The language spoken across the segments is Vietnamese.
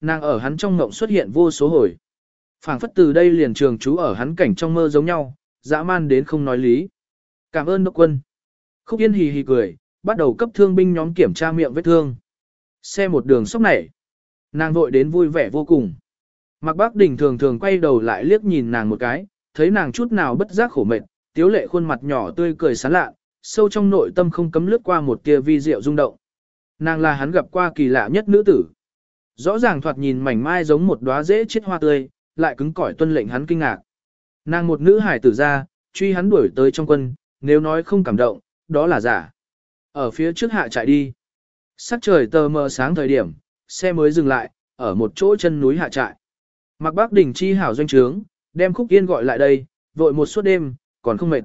nàng ở hắn trong ngộng xuất hiện vô số hồi. phảng phất từ đây liền trường chú ở hắn cảnh trong mơ giống nhau, dã man đến không nói lý. Cảm ơn đốc quân. Khúc Yên hì hì cười, bắt đầu cấp thương binh nhóm kiểm tra miệng vết thương. Xe một đường sốc nảy. Nàng vội đến vui vẻ vô cùng. Mạc Bác Đình thường thường quay đầu lại liếc nhìn nàng một cái, thấy nàng chút nào bất giác khổ mệt, tiếu lệ khuôn mặt nhỏ tươi cười sán lạ, sâu trong nội tâm không cấm lướt qua một tia vi diệu rung động. Nàng là hắn gặp qua kỳ lạ nhất nữ tử. Rõ ràng thoạt nhìn mảnh mai giống một đóa dễ chết hoa tươi, lại cứng cỏi tuân lệnh hắn kinh ngạc. Nàng một nữ hải tử ra, truy hắn đuổi tới trong quân, nếu nói không cảm động, đó là giả. Ở phía trước hạ chạy đi. Sắc trời tờ mờ sáng thời điểm, xe mới dừng lại, ở một chỗ chân núi hạ trại. Mặc bác đỉnh chi hảo doanh trướng, đem Khúc Yên gọi lại đây, vội một suốt đêm, còn không mệt.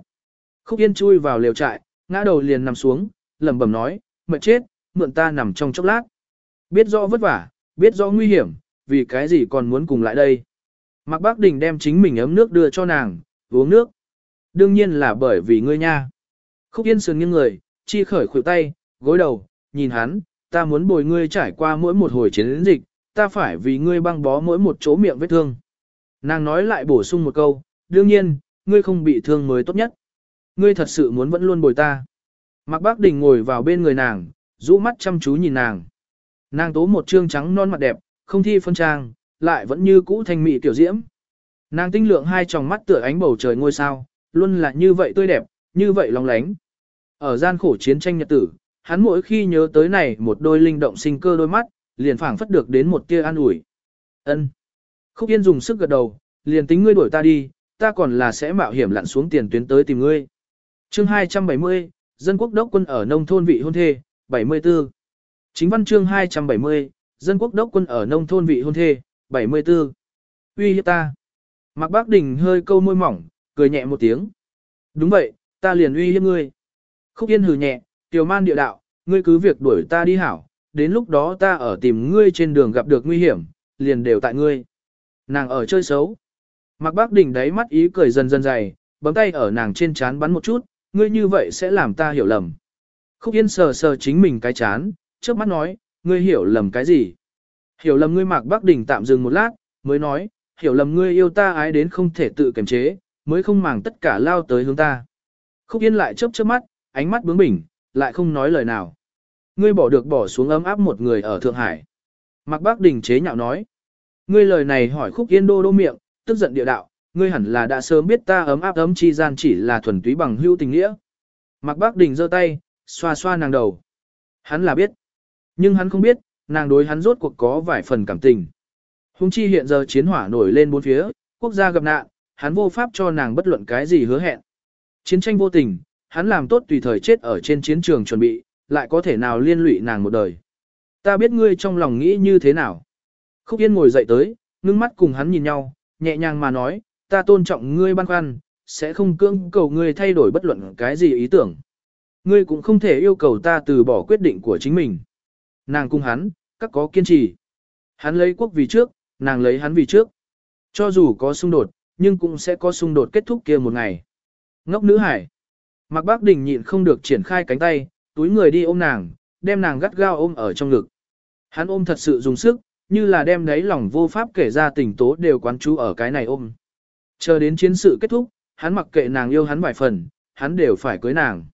Khúc Yên chui vào lều trại, ngã đầu liền nằm xuống, lẩm bẩm nói, mệt chết, mượn ta nằm trong chốc lát. Biết rõ vất vả, biết rõ nguy hiểm, vì cái gì còn muốn cùng lại đây. Mạc Bác Đình đem chính mình ấm nước đưa cho nàng, uống nước. Đương nhiên là bởi vì ngươi nha. Khúc Yên sườn nghiêng người, chi khởi khuỷu tay, gối đầu, nhìn hắn, ta muốn bồi ngươi trải qua mỗi một hồi chiến dịch, ta phải vì ngươi băng bó mỗi một chỗ miệng vết thương. Nàng nói lại bổ sung một câu, đương nhiên, ngươi không bị thương mới tốt nhất. Ngươi thật sự muốn vẫn luôn bồi ta. Mạc Bác Đình ngồi vào bên người nàng, rũ mắt chăm chú nhìn nàng. Nàng tố một trương trắng non mặt đẹp, không thi phân trang, lại vẫn như cũ thanh mỹ tiểu diễm. Nàng tinh lượng hai tròng mắt tựa ánh bầu trời ngôi sao, luôn là như vậy tươi đẹp, như vậy long lánh. Ở gian khổ chiến tranh nhật tử, hắn mỗi khi nhớ tới này một đôi linh động sinh cơ đôi mắt, liền phảng phất được đến một tia an ủi. Ân. Khúc Yên dùng sức gật đầu, liền tính ngươi đuổi ta đi, ta còn là sẽ mạo hiểm lặn xuống tiền tuyến tới tìm ngươi. Chương 270, dân quốc đốc quân ở nông thôn vị hôn thê, 74. Chính văn chương 270, dân quốc đốc quân ở nông thôn vị hôn thê, 74. Uy hiếp ta. Mạc Bác Đình hơi câu môi mỏng, cười nhẹ một tiếng. Đúng vậy, ta liền uy hiếp ngươi. Khúc Yên hừ nhẹ, tiểu man địa đạo, ngươi cứ việc đuổi ta đi hảo, đến lúc đó ta ở tìm ngươi trên đường gặp được nguy hiểm, liền đều tại ngươi. Nàng ở chơi xấu. Mạc Bác Đình đáy mắt ý cười dần dần dày, bấm tay ở nàng trên chán bắn một chút, ngươi như vậy sẽ làm ta hiểu lầm. Khúc Yên sờ sờ chính mình cái chán, trước mắt nói, ngươi hiểu lầm cái gì? Hiểu lầm ngươi Mạc Bác Đình tạm dừng một lát, mới nói, hiểu lầm ngươi yêu ta ái đến không thể tự kiềm chế, mới không màng tất cả lao tới hướng ta. Khúc Yên lại chớp chớp mắt, ánh mắt bướng bỉnh, lại không nói lời nào. Ngươi bỏ được bỏ xuống ấm áp một người ở Thượng Hải. Mạc Bác Đình chế nhạo nói. Ngươi lời này hỏi Khúc Yên đô đô miệng, tức giận địa đạo, ngươi hẳn là đã sớm biết ta ấm áp ấm chi gian chỉ là thuần túy bằng hữu tình nghĩa. Mạc Bác Đình giơ tay, xoa xoa nàng đầu. Hắn là biết. Nhưng hắn không biết, nàng đối hắn rốt cuộc có vài phần cảm tình. Hùng chi hiện giờ chiến hỏa nổi lên bốn phía, quốc gia gặp nạn, hắn vô pháp cho nàng bất luận cái gì hứa hẹn. Chiến tranh vô tình, hắn làm tốt tùy thời chết ở trên chiến trường chuẩn bị, lại có thể nào liên lụy nàng một đời. Ta biết ngươi trong lòng nghĩ như thế nào. Khúc Yên ngồi dậy tới, ngưng mắt cùng hắn nhìn nhau, nhẹ nhàng mà nói, ta tôn trọng ngươi băn khoăn, sẽ không cưỡng cầu ngươi thay đổi bất luận cái gì ý tưởng. Ngươi cũng không thể yêu cầu ta từ bỏ quyết định của chính mình. Nàng cung hắn, các có kiên trì. Hắn lấy quốc vì trước, nàng lấy hắn vì trước. Cho dù có xung đột, nhưng cũng sẽ có xung đột kết thúc kia một ngày. Ngốc nữ hải. Mạc Bác Đình nhịn không được triển khai cánh tay, túi người đi ôm nàng, đem nàng gắt gao ôm ở trong ngực. Hắn ôm thật sự dùng sức, như là đem đấy lòng vô pháp kể ra tình tố đều quán chú ở cái này ôm. Chờ đến chiến sự kết thúc, hắn mặc kệ nàng yêu hắn vài phần, hắn đều phải cưới nàng.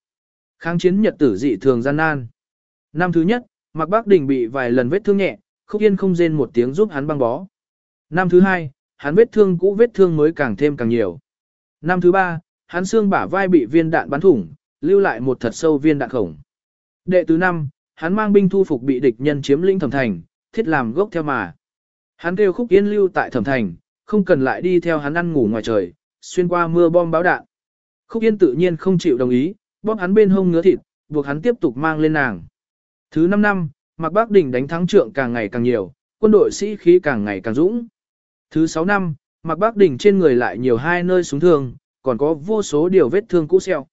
Kháng chiến nhật tử dị thường gian nan. Năm thứ nhất, Mạc Bác Đình bị vài lần vết thương nhẹ, Khúc Yên không rên một tiếng giúp hắn băng bó. Năm thứ hai, hắn vết thương cũ vết thương mới càng thêm càng nhiều. Năm thứ ba, hắn xương bả vai bị viên đạn bắn thủng, lưu lại một thật sâu viên đạn khổng. Đệ thứ năm, hắn mang binh thu phục bị địch nhân chiếm lĩnh thẩm thành, thiết làm gốc theo mà. Hắn kêu Khúc Yên lưu tại thẩm thành, không cần lại đi theo hắn ăn ngủ ngoài trời, xuyên qua mưa bom báo đạn. Khúc Yên tự nhiên không chịu đồng ý, bóp hắn bên hông ngứa thịt, buộc hắn tiếp tục mang lên nàng. Thứ 5 năm, Mạc Bác Đình đánh thắng trượng càng ngày càng nhiều, quân đội sĩ khí càng ngày càng dũng. Thứ 6 năm, Mạc Bác Đình trên người lại nhiều hai nơi súng thương, còn có vô số điều vết thương cũ sẹo.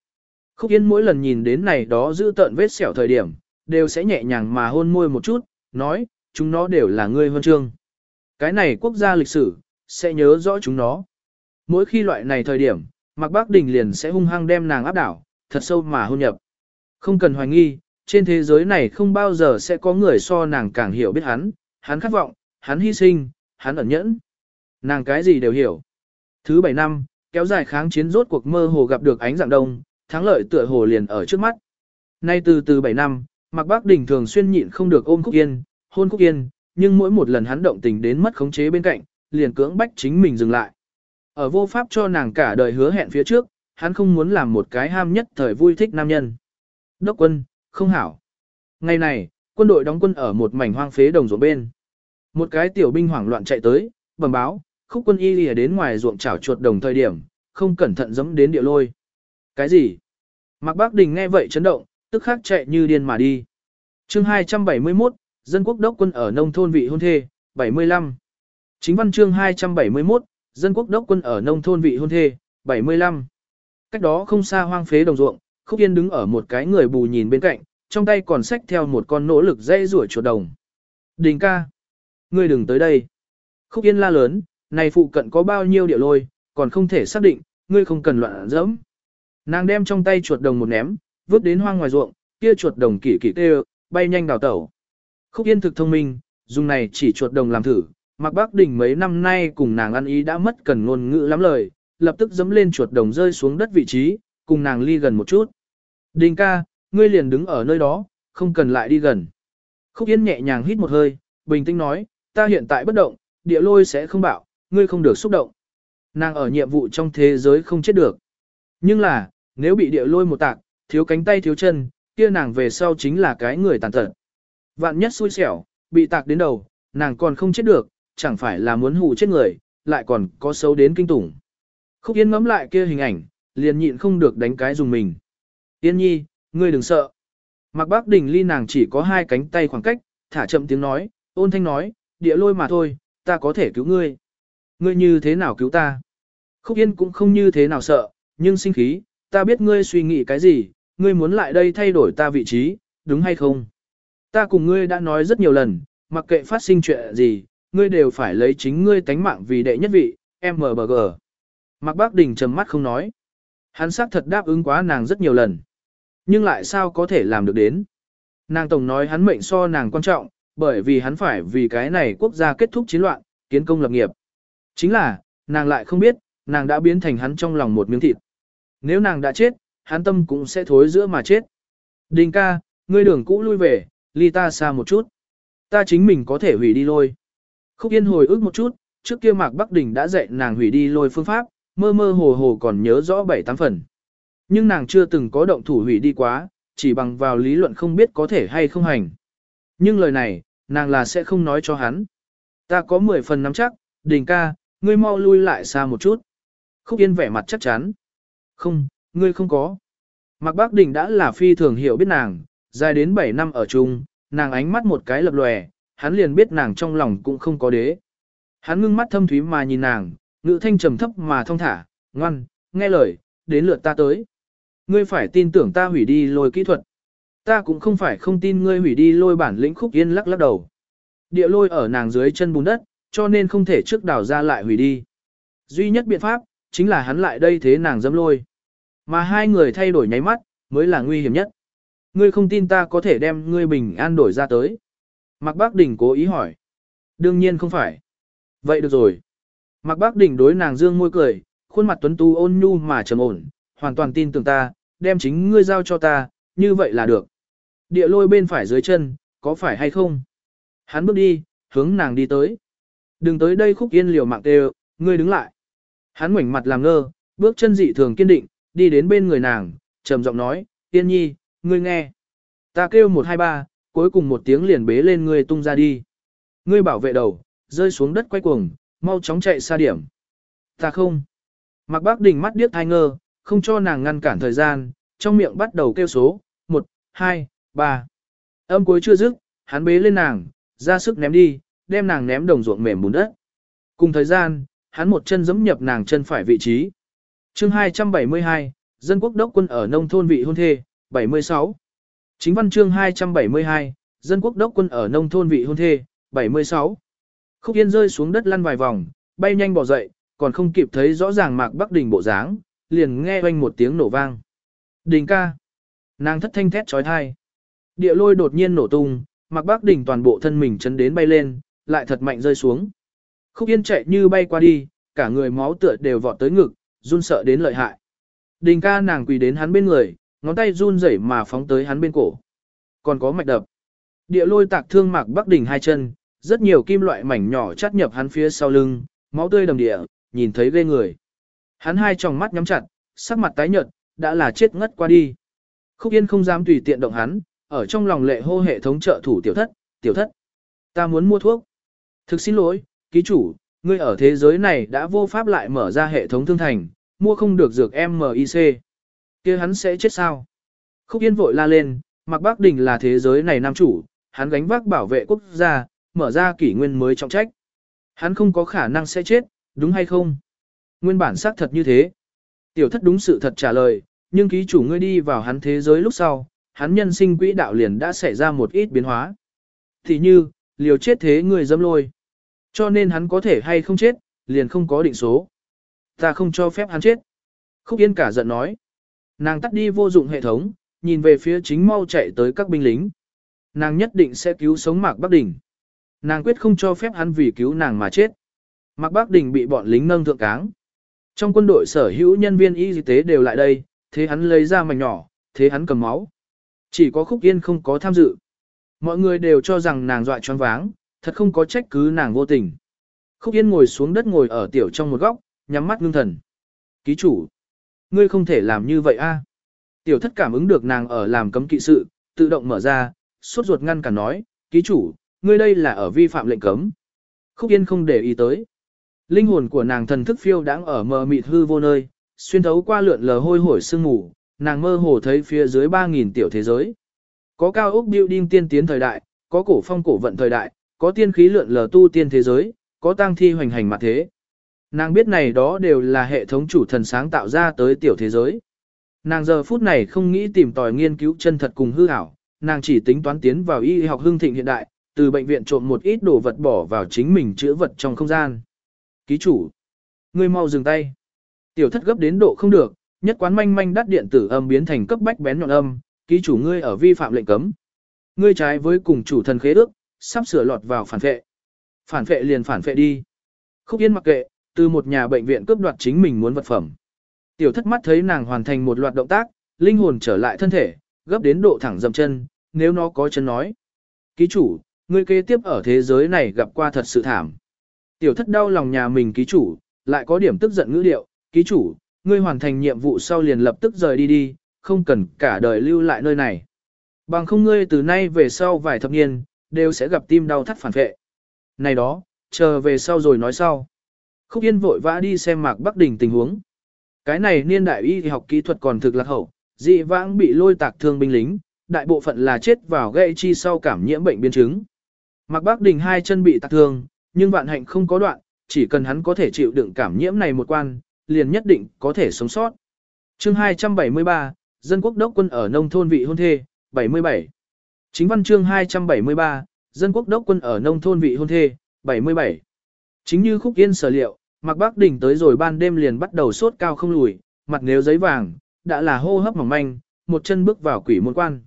Khúc Yên mỗi lần nhìn đến này đó giữ tận vết sẹo thời điểm, đều sẽ nhẹ nhàng mà hôn môi một chút, nói, chúng nó đều là ngươi huân chương. Cái này quốc gia lịch sử, sẽ nhớ rõ chúng nó. Mỗi khi loại này thời điểm, Mạc Bác Đình liền sẽ hung hăng đem nàng áp đảo, thật sâu mà hôn nhập. Không cần hoài nghi, trên thế giới này không bao giờ sẽ có người so nàng càng hiểu biết hắn, hắn khát vọng, hắn hy sinh, hắn ẩn nhẫn. Nàng cái gì đều hiểu. Thứ bảy năm, kéo dài kháng chiến rốt cuộc mơ hồ gặp được ánh dạng đông, thắng lợi tựa hồ liền ở trước mắt. Nay từ từ 7 năm, Mạc Bác Đình thường xuyên nhịn không được ôm Khúc Yên, hôn Khúc Yên, nhưng mỗi một lần hắn động tình đến mất khống chế bên cạnh, liền cưỡng bách chính mình dừng lại. Ở vô pháp cho nàng cả đời hứa hẹn phía trước, hắn không muốn làm một cái ham nhất thời vui thích nam nhân. Đốc quân, không hảo. Ngày này, quân đội đóng quân ở một mảnh hoang phế đồng ruộng bên. Một cái tiểu binh hoảng loạn chạy tới, bẩm báo, khúc quân y lìa đến ngoài ruộng chảo chuột đồng thời điểm, không cẩn thận dẫm đến địa lôi. Cái gì? Mạc Bác Đình nghe vậy chấn động, tức khắc chạy như điên mà đi. chương 271, Dân quốc đốc quân ở nông thôn vị hôn thê, 75. Chính văn chương 271, Dân quốc đốc quân ở nông thôn vị hôn thê, 75. Cách đó không xa hoang phế đồng ruộng, Khúc Yên đứng ở một cái người bù nhìn bên cạnh, trong tay còn xách theo một con nỗ lực dây rủa chuột đồng. Đình ca! Ngươi đừng tới đây! Khúc Yên la lớn, này phụ cận có bao nhiêu địa lôi, còn không thể xác định, ngươi không cần loạn dẫm. Nàng đem trong tay chuột đồng một ném, vứt đến hoang ngoài ruộng, kia chuột đồng kỳ kỳ tê, bay nhanh đào tẩu. Khúc Yên thực thông minh, dùng này chỉ chuột đồng làm thử, Mạc Bác Đình mấy năm nay cùng nàng ăn ý đã mất cần ngôn ngữ lắm lời, lập tức dẫm lên chuột đồng rơi xuống đất vị trí, cùng nàng ly gần một chút. Đình ca, ngươi liền đứng ở nơi đó, không cần lại đi gần. Khúc Yên nhẹ nhàng hít một hơi, bình tĩnh nói, ta hiện tại bất động, địa lôi sẽ không bạo, ngươi không được xúc động. Nàng ở nhiệm vụ trong thế giới không chết được. Nhưng là, nếu bị địa lôi một tạc, thiếu cánh tay thiếu chân, kia nàng về sau chính là cái người tàn tật. Vạn nhất xui xẻo, bị tạc đến đầu, nàng còn không chết được, chẳng phải là muốn hù chết người, lại còn có xấu đến kinh tủng. Khúc Yên ngắm lại kia hình ảnh, liền nhịn không được đánh cái dùng mình. Yên nhi, ngươi đừng sợ. Mạc Bác Đình ly nàng chỉ có hai cánh tay khoảng cách, thả chậm tiếng nói, ôn thanh nói, địa lôi mà thôi, ta có thể cứu ngươi. Ngươi như thế nào cứu ta? Khúc Yên cũng không như thế nào sợ, nhưng sinh khí, ta biết ngươi suy nghĩ cái gì, ngươi muốn lại đây thay đổi ta vị trí, đúng hay không? Ta cùng ngươi đã nói rất nhiều lần, mặc kệ phát sinh chuyện gì, ngươi đều phải lấy chính ngươi tánh mạng vì đệ nhất vị, MBG. Mạc Bác Đình trầm mắt không nói. Hắn xác thật đáp ứng quá nàng rất nhiều lần. Nhưng lại sao có thể làm được đến? Nàng tổng nói hắn mệnh so nàng quan trọng, bởi vì hắn phải vì cái này quốc gia kết thúc chiến loạn, kiến công lập nghiệp. Chính là, nàng lại không biết, nàng đã biến thành hắn trong lòng một miếng thịt. Nếu nàng đã chết, hắn tâm cũng sẽ thối giữa mà chết. Đình ca, ngươi đường cũ lui về, ly ta xa một chút. Ta chính mình có thể hủy đi lôi. Khúc Yên hồi ức một chút, trước kia Mạc Bắc Đình đã dạy nàng hủy đi lôi phương pháp, mơ mơ hồ hồ còn nhớ rõ bảy tám phần. Nhưng nàng chưa từng có động thủ hủy đi quá, chỉ bằng vào lý luận không biết có thể hay không hành. Nhưng lời này, nàng là sẽ không nói cho hắn. Ta có 10 phần nắm chắc, đình ca, ngươi mau lui lại xa một chút. Khúc Yên vẻ mặt chắc chắn. Không, ngươi không có. Mạc Bác Đình đã là phi thường hiểu biết nàng, dài đến 7 năm ở chung, nàng ánh mắt một cái lập lòe, hắn liền biết nàng trong lòng cũng không có đế. Hắn ngưng mắt thâm thúy mà nhìn nàng, ngữ thanh trầm thấp mà thong thả, ngoan, nghe lời, đến lượt ta tới. Ngươi phải tin tưởng ta hủy đi lôi kỹ thuật. Ta cũng không phải không tin ngươi hủy đi lôi bản lĩnh khúc yên lắc lắc đầu. Địa lôi ở nàng dưới chân bùn đất, cho nên không thể trước đào ra lại hủy đi. Duy nhất biện pháp, chính là hắn lại đây thế nàng dâm lôi. Mà hai người thay đổi nháy mắt, mới là nguy hiểm nhất. Ngươi không tin ta có thể đem ngươi bình an đổi ra tới. Mạc Bác Đình cố ý hỏi. Đương nhiên không phải. Vậy được rồi. Mạc Bác Đình đối nàng dương môi cười, khuôn mặt tuấn tu ôn nhu mà trầm ổn, hoàn toàn tin tưởng ta, đem chính ngươi giao cho ta, như vậy là được. Địa lôi bên phải dưới chân, có phải hay không? Hắn bước đi, hướng nàng đi tới. Đừng tới đây khúc yên liều mạng kêu, ngươi đứng lại. Hắn ngoảnh mặt làm ngơ, bước chân dị thường kiên định, đi đến bên người nàng, trầm giọng nói, tiên nhi, ngươi nghe. Ta kêu một hai ba, cuối cùng một tiếng liền bế lên ngươi tung ra đi. Ngươi bảo vệ đầu, rơi xuống đất quay cuồng, mau chóng chạy xa điểm. Ta không. Mặc bác đình mắt điếc thai ngơ, không cho nàng ngăn cản thời gian, trong miệng bắt đầu kêu số, một, hai, ba. Âm cuối chưa dứt, hắn bế lên nàng, ra sức ném đi, đem nàng ném đồng ruộng mềm bùn đất. Cùng thời gian, hắn một chân giẫm nhập nàng chân phải vị trí. chương 272, Dân quốc đốc quân ở nông thôn vị hôn thê, 76. Chính văn chương 272, Dân quốc đốc quân ở nông thôn vị hôn thê, 76. Khúc Yên rơi xuống đất lăn vài vòng, bay nhanh bỏ dậy, còn không kịp thấy rõ ràng Mạc Bắc Đình bộ dáng, liền nghe oanh một tiếng nổ vang. Đình ca. Nàng thất thanh thét trói thai. Địa lôi đột nhiên nổ tung, Mặc Bắc Đình toàn bộ thân mình chấn đến bay lên, lại thật mạnh rơi xuống. Khúc Yên chạy như bay qua đi, cả người máu tựa đều vọt tới ngực, run sợ đến lợi hại. Đình ca nàng quỳ đến hắn bên người, ngón tay run rẩy mà phóng tới hắn bên cổ. Còn có mạch đập. Địa lôi tạc thương mạc bắc đỉnh hai chân, rất nhiều kim loại mảnh nhỏ chắt nhập hắn phía sau lưng, máu tươi đầm địa, nhìn thấy ghê người. Hắn hai tròng mắt nhắm chặt, sắc mặt tái nhợt, đã là chết ngất qua đi. Khúc Yên không dám tùy tiện động hắn, ở trong lòng lệ hô hệ thống trợ thủ tiểu thất, tiểu thất. Ta muốn mua thuốc. Thực xin lỗi, ký chủ, ngươi ở thế giới này đã vô pháp lại mở ra hệ thống thương thành, mua không được dược MIC. kia hắn sẽ chết sao? Khúc Yên vội la lên, Mạc Bắc Đình là thế giới này nam chủ, hắn gánh vác bảo vệ quốc gia, mở ra kỷ nguyên mới trọng trách. Hắn không có khả năng sẽ chết, đúng hay không? Nguyên bản xác thật như thế. Tiểu thất đúng sự thật trả lời, nhưng ký chủ ngươi đi vào hắn thế giới lúc sau, hắn nhân sinh quỹ đạo liền đã xảy ra một ít biến hóa. Thì như, liều chết thế người dâm lôi. Cho nên hắn có thể hay không chết, liền không có định số. Ta không cho phép hắn chết. Khúc Yên cả giận nói. Nàng tắt đi vô dụng hệ thống, nhìn về phía chính mau chạy tới các binh lính. Nàng nhất định sẽ cứu sống Mạc Bắc Đình. Nàng quyết không cho phép hắn vì cứu nàng mà chết. Mạc Bắc Đình bị bọn lính nâng thượng cáng. Trong quân đội sở hữu nhân viên y tế đều lại đây, thế hắn lấy ra mảnh nhỏ, thế hắn cầm máu. Chỉ có Khúc Yên không có tham dự. Mọi người đều cho rằng nàng dọa choáng váng, thật không có trách cứ nàng vô tình. Khúc Yên ngồi xuống đất ngồi ở tiểu trong một góc, nhắm mắt ngưng thần. Ký chủ, ngươi không thể làm như vậy a à? Tiểu thất cảm ứng được nàng ở làm cấm kỵ sự, tự động mở ra, suốt ruột ngăn cả nói, ký chủ, ngươi đây là ở vi phạm lệnh cấm. Khúc Yên không để ý tới. Linh hồn của nàng thần thức phiêu đang ở mờ mịt hư vô nơi, xuyên thấu qua lượn lờ hôi hổi sương ngủ, nàng mơ hồ thấy phía dưới 3000 tiểu thế giới. Có cao ốc building tiên tiến thời đại, có cổ phong cổ vận thời đại, có tiên khí lượn lờ tu tiên thế giới, có tang thi hoành hành mặt thế. Nàng biết này đó đều là hệ thống chủ thần sáng tạo ra tới tiểu thế giới. Nàng giờ phút này không nghĩ tìm tòi nghiên cứu chân thật cùng hư ảo, nàng chỉ tính toán tiến vào y học hưng thịnh hiện đại, từ bệnh viện trộm một ít đồ vật bỏ vào chính mình chữa vật trong không gian. Ký chủ, ngươi mau dừng tay. Tiểu thất gấp đến độ không được, nhất quán manh manh đắt điện tử âm biến thành cấp bách bén nhọn âm, ký chủ ngươi ở vi phạm lệnh cấm. Ngươi trái với cùng chủ thần khế ước, sắp sửa lọt vào phản vệ. Phản vệ liền phản vệ đi. Khúc Yên mặc kệ, từ một nhà bệnh viện cướp đoạt chính mình muốn vật phẩm. Tiểu thất mắt thấy nàng hoàn thành một loạt động tác, linh hồn trở lại thân thể, gấp đến độ thẳng dầm chân, nếu nó có chân nói. Ký chủ, ngươi kế tiếp ở thế giới này gặp qua thật sự thảm. Tiểu thất đau lòng nhà mình ký chủ, lại có điểm tức giận ngữ điệu, ký chủ, ngươi hoàn thành nhiệm vụ sau liền lập tức rời đi đi, không cần cả đời lưu lại nơi này. Bằng không ngươi từ nay về sau vài thập niên, đều sẽ gặp tim đau thắt phản vệ. Này đó, chờ về sau rồi nói sau. Khúc Yên vội vã đi xem Mạc Bắc Đình tình huống. Cái này niên đại y học kỹ thuật còn thực lạc hậu, dị vãng bị lôi tạc thương binh lính, đại bộ phận là chết vào gây chi sau cảm nhiễm bệnh biến chứng. Mạc Bắc Đình hai chân bị tạc thương, nhưng vạn hạnh không có đoạn, chỉ cần hắn có thể chịu đựng cảm nhiễm này một quan, liền nhất định có thể sống sót. chương 273, Dân quốc đốc quân ở nông thôn vị hôn thê, 77. Chính văn chương 273, Dân quốc đốc quân ở nông thôn vị hôn thê, 77. Chính như khúc yên sở liệu, Mạc Bắc Đình tới rồi ban đêm liền bắt đầu sốt cao không lùi, mặt nếu giấy vàng, đã là hô hấp mỏng manh, một chân bước vào quỷ môn quan.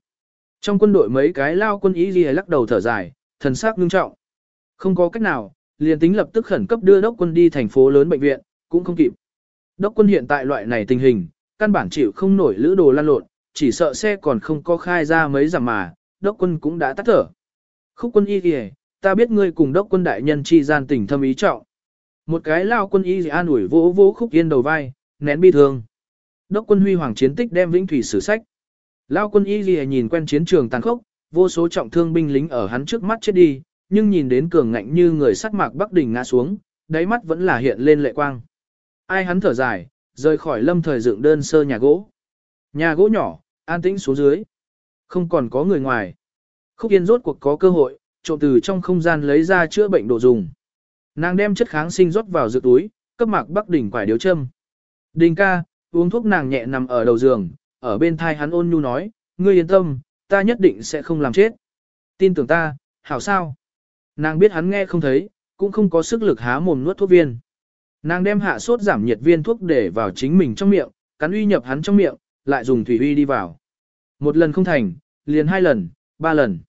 Trong quân đội mấy cái lao quân ý ghi lắc đầu thở dài, thần sắc ngưng trọng. Không có cách nào, liền tính lập tức khẩn cấp đưa đốc quân đi thành phố lớn bệnh viện, cũng không kịp. Đốc quân hiện tại loại này tình hình, căn bản chịu không nổi lữ đồ lan lộn, chỉ sợ xe còn không có khai ra mấy giảm mà, đốc quân cũng đã tắt thở. Khúc quân y kìa, ta biết ngươi cùng đốc quân đại nhân chi gian tình thâm ý trọng. Một cái lao quân y an ủi vỗ vỗ khúc yên đầu vai, nén bi thương. Đốc quân huy hoàng chiến tích đem vĩnh thủy sử sách. Lao quân y gì nhìn quen chiến trường tàn khốc, vô số trọng thương binh lính ở hắn trước mắt chết đi, nhưng nhìn đến cường ngạnh như người sắt mạc Bắc đỉnh ngã xuống, đáy mắt vẫn là hiện lên lệ quang. Ai hắn thở dài, rời khỏi lâm thời dựng đơn sơ nhà gỗ. Nhà gỗ nhỏ, an tĩnh xuống dưới. Không còn có người ngoài. Khúc Yên rốt cuộc có cơ hội, trộm từ trong không gian lấy ra chữa bệnh đồ dùng. Nàng đem chất kháng sinh rót vào dược túi, cấp mạc bắc đỉnh quải điếu châm. Đình ca, uống thuốc nàng nhẹ nằm ở đầu giường, ở bên thai hắn ôn nhu nói, ngươi yên tâm, ta nhất định sẽ không làm chết. Tin tưởng ta, hảo sao? Nàng biết hắn nghe không thấy, cũng không có sức lực há mồm nuốt thuốc viên. Nàng đem hạ sốt giảm nhiệt viên thuốc để vào chính mình trong miệng, cắn uy nhập hắn trong miệng, lại dùng thủy uy đi vào. Một lần không thành, liền hai lần, ba lần.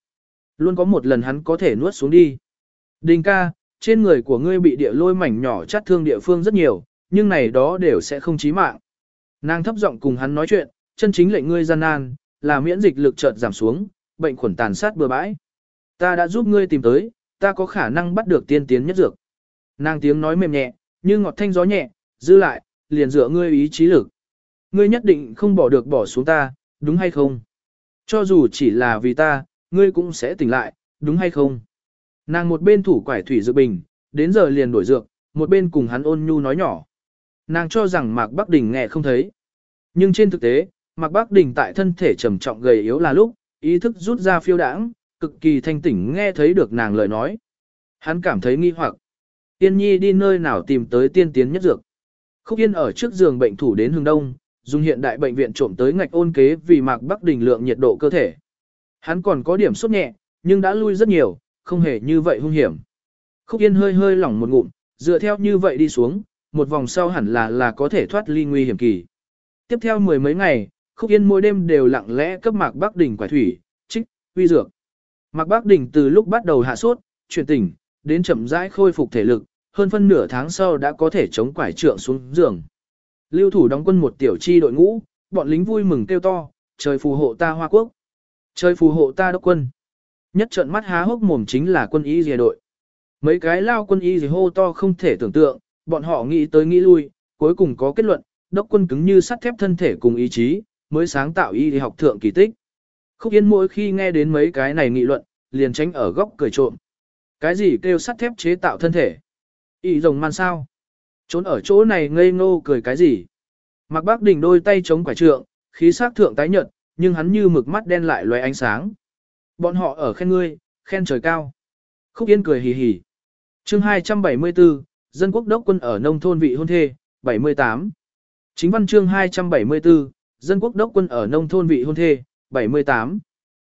Luôn có một lần hắn có thể nuốt xuống đi. Đình ca, trên người của ngươi bị địa lôi mảnh nhỏ chát thương địa phương rất nhiều, nhưng này đó đều sẽ không chí mạng. Nàng thấp giọng cùng hắn nói chuyện, chân chính lệnh ngươi gian nan, là miễn dịch lực chợt giảm xuống, bệnh khuẩn tàn sát bừa bãi. Ta đã giúp ngươi tìm tới, ta có khả năng bắt được tiên tiến nhất dược. Nàng tiếng nói mềm nhẹ, như ngọt thanh gió nhẹ, giữ lại, liền dựa ngươi ý chí lực. Ngươi nhất định không bỏ được bỏ xuống ta, đúng hay không? Cho dù chỉ là vì ta, ngươi cũng sẽ tỉnh lại, đúng hay không? Nàng một bên thủ quải thủy dược bình, đến giờ liền đổi dược, một bên cùng hắn ôn nhu nói nhỏ. Nàng cho rằng Mạc Bắc Đình nghe không thấy. Nhưng trên thực tế, Mạc Bắc Đình tại thân thể trầm trọng gầy yếu là lúc, ý thức rút ra phiêu đãng, cực kỳ thanh tỉnh nghe thấy được nàng lời nói. Hắn cảm thấy nghi hoặc. Tiên nhi đi nơi nào tìm tới tiên tiến nhất dược. Khúc Yên ở trước giường bệnh thủ đến hướng đông, dùng hiện đại bệnh viện trộm tới ngạch ôn kế vì Mạc Bắc đỉnh lượng nhiệt độ cơ thể. Hắn còn có điểm sốt nhẹ, nhưng đã lui rất nhiều, không hề như vậy hung hiểm. Khúc Yên hơi hơi lỏng một ngụm, dựa theo như vậy đi xuống, một vòng sau hẳn là là có thể thoát ly nguy hiểm kỳ. Tiếp theo mười mấy ngày, Khúc Yên mỗi đêm đều lặng lẽ cấp Mạc Bắc đỉnh quả thủy, trích, huy dược. Mạc Bắc Đình từ lúc bắt đầu hạ sốt, chuyển tỉnh, đến chậm rãi khôi phục thể lực, hơn phân nửa tháng sau đã có thể chống quải trượng xuống giường. Lưu thủ đóng quân một tiểu chi đội ngũ, bọn lính vui mừng kêu to, trời phù hộ ta Hoa Quốc. Trời phù hộ ta đốc quân. Nhất trận mắt há hốc mồm chính là quân y dìa đội. Mấy cái lao quân y gì hô to không thể tưởng tượng, bọn họ nghĩ tới nghĩ lui, cuối cùng có kết luận, đốc quân cứng như sắt thép thân thể cùng ý chí, mới sáng tạo y học thượng kỳ tích. Khúc Yên mỗi khi nghe đến mấy cái này nghị luận, liền tránh ở góc cười trộm. Cái gì kêu sắt thép chế tạo thân thể? Ý rồng man sao? Trốn ở chỗ này ngây ngô cười cái gì? Mặc bác đình đôi tay chống quả trượng, khí sắc thượng tái nhợt, nhưng hắn như mực mắt đen lại loé ánh sáng. Bọn họ ở khen ngươi, khen trời cao. Khúc Yên cười hì hì. chương 274, Dân quốc đốc quân ở nông thôn vị hôn thê, 78. Chính văn chương 274, Dân quốc đốc quân ở nông thôn vị hôn thê, 78.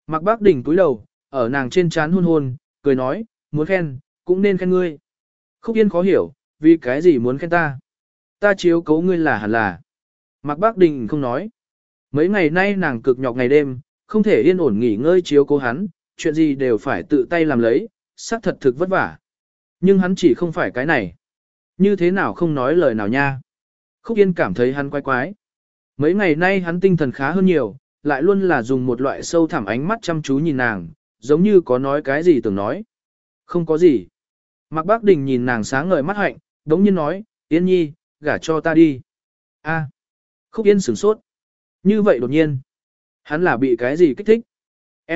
Mặc bác đình cúi đầu, ở nàng trên trán hôn hôn, cười nói, muốn khen, cũng nên khen ngươi. Khúc Yên khó hiểu, vì cái gì muốn khen ta? Ta chiếu cấu ngươi là hẳn là. Mạc Bác Đình không nói. Mấy ngày nay nàng cực nhọc ngày đêm, không thể yên ổn nghỉ ngơi chiếu cố hắn, chuyện gì đều phải tự tay làm lấy, xác thật thực vất vả. Nhưng hắn chỉ không phải cái này. Như thế nào không nói lời nào nha. Khúc Yên cảm thấy hắn quái quái. Mấy ngày nay hắn tinh thần khá hơn nhiều, lại luôn là dùng một loại sâu thẳm ánh mắt chăm chú nhìn nàng, giống như có nói cái gì tưởng nói. Không có gì. Mạc Bác Đình nhìn nàng sáng ngời mắt hạnh, đống nhiên nói, Yên Nhi, gả cho ta đi. A. Khúc Yên sửng sốt. Như vậy đột nhiên. Hắn là bị cái gì kích thích?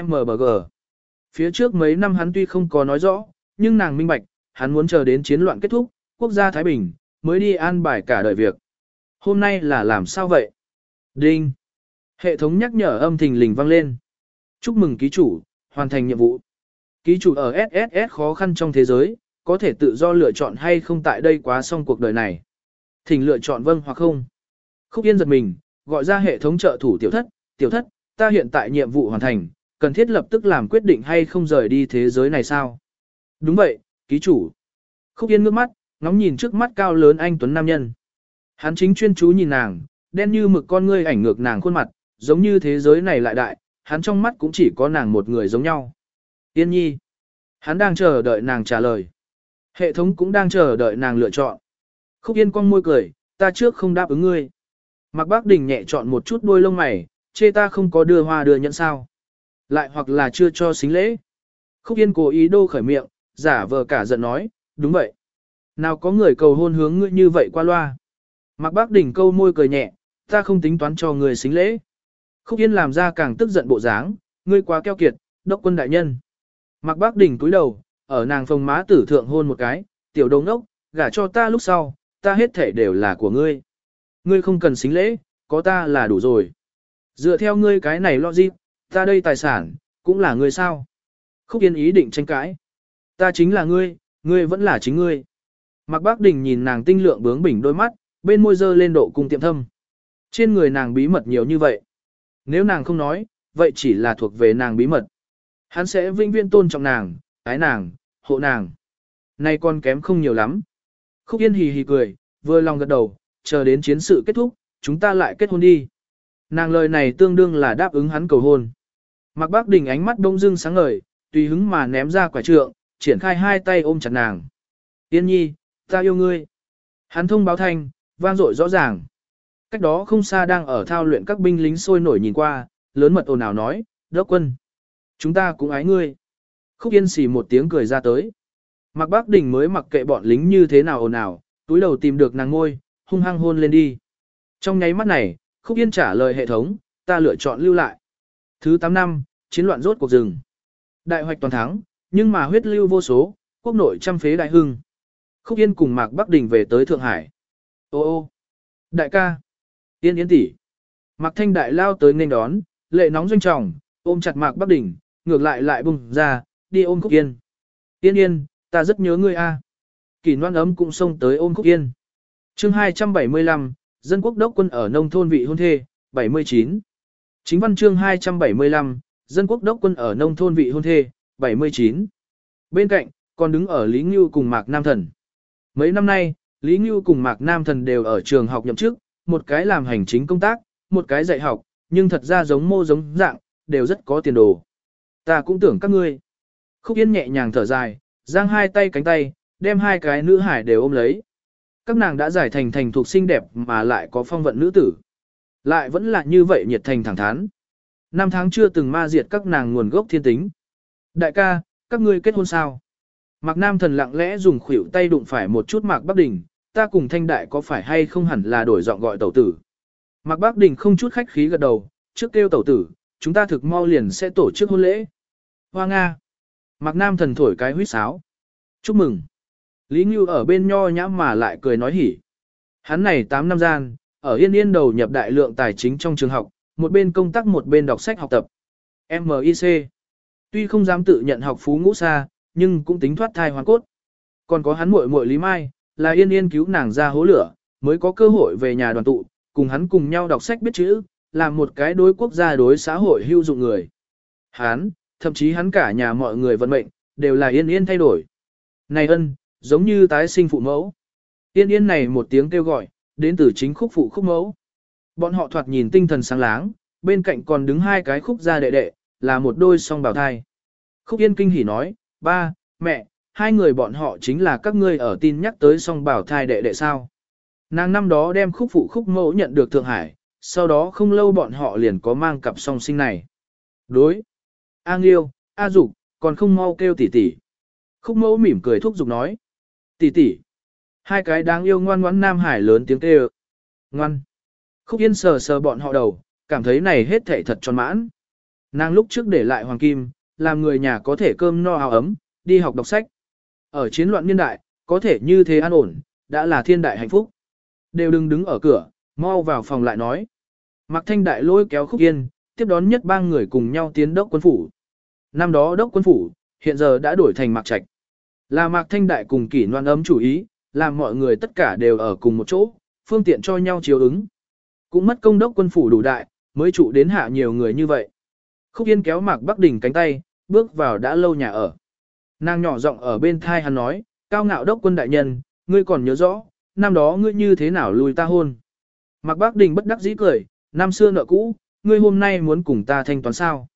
MBG. Phía trước mấy năm hắn tuy không có nói rõ, nhưng nàng minh bạch, hắn muốn chờ đến chiến loạn kết thúc, quốc gia Thái Bình, mới đi an bài cả đời việc. Hôm nay là làm sao vậy? Đinh. Hệ thống nhắc nhở âm thình lình vang lên. Chúc mừng ký chủ, hoàn thành nhiệm vụ. Ký chủ ở SSS khó khăn trong thế giới, có thể tự do lựa chọn hay không tại đây quá xong cuộc đời này. Thỉnh lựa chọn vâng hoặc không. Khúc Yên giật mình, gọi ra hệ thống trợ thủ tiểu thất, tiểu thất, ta hiện tại nhiệm vụ hoàn thành, cần thiết lập tức làm quyết định hay không rời đi thế giới này sao? Đúng vậy, ký chủ. Khúc Yên ngước mắt, ngóng nhìn trước mắt cao lớn anh Tuấn Nam Nhân. Hắn chính chuyên chú nhìn nàng, đen như mực con ngươi ảnh ngược nàng khuôn mặt, giống như thế giới này lại đại, hắn trong mắt cũng chỉ có nàng một người giống nhau. Yên nhi. Hắn đang chờ đợi nàng trả lời. Hệ thống cũng đang chờ đợi nàng lựa chọn. Khúc Yên cong môi cười, ta trước không đáp ứng ngươi. Mạc Bác Đình nhẹ chọn một chút đuôi lông mày, chê ta không có đưa hoa đưa nhận sao. Lại hoặc là chưa cho xính lễ. Khúc Yên cố ý đô khởi miệng, giả vờ cả giận nói, đúng vậy. Nào có người cầu hôn hướng ngươi như vậy qua loa. Mạc Bác Đình câu môi cười nhẹ, ta không tính toán cho người xính lễ. Khúc Yên làm ra càng tức giận bộ dáng, ngươi quá keo kiệt, đốc quân đại nhân. Mạc Bác Đình túi đầu, ở nàng phòng má tử thượng hôn một cái, tiểu đồng đốc, gả cho ta lúc sau, ta hết thể đều là của ngươi. Ngươi không cần xính lễ, có ta là đủ rồi. Dựa theo ngươi cái này lo gì, ta đây tài sản, cũng là ngươi sao. Khúc Yên ý định tranh cãi. Ta chính là ngươi, ngươi vẫn là chính ngươi. Mạc Bác Đình nhìn nàng tinh lượng bướng bỉnh đôi mắt, bên môi dơ lên độ cung tiệm thâm. Trên người nàng bí mật nhiều như vậy. Nếu nàng không nói, vậy chỉ là thuộc về nàng bí mật. Hắn sẽ vinh viên tôn trọng nàng, ái nàng, hộ nàng. Nay con kém không nhiều lắm. Khúc Yên hì hì cười, vừa lòng gật đầu, chờ đến chiến sự kết thúc, chúng ta lại kết hôn đi. Nàng lời này tương đương là đáp ứng hắn cầu hôn. Mạc Bác Đình ánh mắt đông dưng sáng ngời, tùy hứng mà ném ra quả trượng, triển khai hai tay ôm chặt nàng. Yên nhi, ta yêu ngươi. Hắn thông báo thanh, vang dội rõ ràng. Cách đó không xa đang ở thao luyện các binh lính sôi nổi nhìn qua, lớn mật ồn ào nói, đốc quân. Chúng ta cũng ái ngươi. Khúc yên xì một tiếng cười ra tới. Mặc bác đỉnh mới mặc kệ bọn lính như thế nào ồn ào, túi đầu tìm được nàng ngôi, hung hăng hôn lên đi. Trong nháy mắt này, Khúc Yên trả lời hệ thống, ta lựa chọn lưu lại. Thứ 8 năm, chiến loạn rốt cuộc rừng. Đại hoạch toàn thắng, nhưng mà huyết lưu vô số, quốc nội trăm phế đại hưng. Khúc Yên cùng Mạc Bắc Đình về tới Thượng Hải. Ô ô, đại ca, Yên Yên tỷ Mạc Thanh Đại lao tới nên đón, lệ nóng doanh trọng, ôm chặt Mạc Bắc Đình, ngược lại lại bùng ra, đi ôm Khúc Yên. Yên Yên, ta rất nhớ ngươi a. Kỳ Loan ấm cũng xông tới ôm Khúc Yên. Chương 275, dân quốc đốc quân ở nông thôn vị hôn thê, 79. Chính văn chương 275, dân quốc đốc quân ở nông thôn vị hôn thê, 79. Bên cạnh, còn đứng ở Lý Ngưu cùng Mạc Nam Thần. Mấy năm nay, Lý Ngưu cùng Mạc Nam Thần đều ở trường học nhậm chức, một cái làm hành chính công tác, một cái dạy học, nhưng thật ra giống mô giống dạng, đều rất có tiền đồ. Ta cũng tưởng các ngươi. Khúc Yên nhẹ nhàng thở dài, giang hai tay cánh tay, đem hai cái nữ hải đều ôm lấy. Các nàng đã giải thành thành thuộc xinh đẹp mà lại có phong vận nữ tử. Lại vẫn là như vậy nhiệt thành thẳng thắn. Năm tháng chưa từng ma diệt các nàng nguồn gốc thiên tính. Đại ca, các ngươi kết hôn sao? Mạc Nam thần lặng lẽ dùng khuỷu tay đụng phải một chút Mạc Bắc Đình, ta cùng thanh đại có phải hay không hẳn là đổi giọng gọi tẩu tử. Mạc bác Đình không chút khách khí gật đầu, trước kêu tẩu tử, chúng ta thực mau liền sẽ tổ chức hôn lễ. Hoa Nga. Mạc Nam thần thổi cái huýt sáo. Chúc mừng. Lý Ngưu ở bên nho nhã mà lại cười nói hỉ. Hắn này 8 năm gian, ở Yên Yên đầu nhập đại lượng tài chính trong trường học, một bên công tác một bên đọc sách học tập. MIC. Tuy không dám tự nhận học phú ngũ xa, nhưng cũng tính thoát thai hoàn cốt. Còn có hắn muội muội Lý Mai, là Yên Yên cứu nàng ra hố lửa, mới có cơ hội về nhà đoàn tụ, cùng hắn cùng nhau đọc sách biết chữ, làm một cái đối quốc gia đối xã hội hữu dụng người. Hắn, thậm chí hắn cả nhà mọi người vận mệnh, đều là Yên Yên thay đổi. Này ân, giống như tái sinh phụ mẫu. Yên yên này một tiếng kêu gọi, đến từ chính khúc phụ khúc mẫu. Bọn họ thoạt nhìn tinh thần sáng láng, bên cạnh còn đứng hai cái khúc gia đệ đệ, là một đôi song bào thai. Khúc yên kinh hỉ nói, ba, mẹ, hai người bọn họ chính là các ngươi ở tin nhắc tới song bảo thai đệ đệ sao. Nàng năm đó đem khúc phụ khúc mẫu nhận được Thượng Hải, sau đó không lâu bọn họ liền có mang cặp song sinh này. Đối. A Nghiêu, A Dục, còn không mau kêu tỷ tỷ. Khúc mẫu mỉm cười thúc giục nói. Tỷ tỷ. Hai cái đáng yêu ngoan ngoãn Nam Hải lớn tiếng kêu. Ngoan. Khúc Yên sờ sờ bọn họ đầu, cảm thấy này hết thảy thật tròn mãn. Nàng lúc trước để lại Hoàng Kim, làm người nhà có thể cơm no áo ấm, đi học đọc sách. Ở chiến loạn niên đại, có thể như thế an ổn, đã là thiên đại hạnh phúc. Đều đừng đứng ở cửa, mau vào phòng lại nói. Mạc Thanh Đại lôi kéo Khúc Yên, tiếp đón nhất ba người cùng nhau tiến đốc quân phủ. Năm đó đốc quân phủ, hiện giờ đã đổi thành Mạc Trạch. Là Mạc Thanh Đại cùng kỷ noan ấm chủ ý, làm mọi người tất cả đều ở cùng một chỗ, phương tiện cho nhau chiếu ứng. Cũng mất công đốc quân phủ đủ đại, mới trụ đến hạ nhiều người như vậy. Khúc Yên kéo Mạc Bắc Đình cánh tay, bước vào đã lâu nhà ở. Nàng nhỏ giọng ở bên thai hắn nói, cao ngạo đốc quân đại nhân, ngươi còn nhớ rõ, năm đó ngươi như thế nào lùi ta hôn. Mạc Bắc Đình bất đắc dĩ cười, năm xưa nợ cũ, ngươi hôm nay muốn cùng ta thanh toán sao.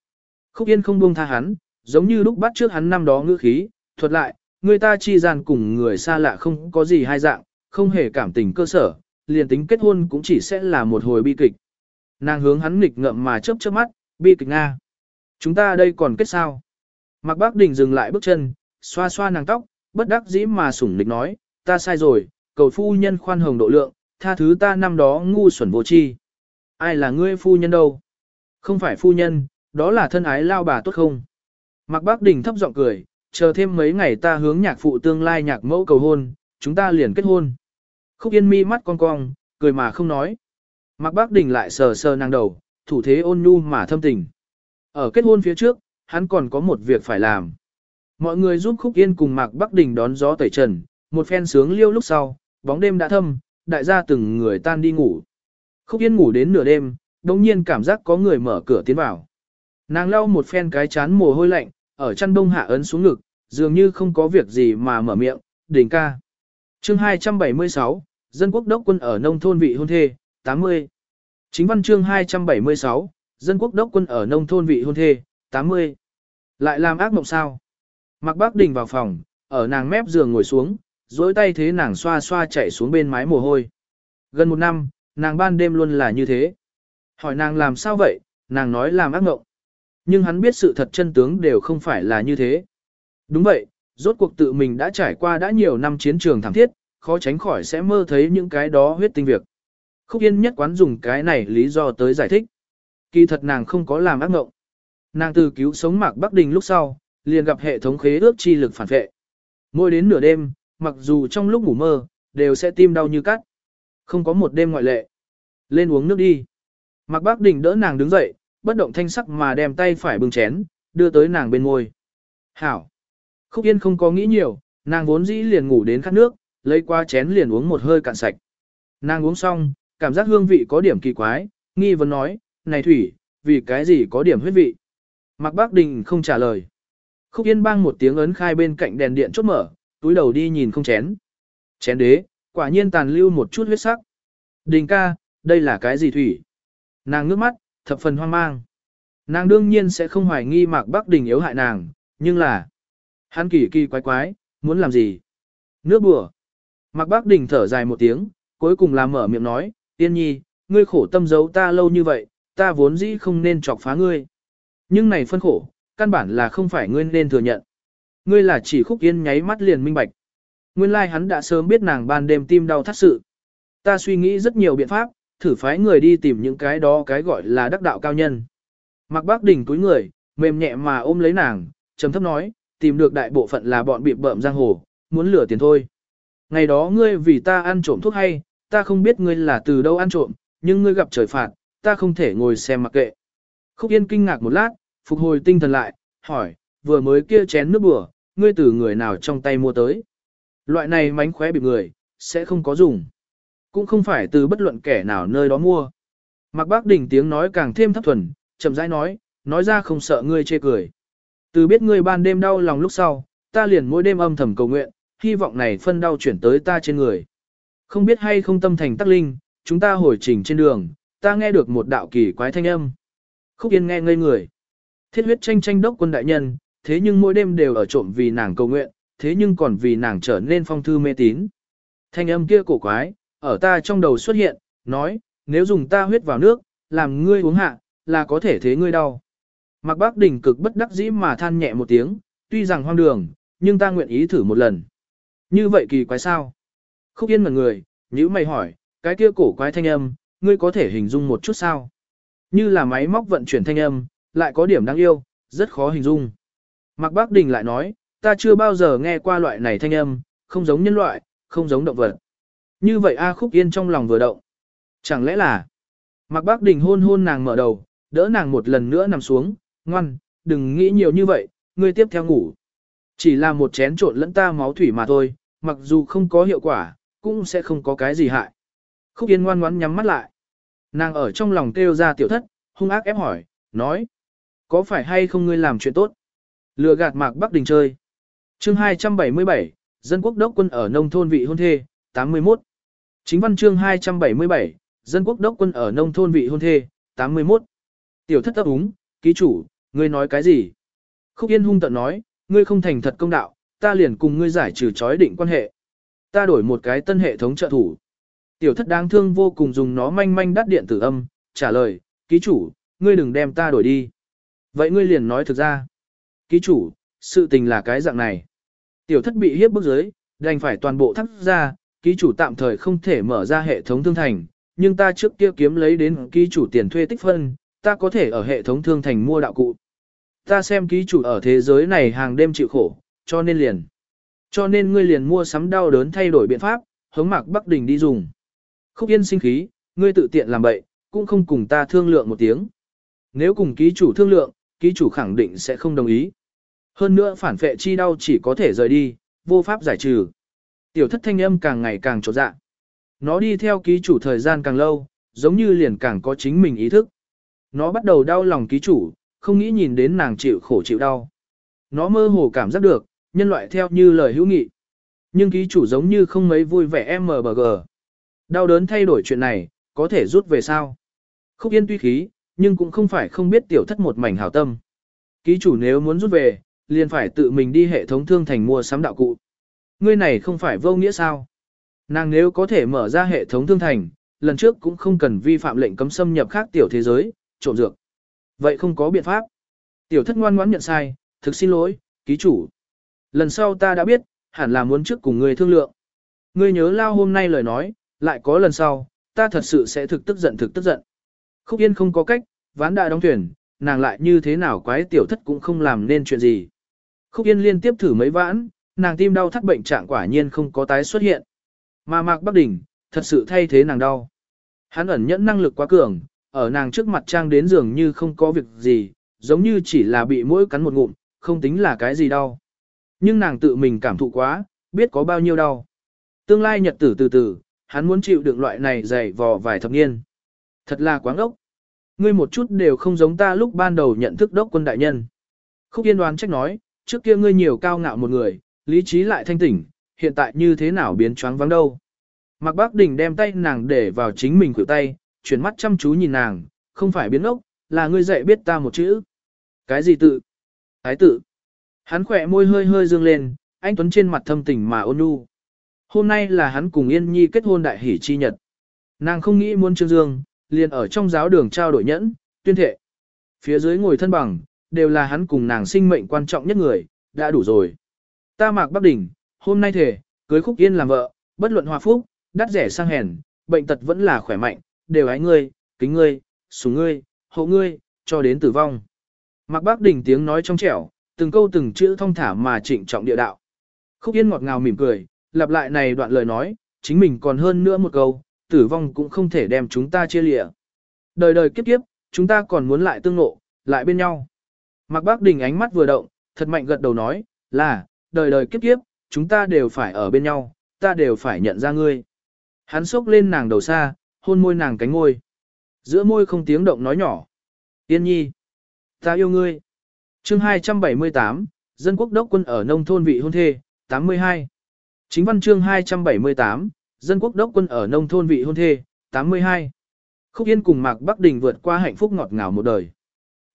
Khúc Yên không buông tha hắn, giống như lúc bắt trước hắn năm đó ngữ khí, thuật lại, người ta chi gian cùng người xa lạ không có gì hai dạng, không hề cảm tình cơ sở, liền tính kết hôn cũng chỉ sẽ là một hồi bi kịch. Nàng hướng hắn nghịch ngậm mà chớp chớp mắt, bi kịch Nga. Chúng ta đây còn kết sao? Mạc Bác Đình dừng lại bước chân, xoa xoa nàng tóc, bất đắc dĩ mà sủng nịch nói, ta sai rồi, cầu phu nhân khoan hồng độ lượng, tha thứ ta năm đó ngu xuẩn vô chi. Ai là ngươi phu nhân đâu? Không phải phu nhân, đó là thân ái lao bà tốt không? Mạc Bác Đình thấp giọng cười, chờ thêm mấy ngày ta hướng nhạc phụ tương lai nhạc mẫu cầu hôn, chúng ta liền kết hôn. Khúc Yên mi mắt cong cong, cười mà không nói. Mạc Bác Đình lại sờ sờ nàng đầu, thủ thế ôn nhu mà thâm tình. Ở kết hôn phía trước, hắn còn có một việc phải làm. Mọi người giúp Khúc Yên cùng Mạc Bắc Đình đón gió tẩy trần, một phen sướng liêu lúc sau, bóng đêm đã thâm, đại gia từng người tan đi ngủ. Khúc Yên ngủ đến nửa đêm, đồng nhiên cảm giác có người mở cửa tiến vào. Nàng lau một phen cái chán mồ hôi lạnh, ở chăn đông hạ ấn xuống ngực, dường như không có việc gì mà mở miệng, đỉnh ca. chương 276, Dân quốc đốc quân ở nông thôn vị hôn thê, 80. Chính văn chương 276, Dân quốc đốc quân ở nông thôn vị hôn thê, 80. Lại làm ác mộng sao? Mặc Bác Đình vào phòng, ở nàng mép giường ngồi xuống, dối tay thế nàng xoa xoa chạy xuống bên mái mồ hôi. Gần một năm, nàng ban đêm luôn là như thế. Hỏi nàng làm sao vậy, nàng nói làm ác mộng. Nhưng hắn biết sự thật chân tướng đều không phải là như thế. Đúng vậy, rốt cuộc tự mình đã trải qua đã nhiều năm chiến trường thảm thiết, khó tránh khỏi sẽ mơ thấy những cái đó huyết tinh việc. Khúc Yên nhất quán dùng cái này lý do tới giải thích. Kỳ thật nàng không có làm ác mộng. Nàng từ cứu sống Mạc Bắc Đình lúc sau, liền gặp hệ thống khế ước chi lực phản vệ. Mỗi đến nửa đêm, mặc dù trong lúc ngủ mơ, đều sẽ tim đau như cắt. Không có một đêm ngoại lệ. Lên uống nước đi. Mạc Bắc Đình đỡ nàng đứng dậy, bất động thanh sắc mà đem tay phải bưng chén, đưa tới nàng bên ngôi. Hảo. Khúc Yên không có nghĩ nhiều, nàng vốn dĩ liền ngủ đến khát nước, lấy qua chén liền uống một hơi cạn sạch. Nàng uống xong, cảm giác hương vị có điểm kỳ quái, nghi vấn nói, này Thủy, vì cái gì có điểm huyết vị? Mạc Bác Đình không trả lời. Khúc Yên bang một tiếng ấn khai bên cạnh đèn điện chốt mở, túi đầu đi nhìn không chén. Chén đế, quả nhiên tàn lưu một chút huyết sắc. Đình ca, đây là cái gì Thủy? Nàng ngước mắt, thập phần hoang mang. Nàng đương nhiên sẽ không hoài nghi Mạc Bác Đình yếu hại nàng, nhưng là... Hắn kỳ kỳ quái quái, muốn làm gì? Nước bùa. Mạc Bác Đình thở dài một tiếng, cuối cùng là mở miệng nói, tiên nhi, ngươi khổ tâm giấu ta lâu như vậy, ta vốn dĩ không nên chọc phá ngươi. Nhưng này phân khổ, căn bản là không phải ngươi nên thừa nhận. Ngươi là chỉ khúc yên nháy mắt liền minh bạch. Nguyên lai like hắn đã sớm biết nàng ban đêm tim đau thắt sự. Ta suy nghĩ rất nhiều biện pháp, thử phái người đi tìm những cái đó cái gọi là đắc đạo cao nhân. Mặc bác đỉnh túi người, mềm nhẹ mà ôm lấy nàng, trầm thấp nói, tìm được đại bộ phận là bọn bị bợm giang hồ, muốn lửa tiền thôi. Ngày đó ngươi vì ta ăn trộm thuốc hay, ta không biết ngươi là từ đâu ăn trộm, nhưng ngươi gặp trời phạt, ta không thể ngồi xem mặc kệ. Khúc Yên kinh ngạc một lát, phục hồi tinh thần lại, hỏi, vừa mới kia chén nước bùa, ngươi từ người nào trong tay mua tới. Loại này mánh khóe bị người, sẽ không có dùng. Cũng không phải từ bất luận kẻ nào nơi đó mua. Mạc Bác Đình tiếng nói càng thêm thấp thuần, chậm rãi nói, nói ra không sợ ngươi chê cười. Từ biết ngươi ban đêm đau lòng lúc sau, ta liền mỗi đêm âm thầm cầu nguyện, hy vọng này phân đau chuyển tới ta trên người. Không biết hay không tâm thành tắc linh, chúng ta hồi trình trên đường, ta nghe được một đạo kỳ quái thanh âm. Khúc Yên nghe ngây người. Thiết huyết tranh tranh đốc quân đại nhân, thế nhưng mỗi đêm đều ở trộm vì nàng cầu nguyện, thế nhưng còn vì nàng trở nên phong thư mê tín. Thanh âm kia cổ quái, ở ta trong đầu xuất hiện, nói, nếu dùng ta huyết vào nước, làm ngươi uống hạ, là có thể thế ngươi đau. Mạc Bác Đình cực bất đắc dĩ mà than nhẹ một tiếng, tuy rằng hoang đường, nhưng ta nguyện ý thử một lần. Như vậy kỳ quái sao? Khúc Yên ngần người, nhữ mày hỏi, cái kia cổ quái thanh âm, ngươi có thể hình dung một chút sao? Như là máy móc vận chuyển thanh âm, lại có điểm đáng yêu, rất khó hình dung. Mạc Bác Đình lại nói, ta chưa bao giờ nghe qua loại này thanh âm, không giống nhân loại, không giống động vật. Như vậy A Khúc Yên trong lòng vừa động. Chẳng lẽ là... Mạc Bác Đình hôn hôn nàng mở đầu, đỡ nàng một lần nữa nằm xuống, ngoan, đừng nghĩ nhiều như vậy, ngươi tiếp theo ngủ. Chỉ là một chén trộn lẫn ta máu thủy mà thôi, mặc dù không có hiệu quả, cũng sẽ không có cái gì hại. Khúc Yên ngoan ngoãn nhắm mắt lại. Nàng ở trong lòng kêu ra tiểu thất, hung ác ép hỏi, nói. Có phải hay không ngươi làm chuyện tốt? Lừa gạt mạc Bắc Đình chơi. chương 277, Dân quốc đốc quân ở nông thôn vị hôn thê, 81. Chính văn chương 277, Dân quốc đốc quân ở nông thôn vị hôn thê, 81. Tiểu thất ấp úng, ký chủ, ngươi nói cái gì? Khúc Yên hung tận nói, ngươi không thành thật công đạo, ta liền cùng ngươi giải trừ chói định quan hệ. Ta đổi một cái tân hệ thống trợ thủ. Tiểu thất đáng thương vô cùng dùng nó manh manh đắt điện tử âm, trả lời, ký chủ, ngươi đừng đem ta đổi đi. Vậy ngươi liền nói thực ra. Ký chủ, sự tình là cái dạng này. Tiểu thất bị hiếp bức dưới, đành phải toàn bộ thắt ra, ký chủ tạm thời không thể mở ra hệ thống thương thành, nhưng ta trước kia kiếm lấy đến ký chủ tiền thuê tích phân, ta có thể ở hệ thống thương thành mua đạo cụ. Ta xem ký chủ ở thế giới này hàng đêm chịu khổ, cho nên liền. Cho nên ngươi liền mua sắm đau đớn thay đổi biện pháp, hống mạc Bắc Đình đi dùng. Khúc Yên sinh khí, ngươi tự tiện làm bậy, cũng không cùng ta thương lượng một tiếng. Nếu cùng ký chủ thương lượng, ký chủ khẳng định sẽ không đồng ý. Hơn nữa phản phệ chi đau chỉ có thể rời đi, vô pháp giải trừ. Tiểu thất thanh âm càng ngày càng trột dạ. Nó đi theo ký chủ thời gian càng lâu, giống như liền càng có chính mình ý thức. Nó bắt đầu đau lòng ký chủ, không nghĩ nhìn đến nàng chịu khổ chịu đau. Nó mơ hồ cảm giác được, nhân loại theo như lời hữu nghị. Nhưng ký chủ giống như không mấy vui vẻ MBG. Đau đớn thay đổi chuyện này, có thể rút về sao? Khúc yên tuy khí, nhưng cũng không phải không biết tiểu thất một mảnh hảo tâm. Ký chủ nếu muốn rút về, liền phải tự mình đi hệ thống thương thành mua sắm đạo cụ. Ngươi này không phải vô nghĩa sao? Nàng nếu có thể mở ra hệ thống thương thành, lần trước cũng không cần vi phạm lệnh cấm xâm nhập khác tiểu thế giới, trộm dược. Vậy không có biện pháp. Tiểu thất ngoan ngoãn nhận sai, thực xin lỗi, ký chủ. Lần sau ta đã biết, hẳn là muốn trước cùng ngươi thương lượng. Ngươi nhớ lao hôm nay lời nói, lại có lần sau, ta thật sự sẽ thực tức giận thực tức giận. Khúc Yên không có cách, ván đã đóng thuyền, nàng lại như thế nào quái tiểu thất cũng không làm nên chuyện gì. Khúc Yên liên tiếp thử mấy vãn, nàng tim đau thắt bệnh trạng quả nhiên không có tái xuất hiện. Mà Mạc Bắc Đỉnh, thật sự thay thế nàng đau. Hắn ẩn nhẫn năng lực quá cường, ở nàng trước mặt trang đến giường như không có việc gì, giống như chỉ là bị mũi cắn một ngụm, không tính là cái gì đau. Nhưng nàng tự mình cảm thụ quá, biết có bao nhiêu đau. Tương lai nhật tử từ từ, hắn muốn chịu đựng loại này dày vò vài thập niên. Thật là quáng ngốc. Ngươi một chút đều không giống ta lúc ban đầu nhận thức đốc quân đại nhân. Khúc Yên đoán trách nói, trước kia ngươi nhiều cao ngạo một người, lý trí lại thanh tỉnh, hiện tại như thế nào biến choáng vắng đâu. Mạc Bác Đình đem tay nàng để vào chính mình khuỷu tay, chuyển mắt chăm chú nhìn nàng, không phải biến ốc, là ngươi dạy biết ta một chữ. Cái gì tự? thái tự. Hắn khỏe môi hơi hơi dương lên, anh Tuấn trên mặt thâm tình mà ôn nhu. Hôm nay là hắn cùng Yên Nhi kết hôn đại hỷ chi nhật. Nàng không nghĩ muốn Trương Dương, liền ở trong giáo đường trao đổi nhẫn, tuyên thệ. Phía dưới ngồi thân bằng, đều là hắn cùng nàng sinh mệnh quan trọng nhất người, đã đủ rồi. Ta mạc Bắc Đỉnh, hôm nay thể, cưới khúc yên làm vợ, bất luận hòa phúc, đắt rẻ sang hèn, bệnh tật vẫn là khỏe mạnh, đều ái ngươi, kính ngươi, sủng ngươi, hộ ngươi, cho đến tử vong. Mạc Bác Đỉnh tiếng nói trong trẻo, từng câu từng chữ thông thả mà trịnh trọng địa đạo. Khúc Yên ngọt ngào mỉm cười, lặp lại này đoạn lời nói, chính mình còn hơn nữa một câu, tử vong cũng không thể đem chúng ta chia lìa. Đời đời kiếp kiếp, chúng ta còn muốn lại tương ngộ, lại bên nhau. Mạc Bác Đình ánh mắt vừa động, thật mạnh gật đầu nói, là, đời đời kiếp kiếp, chúng ta đều phải ở bên nhau, ta đều phải nhận ra ngươi. Hắn sốc lên nàng đầu xa, hôn môi nàng cánh ngôi. Giữa môi không tiếng động nói nhỏ. Yên nhi, ta yêu ngươi. chương 278, Dân quốc đốc quân ở nông thôn vị hôn thê, 82. Chính văn chương 278, Dân quốc đốc quân ở nông thôn vị hôn thê, 82. Khúc Yên cùng Mạc Bắc Đình vượt qua hạnh phúc ngọt ngào một đời.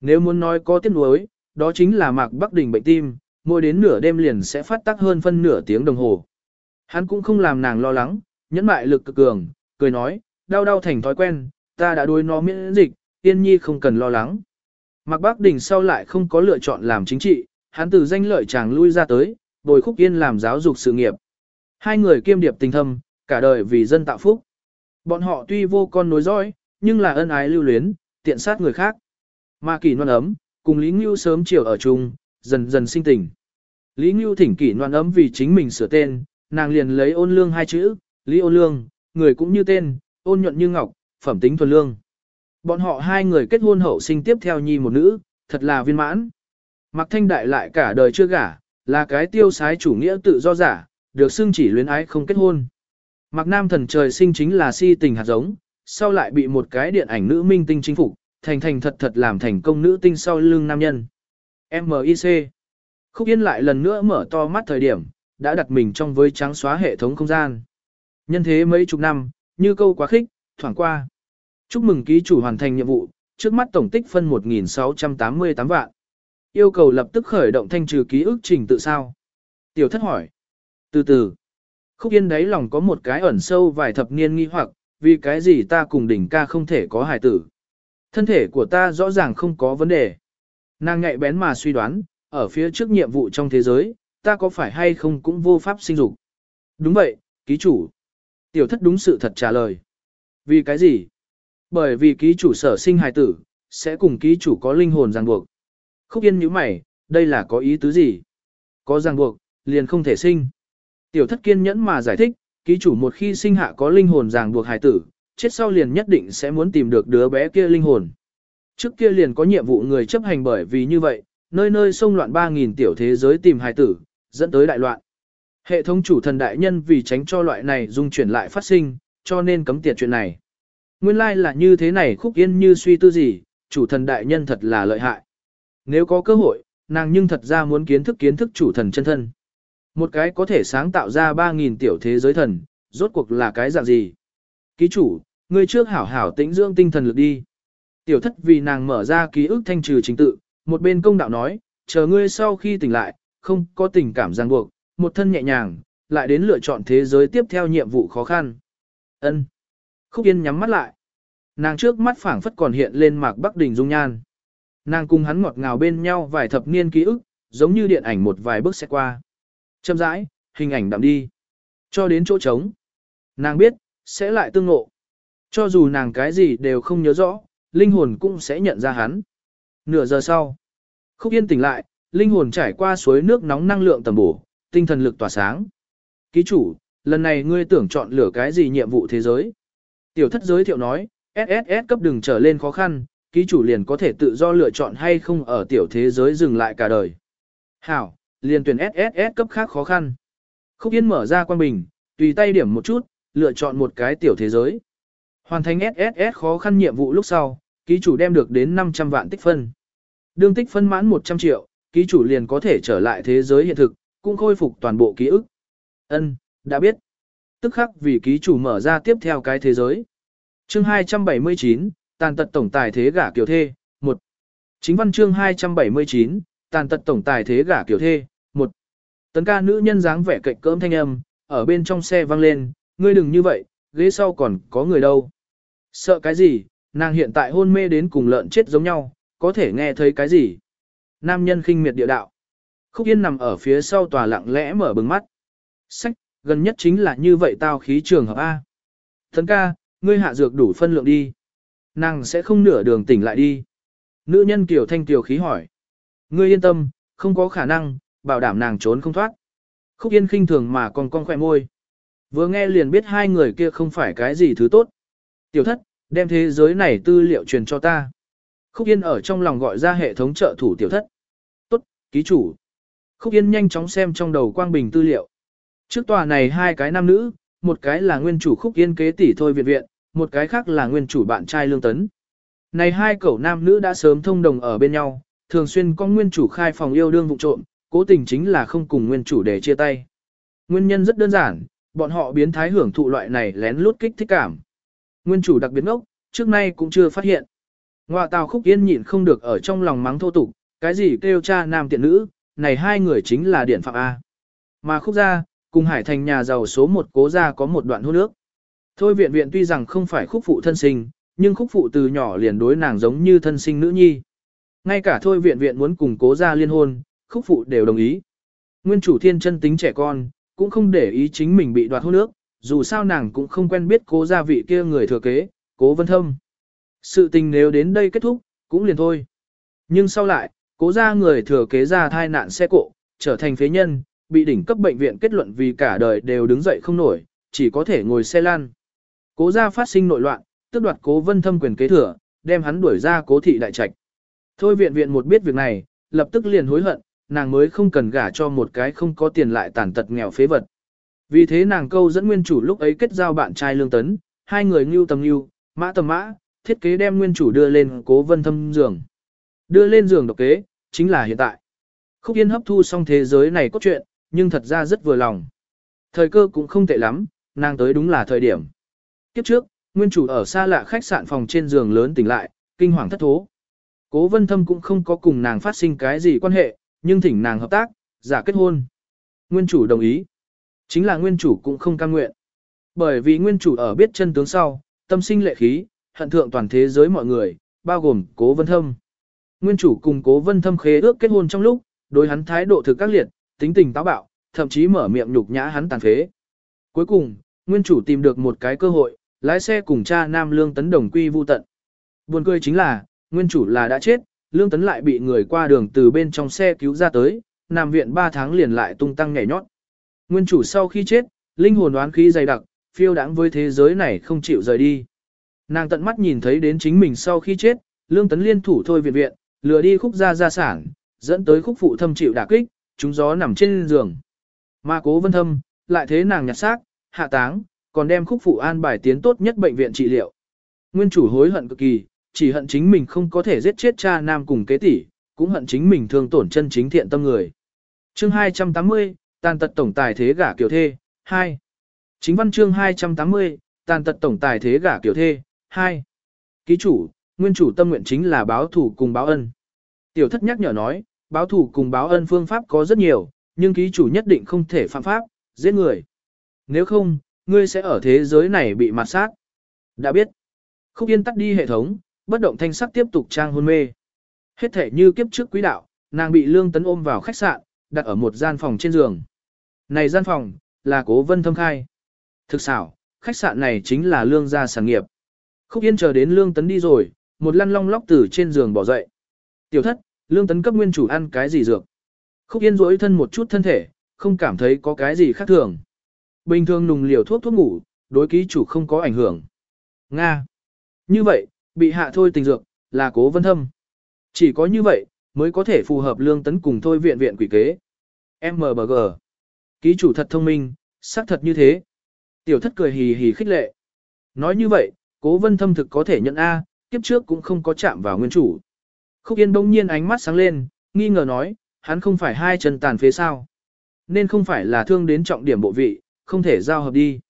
Nếu muốn nói có tiếc nuối, đó chính là Mạc Bắc Đình bệnh tim, mỗi đến nửa đêm liền sẽ phát tác hơn phân nửa tiếng đồng hồ. Hắn cũng không làm nàng lo lắng, nhẫn mại lực cực cường, cười nói, đau đau thành thói quen, ta đã đối nó miễn dịch, Yên Nhi không cần lo lắng. Mạc Bắc Đình sau lại không có lựa chọn làm chính trị, hắn từ danh lợi chàng lui ra tới, bồi Khúc Yên làm giáo dục sự nghiệp. Hai người kiêm điệp tình thâm, cả đời vì dân tạo phúc. Bọn họ tuy vô con nối dõi, nhưng là ân ái lưu luyến, tiện sát người khác. Mà kỷ noan ấm, cùng Lý Ngưu sớm chiều ở chung, dần dần sinh tình. Lý Ngưu thỉnh kỷ noan ấm vì chính mình sửa tên, nàng liền lấy ôn lương hai chữ, Lý ôn lương, người cũng như tên, ôn nhuận như ngọc, phẩm tính thuần lương. Bọn họ hai người kết hôn hậu sinh tiếp theo nhi một nữ, thật là viên mãn. Mặc thanh đại lại cả đời chưa gả, là cái tiêu sái chủ nghĩa tự do giả, được xưng chỉ luyến ái không kết hôn. Mạc Nam thần trời sinh chính là si tình hạt giống, sau lại bị một cái điện ảnh nữ minh tinh chính phục, thành thành thật thật làm thành công nữ tinh sau lưng nam nhân. MIC. Khúc Yên lại lần nữa mở to mắt thời điểm, đã đặt mình trong với trắng xóa hệ thống không gian. Nhân thế mấy chục năm, như câu quá khích, thoảng qua. Chúc mừng ký chủ hoàn thành nhiệm vụ, trước mắt tổng tích phân 1.688 vạn. Yêu cầu lập tức khởi động thanh trừ ký ức trình tự sao. Tiểu thất hỏi. Từ từ. Khúc Yên đấy lòng có một cái ẩn sâu vài thập niên nghi hoặc, vì cái gì ta cùng đỉnh ca không thể có hài tử. Thân thể của ta rõ ràng không có vấn đề. Nàng nhạy bén mà suy đoán, ở phía trước nhiệm vụ trong thế giới, ta có phải hay không cũng vô pháp sinh dục. Đúng vậy, ký chủ. Tiểu thất đúng sự thật trả lời. Vì cái gì? Bởi vì ký chủ sở sinh hài tử, sẽ cùng ký chủ có linh hồn ràng buộc. Khúc yên như mày, đây là có ý tứ gì? Có ràng buộc, liền không thể sinh. Tiểu thất kiên nhẫn mà giải thích, ký chủ một khi sinh hạ có linh hồn ràng buộc hài tử, chết sau liền nhất định sẽ muốn tìm được đứa bé kia linh hồn. Trước kia liền có nhiệm vụ người chấp hành bởi vì như vậy, nơi nơi xông loạn 3.000 tiểu thế giới tìm hài tử, dẫn tới đại loạn. Hệ thống chủ thần đại nhân vì tránh cho loại này dung chuyển lại phát sinh, cho nên cấm tiệt chuyện này. Nguyên lai like là như thế này khúc yên như suy tư gì, chủ thần đại nhân thật là lợi hại. Nếu có cơ hội, nàng nhưng thật ra muốn kiến thức kiến thức chủ thần chân thân. Một cái có thể sáng tạo ra 3.000 tiểu thế giới thần, rốt cuộc là cái dạng gì? Ký chủ, ngươi trước hảo hảo tĩnh dưỡng tinh thần lực đi. Tiểu thất vì nàng mở ra ký ức thanh trừ chính tự, một bên công đạo nói, chờ ngươi sau khi tỉnh lại, không có tình cảm ràng buộc, một thân nhẹ nhàng, lại đến lựa chọn thế giới tiếp theo nhiệm vụ khó khăn. Ân. Khúc Yên nhắm mắt lại. Nàng trước mắt phảng phất còn hiện lên mạc Bắc Đình dung nhan. Nàng cùng hắn ngọt ngào bên nhau vài thập niên ký ức, giống như điện ảnh một vài bước sẽ qua. Châm rãi, hình ảnh đậm đi. Cho đến chỗ trống. Nàng biết, sẽ lại tương ngộ. Cho dù nàng cái gì đều không nhớ rõ, linh hồn cũng sẽ nhận ra hắn. Nửa giờ sau, Khúc Yên tỉnh lại, linh hồn trải qua suối nước nóng năng lượng tầm bổ, tinh thần lực tỏa sáng. Ký chủ, lần này ngươi tưởng chọn lửa cái gì nhiệm vụ thế giới? Tiểu thất giới thiệu nói, SSS cấp đừng trở lên khó khăn, ký chủ liền có thể tự do lựa chọn hay không ở tiểu thế giới dừng lại cả đời. Hảo, liền tuyển SSS cấp khác khó khăn. Khúc Yên mở ra quan bình, tùy tay điểm một chút, lựa chọn một cái tiểu thế giới. Hoàn thành SSS khó khăn nhiệm vụ lúc sau, ký chủ đem được đến 500 vạn tích phân. Đương tích phân mãn 100 triệu, ký chủ liền có thể trở lại thế giới hiện thực, cũng khôi phục toàn bộ ký ức. Ân, đã biết. Tức khắc vì ký chủ mở ra tiếp theo cái thế giới. Chương 279, tàn tật tổng tài thế gả kiểu thê, 1. Chính văn chương 279, tàn tật tổng tài thế gả kiểu thê, một Tấn ca nữ nhân dáng vẻ cạnh cỡm thanh âm, ở bên trong xe vang lên, ngươi đừng như vậy, ghế sau còn có người đâu. Sợ cái gì, nàng hiện tại hôn mê đến cùng lợn chết giống nhau, có thể nghe thấy cái gì. Nam nhân khinh miệt địa đạo. Khúc Yên nằm ở phía sau tòa lặng lẽ mở bừng mắt. Sách, gần nhất chính là như vậy tao khí trường hợp A. Tấn ca, ngươi hạ dược đủ phân lượng đi. Nàng sẽ không nửa đường tỉnh lại đi. Nữ nhân kiểu thanh tiểu khí hỏi. Ngươi yên tâm, không có khả năng, bảo đảm nàng trốn không thoát. Khúc Yên khinh thường mà còn con khỏe môi. Vừa nghe liền biết hai người kia không phải cái gì thứ tốt. Tiểu thất, đem thế giới này tư liệu truyền cho ta. Khúc Yên ở trong lòng gọi ra hệ thống trợ thủ tiểu thất. Tốt, ký chủ. Khúc Yên nhanh chóng xem trong đầu quang bình tư liệu. Trước tòa này hai cái nam nữ, một cái là nguyên chủ Khúc Yên kế tỷ thôi viện viện, một cái khác là nguyên chủ bạn trai Lương Tấn. Này hai cậu nam nữ đã sớm thông đồng ở bên nhau, thường xuyên có nguyên chủ khai phòng yêu đương vụ trộm, cố tình chính là không cùng nguyên chủ để chia tay. Nguyên nhân rất đơn giản, bọn họ biến thái hưởng thụ loại này lén lút kích thích cảm. Nguyên chủ đặc biệt ngốc, trước nay cũng chưa phát hiện. Ngoà tào khúc yên nhịn không được ở trong lòng mắng thô tục, cái gì kêu cha nam tiện nữ, này hai người chính là điện phạm A. Mà khúc gia, cùng hải thành nhà giàu số một cố gia có một đoạn hôn nước. Thôi viện viện tuy rằng không phải khúc phụ thân sinh, nhưng khúc phụ từ nhỏ liền đối nàng giống như thân sinh nữ nhi. Ngay cả thôi viện viện muốn cùng cố gia liên hôn, khúc phụ đều đồng ý. Nguyên chủ thiên chân tính trẻ con, cũng không để ý chính mình bị đoạt hôn nước, dù sao nàng cũng không quen biết cố gia vị kia người thừa kế, cố vân thâm. Sự tình nếu đến đây kết thúc, cũng liền thôi. Nhưng sau lại, cố gia người thừa kế ra thai nạn xe cộ, trở thành phế nhân, bị đỉnh cấp bệnh viện kết luận vì cả đời đều đứng dậy không nổi, chỉ có thể ngồi xe lan. Cố gia phát sinh nội loạn, tức đoạt cố vân thâm quyền kế thừa, đem hắn đuổi ra cố thị đại trạch. Thôi viện viện một biết việc này, lập tức liền hối hận, nàng mới không cần gả cho một cái không có tiền lại tàn tật nghèo phế vật. Vì thế nàng câu dẫn nguyên chủ lúc ấy kết giao bạn trai lương tấn, hai người ngưu tầm ngưu, mã tầm mã, thiết kế đem nguyên chủ đưa lên cố vân thâm giường. Đưa lên giường độc kế, chính là hiện tại. Khúc Yên hấp thu xong thế giới này có chuyện, nhưng thật ra rất vừa lòng. Thời cơ cũng không tệ lắm, nàng tới đúng là thời điểm. Kiếp trước, nguyên chủ ở xa lạ khách sạn phòng trên giường lớn tỉnh lại, kinh hoàng thất thố. Cố vân thâm cũng không có cùng nàng phát sinh cái gì quan hệ, nhưng thỉnh nàng hợp tác, giả kết hôn. Nguyên chủ đồng ý. Chính là nguyên chủ cũng không cam nguyện. Bởi vì nguyên chủ ở biết chân tướng sau, tâm sinh lệ khí, hận thượng toàn thế giới mọi người, bao gồm cố vân thâm. Nguyên chủ cùng cố vân thâm khế ước kết hôn trong lúc, đối hắn thái độ thực các liệt, tính tình táo bạo, thậm chí mở miệng nhục nhã hắn tàn phế. Cuối cùng, nguyên chủ tìm được một cái cơ hội, lái xe cùng cha nam lương tấn đồng quy vu tận. Buồn cười chính là, nguyên chủ là đã chết, lương tấn lại bị người qua đường từ bên trong xe cứu ra tới, nằm viện 3 tháng liền lại tung tăng nhảy nhót. Nguyên chủ sau khi chết, linh hồn đoán khí dày đặc, phiêu đãng với thế giới này không chịu rời đi. Nàng tận mắt nhìn thấy đến chính mình sau khi chết, lương tấn liên thủ thôi viện viện, lừa đi khúc gia gia sản, dẫn tới khúc phụ thâm chịu đả kích, chúng gió nằm trên giường. Mà cố vân thâm, lại thế nàng nhặt xác, hạ táng, còn đem khúc phụ an bài tiến tốt nhất bệnh viện trị liệu. Nguyên chủ hối hận cực kỳ, chỉ hận chính mình không có thể giết chết cha nam cùng kế tỷ, cũng hận chính mình thương tổn chân chính thiện tâm người. Chương 280, tàn tật tổng tài thế gả kiểu thê, 2. Chính văn chương 280, tàn tật tổng tài thế gả kiểu thê, 2. Ký chủ, nguyên chủ tâm nguyện chính là báo thủ cùng báo ân. Tiểu thất nhắc nhở nói, báo thủ cùng báo ân phương pháp có rất nhiều, nhưng ký chủ nhất định không thể phạm pháp, giết người. Nếu không, ngươi sẽ ở thế giới này bị mặt sát. Đã biết. Khúc Yên tắt đi hệ thống, bất động thanh sắc tiếp tục trang hôn mê. Hết thể như kiếp trước quý đạo, nàng bị Lương Tấn ôm vào khách sạn, đặt ở một gian phòng trên giường. Này gian phòng, là cố vân thâm khai. Thực xảo, khách sạn này chính là Lương gia sản nghiệp. Khúc Yên chờ đến Lương Tấn đi rồi, một lăn long lóc từ trên giường bỏ dậy. Tiểu thất, Lương Tấn cấp nguyên chủ ăn cái gì dược. Khúc Yên rỗi thân một chút thân thể, không cảm thấy có cái gì khác thường. Bình thường nùng liều thuốc thuốc ngủ, đối ký chủ không có ảnh hưởng. Nga. Như vậy, bị hạ thôi tình dược, là cố vân thâm. Chỉ có như vậy, mới có thể phù hợp lương tấn cùng thôi viện viện quỷ kế. MBG. Ký chủ thật thông minh, xác thật như thế. Tiểu thất cười hì hì khích lệ. Nói như vậy, cố vân thâm thực có thể nhận A, kiếp trước cũng không có chạm vào nguyên chủ. Khúc Yên đông nhiên ánh mắt sáng lên, nghi ngờ nói, hắn không phải hai chân tàn phế sao. Nên không phải là thương đến trọng điểm bộ vị, không thể giao hợp đi.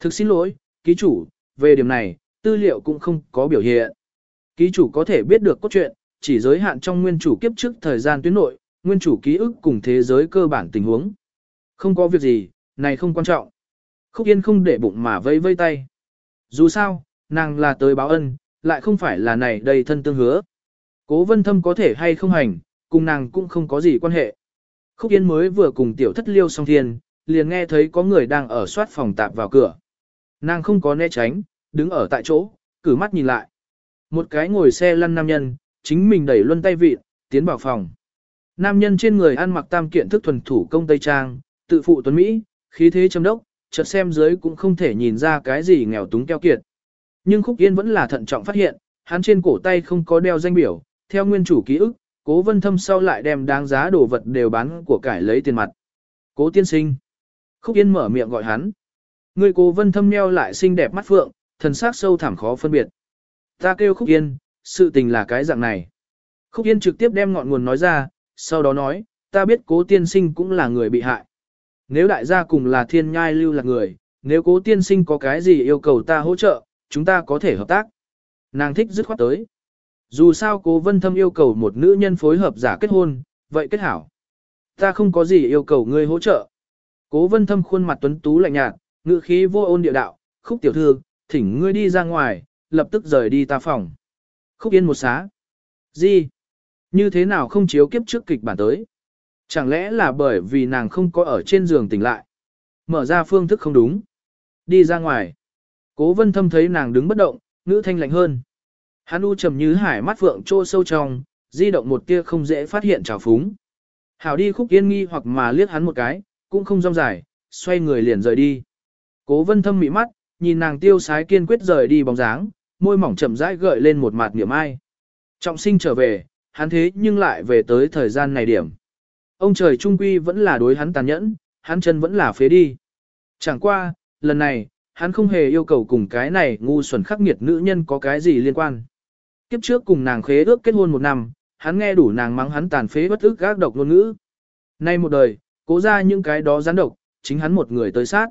Thực xin lỗi, ký chủ, về điểm này, tư liệu cũng không có biểu hiện. Ký chủ có thể biết được cốt truyện, chỉ giới hạn trong nguyên chủ kiếp trước thời gian tuyến nội, nguyên chủ ký ức cùng thế giới cơ bản tình huống. Không có việc gì, này không quan trọng. Khúc Yên không để bụng mà vây vây tay. Dù sao, nàng là tới báo ân, lại không phải là này đầy thân tương hứa. Cố vân thâm có thể hay không hành, cùng nàng cũng không có gì quan hệ. Khúc Yên mới vừa cùng tiểu thất liêu song thiên, liền nghe thấy có người đang ở soát phòng tạp vào cửa. Nàng không có né tránh, đứng ở tại chỗ, cử mắt nhìn lại. Một cái ngồi xe lăn nam nhân, chính mình đẩy luân tay vị, tiến vào phòng. Nam nhân trên người ăn mặc tam kiện thức thuần thủ công Tây Trang, tự phụ tuấn Mỹ, khí thế châm đốc, chợt xem dưới cũng không thể nhìn ra cái gì nghèo túng keo kiệt. Nhưng Khúc Yên vẫn là thận trọng phát hiện, hắn trên cổ tay không có đeo danh biểu, theo nguyên chủ ký ức, cố vân thâm sau lại đem đáng giá đồ vật đều bán của cải lấy tiền mặt. Cố tiên sinh. Khúc Yên mở miệng gọi hắn. Người cố vân thâm nheo lại xinh đẹp mắt phượng, thần sắc sâu thẳm khó phân biệt. Ta kêu Khúc Yên, sự tình là cái dạng này. Khúc Yên trực tiếp đem ngọn nguồn nói ra, sau đó nói, ta biết cố tiên sinh cũng là người bị hại. Nếu đại gia cùng là thiên nhai lưu là người, nếu cố tiên sinh có cái gì yêu cầu ta hỗ trợ, chúng ta có thể hợp tác. Nàng thích dứt khoát tới. Dù sao cố vân thâm yêu cầu một nữ nhân phối hợp giả kết hôn, vậy kết hảo. Ta không có gì yêu cầu ngươi hỗ trợ. Cố vân thâm khuôn mặt tuấn tú lạnh nhạt, ngự khí vô ôn địa đạo, khúc tiểu thư, thỉnh ngươi đi ra ngoài, lập tức rời đi ta phòng. Khúc yên một xá. Gì? Như thế nào không chiếu kiếp trước kịch bản tới? Chẳng lẽ là bởi vì nàng không có ở trên giường tỉnh lại? Mở ra phương thức không đúng. Đi ra ngoài. Cố vân thâm thấy nàng đứng bất động, ngữ thanh lạnh hơn. Hắn u trầm như hải mắt phượng trô sâu trong, di động một tia không dễ phát hiện trào phúng. Hảo đi khúc yên nghi hoặc mà liếc hắn một cái, cũng không rong dài, xoay người liền rời đi. Cố vân thâm mị mắt, nhìn nàng tiêu sái kiên quyết rời đi bóng dáng, môi mỏng chậm rãi gợi lên một mặt niệm ai. Trọng sinh trở về, hắn thế nhưng lại về tới thời gian này điểm. Ông trời trung quy vẫn là đối hắn tàn nhẫn, hắn chân vẫn là phế đi. Chẳng qua, lần này, hắn không hề yêu cầu cùng cái này ngu xuẩn khắc nghiệt nữ nhân có cái gì liên quan. Kiếp trước cùng nàng khế ước kết hôn một năm, hắn nghe đủ nàng mắng hắn tàn phế bất ức gác độc ngôn ngữ. Nay một đời, cố ra những cái đó gián độc, chính hắn một người tới sát.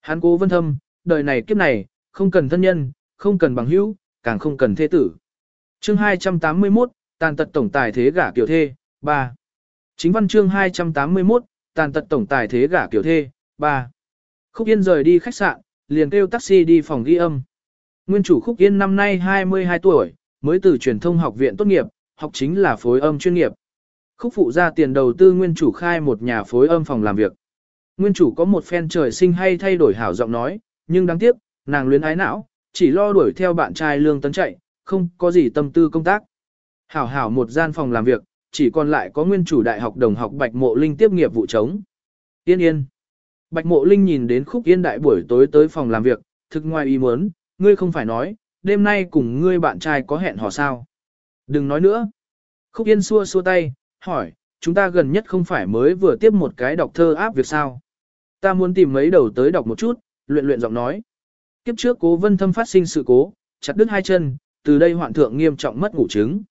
Hắn cố vân thâm, đời này kiếp này, không cần thân nhân, không cần bằng hữu, càng không cần thế tử. Chương 281, tàn tật tổng tài thế gả kiểu thê, 3. Chính văn chương 281, tàn tật tổng tài thế gả kiểu thê, 3. Khúc Yên rời đi khách sạn, liền kêu taxi đi phòng ghi âm. Nguyên chủ Khúc Yên năm nay 22 tuổi, mới từ truyền thông học viện tốt nghiệp, học chính là phối âm chuyên nghiệp. Khúc phụ ra tiền đầu tư nguyên chủ khai một nhà phối âm phòng làm việc. Nguyên chủ có một fan trời sinh hay thay đổi hảo giọng nói, nhưng đáng tiếc, nàng luyến ái não, chỉ lo đuổi theo bạn trai lương tấn chạy, không có gì tâm tư công tác. Hảo hảo một gian phòng làm việc, chỉ còn lại có nguyên chủ đại học đồng học Bạch Mộ Linh tiếp nghiệp vụ chống. Yên yên. Bạch Mộ Linh nhìn đến khúc yên đại buổi tối tới phòng làm việc, thực ngoài ý muốn, ngươi không phải nói, đêm nay cùng ngươi bạn trai có hẹn hò sao. Đừng nói nữa. Khúc yên xua xua tay, hỏi, chúng ta gần nhất không phải mới vừa tiếp một cái đọc thơ áp việc sao. Ta muốn tìm mấy đầu tới đọc một chút, luyện luyện giọng nói. Kiếp trước cố vân thâm phát sinh sự cố, chặt đứt hai chân, từ đây hoạn thượng nghiêm trọng mất ngủ chứng.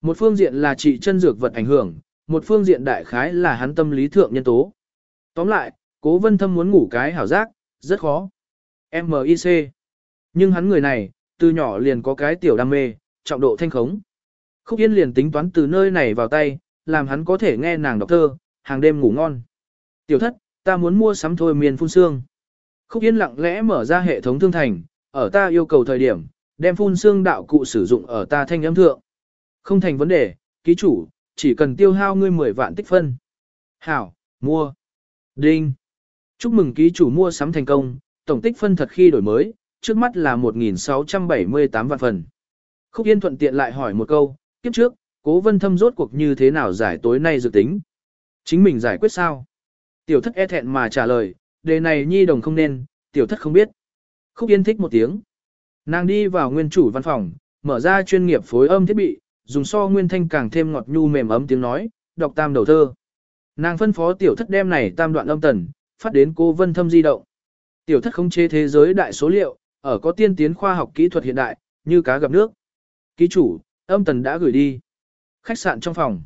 Một phương diện là trị chân dược vật ảnh hưởng, một phương diện đại khái là hắn tâm lý thượng nhân tố. Tóm lại, cố vân thâm muốn ngủ cái hảo giác, rất khó. M y c. Nhưng hắn người này, từ nhỏ liền có cái tiểu đam mê, trọng độ thanh khống. Khúc Yên liền tính toán từ nơi này vào tay, làm hắn có thể nghe nàng đọc thơ, hàng đêm ngủ ngon. Tiểu thất, ta muốn mua sắm thôi miền phun xương. Khúc Yên lặng lẽ mở ra hệ thống thương thành, ở ta yêu cầu thời điểm, đem phun xương đạo cụ sử dụng ở ta thanh âm thượng. Không thành vấn đề, ký chủ, chỉ cần tiêu hao ngươi 10 vạn tích phân. Hảo, mua. Đinh. Chúc mừng ký chủ mua sắm thành công, tổng tích phân thật khi đổi mới, trước mắt là 1.678 vạn phần. Khúc Yên thuận tiện lại hỏi một câu, kiếp trước, cố vân thâm rốt cuộc như thế nào giải tối nay dự tính. Chính mình giải quyết sao? Tiểu thất e thẹn mà trả lời, đề này nhi đồng không nên, tiểu thất không biết. Khúc Yên thích một tiếng. Nàng đi vào nguyên chủ văn phòng, mở ra chuyên nghiệp phối âm thiết bị, dùng so nguyên thanh càng thêm ngọt nhu mềm ấm tiếng nói, đọc tam đầu thơ. Nàng phân phó tiểu thất đem này tam đoạn âm tần, phát đến cô vân thâm di động. Tiểu thất không chế thế giới đại số liệu, ở có tiên tiến khoa học kỹ thuật hiện đại, như cá gặp nước. Ký chủ, âm tần đã gửi đi. Khách sạn trong phòng.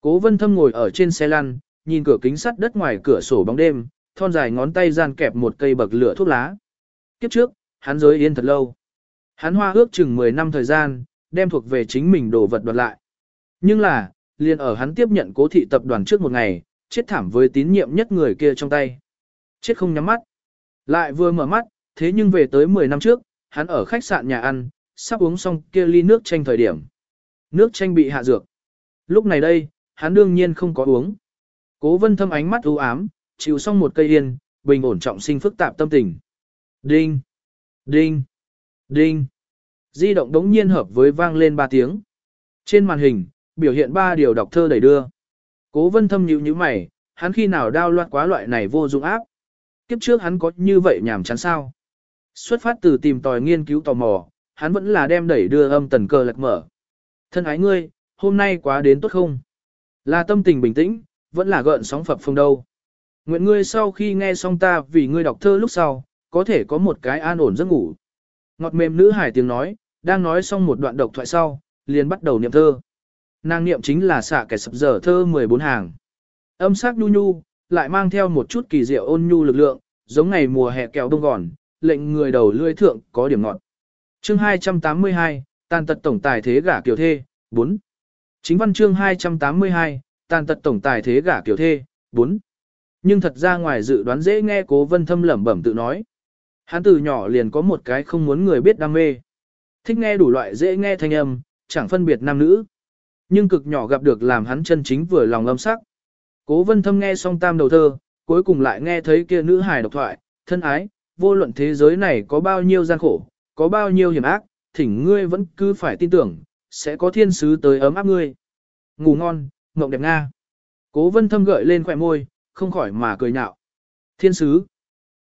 Cố vân thâm ngồi ở trên xe lăn, nhìn cửa kính sắt đất ngoài cửa sổ bóng đêm, thon dài ngón tay gian kẹp một cây bậc lửa thuốc lá. Kiếp trước, hắn giới yên thật lâu. Hắn hoa ước chừng 10 năm thời gian, đem thuộc về chính mình đồ vật đoạt lại. Nhưng là, liền ở hắn tiếp nhận cố thị tập đoàn trước một ngày, chết thảm với tín nhiệm nhất người kia trong tay. Chết không nhắm mắt. Lại vừa mở mắt, thế nhưng về tới 10 năm trước, hắn ở khách sạn nhà ăn, sắp uống xong kia ly nước chanh thời điểm. Nước chanh bị hạ dược. Lúc này đây, hắn đương nhiên không có uống. Cố vân thâm ánh mắt u ám, chịu xong một cây yên, bình ổn trọng sinh phức tạp tâm tình. Đinh! Đinh! Đinh! Di động đống nhiên hợp với vang lên ba tiếng. Trên màn hình, biểu hiện ba điều đọc thơ đẩy đưa. Cố vân thâm nhíu nhíu mày, hắn khi nào đao loạt quá loại này vô dụng áp. Kiếp trước hắn có như vậy nhảm chán sao. Xuất phát từ tìm tòi nghiên cứu tò mò, hắn vẫn là đem đẩy đưa âm tần cơ lật mở. Thân ái ngươi, hôm nay quá đến tốt không? Là tâm tình bình tĩnh, vẫn là gợn sóng phập phương đâu. Nguyện ngươi sau khi nghe xong ta vì ngươi đọc thơ lúc sau, có thể có một cái an ổn giấc ngủ. Ngọt mềm nữ hải tiếng nói, đang nói xong một đoạn độc thoại sau, liền bắt đầu niệm thơ. Nàng niệm chính là xạ kẻ sập dở thơ 14 hàng. Âm sắc nhu nhu, lại mang theo một chút kỳ diệu ôn nhu lực lượng, giống ngày mùa hè kẹo đông gòn, lệnh người đầu lươi thượng có điểm ngọt. Chương 282, tàn tật tổng tài thế gả kiểu thê, 4. Chính văn chương 282, tàn tật tổng tài thế gả kiểu thê, 4. Nhưng thật ra ngoài dự đoán dễ nghe cố vân thâm lẩm bẩm tự nói. Hắn từ nhỏ liền có một cái không muốn người biết đam mê. Thích nghe đủ loại dễ nghe thanh âm, chẳng phân biệt nam nữ. Nhưng cực nhỏ gặp được làm hắn chân chính vừa lòng âm sắc. Cố vân thâm nghe xong tam đầu thơ, cuối cùng lại nghe thấy kia nữ hài độc thoại, thân ái, vô luận thế giới này có bao nhiêu gian khổ, có bao nhiêu hiểm ác, thỉnh ngươi vẫn cứ phải tin tưởng, sẽ có thiên sứ tới ấm áp ngươi. Ngủ ngon, mộng đẹp Nga. Cố vân thâm gợi lên khỏe môi, không khỏi mà cười nhạo. Thiên sứ,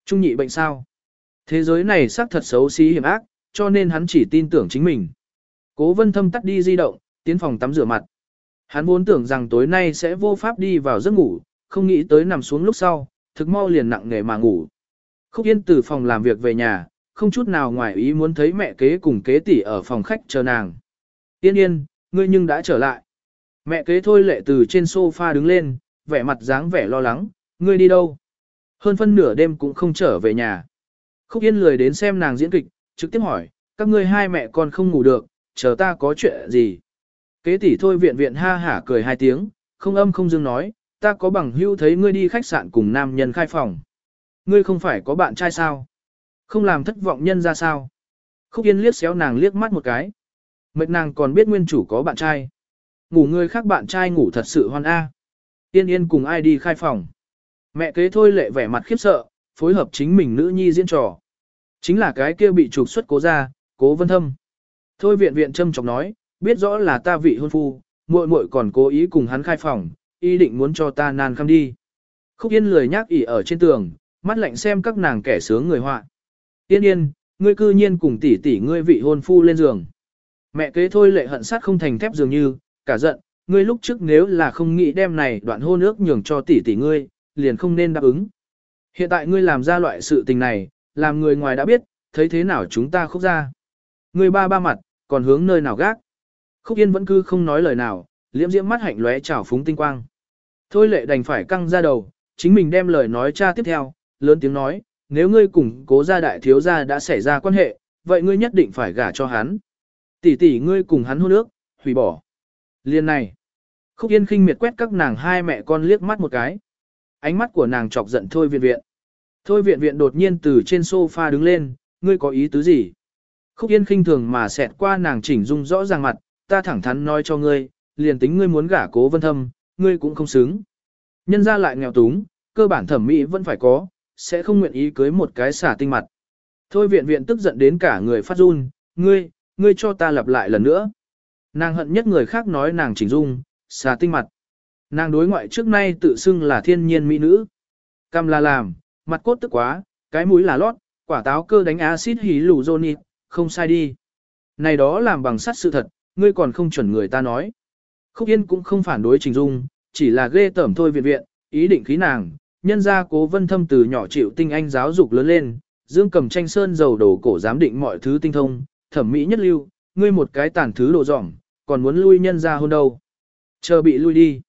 trung nhị bệnh sao? Thế giới này xác thật xấu xí hiểm ác, cho nên hắn chỉ tin tưởng chính mình. Cố vân thâm tắt đi di động, tiến phòng tắm rửa mặt. Hắn vốn tưởng rằng tối nay sẽ vô pháp đi vào giấc ngủ, không nghĩ tới nằm xuống lúc sau, thực mau liền nặng nghề mà ngủ. Khúc Yên từ phòng làm việc về nhà, không chút nào ngoài ý muốn thấy mẹ kế cùng kế tỷ ở phòng khách chờ nàng. Yên yên, ngươi nhưng đã trở lại. Mẹ kế thôi lệ từ trên sofa đứng lên, vẻ mặt dáng vẻ lo lắng, ngươi đi đâu? Hơn phân nửa đêm cũng không trở về nhà. Khúc Yên lười đến xem nàng diễn kịch, trực tiếp hỏi, các ngươi hai mẹ con không ngủ được, chờ ta có chuyện gì? Kế tỷ thôi viện viện ha hả cười hai tiếng, không âm không dương nói, ta có bằng hưu thấy ngươi đi khách sạn cùng nam nhân khai phòng. Ngươi không phải có bạn trai sao? Không làm thất vọng nhân ra sao? Khúc Yên liếc xéo nàng liếc mắt một cái. Mệt nàng còn biết nguyên chủ có bạn trai. Ngủ ngươi khác bạn trai ngủ thật sự hoan A. Yên yên cùng ai đi khai phòng. Mẹ kế thôi lệ vẻ mặt khiếp sợ, phối hợp chính mình nữ nhi diễn trò. Chính là cái kia bị trục xuất cố ra, cố vân thâm. Thôi viện viện châm chọc nói, biết rõ là ta vị hôn phu, muội muội còn cố ý cùng hắn khai phòng, ý định muốn cho ta nan khăm đi. Khúc Yên lười nhác ỉ ở trên tường, mắt lạnh xem các nàng kẻ sướng người họa. Yên yên, ngươi cư nhiên cùng tỷ tỷ ngươi vị hôn phu lên giường. Mẹ kế thôi lệ hận sát không thành thép dường như, cả giận, ngươi lúc trước nếu là không nghĩ đem này đoạn hôn ước nhường cho tỷ tỷ ngươi, liền không nên đáp ứng. Hiện tại ngươi làm ra loại sự tình này, làm người ngoài đã biết, thấy thế nào chúng ta khúc ra. Ngươi ba ba mặt, còn hướng nơi nào gác. Khúc Yên vẫn cứ không nói lời nào, liễm diễm mắt hạnh lóe trào phúng tinh quang. Thôi lệ đành phải căng ra đầu, chính mình đem lời nói cha tiếp theo, lớn tiếng nói, nếu ngươi cùng cố gia đại thiếu gia đã xảy ra quan hệ, vậy ngươi nhất định phải gả cho hắn. Tỷ tỷ ngươi cùng hắn hôn ước, hủy bỏ. Liên này, Khúc Yên khinh miệt quét các nàng hai mẹ con liếc mắt một cái. Ánh mắt của nàng chọc giận Thôi viện viện. Thôi viện viện đột nhiên từ trên sofa đứng lên, ngươi có ý tứ gì? Khúc Yên khinh thường mà xẹt qua nàng chỉnh dung rõ ràng mặt, ta thẳng thắn nói cho ngươi, liền tính ngươi muốn gả cố vân thâm, ngươi cũng không xứng. Nhân ra lại nghèo túng, cơ bản thẩm mỹ vẫn phải có, sẽ không nguyện ý cưới một cái xả tinh mặt. Thôi viện viện tức giận đến cả người phát run, ngươi, ngươi cho ta lặp lại lần nữa. Nàng hận nhất người khác nói nàng chỉnh dung, xả tinh mặt. Nàng đối ngoại trước nay tự xưng là thiên nhiên mỹ nữ. Cam là làm, mặt cốt tức quá, cái mũi là lót, quả táo cơ đánh axit hí lù zoni, không sai đi. Này đó làm bằng sắt sự thật, ngươi còn không chuẩn người ta nói. Khúc Yên cũng không phản đối Trình Dung, chỉ là ghê tởm thôi viện viện, ý định khí nàng, nhân ra cố vân thâm từ nhỏ chịu tinh anh giáo dục lớn lên, dương cầm tranh sơn dầu đổ cổ giám định mọi thứ tinh thông, thẩm mỹ nhất lưu, ngươi một cái tàn thứ đồ dỏng, còn muốn lui nhân ra hôn đâu. Chờ bị lui đi.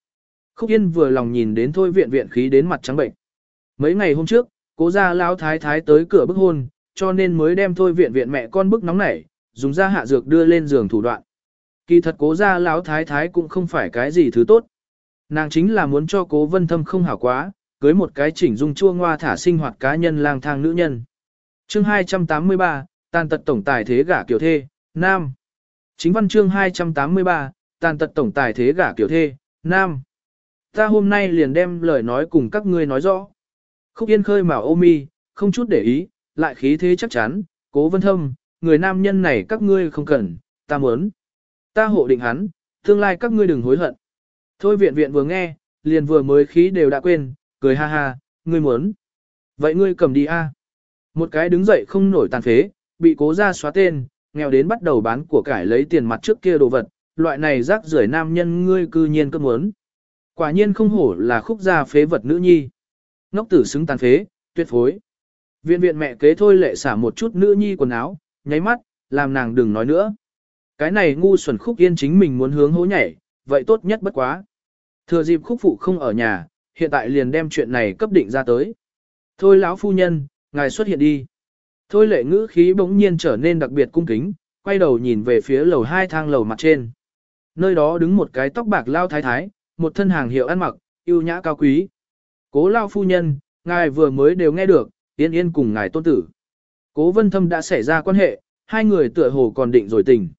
Khúc Yên vừa lòng nhìn đến thôi viện viện khí đến mặt trắng bệnh. Mấy ngày hôm trước, cố gia lão thái thái tới cửa bức hôn, cho nên mới đem thôi viện viện mẹ con bức nóng nảy, dùng ra hạ dược đưa lên giường thủ đoạn. Kỳ thật cố gia lão thái thái cũng không phải cái gì thứ tốt. Nàng chính là muốn cho cố vân thâm không hảo quá, cưới một cái chỉnh dung chua ngoa thả sinh hoạt cá nhân lang thang nữ nhân. Chương 283, tàn tật tổng tài thế gả kiểu thê, Nam. Chính văn chương 283, tàn tật tổng tài thế gả kiểu thê, Nam. Ta hôm nay liền đem lời nói cùng các ngươi nói rõ. Khúc Yên khơi mà ô mi, không chút để ý, lại khí thế chắc chắn, cố vân thâm, người nam nhân này các ngươi không cần, ta muốn. Ta hộ định hắn, tương lai các ngươi đừng hối hận. Thôi viện viện vừa nghe, liền vừa mới khí đều đã quên, cười ha ha, ngươi muốn. Vậy ngươi cầm đi a. Một cái đứng dậy không nổi tàn phế, bị cố ra xóa tên, nghèo đến bắt đầu bán của cải lấy tiền mặt trước kia đồ vật, loại này rác rưởi nam nhân ngươi cư nhiên cơ muốn. Quả nhiên không hổ là khúc gia phế vật nữ nhi. Ngốc tử xứng tàn phế, tuyệt phối. Viện viện mẹ kế thôi lệ xả một chút nữ nhi quần áo, nháy mắt, làm nàng đừng nói nữa. Cái này ngu xuẩn khúc yên chính mình muốn hướng hố nhảy, vậy tốt nhất bất quá. Thừa dịp khúc phụ không ở nhà, hiện tại liền đem chuyện này cấp định ra tới. Thôi lão phu nhân, ngài xuất hiện đi. Thôi lệ ngữ khí bỗng nhiên trở nên đặc biệt cung kính, quay đầu nhìn về phía lầu hai thang lầu mặt trên. Nơi đó đứng một cái tóc bạc lao thái thái, một thân hàng hiệu ăn mặc, yêu nhã cao quý. Cố lao phu nhân, ngài vừa mới đều nghe được, yên yên cùng ngài tôn tử. Cố vân thâm đã xảy ra quan hệ, hai người tựa hồ còn định rồi tình.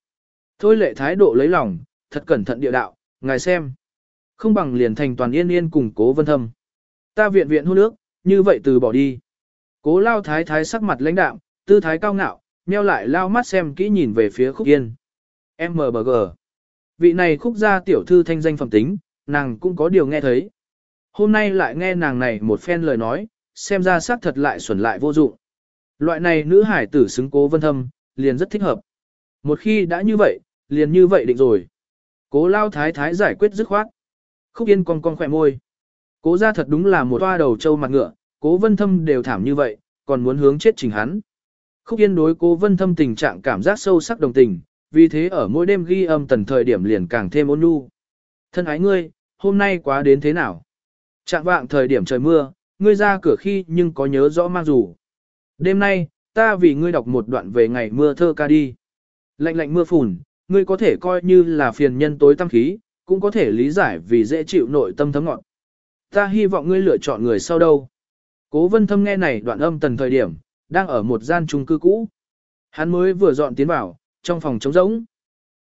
Thôi lệ thái độ lấy lòng, thật cẩn thận địa đạo, ngài xem. Không bằng liền thành toàn yên yên cùng cố vân thâm. Ta viện viện hôn nước, như vậy từ bỏ đi. Cố lao thái thái sắc mặt lãnh đạm, tư thái cao ngạo, nheo lại lao mắt xem kỹ nhìn về phía khúc yên. MBG. Vị này khúc gia tiểu thư thanh danh phẩm tính, nàng cũng có điều nghe thấy. Hôm nay lại nghe nàng này một phen lời nói, xem ra xác thật lại xuẩn lại vô dụng. Loại này nữ hải tử xứng cố vân thâm, liền rất thích hợp. Một khi đã như vậy, liền như vậy định rồi. Cố lao thái thái giải quyết dứt khoát. Khúc yên con con khỏe môi. Cố ra thật đúng là một toa đầu trâu mặt ngựa, cố vân thâm đều thảm như vậy, còn muốn hướng chết trình hắn. Khúc yên đối cố vân thâm tình trạng cảm giác sâu sắc đồng tình, vì thế ở mỗi đêm ghi âm tần thời điểm liền càng thêm ôn nhu. Thân ái ngươi, hôm nay quá đến thế nào? Trạng vạng thời điểm trời mưa, ngươi ra cửa khi nhưng có nhớ rõ mang dù. Đêm nay, ta vì ngươi đọc một đoạn về ngày mưa thơ ca đi. Lạnh lạnh mưa phùn, ngươi có thể coi như là phiền nhân tối tâm khí, cũng có thể lý giải vì dễ chịu nội tâm thấm ngọn. Ta hy vọng ngươi lựa chọn người sau đâu. Cố vân thâm nghe này đoạn âm tần thời điểm, đang ở một gian chung cư cũ. Hắn mới vừa dọn tiến vào, trong phòng trống rỗng.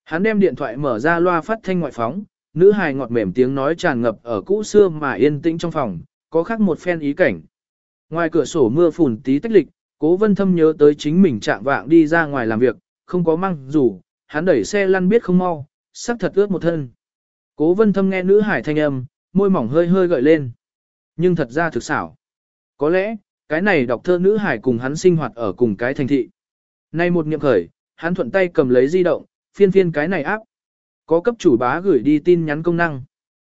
Hắn đem điện thoại mở ra loa phát thanh ngoại phóng, nữ hài ngọt mềm tiếng nói tràn ngập ở cũ xưa mà yên tĩnh trong phòng, có khác một phen ý cảnh. Ngoài cửa sổ mưa phùn tí tách lịch, cố vân thâm nhớ tới chính mình chạm vạng đi ra ngoài làm việc, không có măng dù, hắn đẩy xe lăn biết không mau, sắc thật ướt một thân. Cố vân thâm nghe nữ hải thanh âm, môi mỏng hơi hơi gợi lên. Nhưng thật ra thực xảo. Có lẽ, cái này đọc thơ nữ hải cùng hắn sinh hoạt ở cùng cái thành thị. Nay một niệm khởi, hắn thuận tay cầm lấy di động, phiên phiên cái này áp. Có cấp chủ bá gửi đi tin nhắn công năng.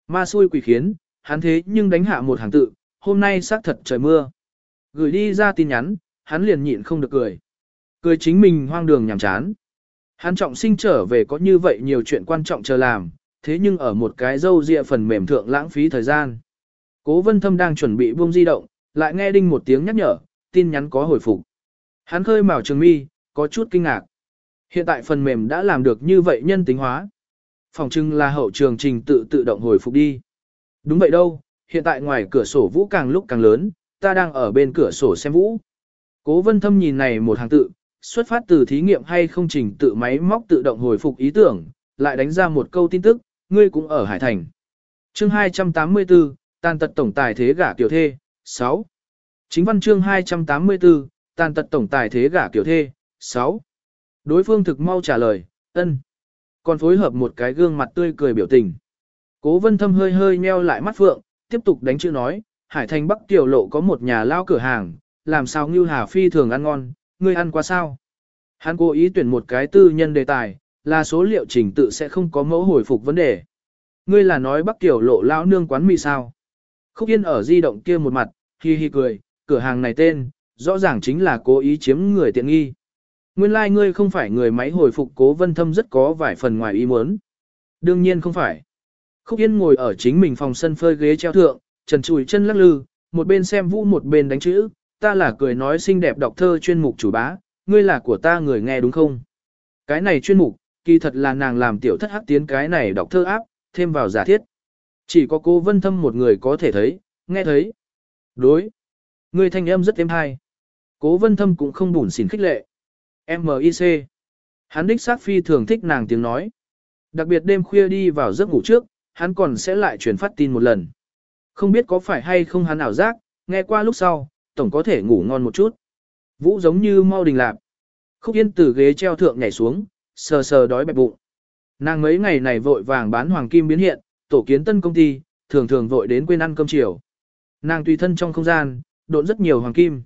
Ma xui quỷ khiến, hắn thế nhưng đánh hạ một hàng tự, hôm nay xác thật trời mưa. Gửi đi ra tin nhắn, hắn liền nhịn không được cười. Cười chính mình hoang đường nhảm chán. Hắn trọng sinh trở về có như vậy nhiều chuyện quan trọng chờ làm, thế nhưng ở một cái dâu dịa phần mềm thượng lãng phí thời gian. Cố vân thâm đang chuẩn bị buông di động, lại nghe đinh một tiếng nhắc nhở, tin nhắn có hồi phục. Hắn khơi mào trường mi, có chút kinh ngạc. Hiện tại phần mềm đã làm được như vậy nhân tính hóa. Phòng trưng là hậu trường trình tự tự động hồi phục đi. Đúng vậy đâu, hiện tại ngoài cửa sổ vũ càng lúc càng lớn, ta đang ở bên cửa sổ xem vũ. Cố vân thâm nhìn này một hàng tự, xuất phát từ thí nghiệm hay không trình tự máy móc tự động hồi phục ý tưởng, lại đánh ra một câu tin tức, ngươi cũng ở Hải Thành. Chương 284, tàn tật tổng tài thế gả tiểu thê, 6. Chính văn chương 284, tàn tật tổng tài thế gả kiểu thê, 6. Đối phương thực mau trả lời, ân. Còn phối hợp một cái gương mặt tươi cười biểu tình. Cố vân thâm hơi hơi meo lại mắt phượng, tiếp tục đánh chữ nói, Hải Thành Bắc Tiểu Lộ có một nhà lao cửa hàng, làm sao Ngưu Hà Phi thường ăn ngon, ngươi ăn qua sao? Hắn cố ý tuyển một cái tư nhân đề tài, là số liệu trình tự sẽ không có mẫu hồi phục vấn đề. Ngươi là nói Bắc Tiểu Lộ lao nương quán mì sao? Khúc Yên ở di động kia một mặt, hi hi cười, cửa hàng này tên, rõ ràng chính là cố ý chiếm người tiện nghi. Nguyên lai like ngươi không phải người máy hồi phục cố vân thâm rất có vài phần ngoài ý muốn. Đương nhiên không phải. Khúc Yên ngồi ở chính mình phòng sân phơi ghế treo thượng, trần chùi chân lắc lư, một bên xem vũ một bên đánh chữ, ta là cười nói xinh đẹp đọc thơ chuyên mục chủ bá, ngươi là của ta người nghe đúng không? Cái này chuyên mục, kỳ thật là nàng làm tiểu thất hắc tiến cái này đọc thơ áp, thêm vào giả thiết. Chỉ có cô vân thâm một người có thể thấy, nghe thấy. Đối. người thanh âm rất êm hay. Cố vân thâm cũng không bùn xỉn khích lệ. M.I.C. Hắn đích xác phi thường thích nàng tiếng nói. Đặc biệt đêm khuya đi vào giấc ngủ trước, hắn còn sẽ lại truyền phát tin một lần. Không biết có phải hay không hắn ảo giác, nghe qua lúc sau, tổng có thể ngủ ngon một chút. Vũ giống như mau đình lạc. Khúc Yên từ ghế treo thượng nhảy xuống, sờ sờ đói bẹp bụng. Nàng mấy ngày này vội vàng bán hoàng kim biến hiện, tổ kiến tân công ty, thường thường vội đến quên ăn cơm chiều. Nàng tùy thân trong không gian, độn rất nhiều hoàng kim.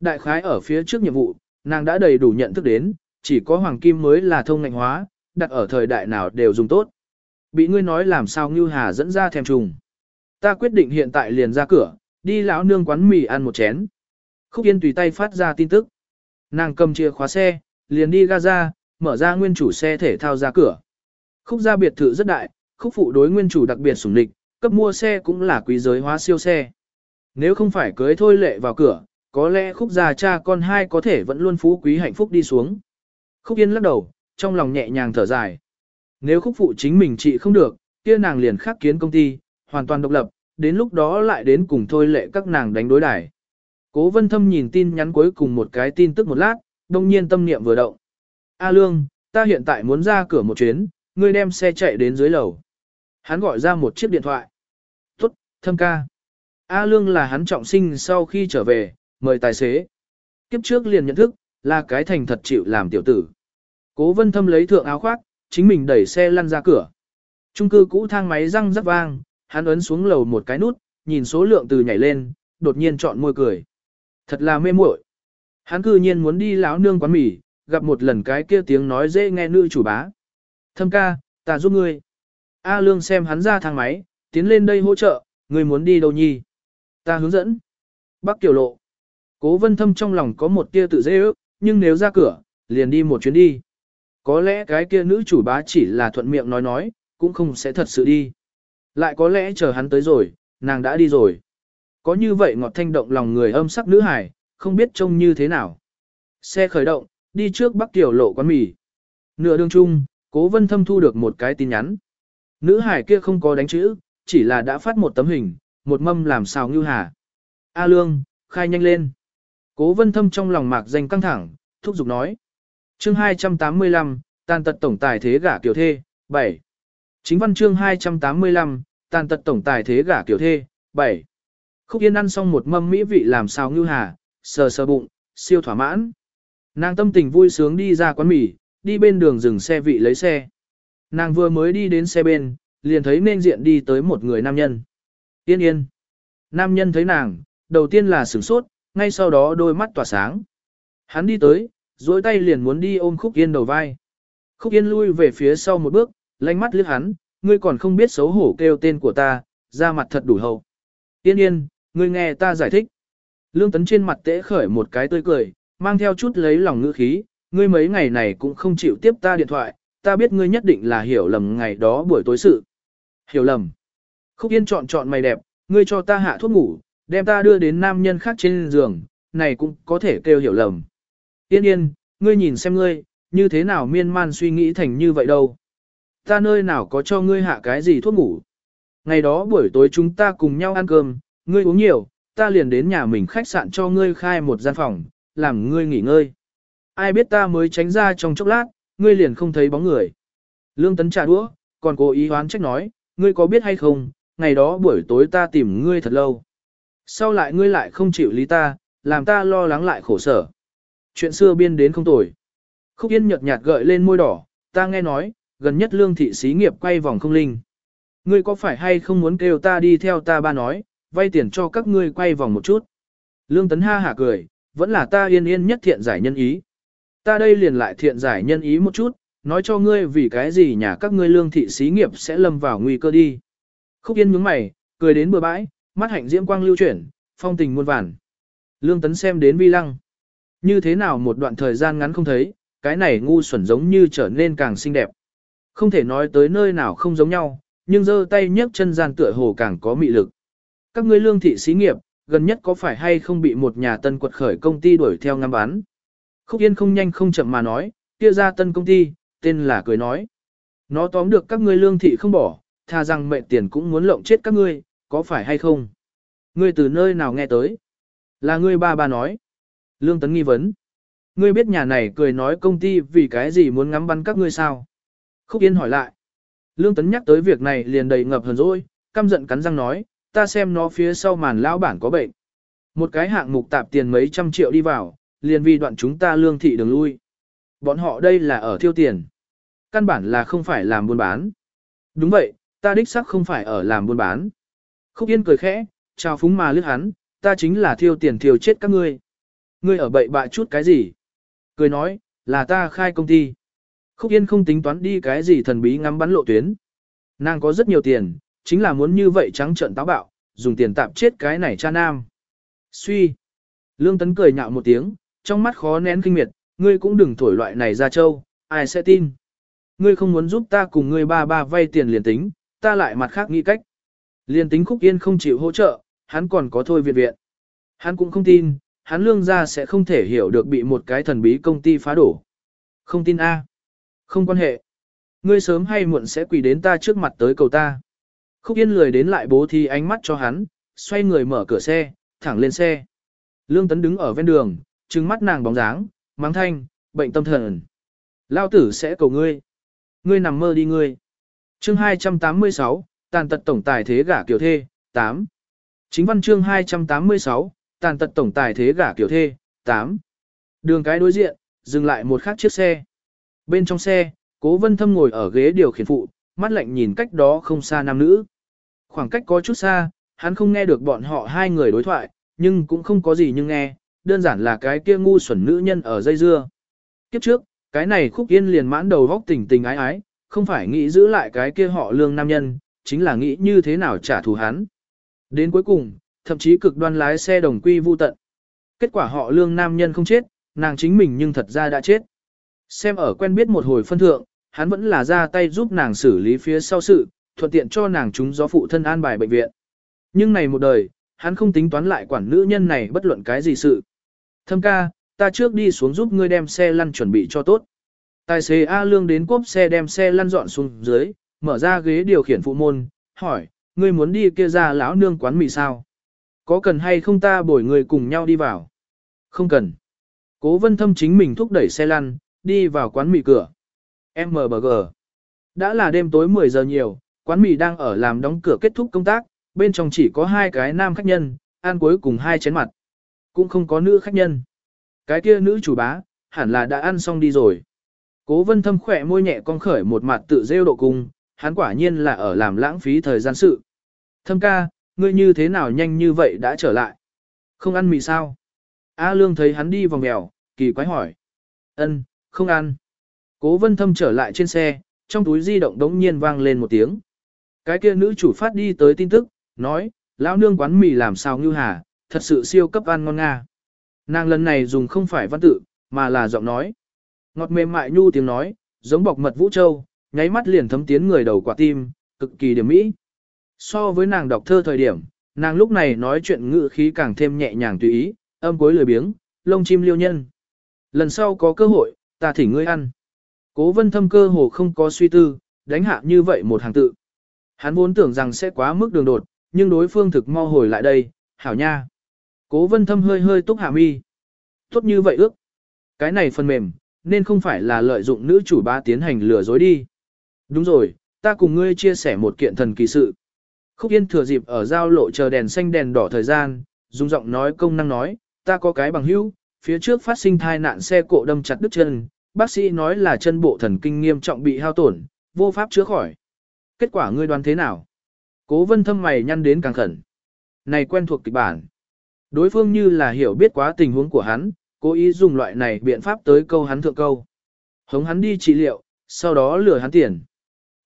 Đại khái ở phía trước nhiệm vụ, nàng đã đầy đủ nhận thức đến, chỉ có hoàng kim mới là thông ngành hóa, đặt ở thời đại nào đều dùng tốt. Bị ngươi nói làm sao Ngưu Hà dẫn ra thèm trùng. Ta quyết định hiện tại liền ra cửa, đi lão nương quán mì ăn một chén. Khúc Yên tùy tay phát ra tin tức. Nàng cầm chìa khóa xe, liền đi Gaza, mở ra nguyên chủ xe thể thao ra cửa. Khúc gia biệt thự rất đại, khúc phụ đối nguyên chủ đặc biệt sủng địch, cấp mua xe cũng là quý giới hóa siêu xe. Nếu không phải cưới thôi lệ vào cửa, có lẽ khúc già cha con hai có thể vẫn luôn phú quý hạnh phúc đi xuống. Khúc Yên lắc đầu, trong lòng nhẹ nhàng thở dài. Nếu khúc phụ chính mình chị không được, kia nàng liền khắc kiến công ty, hoàn toàn độc lập, đến lúc đó lại đến cùng thôi lệ các nàng đánh đối đải. Cố vân thâm nhìn tin nhắn cuối cùng một cái tin tức một lát, đông nhiên tâm niệm vừa động. A Lương, ta hiện tại muốn ra cửa một chuyến, ngươi đem xe chạy đến dưới lầu. Hắn gọi ra một chiếc điện thoại. Tốt, thâm ca. A Lương là hắn trọng sinh sau khi trở về, mời tài xế. Kiếp trước liền nhận thức, là cái thành thật chịu làm tiểu tử. Cố vân thâm lấy thượng áo khoác, chính mình đẩy xe lăn ra cửa. Trung cư cũ thang máy răng rắc vang, hắn ấn xuống lầu một cái nút, nhìn số lượng từ nhảy lên, đột nhiên chọn môi cười. Thật là mê muội. Hắn cư nhiên muốn đi láo nương quán mì, gặp một lần cái kia tiếng nói dễ nghe nữ chủ bá. Thâm ca, ta giúp ngươi. A lương xem hắn ra thang máy, tiến lên đây hỗ trợ, ngươi muốn đi đâu nhi. Ta hướng dẫn. Bắc tiểu lộ. Cố vân thâm trong lòng có một tia tự dễ ước, nhưng nếu ra cửa, liền đi một chuyến đi. Có lẽ cái kia nữ chủ bá chỉ là thuận miệng nói nói, cũng không sẽ thật sự đi. Lại có lẽ chờ hắn tới rồi, nàng đã đi rồi. Có như vậy ngọt thanh động lòng người âm sắc nữ hải, không biết trông như thế nào. Xe khởi động, đi trước bắc tiểu lộ quán mì. Nửa đường chung, cố vân thâm thu được một cái tin nhắn. Nữ hải kia không có đánh chữ, chỉ là đã phát một tấm hình, một mâm làm xào ngưu hà. A lương, khai nhanh lên. Cố vân thâm trong lòng mạc danh căng thẳng, thúc giục nói. Chương 285, tàn tật tổng tài thế gả kiểu thê, 7. Chính văn chương 285, tàn tật tổng tài thế gả kiểu thê, 7. Khúc Yên ăn xong một mâm mỹ vị làm sao ngưu hà, sờ sờ bụng, siêu thỏa mãn. Nàng tâm tình vui sướng đi ra quán mì, đi bên đường dừng xe vị lấy xe. Nàng vừa mới đi đến xe bên, liền thấy nên diện đi tới một người nam nhân. Yên yên. Nam nhân thấy nàng, đầu tiên là sửng sốt, ngay sau đó đôi mắt tỏa sáng. Hắn đi tới, dối tay liền muốn đi ôm Khúc Yên đầu vai. Khúc Yên lui về phía sau một bước, lánh mắt liếc hắn, ngươi còn không biết xấu hổ kêu tên của ta, ra mặt thật đủ hậu. Yên yên, ngươi nghe ta giải thích. Lương Tấn trên mặt tễ khởi một cái tươi cười, mang theo chút lấy lòng ngữ khí, ngươi mấy ngày này cũng không chịu tiếp ta điện thoại, ta biết ngươi nhất định là hiểu lầm ngày đó buổi tối sự. Hiểu lầm. Khúc Yên chọn chọn mày đẹp, ngươi cho ta hạ thuốc ngủ, đem ta đưa đến nam nhân khác trên giường, này cũng có thể kêu hiểu lầm. Yên yên, ngươi nhìn xem ngươi, như thế nào miên man suy nghĩ thành như vậy đâu. Ta nơi nào có cho ngươi hạ cái gì thuốc ngủ. Ngày đó buổi tối chúng ta cùng nhau ăn cơm, ngươi uống nhiều, ta liền đến nhà mình khách sạn cho ngươi khai một gian phòng, làm ngươi nghỉ ngơi. Ai biết ta mới tránh ra trong chốc lát, ngươi liền không thấy bóng người. Lương Tấn trả đũa, còn cố ý hoán trách nói, ngươi có biết hay không, ngày đó buổi tối ta tìm ngươi thật lâu. Sau lại ngươi lại không chịu lý ta, làm ta lo lắng lại khổ sở. Chuyện xưa biên đến không tồi. Khúc Yên nhợt nhạt gợi lên môi đỏ, ta nghe nói, gần nhất lương thị xí nghiệp quay vòng không linh. Ngươi có phải hay không muốn kêu ta đi theo ta ba nói, vay tiền cho các ngươi quay vòng một chút. Lương Tấn ha hả cười, vẫn là ta yên yên nhất thiện giải nhân ý. Ta đây liền lại thiện giải nhân ý một chút, nói cho ngươi vì cái gì nhà các ngươi lương thị xí nghiệp sẽ lâm vào nguy cơ đi. Khúc Yên nhướng mày, cười đến bừa bãi, mắt hạnh diễm quang lưu chuyển, phong tình muôn vàn. Lương Tấn xem đến vi lăng. Như thế nào một đoạn thời gian ngắn không thấy, cái này ngu xuẩn giống như trở nên càng xinh đẹp. Không thể nói tới nơi nào không giống nhau, nhưng giơ tay nhấc chân gian tựa hồ càng có mị lực. Các ngươi lương thị xí nghiệp, gần nhất có phải hay không bị một nhà tân quật khởi công ty đuổi theo ngắm bán? Khúc Yên không nhanh không chậm mà nói, kia ra tân công ty, tên là cười nói. Nó tóm được các ngươi lương thị không bỏ, tha rằng mệnh tiền cũng muốn lộng chết các ngươi, có phải hay không? Ngươi từ nơi nào nghe tới? Là ngươi ba ba nói. Lương Tấn nghi vấn. Ngươi biết nhà này cười nói công ty vì cái gì muốn ngắm bắn các ngươi sao? Khúc Yên hỏi lại. Lương Tấn nhắc tới việc này liền đầy ngập hờn rồi, căm giận cắn răng nói, ta xem nó phía sau màn lão bản có bệnh. Một cái hạng mục tạp tiền mấy trăm triệu đi vào, liền vì đoạn chúng ta lương thị đường lui. Bọn họ đây là ở thiêu tiền. Căn bản là không phải làm buôn bán. Đúng vậy, ta đích xác không phải ở làm buôn bán. Khúc Yên cười khẽ, chào phúng mà lướt hắn, ta chính là thiêu tiền thiêu chết các ngươi. Ngươi ở bậy bạ chút cái gì? Cười nói, là ta khai công ty. Khúc Yên không tính toán đi cái gì thần bí ngắm bắn lộ tuyến. Nàng có rất nhiều tiền, chính là muốn như vậy trắng trợn táo bạo, dùng tiền tạm chết cái này cha nam. Suy. Lương Tấn cười nhạo một tiếng, trong mắt khó nén kinh miệt, ngươi cũng đừng thổi loại này ra châu, ai sẽ tin. Ngươi không muốn giúp ta cùng ngươi ba ba vay tiền liền tính, ta lại mặt khác nghĩ cách. Liền tính khúc yên không chịu hỗ trợ, hắn còn có thôi viện viện. Hắn cũng không tin, hắn lương ra sẽ không thể hiểu được bị một cái thần bí công ty phá đổ. Không tin A. Không quan hệ. Ngươi sớm hay muộn sẽ quỳ đến ta trước mặt tới cầu ta. Khúc Yên lười đến lại bố thi ánh mắt cho hắn, xoay người mở cửa xe, thẳng lên xe. Lương Tấn đứng ở ven đường, trừng mắt nàng bóng dáng, mắng thanh, bệnh tâm thần. Lao tử sẽ cầu ngươi. Ngươi nằm mơ đi ngươi. chương 286, tàn tật tổng tài thế gả kiểu thê, 8. Chính văn chương 286, tàn tật tổng tài thế gả kiểu thê, 8. Đường cái đối diện, dừng lại một khác chiếc xe. Bên trong xe, cố vân thâm ngồi ở ghế điều khiển phụ, mắt lạnh nhìn cách đó không xa nam nữ. Khoảng cách có chút xa, hắn không nghe được bọn họ hai người đối thoại, nhưng cũng không có gì nhưng nghe, đơn giản là cái kia ngu xuẩn nữ nhân ở dây dưa. Kiếp trước, cái này khúc yên liền mãn đầu vóc tình tình ái ái, không phải nghĩ giữ lại cái kia họ lương nam nhân, chính là nghĩ như thế nào trả thù hắn. Đến cuối cùng, thậm chí cực đoan lái xe đồng quy vu tận. Kết quả họ lương nam nhân không chết, nàng chính mình nhưng thật ra đã chết. Xem ở quen biết một hồi phân thượng, hắn vẫn là ra tay giúp nàng xử lý phía sau sự, thuận tiện cho nàng chúng gió phụ thân an bài bệnh viện. Nhưng này một đời, hắn không tính toán lại quản nữ nhân này bất luận cái gì sự. Thâm ca, ta trước đi xuống giúp ngươi đem xe lăn chuẩn bị cho tốt. Tài xế A Lương đến cốp xe đem xe lăn dọn xuống dưới, mở ra ghế điều khiển phụ môn, hỏi, ngươi muốn đi kia ra lão nương quán mì sao? Có cần hay không ta bổi người cùng nhau đi vào? Không cần. Cố vân thâm chính mình thúc đẩy xe lăn, đi vào quán mì cửa. MBG. Đã là đêm tối 10 giờ nhiều, quán mì đang ở làm đóng cửa kết thúc công tác, bên trong chỉ có hai cái nam khách nhân, ăn cuối cùng hai chén mặt. Cũng không có nữ khách nhân. Cái kia nữ chủ bá, hẳn là đã ăn xong đi rồi. Cố vân thâm khỏe môi nhẹ con khởi một mặt tự rêu độ cung, hắn quả nhiên là ở làm lãng phí thời gian sự. Thâm ca, ngươi như thế nào nhanh như vậy đã trở lại? Không ăn mì sao? A lương thấy hắn đi vòng mèo, kỳ quái hỏi. Ân, không ăn. Cố vân thâm trở lại trên xe, trong túi di động đống nhiên vang lên một tiếng. Cái kia nữ chủ phát đi tới tin tức, nói, lão nương quán mì làm sao ngư hà, thật sự siêu cấp ăn ngon nga. Nàng lần này dùng không phải văn tự, mà là giọng nói. Ngọt mềm mại nhu tiếng nói, giống bọc mật vũ châu, nháy mắt liền thấm tiến người đầu quả tim, cực kỳ điểm mỹ. So với nàng đọc thơ thời điểm, nàng lúc này nói chuyện ngữ khí càng thêm nhẹ nhàng tùy ý, âm cuối lười biếng, lông chim liêu nhân. Lần sau có cơ hội, ta thỉnh ngươi ăn. Cố vân thâm cơ hồ không có suy tư, đánh hạ như vậy một hàng tự. Hắn vốn tưởng rằng sẽ quá mức đường đột, nhưng đối phương thực mau hồi lại đây, hảo nha. Cố vân thâm hơi hơi túc hạ mi. Tốt như vậy ước. Cái này phần mềm, nên không phải là lợi dụng nữ chủ ba tiến hành lừa dối đi. Đúng rồi, ta cùng ngươi chia sẻ một kiện thần kỳ sự. Khúc Yên thừa dịp ở giao lộ chờ đèn xanh đèn đỏ thời gian, dùng giọng nói công năng nói, ta có cái bằng hữu, phía trước phát sinh thai nạn xe cộ đâm chặt đứt chân, bác sĩ nói là chân bộ thần kinh nghiêm trọng bị hao tổn, vô pháp chữa khỏi. Kết quả ngươi đoán thế nào? Cố vân thâm mày nhăn đến càng khẩn. Này quen thuộc kịch bản. Đối phương như là hiểu biết quá tình huống của hắn, cố ý dùng loại này biện pháp tới câu hắn thượng câu. Hống hắn đi trị liệu, sau đó lừa hắn tiền.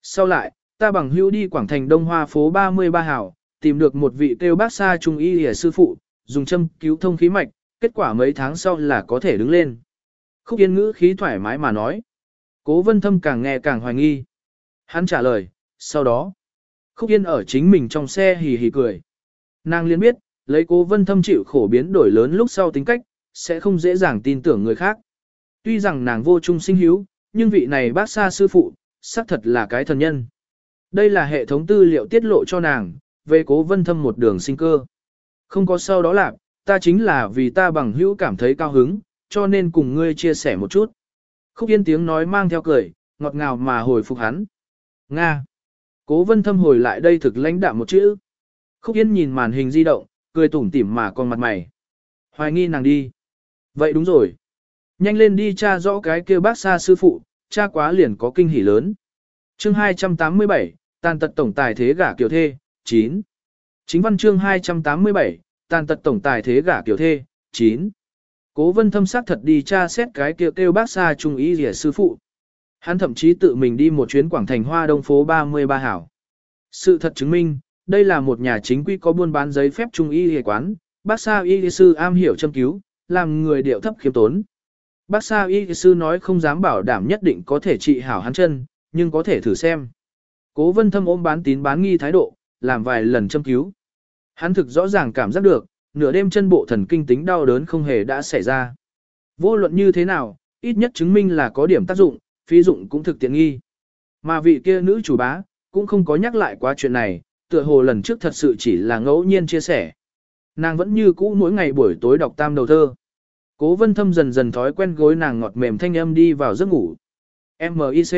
Sau lại, ta bằng hữu đi Quảng Thành Đông Hoa phố 33 hảo, tìm được một vị kêu bác xa trung y hề sư phụ, dùng châm cứu thông khí mạch, kết quả mấy tháng sau là có thể đứng lên. Khúc Yên ngữ khí thoải mái mà nói. Cố vân thâm càng nghe càng hoài nghi. Hắn trả lời, sau đó, Khúc Yên ở chính mình trong xe hì hì cười. Nàng liên biết, lấy cố vân thâm chịu khổ biến đổi lớn lúc sau tính cách, sẽ không dễ dàng tin tưởng người khác. Tuy rằng nàng vô trung sinh hiếu, nhưng vị này bác xa sư phụ, xác thật là cái thần nhân. Đây là hệ thống tư liệu tiết lộ cho nàng, về cố vân thâm một đường sinh cơ. Không có sau đó là ta chính là vì ta bằng hữu cảm thấy cao hứng, cho nên cùng ngươi chia sẻ một chút. Khúc yên tiếng nói mang theo cười, ngọt ngào mà hồi phục hắn. Nga. Cố vân thâm hồi lại đây thực lãnh đạm một chữ. Khúc yên nhìn màn hình di động, cười tủm tỉm mà con mặt mày. Hoài nghi nàng đi. Vậy đúng rồi. Nhanh lên đi tra rõ cái kia bác xa sư phụ, cha quá liền có kinh hỉ lớn. chương 287, tàn tật tổng tài thế gả kiểu thê, 9. Chính văn chương 287, tàn tật tổng tài thế gả kiểu thê, 9. Cố vân thâm sắc thật đi tra xét cái kia kêu bác xa trung ý rỉa sư phụ. Hắn thậm chí tự mình đi một chuyến quảng thành hoa đông phố 33 hảo. Sự thật chứng minh, đây là một nhà chính quy có buôn bán giấy phép trung y y quán, bác sa y sư am hiểu châm cứu, làm người điệu thấp khiêm tốn. Bác sa y sư nói không dám bảo đảm nhất định có thể trị hảo hắn chân, nhưng có thể thử xem. Cố vân thâm ôm bán tín bán nghi thái độ, làm vài lần châm cứu. Hắn thực rõ ràng cảm giác được, nửa đêm chân bộ thần kinh tính đau đớn không hề đã xảy ra. Vô luận như thế nào, ít nhất chứng minh là có điểm tác dụng, phí dụng cũng thực tiện nghi. Mà vị kia nữ chủ bá, cũng không có nhắc lại quá chuyện này, tựa hồ lần trước thật sự chỉ là ngẫu nhiên chia sẻ. Nàng vẫn như cũ mỗi ngày buổi tối đọc tam đầu thơ. Cố vân thâm dần dần thói quen gối nàng ngọt mềm thanh âm đi vào giấc ngủ. M.I.C.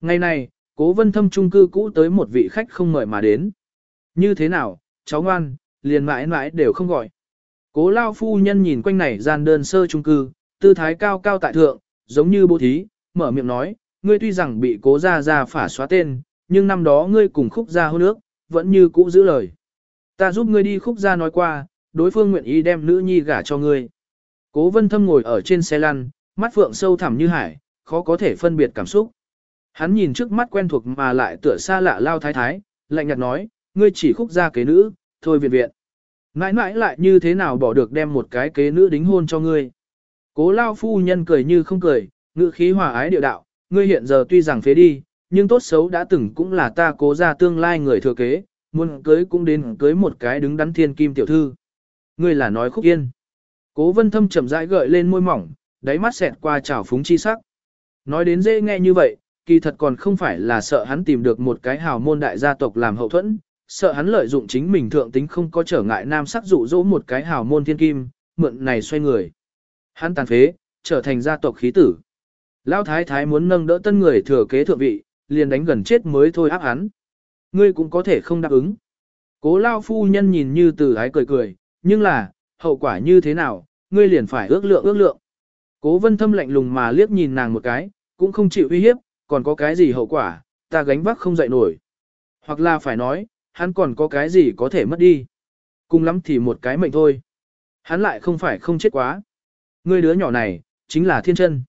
Ngày này, cố vân thâm trung cư cũ tới một vị khách không mời mà đến. Như thế nào, cháu ngoan, liền mãi mãi đều không gọi. Cố lao phu nhân nhìn quanh này gian đơn sơ trung cư, tư thái cao cao tại thượng, giống như bố thí, mở miệng nói, ngươi tuy rằng bị cố ra ra phả xóa tên, nhưng năm đó ngươi cùng khúc ra hôn nước, vẫn như cũ giữ lời. Ta giúp ngươi đi khúc ra nói qua, đối phương nguyện ý đem nữ nhi gả cho ngươi. Cố vân thâm ngồi ở trên xe lăn, mắt phượng sâu thẳm như hải, khó có thể phân biệt cảm xúc. Hắn nhìn trước mắt quen thuộc mà lại tựa xa lạ lao thái thái, lạnh nhạt nói, ngươi chỉ khúc ra kế nữ, thôi viện viện. Mãi mãi lại như thế nào bỏ được đem một cái kế nữ đính hôn cho ngươi. Cố lao phu nhân cười như không cười, ngữ khí hòa ái điệu đạo, ngươi hiện giờ tuy rằng phế đi, nhưng tốt xấu đã từng cũng là ta cố ra tương lai người thừa kế, muốn cưới cũng đến cưới một cái đứng đắn thiên kim tiểu thư. Ngươi là nói khúc yên. Cố vân thâm chậm rãi gợi lên môi mỏng, đáy mắt xẹt qua trào phúng chi sắc. Nói đến dễ nghe như vậy, kỳ thật còn không phải là sợ hắn tìm được một cái hào môn đại gia tộc làm hậu thuẫn, sợ hắn lợi dụng chính mình thượng tính không có trở ngại nam sắc dụ dỗ một cái hào môn thiên kim, mượn này xoay người. Hắn tàn phế, trở thành gia tộc khí tử. Lão thái thái muốn nâng đỡ tân người thừa kế thượng vị, liền đánh gần chết mới thôi áp hắn. Ngươi cũng có thể không đáp ứng. Cố lao phu nhân nhìn như từ ái cười cười, nhưng là, hậu quả như thế nào, ngươi liền phải ước lượng ước lượng. Cố vân thâm lạnh lùng mà liếc nhìn nàng một cái, cũng không chịu uy hiếp, còn có cái gì hậu quả, ta gánh vác không dậy nổi. Hoặc là phải nói, hắn còn có cái gì có thể mất đi. Cùng lắm thì một cái mệnh thôi. Hắn lại không phải không chết quá. Ngươi đứa nhỏ này, chính là thiên chân.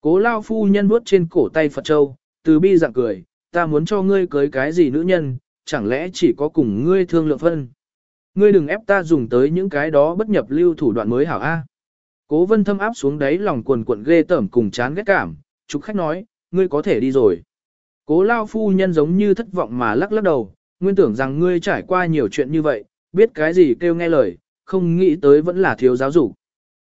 Cố lao phu nhân vuốt trên cổ tay Phật Châu, từ bi dạng cười, ta muốn cho ngươi cưới cái gì nữ nhân, chẳng lẽ chỉ có cùng ngươi thương lượng phân. Ngươi đừng ép ta dùng tới những cái đó bất nhập lưu thủ đoạn mới hảo A. Cố vân thâm áp xuống đáy lòng quần quận ghê tởm cùng chán ghét cảm, chúc khách nói, ngươi có thể đi rồi. Cố lao phu nhân giống như thất vọng mà lắc lắc đầu, nguyên tưởng rằng ngươi trải qua nhiều chuyện như vậy, biết cái gì kêu nghe lời, không nghĩ tới vẫn là thiếu giáo dục.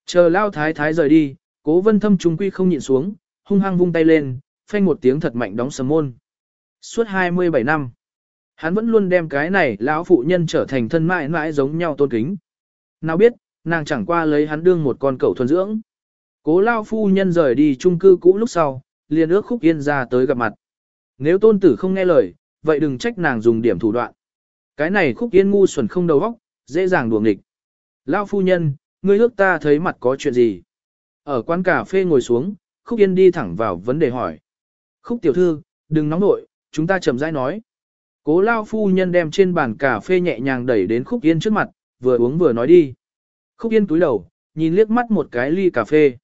Chờ lao thái thái rời đi, cố vân thâm trung quy không nhịn xuống, hung hăng vung tay lên, phanh một tiếng thật mạnh đóng sầm môn. Suốt 27 năm, hắn vẫn luôn đem cái này lão phụ nhân trở thành thân mãi mãi giống nhau tôn kính. Nào biết, nàng chẳng qua lấy hắn đương một con cẩu thuần dưỡng. Cố lao phu nhân rời đi chung cư cũ lúc sau, liền ước khúc yên ra tới gặp mặt. Nếu tôn tử không nghe lời, vậy đừng trách nàng dùng điểm thủ đoạn. Cái này khúc yên ngu xuẩn không đầu óc, dễ dàng đùa nghịch. Lao phu nhân, ngươi ước ta thấy mặt có chuyện gì? Ở quán cà phê ngồi xuống, khúc yên đi thẳng vào vấn đề hỏi. Khúc tiểu thư, đừng nóng nội, chúng ta chậm rãi nói. Cố lao phu nhân đem trên bàn cà phê nhẹ nhàng đẩy đến khúc yên trước mặt, vừa uống vừa nói đi. Khúc yên túi đầu, nhìn liếc mắt một cái ly cà phê.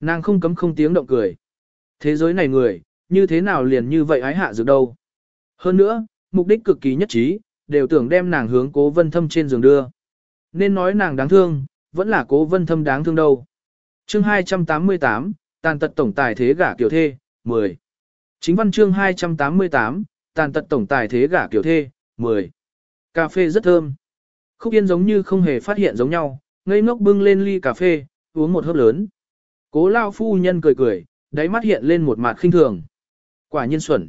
Nàng không cấm không tiếng động cười. Thế giới này người, như thế nào liền như vậy ái hạ dược đâu. Hơn nữa, mục đích cực kỳ nhất trí, đều tưởng đem nàng hướng cố vân thâm trên giường đưa. Nên nói nàng đáng thương, vẫn là cố vân thâm đáng thương đâu. chương 288, tàn tật tổng tài thế gả kiểu thê, 10. Chính văn chương 288, tàn tật tổng tài thế gả kiểu thê, 10. Cà phê rất thơm. Khúc Yên giống như không hề phát hiện giống nhau, ngây ngốc bưng lên ly cà phê, uống một hớp lớn. Cố lao phu nhân cười cười, đáy mắt hiện lên một mặt khinh thường. Quả nhiên xuẩn.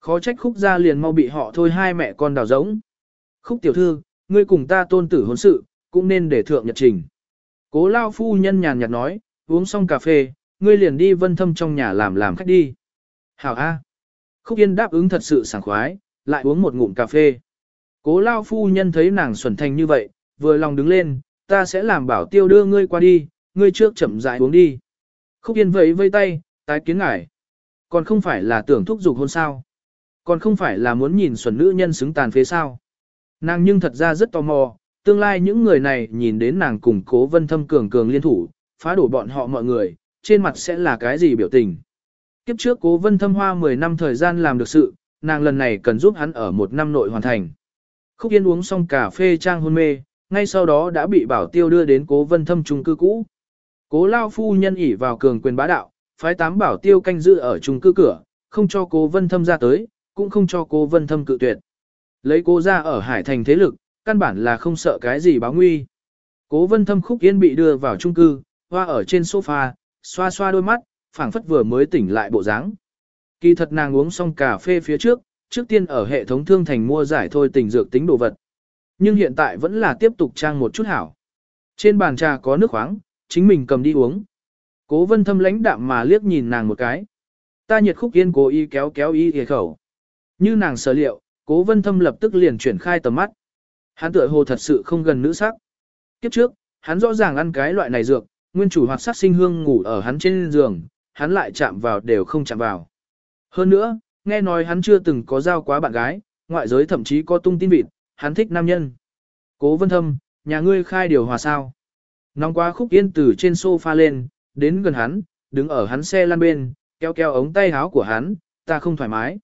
Khó trách khúc ra liền mau bị họ thôi hai mẹ con đào giống. Khúc tiểu thư, ngươi cùng ta tôn tử hôn sự, cũng nên để thượng nhật trình. Cố lao phu nhân nhàn nhạt nói, uống xong cà phê, ngươi liền đi vân thâm trong nhà làm làm khách đi. Hảo A. Khúc Yên đáp ứng thật sự sảng khoái, lại uống một ngụm cà phê. Cố lao phu nhân thấy nàng xuẩn thành như vậy, vừa lòng đứng lên, ta sẽ làm bảo tiêu đưa ngươi qua đi, ngươi trước chậm rãi uống đi. Khúc Yên vẫy vây tay, tái kiến ngải. Còn không phải là tưởng thúc dục hôn sao. Còn không phải là muốn nhìn xuẩn nữ nhân xứng tàn phế sao. Nàng nhưng thật ra rất tò mò, tương lai những người này nhìn đến nàng cùng cố vân thâm cường cường liên thủ, phá đổ bọn họ mọi người, trên mặt sẽ là cái gì biểu tình. Kiếp trước cố vân thâm hoa 10 năm thời gian làm được sự, nàng lần này cần giúp hắn ở một năm nội hoàn thành. Khúc Yên uống xong cà phê trang hôn mê, ngay sau đó đã bị bảo tiêu đưa đến cố vân thâm trung cư cũ. Cố lao phu nhân ỉ vào cường quyền bá đạo, phái tám bảo tiêu canh giữ ở trung cư cửa, không cho cố vân thâm ra tới, cũng không cho cố vân thâm cự tuyệt. Lấy cô ra ở hải thành thế lực, căn bản là không sợ cái gì báo nguy. Cố vân thâm khúc yên bị đưa vào trung cư, hoa ở trên sofa, xoa xoa đôi mắt, phảng phất vừa mới tỉnh lại bộ dáng. Kỳ thật nàng uống xong cà phê phía trước, trước tiên ở hệ thống thương thành mua giải thôi tình dược tính đồ vật. Nhưng hiện tại vẫn là tiếp tục trang một chút hảo. Trên bàn trà có nước khoáng, chính mình cầm đi uống. Cố vân thâm lãnh đạm mà liếc nhìn nàng một cái. Ta nhiệt khúc yên cố y kéo kéo y hề khẩu. Như nàng sở liệu, cố vân thâm lập tức liền chuyển khai tầm mắt. Hắn tựa hồ thật sự không gần nữ sắc. Kiếp trước, hắn rõ ràng ăn cái loại này dược, nguyên chủ hoạt sát sinh hương ngủ ở hắn trên giường, hắn lại chạm vào đều không chạm vào. Hơn nữa, nghe nói hắn chưa từng có giao quá bạn gái, ngoại giới thậm chí có tung tin vịt, hắn thích nam nhân. Cố vân thâm, nhà ngươi khai điều hòa sao. Nóng quá khúc yên từ trên sofa lên, đến gần hắn, đứng ở hắn xe lăn bên, kéo kéo ống tay áo của hắn, ta không thoải mái.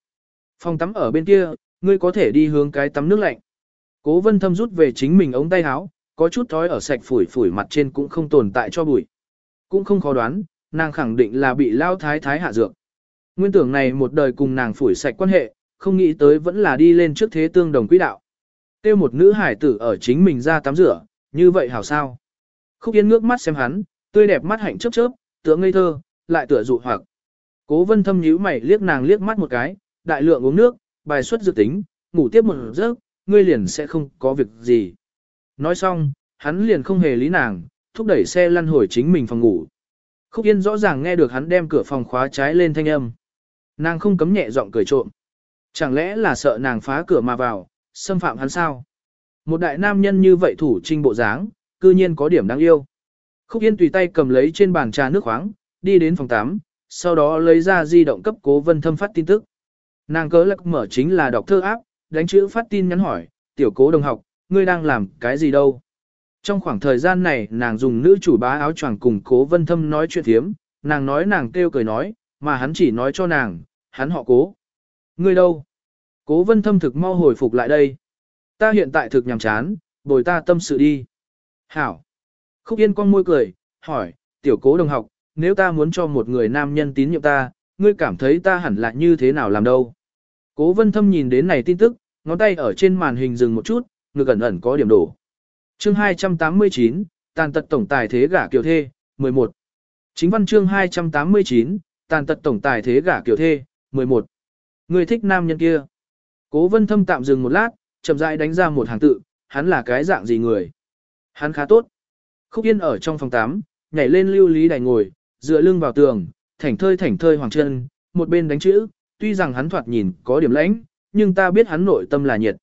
Phòng tắm ở bên kia, ngươi có thể đi hướng cái tắm nước lạnh. Cố vân thâm rút về chính mình ống tay áo, có chút thói ở sạch phủi phủi mặt trên cũng không tồn tại cho bụi. Cũng không khó đoán, nàng khẳng định là bị lao thái thái hạ dược. Nguyên tưởng này một đời cùng nàng phủi sạch quan hệ, không nghĩ tới vẫn là đi lên trước thế tương đồng quỹ đạo. Tiêu một nữ hải tử ở chính mình ra tắm rửa, như vậy hảo sao? Khúc Yên ngước mắt xem hắn, tươi đẹp mắt hạnh chớp chớp, tựa ngây thơ, lại tựa dụ hoặc. Cố vân thâm nhíu mày liếc nàng liếc mắt một cái, đại lượng uống nước, bài xuất dự tính, ngủ tiếp một giấc, ngươi liền sẽ không có việc gì. Nói xong, hắn liền không hề lý nàng, thúc đẩy xe lăn hồi chính mình phòng ngủ. Khúc Yên rõ ràng nghe được hắn đem cửa phòng khóa trái lên thanh âm. Nàng không cấm nhẹ giọng cười trộm. Chẳng lẽ là sợ nàng phá cửa mà vào, xâm phạm hắn sao? Một đại nam nhân như vậy thủ trinh bộ dáng, cư nhiên có điểm đáng yêu. Khúc Yên tùy tay cầm lấy trên bàn trà nước khoáng, đi đến phòng 8, sau đó lấy ra di động cấp cố vân thâm phát tin tức. Nàng cớ lạc mở chính là đọc thơ áp, đánh chữ phát tin nhắn hỏi, tiểu cố đồng học, ngươi đang làm cái gì đâu? Trong khoảng thời gian này nàng dùng nữ chủ bá áo choàng cùng cố vân thâm nói chuyện thiếm, nàng nói nàng kêu cười nói, mà hắn chỉ nói cho nàng, hắn họ cố. Ngươi đâu? Cố vân thâm thực mau hồi phục lại đây. Ta hiện tại thực nhàm chán, bồi ta tâm sự đi. Hảo. Khúc Yên con môi cười, hỏi, tiểu cố đồng học, nếu ta muốn cho một người nam nhân tín nhiệm ta, ngươi cảm thấy ta hẳn là như thế nào làm đâu? Cố vân thâm nhìn đến này tin tức, ngón tay ở trên màn hình dừng một chút, ngực ẩn ẩn có điểm đổ. Chương 289, tàn tật tổng tài thế gả kiều thê, 11. Chính văn chương 289, tàn tật tổng tài thế gả kiều thê, 11. Người thích nam nhân kia. Cố vân thâm tạm dừng một lát, chậm rãi đánh ra một hàng tự, hắn là cái dạng gì người. Hắn khá tốt. Khúc Yên ở trong phòng 8, nhảy lên lưu lý đài ngồi, dựa lưng vào tường, thảnh thơi thảnh thơi hoàng chân, một bên đánh chữ, tuy rằng hắn thoạt nhìn có điểm lãnh, nhưng ta biết hắn nội tâm là nhiệt.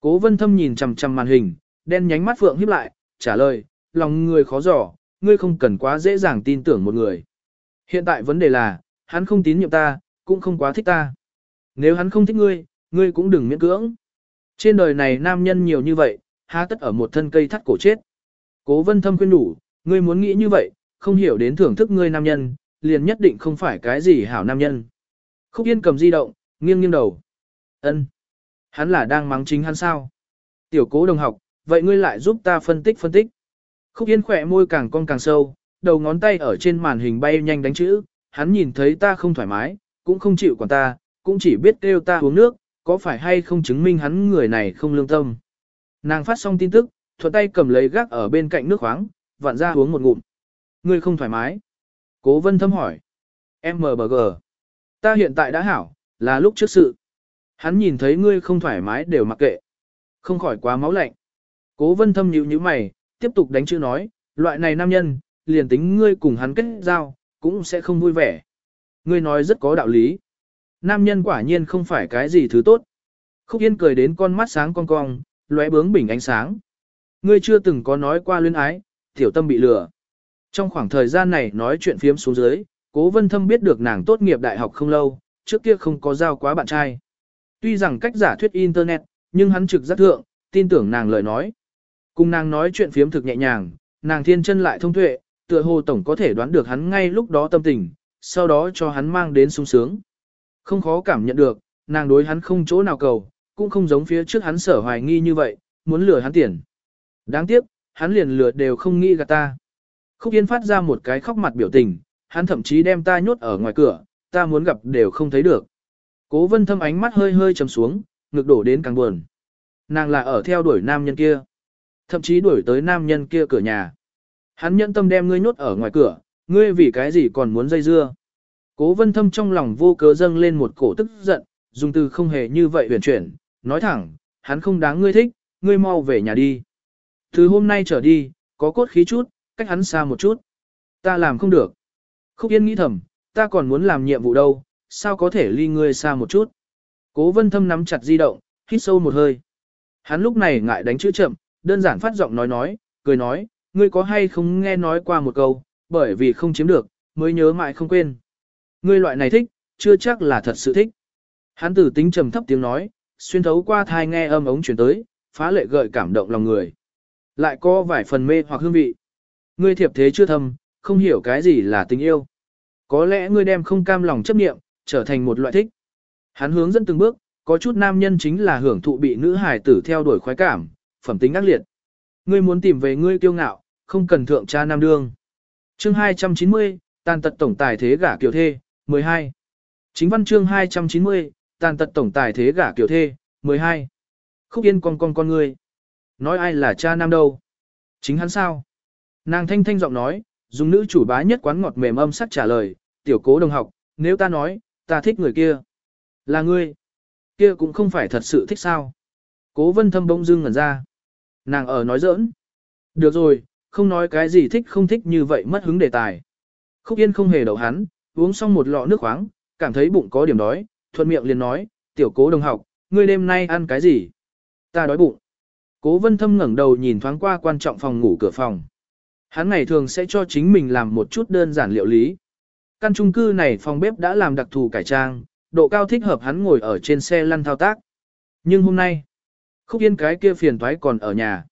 Cố vân thâm nhìn chằm chằm màn hình, đen nhánh mắt phượng híp lại, trả lời, lòng người khó dò, ngươi không cần quá dễ dàng tin tưởng một người. Hiện tại vấn đề là, hắn không tín nhiệm ta, cũng không quá thích ta. Nếu hắn không thích ngươi, ngươi cũng đừng miễn cưỡng. Trên đời này nam nhân nhiều như vậy, há tất ở một thân cây thắt cổ chết. Cố vân thâm khuyên đủ, ngươi muốn nghĩ như vậy, không hiểu đến thưởng thức ngươi nam nhân, liền nhất định không phải cái gì hảo nam nhân. Khúc Yên cầm di động, nghiêng nghiêng đầu. ân Hắn là đang mắng chính hắn sao? Tiểu cố đồng học, vậy ngươi lại giúp ta phân tích phân tích. Khúc Yên khỏe môi càng cong càng sâu, đầu ngón tay ở trên màn hình bay nhanh đánh chữ, hắn nhìn thấy ta không thoải mái, cũng không chịu quản ta, cũng chỉ biết kêu ta uống nước, có phải hay không chứng minh hắn người này không lương tâm. Nàng phát xong tin tức, thuận tay cầm lấy gác ở bên cạnh nước khoáng, vặn ra uống một ngụm. Ngươi không thoải mái. Cố vân thâm hỏi. MBG. Ta hiện tại đã hảo, là lúc trước sự. Hắn nhìn thấy ngươi không thoải mái đều mặc kệ. Không khỏi quá máu lạnh. Cố vân thâm nhíu nhíu mày, tiếp tục đánh chữ nói, loại này nam nhân, liền tính ngươi cùng hắn kết giao, cũng sẽ không vui vẻ. Ngươi nói rất có đạo lý. Nam nhân quả nhiên không phải cái gì thứ tốt. Khúc Yên cười đến con mắt sáng con cong, lóe bướng bình ánh sáng. Ngươi chưa từng có nói qua luyến ái, tiểu tâm bị lừa. Trong khoảng thời gian này nói chuyện phiếm xuống dưới, cố vân thâm biết được nàng tốt nghiệp đại học không lâu, trước kia không có giao quá bạn trai. Tuy rằng cách giả thuyết Internet, nhưng hắn trực giác thượng, tin tưởng nàng lời nói. Cùng nàng nói chuyện phiếm thực nhẹ nhàng, nàng thiên chân lại thông tuệ, tựa hồ tổng có thể đoán được hắn ngay lúc đó tâm tình, sau đó cho hắn mang đến sung sướng. Không khó cảm nhận được, nàng đối hắn không chỗ nào cầu, cũng không giống phía trước hắn sở hoài nghi như vậy, muốn lừa hắn tiền. Đáng tiếc, hắn liền lừa đều không nghĩ gạt ta. Khúc Yên phát ra một cái khóc mặt biểu tình, hắn thậm chí đem ta nhốt ở ngoài cửa, ta muốn gặp đều không thấy được. Cố vân thâm ánh mắt hơi hơi trầm xuống, ngực đổ đến càng buồn. Nàng là ở theo đuổi nam nhân kia. Thậm chí đuổi tới nam nhân kia cửa nhà. Hắn nhẫn tâm đem ngươi nhốt ở ngoài cửa, ngươi vì cái gì còn muốn dây dưa. Cố vân thâm trong lòng vô cớ dâng lên một cổ tức giận, dùng từ không hề như vậy huyền chuyển, nói thẳng, hắn không đáng ngươi thích, ngươi mau về nhà đi. Từ hôm nay trở đi, có cốt khí chút, cách hắn xa một chút. Ta làm không được. Khúc Yên nghĩ thầm, ta còn muốn làm nhiệm vụ đâu, sao có thể ly ngươi xa một chút. Cố vân thâm nắm chặt di động, hít sâu một hơi. Hắn lúc này ngại đánh chữ chậm, đơn giản phát giọng nói nói, cười nói, ngươi có hay không nghe nói qua một câu, bởi vì không chiếm được, mới nhớ mãi không quên. Ngươi loại này thích, chưa chắc là thật sự thích. Hắn tử tính trầm thấp tiếng nói, xuyên thấu qua thai nghe âm ống chuyển tới, phá lệ gợi cảm động lòng người. Lại có vài phần mê hoặc hương vị. Ngươi thiệp thế chưa thâm, không hiểu cái gì là tình yêu. Có lẽ ngươi đem không cam lòng chấp niệm, trở thành một loại thích. Hắn hướng dẫn từng bước, có chút nam nhân chính là hưởng thụ bị nữ hài tử theo đuổi khoái cảm, phẩm tính ác liệt. Ngươi muốn tìm về ngươi kiêu ngạo, không cần thượng cha nam đương. Chương 290, tàn tật tổng tài thế gả kiều thê, 12. Chính văn chương 290, tàn tật tổng tài thế gả kiều thê, 12. Khúc yên con con con ngươi. Nói ai là cha nam đâu? Chính hắn sao? Nàng thanh thanh giọng nói, dùng nữ chủ bá nhất quán ngọt mềm âm sắc trả lời, tiểu cố đồng học, nếu ta nói, ta thích người kia. Là ngươi. Kia cũng không phải thật sự thích sao. Cố vân thâm bông dưng ngẩn ra. Nàng ở nói giỡn. Được rồi, không nói cái gì thích không thích như vậy mất hứng đề tài. Khúc Yên không hề đậu hắn, uống xong một lọ nước khoáng, cảm thấy bụng có điểm đói, thuận miệng liền nói, tiểu cố đồng học, ngươi đêm nay ăn cái gì? Ta đói bụng. Cố vân thâm ngẩng đầu nhìn thoáng qua quan trọng phòng ngủ cửa phòng. Hắn ngày thường sẽ cho chính mình làm một chút đơn giản liệu lý. Căn chung cư này phòng bếp đã làm đặc thù cải trang, độ cao thích hợp hắn ngồi ở trên xe lăn thao tác. Nhưng hôm nay, khúc yên cái kia phiền thoái còn ở nhà.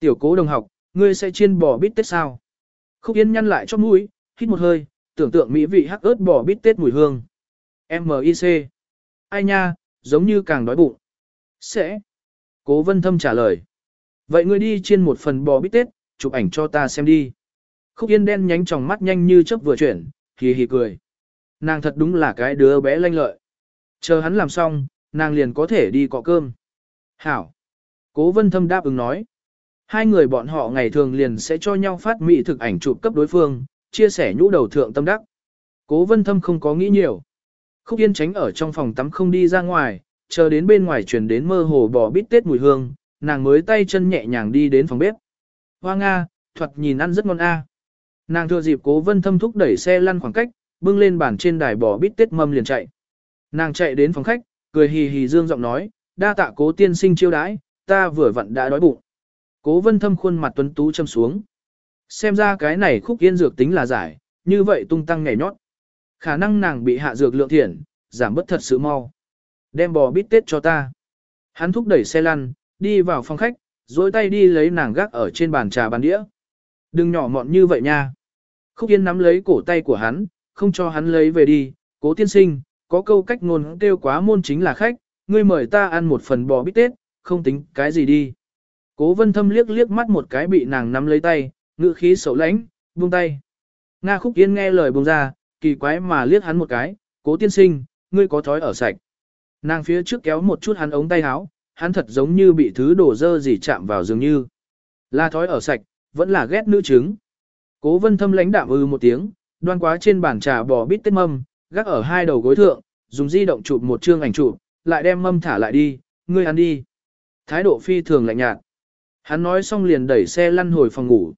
Tiểu cố đồng học, ngươi sẽ chiên bò bít tết sao? Khúc yên nhăn lại cho mũi, hít một hơi, tưởng tượng mỹ vị hắc ớt bò bít tết mùi hương. M.I.C. Ai nha, giống như càng đói bụng. Sẽ. Cố vân thâm trả lời. Vậy ngươi đi chiên một phần bò bít tết, chụp ảnh cho ta xem đi. Khúc yên đen nhánh tròng mắt nhanh như chớp vừa chuyển, hì hì cười. Nàng thật đúng là cái đứa bé lanh lợi. Chờ hắn làm xong, nàng liền có thể đi cọ cơm. Hảo. Cố vân thâm đáp ứng nói. Hai người bọn họ ngày thường liền sẽ cho nhau phát mỹ thực ảnh chụp cấp đối phương, chia sẻ nhũ đầu thượng tâm đắc. Cố vân thâm không có nghĩ nhiều. Khúc Yên tránh ở trong phòng tắm không đi ra ngoài, chờ đến bên ngoài chuyển đến mơ hồ bò bít tết mùi hương, nàng mới tay chân nhẹ nhàng đi đến phòng bếp. Hoa Nga, thuật nhìn ăn rất ngon a. Nàng thừa dịp cố vân thâm thúc đẩy xe lăn khoảng cách, bưng lên bàn trên đài bò bít tết mâm liền chạy. Nàng chạy đến phòng khách, cười hì hì dương giọng nói, đa tạ cố tiên sinh chiêu đãi, ta vừa vặn đã đói bụng. Cố vân thâm khuôn mặt tuấn tú châm xuống. Xem ra cái này khúc yên dược tính là giải, như vậy tung tăng nhảy nhót. Khả năng nàng bị hạ dược lượng thiện, giảm bất thật sự mau. Đem bò bít tết cho ta. Hắn thúc đẩy xe lăn, đi vào phòng khách, dối tay đi lấy nàng gác ở trên bàn trà bàn đĩa. Đừng nhỏ mọn như vậy nha. Khúc Yên nắm lấy cổ tay của hắn, không cho hắn lấy về đi. Cố tiên sinh, có câu cách ngôn kêu quá môn chính là khách, ngươi mời ta ăn một phần bò bít tết, không tính cái gì đi. Cố vân thâm liếc liếc mắt một cái bị nàng nắm lấy tay, ngữ khí xấu lãnh, buông tay. Nga khúc yên nghe lời buông ra, kỳ quái mà liếc hắn một cái, cố tiên sinh, ngươi có thói ở sạch. Nàng phía trước kéo một chút hắn ống tay áo, hắn thật giống như bị thứ đổ dơ gì chạm vào dường như. Là thói ở sạch, vẫn là ghét nữ chứng. Cố vân thâm lãnh đạm ư một tiếng, đoan quá trên bàn trà bò bít tết mâm, gác ở hai đầu gối thượng, dùng di động chụp một chương ảnh chụp, lại đem mâm thả lại đi, ngươi ăn đi. Thái độ phi thường lạnh nhạt. Hắn nói xong liền đẩy xe lăn hồi phòng ngủ.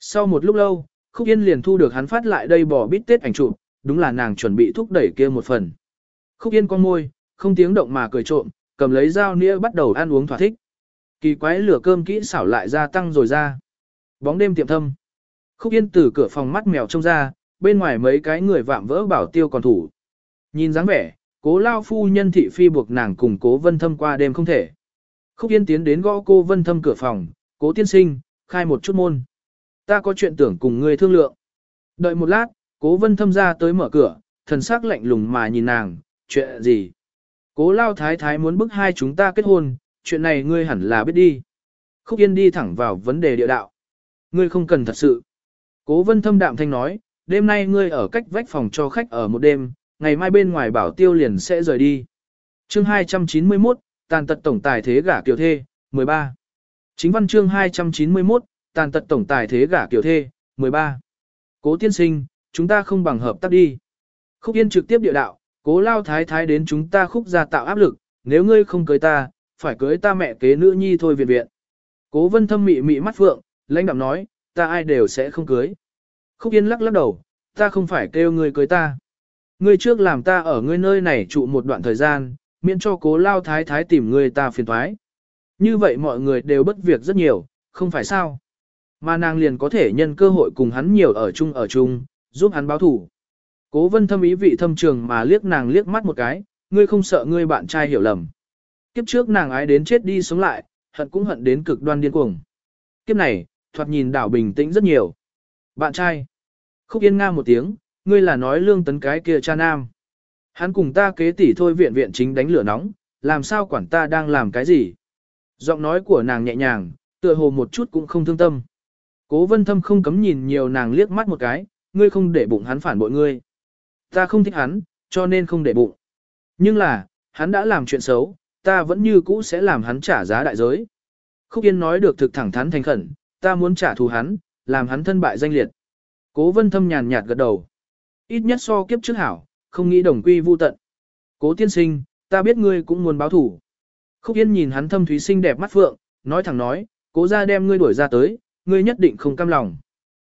Sau một lúc lâu, Khúc Yên liền thu được hắn phát lại đây bỏ bít tết ảnh chụp, đúng là nàng chuẩn bị thúc đẩy kia một phần. Khúc Yên con môi, không tiếng động mà cười trộm, cầm lấy dao nĩa bắt đầu ăn uống thỏa thích. Kỳ quái lửa cơm kỹ xảo lại gia tăng rồi ra. Bóng đêm tiệm thâm. Khúc Yên từ cửa phòng mắt mèo trông ra, bên ngoài mấy cái người vạm vỡ bảo tiêu còn thủ. Nhìn dáng vẻ, cố lao phu nhân thị phi buộc nàng cùng cố vân thâm qua đêm không thể. Khúc Yên tiến đến gõ cô vân thâm cửa phòng, cố tiên sinh, khai một chút môn. Ta có chuyện tưởng cùng ngươi thương lượng. Đợi một lát, cố vân thâm ra tới mở cửa, thần sắc lạnh lùng mà nhìn nàng, chuyện gì? Cố lao thái thái muốn bức hai chúng ta kết hôn, chuyện này ngươi hẳn là biết đi. Khúc Yên đi thẳng vào vấn đề địa đạo. Ngươi không cần thật sự. Cố vân thâm đạm thanh nói, đêm nay ngươi ở cách vách phòng cho khách ở một đêm, ngày mai bên ngoài bảo tiêu liền sẽ rời đi. chương 291, tàn tật tổng tài thế gả kiều thê, 13. Chính văn chương 291, tàn tật tổng tài thế gả kiều thê, 13. Cố tiên sinh, chúng ta không bằng hợp tác đi. Khúc Yên trực tiếp địa đạo, cố lao thái thái đến chúng ta khúc ra tạo áp lực, nếu ngươi không cưới ta, phải cưới ta mẹ kế nữ nhi thôi viện viện. Cố vân thâm mị mị mắt phượng, lãnh đạm nói, ta ai đều sẽ không cưới. Khúc Yên lắc lắc đầu, ta không phải kêu ngươi cưới ta. Ngươi trước làm ta ở ngươi nơi này trụ một đoạn thời gian, miễn cho cố lao thái thái tìm ngươi ta phiền thoái. Như vậy mọi người đều bất việc rất nhiều, không phải sao. Mà nàng liền có thể nhân cơ hội cùng hắn nhiều ở chung ở chung, giúp hắn báo thủ. Cố vân thâm ý vị thâm trường mà liếc nàng liếc mắt một cái, ngươi không sợ ngươi bạn trai hiểu lầm. Kiếp trước nàng ái đến chết đi sống lại, hận cũng hận đến cực đoan điên cuồng. Kiếp này, thoạt nhìn đảo bình tĩnh rất nhiều. Bạn trai. Khúc yên nga một tiếng, ngươi là nói lương tấn cái kia cha nam. Hắn cùng ta kế tỷ thôi viện viện chính đánh lửa nóng, làm sao quản ta đang làm cái gì. Giọng nói của nàng nhẹ nhàng, tựa hồ một chút cũng không thương tâm. Cố vân thâm không cấm nhìn nhiều nàng liếc mắt một cái, ngươi không để bụng hắn phản bội ngươi. Ta không thích hắn, cho nên không để bụng. Nhưng là, hắn đã làm chuyện xấu, ta vẫn như cũ sẽ làm hắn trả giá đại giới. Khúc Yên nói được thực thẳng thắn thành khẩn, ta muốn trả thù hắn, làm hắn thân bại danh liệt. Cố vân thâm nhàn nhạt gật đầu. Ít nhất so kiếp trước hảo, không nghĩ đồng quy vu tận. Cố tiên sinh, ta biết ngươi cũng muốn báo thủ. Khúc Yên nhìn hắn thâm thúy xinh đẹp mắt phượng, nói thẳng nói, cố ra đem ngươi đuổi ra tới, ngươi nhất định không cam lòng.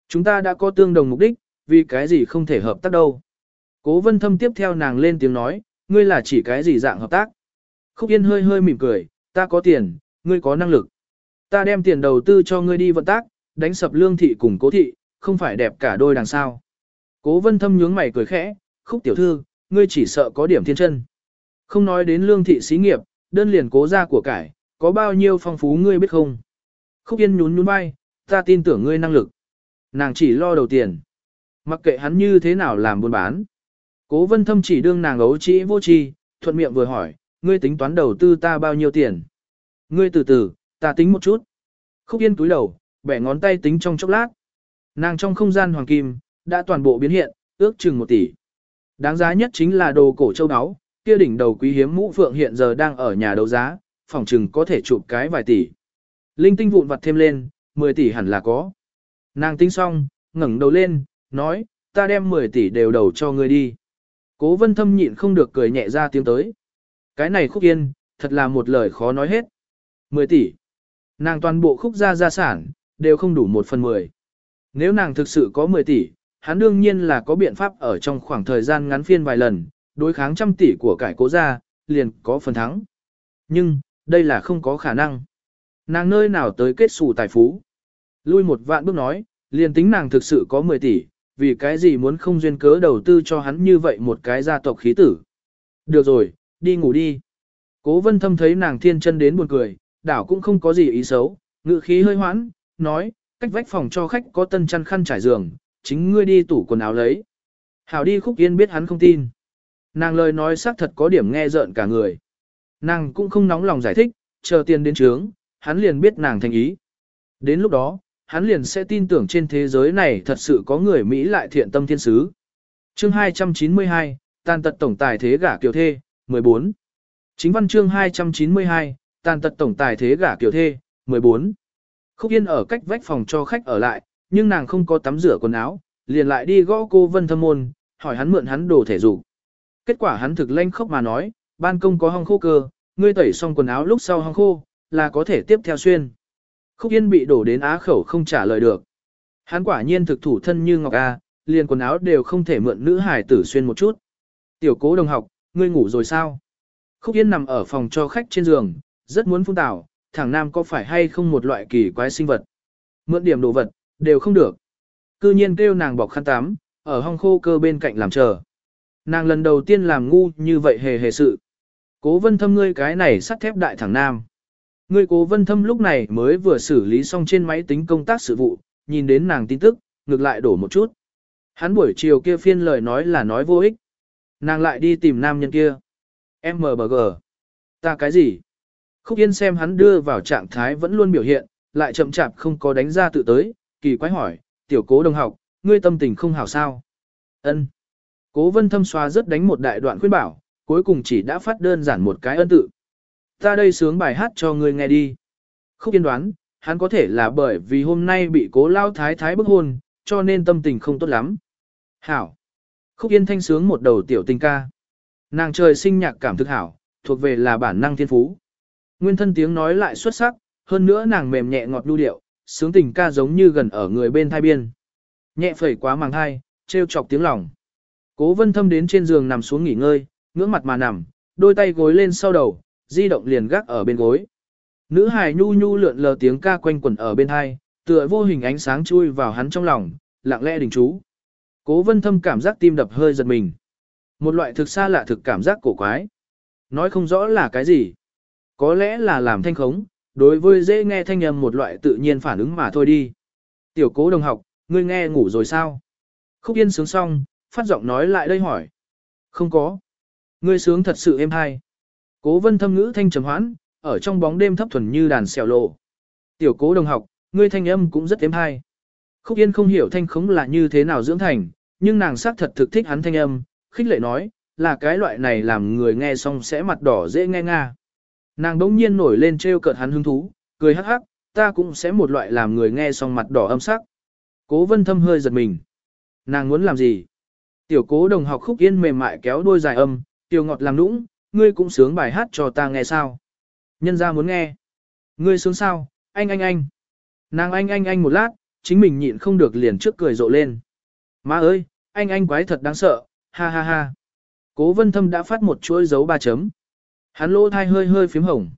Chúng ta đã có tương đồng mục đích, vì cái gì không thể hợp tác đâu. Cố vân thâm tiếp theo nàng lên tiếng nói, ngươi là chỉ cái gì dạng hợp tác. Khúc Yên hơi hơi mỉm cười, ta có tiền, ngươi có năng lực. Ta đem tiền đầu tư cho ngươi đi vận tác, đánh sập lương thị cùng cố thị, không phải đẹp cả đôi đằng sao. Cố vân thâm nhướng mày cười khẽ, khúc tiểu thư, ngươi chỉ sợ có điểm thiên chân. Không nói đến lương thị xí nghiệp, đơn liền cố ra của cải, có bao nhiêu phong phú ngươi biết không. Khúc yên nhún nhún bay, ta tin tưởng ngươi năng lực. Nàng chỉ lo đầu tiền. Mặc kệ hắn như thế nào làm buôn bán. Cố vân thâm chỉ đương nàng ấu trĩ vô tri thuận miệng vừa hỏi, ngươi tính toán đầu tư ta bao nhiêu tiền. Ngươi từ từ, ta tính một chút. Khúc yên túi đầu, bẻ ngón tay tính trong chốc lát. Nàng trong không gian hoàng kim, đã toàn bộ biến hiện, ước chừng một tỷ. Đáng giá nhất chính là đồ cổ châu áo, kia đỉnh đầu quý hiếm mũ phượng hiện giờ đang ở nhà đấu giá, phòng chừng có thể chụp cái vài tỷ. Linh tinh vụn vặt thêm lên, 10 tỷ hẳn là có. Nàng tính xong, ngẩng đầu lên, nói, ta đem 10 tỷ đều đầu cho ngươi đi. Cố vân thâm nhịn không được cười nhẹ ra tiếng tới. Cái này khúc yên, thật là một lời khó nói hết. 10 tỷ. Nàng toàn bộ khúc gia gia sản, đều không đủ một phần 10. Nếu nàng thực sự có 10 tỷ, hắn đương nhiên là có biện pháp ở trong khoảng thời gian ngắn phiên vài lần, đối kháng trăm tỷ của cải cố gia, liền có phần thắng. Nhưng, đây là không có khả năng. Nàng nơi nào tới kết xù tài phú. Lui một vạn bước nói, liền tính nàng thực sự có 10 tỷ, vì cái gì muốn không duyên cớ đầu tư cho hắn như vậy một cái gia tộc khí tử. Được rồi, đi ngủ đi. Cố vân thâm thấy nàng thiên chân đến buồn cười, đảo cũng không có gì ý xấu, ngự khí hơi hoãn, nói, cách vách phòng cho khách có tân chăn khăn trải giường, chính ngươi đi tủ quần áo lấy. Hảo đi khúc yên biết hắn không tin. Nàng lời nói xác thật có điểm nghe rợn cả người. Nàng cũng không nóng lòng giải thích, chờ tiền đến trướng, hắn liền biết nàng thành ý. Đến lúc đó, hắn liền sẽ tin tưởng trên thế giới này thật sự có người Mỹ lại thiện tâm thiên sứ. Chương 292, tàn tật tổng tài thế gả kiều thê, 14. Chính văn chương 292, tàn tật tổng tài thế gả kiều thê, 14. Khúc Yên ở cách vách phòng cho khách ở lại, nhưng nàng không có tắm rửa quần áo, liền lại đi gõ cô Vân Thâm Môn, hỏi hắn mượn hắn đồ thể dục. Kết quả hắn thực lanh khóc mà nói, ban công có hong khô cơ, ngươi tẩy xong quần áo lúc sau hong khô, là có thể tiếp theo xuyên. Khúc Yên bị đổ đến á khẩu không trả lời được. Hắn quả nhiên thực thủ thân như Ngọc A, liền quần áo đều không thể mượn nữ hải tử xuyên một chút. Tiểu cố đồng học, ngươi ngủ rồi sao? Khúc Yên nằm ở phòng cho khách trên giường, rất muốn phun tảo, thằng nam có phải hay không một loại kỳ quái sinh vật. Mượn điểm đồ vật, đều không được. Cư nhiên kêu nàng bọc khăn tắm, ở hong khô cơ bên cạnh làm chờ. Nàng lần đầu tiên làm ngu như vậy hề hề sự. Cố vân thâm ngươi cái này sắt thép đại thẳng nam. Ngươi cố vân thâm lúc này mới vừa xử lý xong trên máy tính công tác sự vụ, nhìn đến nàng tin tức, ngược lại đổ một chút. Hắn buổi chiều kia phiên lời nói là nói vô ích. Nàng lại đi tìm nam nhân kia. MBG. Ta cái gì? Khúc Yên xem hắn đưa vào trạng thái vẫn luôn biểu hiện, lại chậm chạp không có đánh ra tự tới, kỳ quái hỏi, tiểu cố đồng học, ngươi tâm tình không hảo sao? ân Cố vân thâm xoa rất đánh một đại đoạn khuyên bảo, cuối cùng chỉ đã phát đơn giản một cái ân tự. Ta đây sướng bài hát cho ngươi nghe đi. Khúc Yên đoán, hắn có thể là bởi vì hôm nay bị cố lao thái thái bức hôn, cho nên tâm tình không tốt lắm. Hảo. Khúc Yên thanh sướng một đầu tiểu tình ca. Nàng trời sinh nhạc cảm thực hảo, thuộc về là bản năng thiên phú. Nguyên thân tiếng nói lại xuất sắc, hơn nữa nàng mềm nhẹ ngọt lưu điệu, sướng tình ca giống như gần ở người bên thai biên. Nhẹ phẩy quá màng thai, trêu chọc tiếng lòng. Cố vân thâm đến trên giường nằm xuống nghỉ ngơi, ngưỡng mặt mà nằm, đôi tay gối lên sau đầu, di động liền gác ở bên gối. Nữ hài nhu nhu lượn lờ tiếng ca quanh quẩn ở bên hai, tựa vô hình ánh sáng chui vào hắn trong lòng, lặng lẽ đình chú. Cố vân thâm cảm giác tim đập hơi giật mình. Một loại thực xa lạ thực cảm giác cổ quái. Nói không rõ là cái gì. Có lẽ là làm thanh khống, đối với dễ nghe thanh âm một loại tự nhiên phản ứng mà thôi đi. Tiểu cố đồng học, ngươi nghe ngủ rồi sao? Khúc yên sướng xong, phát giọng nói lại đây hỏi. Không có. Ngươi sướng thật sự êm hay. Cố vân thâm ngữ thanh trầm hoãn, ở trong bóng đêm thấp thuần như đàn xèo lộ. Tiểu cố đồng học, ngươi thanh âm cũng rất êm hay. Khúc yên không hiểu thanh khống là như thế nào dưỡng thành, nhưng nàng xác thật thực thích hắn thanh âm, khích lệ nói, là cái loại này làm người nghe xong sẽ mặt đỏ dễ nghe nga. Nàng đống nhiên nổi lên trêu cợt hắn hứng thú, cười hắc hắc, ta cũng sẽ một loại làm người nghe xong mặt đỏ âm sắc. Cố vân thâm hơi giật mình. Nàng muốn làm gì? Tiểu cố đồng học khúc yên mềm mại kéo đôi dài âm, tiểu ngọt làm nũng, ngươi cũng sướng bài hát cho ta nghe sao? Nhân ra muốn nghe. Ngươi sướng sao? Anh anh anh. Nàng anh anh anh một lát, chính mình nhịn không được liền trước cười rộ lên. Má ơi, anh anh quái thật đáng sợ, ha ha ha. Cố vân thâm đã phát một chuỗi dấu ba chấm. Hắn lỗ thai hơi hơi phím hồng.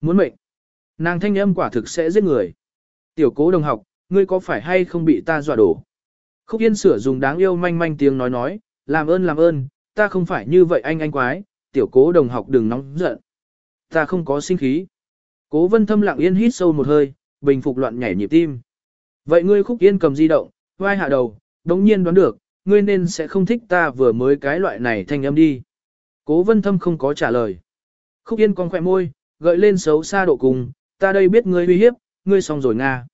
Muốn mệnh. Nàng thanh âm quả thực sẽ giết người. Tiểu cố đồng học, ngươi có phải hay không bị ta dọa đổ? Khúc Yên sửa dùng đáng yêu manh manh tiếng nói nói, làm ơn làm ơn, ta không phải như vậy anh anh quái, tiểu cố đồng học đừng nóng giận. Ta không có sinh khí. Cố vân thâm lặng yên hít sâu một hơi, bình phục loạn nhảy nhịp tim. Vậy ngươi Khúc Yên cầm di động, vai hạ đầu, đống nhiên đoán được, ngươi nên sẽ không thích ta vừa mới cái loại này thanh âm đi. Cố vân thâm không có trả lời. Khúc Yên con khỏe môi, gợi lên xấu xa độ cùng, ta đây biết ngươi uy hiếp, ngươi xong rồi Nga.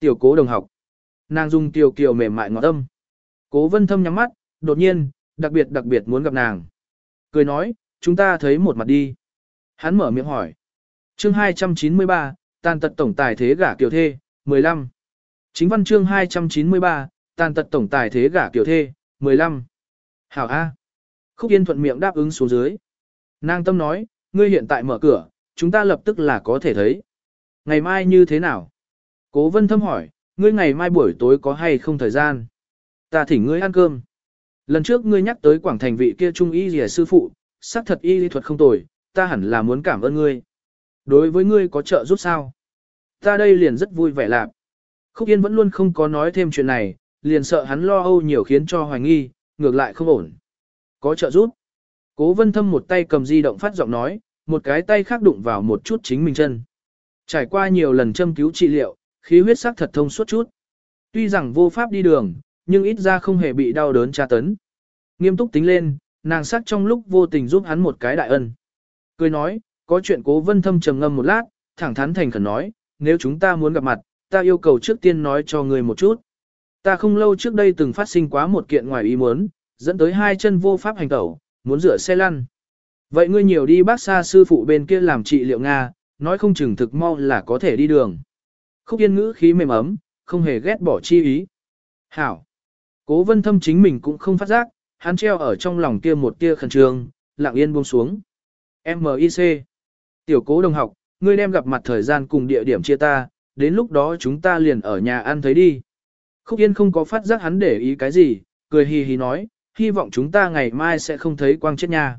Tiểu cố đồng học. Nàng dùng tiểu kiều mềm mại ngọt âm. Cố vân thâm nhắm mắt, đột nhiên, đặc biệt đặc biệt muốn gặp nàng. Cười nói, chúng ta thấy một mặt đi. Hắn mở miệng hỏi. Chương 293, tàn tật tổng tài thế gả kiều thê, 15. Chính văn chương 293, tàn tật tổng tài thế gả kiều thê, 15. Hảo A. Khúc Yên thuận miệng đáp ứng xuống dưới. Nàng tâm nói, ngươi hiện tại mở cửa, chúng ta lập tức là có thể thấy. Ngày mai như thế nào? Cố vân thâm hỏi, ngươi ngày mai buổi tối có hay không thời gian? Ta thỉnh ngươi ăn cơm. Lần trước ngươi nhắc tới Quảng Thành vị kia trung y rìa sư phụ, xác thật y lý thuật không tồi, ta hẳn là muốn cảm ơn ngươi. Đối với ngươi có trợ giúp sao? Ta đây liền rất vui vẻ lạc. Khúc Yên vẫn luôn không có nói thêm chuyện này, liền sợ hắn lo âu nhiều khiến cho hoài nghi, ngược lại không ổn. Có trợ giúp. Cố vân thâm một tay cầm di động phát giọng nói, một cái tay khác đụng vào một chút chính mình chân. Trải qua nhiều lần châm cứu trị liệu, khí huyết sắc thật thông suốt chút. Tuy rằng vô pháp đi đường, nhưng ít ra không hề bị đau đớn tra tấn. Nghiêm túc tính lên, nàng sắc trong lúc vô tình giúp hắn một cái đại ân. Cười nói, có chuyện cố vân thâm trầm ngâm một lát, thẳng thắn thành khẩn nói, nếu chúng ta muốn gặp mặt, ta yêu cầu trước tiên nói cho người một chút. Ta không lâu trước đây từng phát sinh quá một kiện ngoài ý muốn, dẫn tới hai chân vô pháp hành tẩu, muốn rửa xe lăn. Vậy ngươi nhiều đi bác xa sư phụ bên kia làm trị liệu Nga, nói không chừng thực mau là có thể đi đường. Khúc yên ngữ khí mềm ấm, không hề ghét bỏ chi ý. Hảo. Cố vân thâm chính mình cũng không phát giác, hắn treo ở trong lòng kia một tia khẩn trương, lặng yên buông xuống. M.I.C. Tiểu cố đồng học, ngươi đem gặp mặt thời gian cùng địa điểm chia ta, đến lúc đó chúng ta liền ở nhà ăn thấy đi. Khúc Yên không có phát giác hắn để ý cái gì, cười hì hì nói, hy vọng chúng ta ngày mai sẽ không thấy quang chết nha.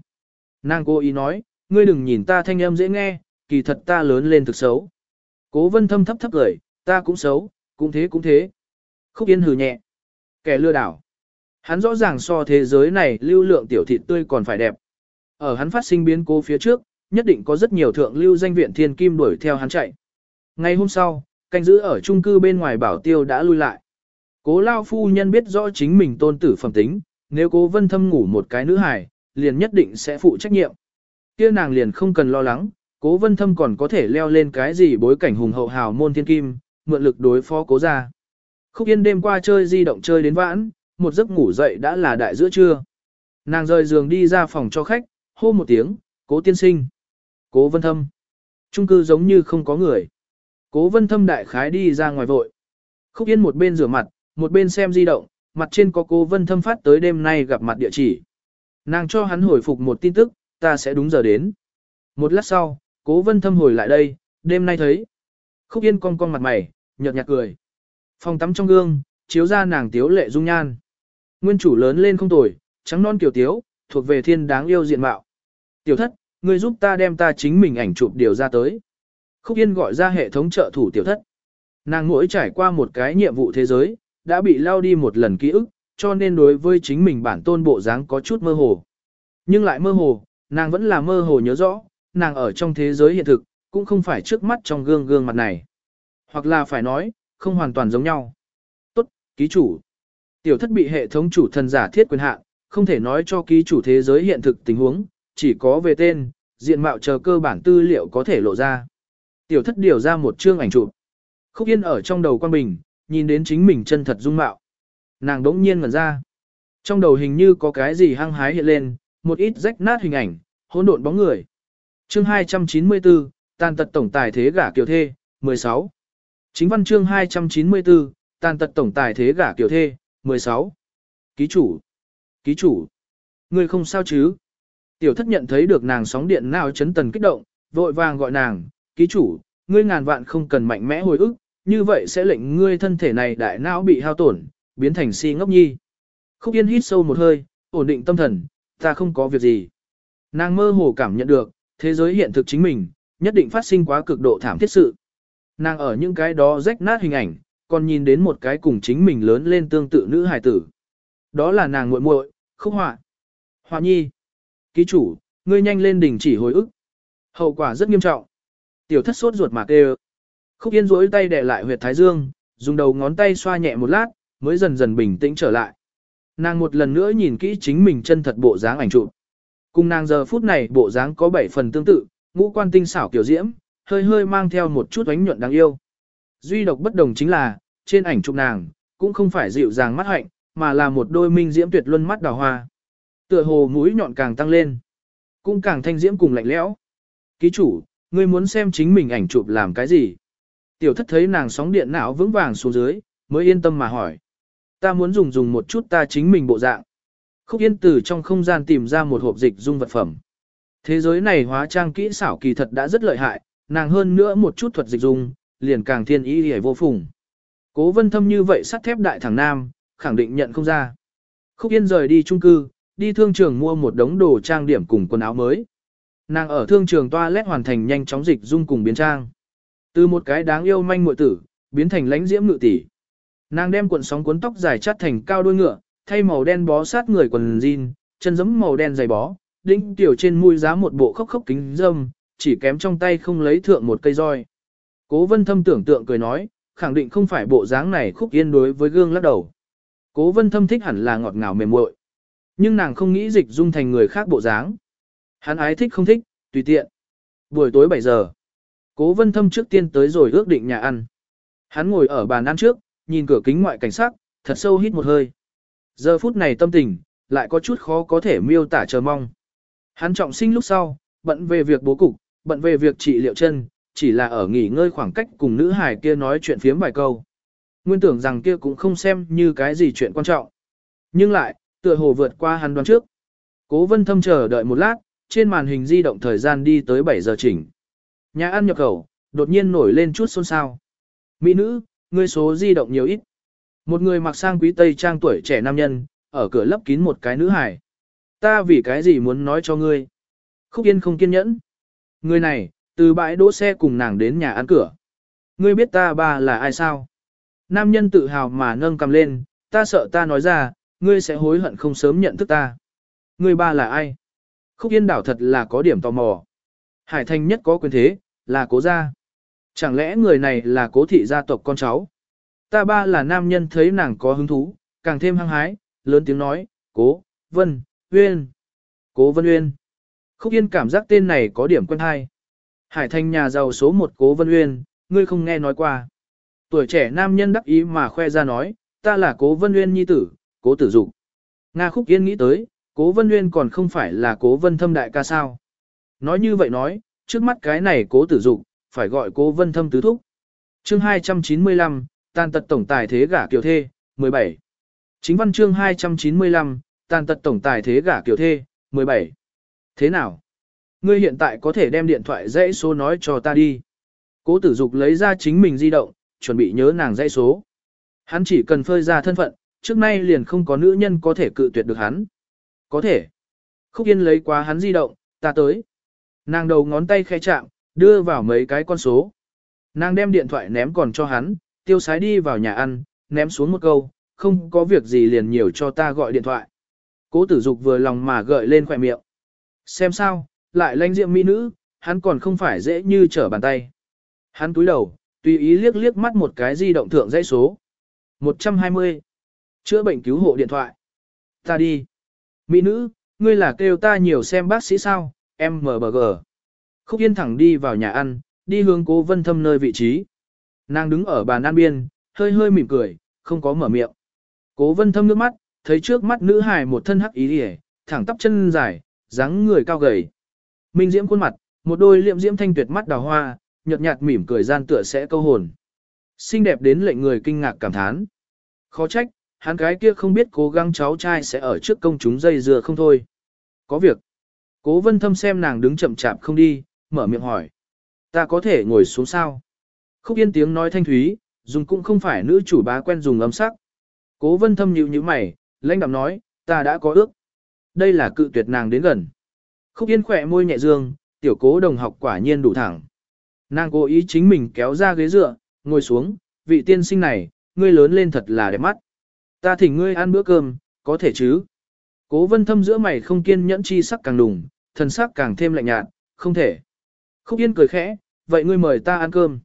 Nàng cô ý nói, ngươi đừng nhìn ta thanh âm dễ nghe, kỳ thật ta lớn lên thực xấu. Cố vân thâm thấp thấp cười, ta cũng xấu, cũng thế cũng thế. Khúc Yên hừ nhẹ. Kẻ lừa đảo. Hắn rõ ràng so thế giới này lưu lượng tiểu thịt tươi còn phải đẹp. Ở hắn phát sinh biến cố phía trước, nhất định có rất nhiều thượng lưu danh viện thiên kim đuổi theo hắn chạy. Ngày hôm sau, canh giữ ở trung cư bên ngoài bảo tiêu đã lui lại. Cố lao phu nhân biết rõ chính mình tôn tử phẩm tính, nếu cố vân thâm ngủ một cái nữ hài, liền nhất định sẽ phụ trách nhiệm. kia nàng liền không cần lo lắng, cố vân thâm còn có thể leo lên cái gì bối cảnh hùng hậu hào môn thiên kim, mượn lực đối phó cố ra. Khúc yên đêm qua chơi di động chơi đến vãn, một giấc ngủ dậy đã là đại giữa trưa. Nàng rời giường đi ra phòng cho khách, hô một tiếng, cố tiên sinh. Cố vân thâm. Trung cư giống như không có người. Cố vân thâm đại khái đi ra ngoài vội. Khúc yên một bên rửa mặt, một bên xem di động, mặt trên có cô vân thâm phát tới đêm nay gặp mặt địa chỉ. Nàng cho hắn hồi phục một tin tức, ta sẽ đúng giờ đến. Một lát sau, cố vân thâm hồi lại đây, đêm nay thấy. Khúc yên cong cong mặt mày, nhợt nhạt cười. Phòng tắm trong gương, chiếu ra nàng tiếu lệ dung nhan. Nguyên chủ lớn lên không tồi, trắng non kiểu tiếu, thuộc về thiên đáng yêu diện mạo. Tiểu thất, ngươi giúp ta đem ta chính mình ảnh chụp điều ra tới. Khúc Yên gọi ra hệ thống trợ thủ tiểu thất. Nàng mỗi trải qua một cái nhiệm vụ thế giới, đã bị lao đi một lần ký ức, cho nên đối với chính mình bản tôn bộ dáng có chút mơ hồ. Nhưng lại mơ hồ, nàng vẫn là mơ hồ nhớ rõ, nàng ở trong thế giới hiện thực, cũng không phải trước mắt trong gương gương mặt này. Hoặc là phải nói, không hoàn toàn giống nhau. Tốt, ký chủ. Tiểu thất bị hệ thống chủ thần giả thiết quyền hạn, không thể nói cho ký chủ thế giới hiện thực tình huống, chỉ có về tên, diện mạo chờ cơ bản tư liệu có thể lộ ra. Tiểu thất điều ra một chương ảnh chụp. Khúc Yên ở trong đầu quan bình, nhìn đến chính mình chân thật dung mạo. Nàng đống nhiên ngẩn ra. Trong đầu hình như có cái gì hăng hái hiện lên, một ít rách nát hình ảnh, hỗn độn bóng người. Chương 294, tàn tật tổng tài thế gả kiều thê, 16. Chính văn chương 294, tàn tật tổng tài thế gả kiều thê, 16. Ký chủ. Ký chủ. Người không sao chứ? Tiểu thất nhận thấy được nàng sóng điện nào chấn tần kích động, vội vàng gọi nàng, ký chủ, ngươi ngàn vạn không cần mạnh mẽ hồi ức, như vậy sẽ lệnh ngươi thân thể này đại não bị hao tổn, biến thành si ngốc nhi. Khúc Yên hít sâu một hơi, ổn định tâm thần, ta không có việc gì. Nàng mơ hồ cảm nhận được, thế giới hiện thực chính mình, nhất định phát sinh quá cực độ thảm thiết sự. Nàng ở những cái đó rách nát hình ảnh, còn nhìn đến một cái cùng chính mình lớn lên tương tự nữ hài tử. Đó là nàng muội muội, khúc họa. Họa nhi. Ký chủ, ngươi nhanh lên đình chỉ hồi ức. Hậu quả rất nghiêm trọng. Tiểu thất sốt ruột mà kêu. Khúc Yên rỗi tay đè lại huyệt thái dương, dùng đầu ngón tay xoa nhẹ một lát, mới dần dần bình tĩnh trở lại. Nàng một lần nữa nhìn kỹ chính mình chân thật bộ dáng ảnh chụp. Cùng nàng giờ phút này bộ dáng có 7 phần tương tự, ngũ quan tinh xảo kiểu diễm, hơi hơi mang theo một chút ánh nhuận đáng yêu. Duy độc bất đồng chính là, trên ảnh chụp nàng, cũng không phải dịu dàng mắt hạnh, mà là một đôi minh diễm tuyệt luân mắt đào hoa. Tựa hồ mũi nhọn càng tăng lên, cũng càng thanh diễm cùng lạnh lẽo. Ký chủ, ngươi muốn xem chính mình ảnh chụp làm cái gì? Tiểu thất thấy nàng sóng điện não vững vàng xuống dưới, mới yên tâm mà hỏi. Ta muốn dùng dùng một chút ta chính mình bộ dạng. Khúc Yên từ trong không gian tìm ra một hộp dịch dung vật phẩm. Thế giới này hóa trang kỹ xảo kỳ thật đã rất lợi hại, nàng hơn nữa một chút thuật dịch dung, liền càng thiên ý hề vô phùng. Cố vân thâm như vậy sắt thép đại thẳng nam, khẳng định nhận không ra. Khúc Yên rời đi trung cư, đi thương trường mua một đống đồ trang điểm cùng quần áo mới. Nàng ở thương trường toilet hoàn thành nhanh chóng dịch dung cùng biến trang. Từ một cái đáng yêu manh muội tử, biến thành lãnh diễm ngự tỷ. Nàng đem cuộn sóng cuốn tóc dài chắt thành cao đuôi ngựa, thay màu đen bó sát người quần jean, chân giẫm màu đen dày bó, đinh tiểu trên mũi giá một bộ khốc khốc kính dâm, chỉ kém trong tay không lấy thượng một cây roi. Cố vân thâm tưởng tượng cười nói, khẳng định không phải bộ dáng này khúc yên đối với gương lắc đầu. Cố vân thâm thích hẳn là ngọt ngào mềm muội Nhưng nàng không nghĩ dịch dung thành người khác bộ dáng. Hắn ái thích không thích, tùy tiện. Buổi tối 7 giờ. Cố vân thâm trước tiên tới rồi ước định nhà ăn. Hắn ngồi ở bàn ăn trước, nhìn cửa kính ngoại cảnh sắc, thật sâu hít một hơi. Giờ phút này tâm tình, lại có chút khó có thể miêu tả chờ mong. Hắn trọng sinh lúc sau, bận về việc bố cục, bận về việc trị liệu chân, chỉ là ở nghỉ ngơi khoảng cách cùng nữ hài kia nói chuyện phiếm vài câu. Nguyên tưởng rằng kia cũng không xem như cái gì chuyện quan trọng. Nhưng lại, tựa hồ vượt qua hắn đoán trước. Cố vân thâm chờ đợi một lát, trên màn hình di động thời gian đi tới 7 giờ chỉnh. Nhà ăn nhập khẩu, đột nhiên nổi lên chút xôn xao. Mỹ nữ, ngươi số di động nhiều ít. Một người mặc sang quý tây trang tuổi trẻ nam nhân, ở cửa lấp kín một cái nữ hải. Ta vì cái gì muốn nói cho ngươi? Khúc Yên không kiên nhẫn. Người này, từ bãi đỗ xe cùng nàng đến nhà ăn cửa. Ngươi biết ta ba là ai sao? Nam nhân tự hào mà nâng cầm lên, ta sợ ta nói ra, ngươi sẽ hối hận không sớm nhận thức ta. Ngươi ba là ai? Khúc Yên đảo thật là có điểm tò mò. Hải Thanh nhất có quyền thế, là cố gia. Chẳng lẽ người này là cố thị gia tộc con cháu? Ta ba là nam nhân thấy nàng có hứng thú, càng thêm hăng hái, lớn tiếng nói, cố, vân, uyên. Cố vân uyên. Khúc Yên cảm giác tên này có điểm quen hay. Hải thành nhà giàu số một cố vân uyên, ngươi không nghe nói qua. Tuổi trẻ nam nhân đắc ý mà khoe ra nói, ta là cố vân uyên nhi tử, cố tử dục. Nga Khúc Yên nghĩ tới, cố vân uyên còn không phải là cố vân thâm đại ca sao. Nói như vậy nói, trước mắt cái này cố tử dục, phải gọi cố vân thâm tứ thúc. chương 295, tàn tật tổng tài thế gả kiều thê, 17. Chính văn chương 295, tàn tật tổng tài thế gả kiều thê, 17. Thế nào? Ngươi hiện tại có thể đem điện thoại dãy số nói cho ta đi. Cố tử dục lấy ra chính mình di động, chuẩn bị nhớ nàng dãy số. Hắn chỉ cần phơi ra thân phận, trước nay liền không có nữ nhân có thể cự tuyệt được hắn. Có thể. Khúc Yên lấy qua hắn di động, ta tới. Nàng đầu ngón tay khẽ chạm, đưa vào mấy cái con số. Nàng đem điện thoại ném còn cho hắn, tiêu sái đi vào nhà ăn, ném xuống một câu, không có việc gì liền nhiều cho ta gọi điện thoại. Cố tử dục vừa lòng mà gợi lên khỏe miệng. Xem sao, lại lanh diệm mỹ nữ, hắn còn không phải dễ như trở bàn tay. Hắn túi đầu, tùy ý liếc liếc mắt một cái di động thượng dãy số. 120. Chữa bệnh cứu hộ điện thoại. Ta đi. Mỹ nữ, ngươi là kêu ta nhiều xem bác sĩ sao, MBG. Khúc Yên thẳng đi vào nhà ăn, đi hướng cố vân thâm nơi vị trí. Nàng đứng ở bàn ăn biên, hơi hơi mỉm cười, không có mở miệng. Cố vân thâm nước mắt, thấy trước mắt nữ hài một thân hắc ý đi thẳng tắp chân dài, dáng người cao gầy. Minh diễm khuôn mặt, một đôi liệm diễm thanh tuyệt mắt đào hoa, nhợt nhạt mỉm cười gian tựa sẽ câu hồn. Xinh đẹp đến lệnh người kinh ngạc cảm thán. Khó trách, hắn cái kia không biết cố gắng cháu trai sẽ ở trước công chúng dây dưa không thôi. Có việc. Cố vân thâm xem nàng đứng chậm chạp không đi, mở miệng hỏi. Ta có thể ngồi xuống sao? Khúc yên tiếng nói thanh thúy, dùng cũng không phải nữ chủ bá quen dùng âm sắc. Cố vân thâm nhíu như mày, lãnh đạm nói, ta đã có ước. Đây là cự tuyệt nàng đến gần. Khúc yên khỏe môi nhẹ dương, tiểu cố đồng học quả nhiên đủ thẳng. Nàng cố ý chính mình kéo ra ghế dựa, ngồi xuống, vị tiên sinh này, ngươi lớn lên thật là đẹp mắt. Ta thỉnh ngươi ăn bữa cơm, có thể chứ? Cố vân thâm giữa mày không kiên nhẫn chi sắc càng đùng, thần sắc càng thêm lạnh nhạt, không thể. Khúc Yên cười khẽ, vậy ngươi mời ta ăn cơm.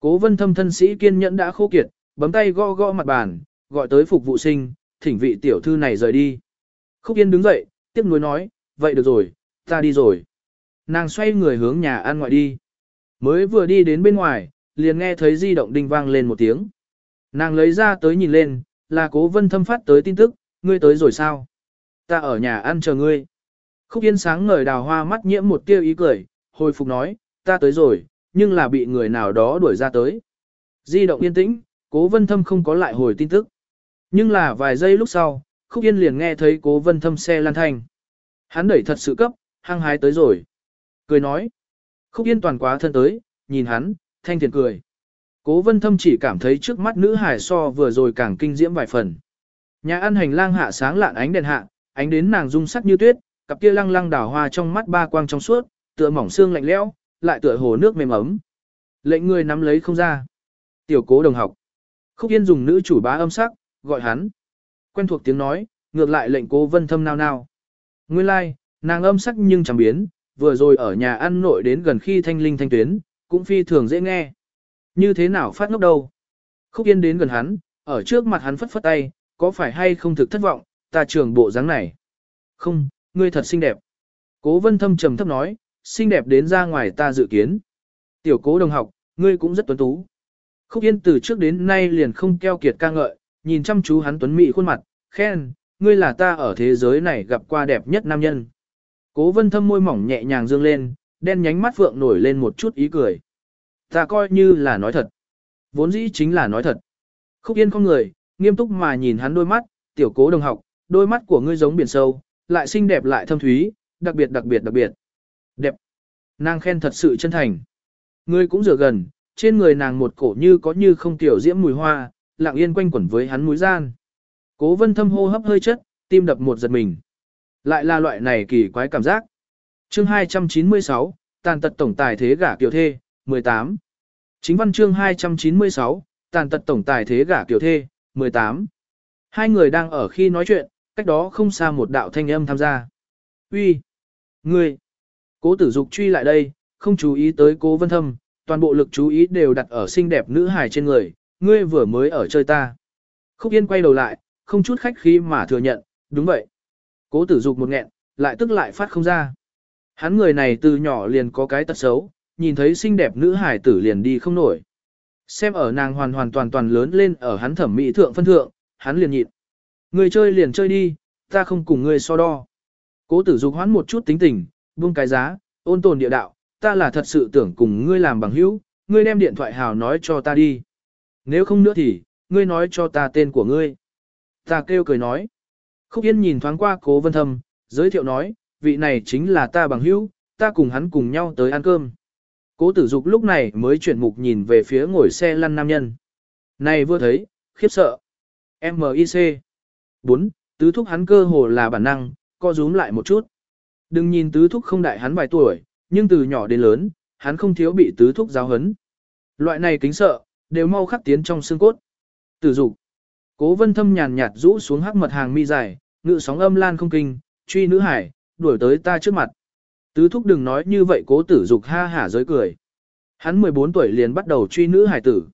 Cố vân thâm thân sĩ kiên nhẫn đã khô kiệt, bấm tay gõ gõ mặt bàn, gọi tới phục vụ sinh, thỉnh vị tiểu thư này rời đi. Khúc Yên đứng dậy, tiếp nối nói, vậy được rồi, ta đi rồi. Nàng xoay người hướng nhà ăn ngoại đi. Mới vừa đi đến bên ngoài, liền nghe thấy di động đinh vang lên một tiếng. Nàng lấy ra tới nhìn lên, là cố vân thâm phát tới tin tức, ngươi tới rồi sao? Ta ở nhà ăn chờ ngươi. Khúc Yên sáng ngời đào hoa mắt nhiễm một tiêu ý cười, hồi phục nói, ta tới rồi, nhưng là bị người nào đó đuổi ra tới. Di động yên tĩnh, cố vân thâm không có lại hồi tin tức. Nhưng là vài giây lúc sau, Khúc Yên liền nghe thấy cố vân thâm xe lan thanh. Hắn đẩy thật sự cấp, hăng hái tới rồi. Cười nói. Khúc Yên toàn quá thân tới, nhìn hắn, thanh thiền cười. Cố vân thâm chỉ cảm thấy trước mắt nữ hải so vừa rồi càng kinh diễm vài phần. Nhà ăn hành lang hạ sáng lạn ánh đèn hạ, ánh đến nàng dung sắc như tuyết, cặp kia lăng lăng đào hoa trong mắt ba quang trong suốt, tựa mỏng xương lạnh lẽo, lại tựa hồ nước mềm ấm. Lệnh người nắm lấy không ra. Tiểu cố đồng học. Khúc Yên dùng nữ chủ bá âm sắc, gọi hắn. Quen thuộc tiếng nói, ngược lại lệnh cố vân thâm nao nao. Nguyên lai, like, nàng âm sắc nhưng chẳng biến, vừa rồi ở nhà ăn nội đến gần khi thanh linh thanh tuyến, cũng phi thường dễ nghe. Như thế nào phát ngốc đâu? Khúc Yên đến gần hắn, ở trước mặt hắn phất phất tay, có phải hay không thực thất vọng, ta trường bộ dáng này. Không, ngươi thật xinh đẹp. Cố vân thâm trầm thấp nói, xinh đẹp đến ra ngoài ta dự kiến. Tiểu cố đồng học, ngươi cũng rất tuấn tú. Khúc Yên từ trước đến nay liền không keo kiệt ca ngợi, nhìn chăm chú hắn tuấn mỹ khuôn mặt, khen, ngươi là ta ở thế giới này gặp qua đẹp nhất nam nhân. Cố vân thâm môi mỏng nhẹ nhàng dương lên, đen nhánh mắt phượng nổi lên một chút ý cười. Ta coi như là nói thật. Vốn dĩ chính là nói thật. Khúc Yên không người, nghiêm túc mà nhìn hắn đôi mắt, tiểu cố đồng học, đôi mắt của ngươi giống biển sâu, lại xinh đẹp lại thâm thúy, đặc biệt đặc biệt đặc biệt. Đẹp. Nàng khen thật sự chân thành. Ngươi cũng dựa gần, trên người nàng một cổ như có như không tiểu diễm mùi hoa, lặng yên quanh quẩn với hắn mũi gian. Cố vân thâm hô hấp hơi chất, tim đập một giật mình. Lại là loại này kỳ quái cảm giác. chương 296, tàn tật tổng tài thế gả kiều thê, 18. Chính văn chương 296, tàn tật tổng tài thế gả kiều thê, 18. Hai người đang ở khi nói chuyện, cách đó không xa một đạo thanh âm tham gia. Uy, Ngươi! Cố tử dục truy lại đây, không chú ý tới cố vân thâm, toàn bộ lực chú ý đều đặt ở xinh đẹp nữ hài trên người, ngươi vừa mới ở chơi ta. Khúc Yên quay đầu lại, không chút khách khí mà thừa nhận, đúng vậy. Cố tử dục một nghẹn, lại tức lại phát không ra. Hắn người này từ nhỏ liền có cái tật xấu, nhìn thấy xinh đẹp nữ hài tử liền đi không nổi. Xem ở nàng hoàn hoàn toàn toàn lớn lên ở hắn thẩm mỹ thượng phân thượng, hắn liền nhịn. Người chơi liền chơi đi, ta không cùng ngươi so đo. Cố tử dục hoán một chút tính tình, buông cái giá, ôn tồn địa đạo, ta là thật sự tưởng cùng ngươi làm bằng hữu, ngươi đem điện thoại hào nói cho ta đi. Nếu không nữa thì, ngươi nói cho ta tên của ngươi. Ta kêu cười nói. Khúc Yên nhìn thoáng qua cố vân thâm, giới thiệu nói, vị này chính là ta bằng hữu, ta cùng hắn cùng nhau tới ăn cơm. Cố tử dục lúc này mới chuyển mục nhìn về phía ngồi xe lăn nam nhân. Này vừa thấy, khiếp sợ. M.I.C. 4. Tứ thúc hắn cơ hồ là bản năng, co rúm lại một chút. Đừng nhìn tứ thúc không đại hắn vài tuổi, nhưng từ nhỏ đến lớn, hắn không thiếu bị tứ thúc giáo hấn. Loại này kính sợ, đều mau khắc tiến trong xương cốt. Tử dục. Cố vân thâm nhàn nhạt rũ xuống hắc mật hàng mi dài, ngự sóng âm lan không kinh, truy nữ hải, đuổi tới ta trước mặt. Tứ thúc đừng nói như vậy cố tử dục ha hả giới cười. Hắn 14 tuổi liền bắt đầu truy nữ hải tử.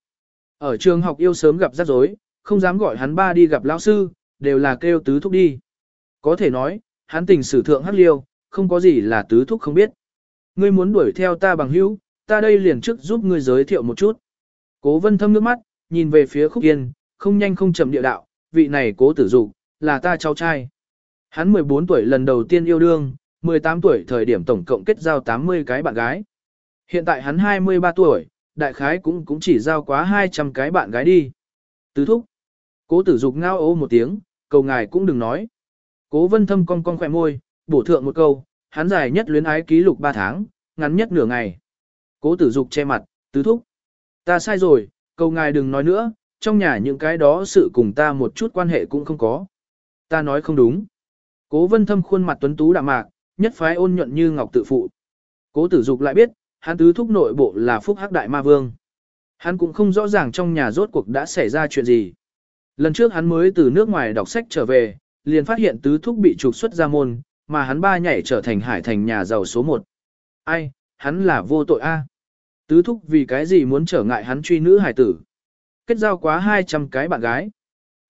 Ở trường học yêu sớm gặp rắc rối, không dám gọi hắn ba đi gặp lão sư, đều là kêu tứ thúc đi. Có thể nói, hắn tình sử thượng hắc liêu, không có gì là tứ thúc không biết. Ngươi muốn đuổi theo ta bằng hữu, ta đây liền trước giúp ngươi giới thiệu một chút. Cố vân thâm nước mắt, nhìn về phía khúc yên, không nhanh không chậm địa đạo, vị này cố tử dục là ta cháu trai. Hắn 14 tuổi lần đầu tiên yêu đương, 18 tuổi thời điểm tổng cộng kết giao 80 cái bạn gái. Hiện tại hắn 23 tuổi, đại khái cũng cũng chỉ giao quá 200 cái bạn gái đi. Tứ thúc. Cố tử dục ngao ô một tiếng, cầu ngài cũng đừng nói. Cố vân thâm cong cong khỏe môi, bổ thượng một câu, hắn dài nhất luyến ái ký lục 3 tháng, ngắn nhất nửa ngày. Cố tử dục che mặt, tứ thúc. Ta sai rồi, cầu ngài đừng nói nữa, trong nhà những cái đó sự cùng ta một chút quan hệ cũng không có. Ta nói không đúng. Cố vân thâm khuôn mặt tuấn tú đạm mạc, nhất phái ôn nhuận như ngọc tự phụ. Cố tử dục lại biết, hắn tứ thúc nội bộ là phúc hắc đại ma vương. Hắn cũng không rõ ràng trong nhà rốt cuộc đã xảy ra chuyện gì. Lần trước hắn mới từ nước ngoài đọc sách trở về, liền phát hiện tứ thúc bị trục xuất ra môn, mà hắn ba nhảy trở thành hải thành nhà giàu số một. Ai, hắn là vô tội a. Tứ thúc vì cái gì muốn trở ngại hắn truy nữ hải tử. Kết giao quá 200 cái bạn gái.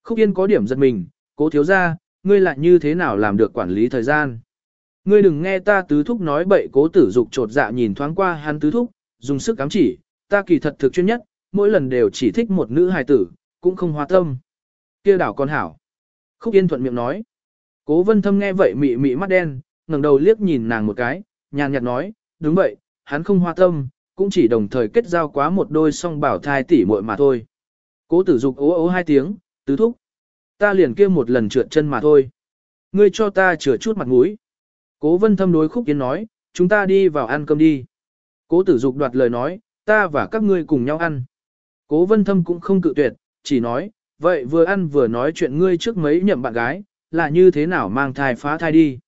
Khúc Yên có điểm giật mình, cố thiếu ra, ngươi lại như thế nào làm được quản lý thời gian. Ngươi đừng nghe ta tứ thúc nói bậy cố tử dục trột dạ nhìn thoáng qua hắn tứ thúc, dùng sức cám chỉ, ta kỳ thật thực chuyên nhất, mỗi lần đều chỉ thích một nữ hài tử, cũng không hóa tâm kia đảo con hảo. Khúc Yên thuận miệng nói. Cố vân thâm nghe vậy mị mị mắt đen, ngẩng đầu liếc nhìn nàng một cái, nhàn nhạt nói, đúng vậy, hắn không hoa tâm, cũng chỉ đồng thời kết giao quá một đôi song bảo thai tỷ muội mà thôi. Cố tử dục ố ố hai tiếng, tứ thúc. Ta liền kia một lần trượt chân mà thôi. Ngươi cho ta chừa chút mặt mũi. Cố vân thâm đối khúc yên nói, chúng ta đi vào ăn cơm đi. Cố tử dục đoạt lời nói, ta và các ngươi cùng nhau ăn. Cố vân thâm cũng không cự tuyệt, chỉ nói, vậy vừa ăn vừa nói chuyện ngươi trước mấy nhậm bạn gái, là như thế nào mang thai phá thai đi.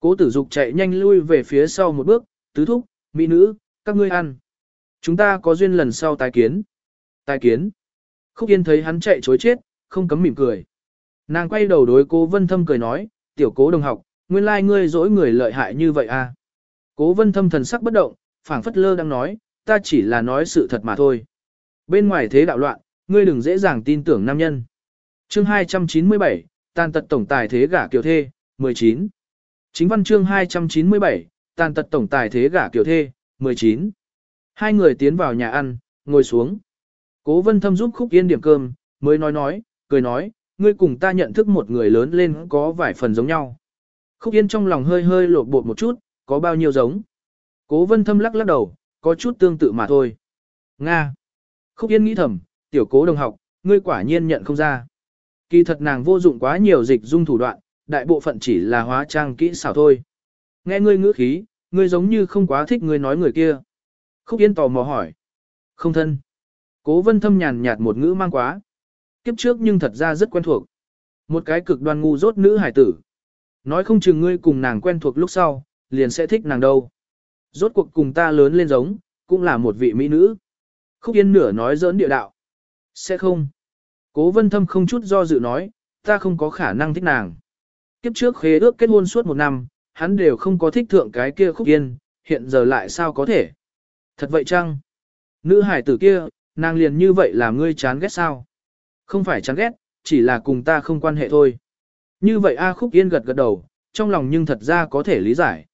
Cố tử dục chạy nhanh lui về phía sau một bước, tứ thúc, mỹ nữ, các ngươi ăn. Chúng ta có duyên lần sau tái kiến. Tái kiến. Khúc Yên thấy hắn chạy chối chết, không cấm mỉm cười. Nàng quay đầu đối cố vân thâm cười nói, tiểu cố đồng học, nguyên lai ngươi dỗi người lợi hại như vậy à. Cố vân thâm thần sắc bất động, phảng phất lơ đang nói, ta chỉ là nói sự thật mà thôi. Bên ngoài thế đạo loạn, ngươi đừng dễ dàng tin tưởng nam nhân. Chương 297, tàn tật tổng tài thế gả kiều thê, 19. Chính văn chương 297, tàn tật tổng tài thế gả kiều thê, 19. Hai người tiến vào nhà ăn, ngồi xuống. Cố vân thâm giúp khúc yên điểm cơm, mới nói nói, cười nói, ngươi cùng ta nhận thức một người lớn lên có vài phần giống nhau. Khúc yên trong lòng hơi hơi lột bột một chút, có bao nhiêu giống. Cố vân thâm lắc lắc đầu, có chút tương tự mà thôi. Nga. Khúc yên nghĩ thầm, tiểu cố đồng học, ngươi quả nhiên nhận không ra. Kỳ thật nàng vô dụng quá nhiều dịch dung thủ đoạn, đại bộ phận chỉ là hóa trang kỹ xảo thôi. Nghe ngươi ngữ khí, ngươi giống như không quá thích ngươi nói người kia. Khúc Yên tò mò hỏi. Không thân. Cố vân thâm nhàn nhạt một ngữ mang quá. Kiếp trước nhưng thật ra rất quen thuộc. Một cái cực đoan ngu dốt nữ hải tử. Nói không chừng ngươi cùng nàng quen thuộc lúc sau, liền sẽ thích nàng đâu. Rốt cuộc cùng ta lớn lên giống, cũng là một vị mỹ nữ. Khúc Yên nửa nói giỡn địa đạo. Sẽ không. Cố vân thâm không chút do dự nói, ta không có khả năng thích nàng. Kiếp trước khế ước kết hôn suốt một năm, hắn đều không có thích thượng cái kia khúc yên, hiện giờ lại sao có thể. Thật vậy chăng? Nữ hải tử kia, nàng liền như vậy là ngươi chán ghét sao? Không phải chán ghét, chỉ là cùng ta không quan hệ thôi. Như vậy A Khúc Yên gật gật đầu, trong lòng nhưng thật ra có thể lý giải.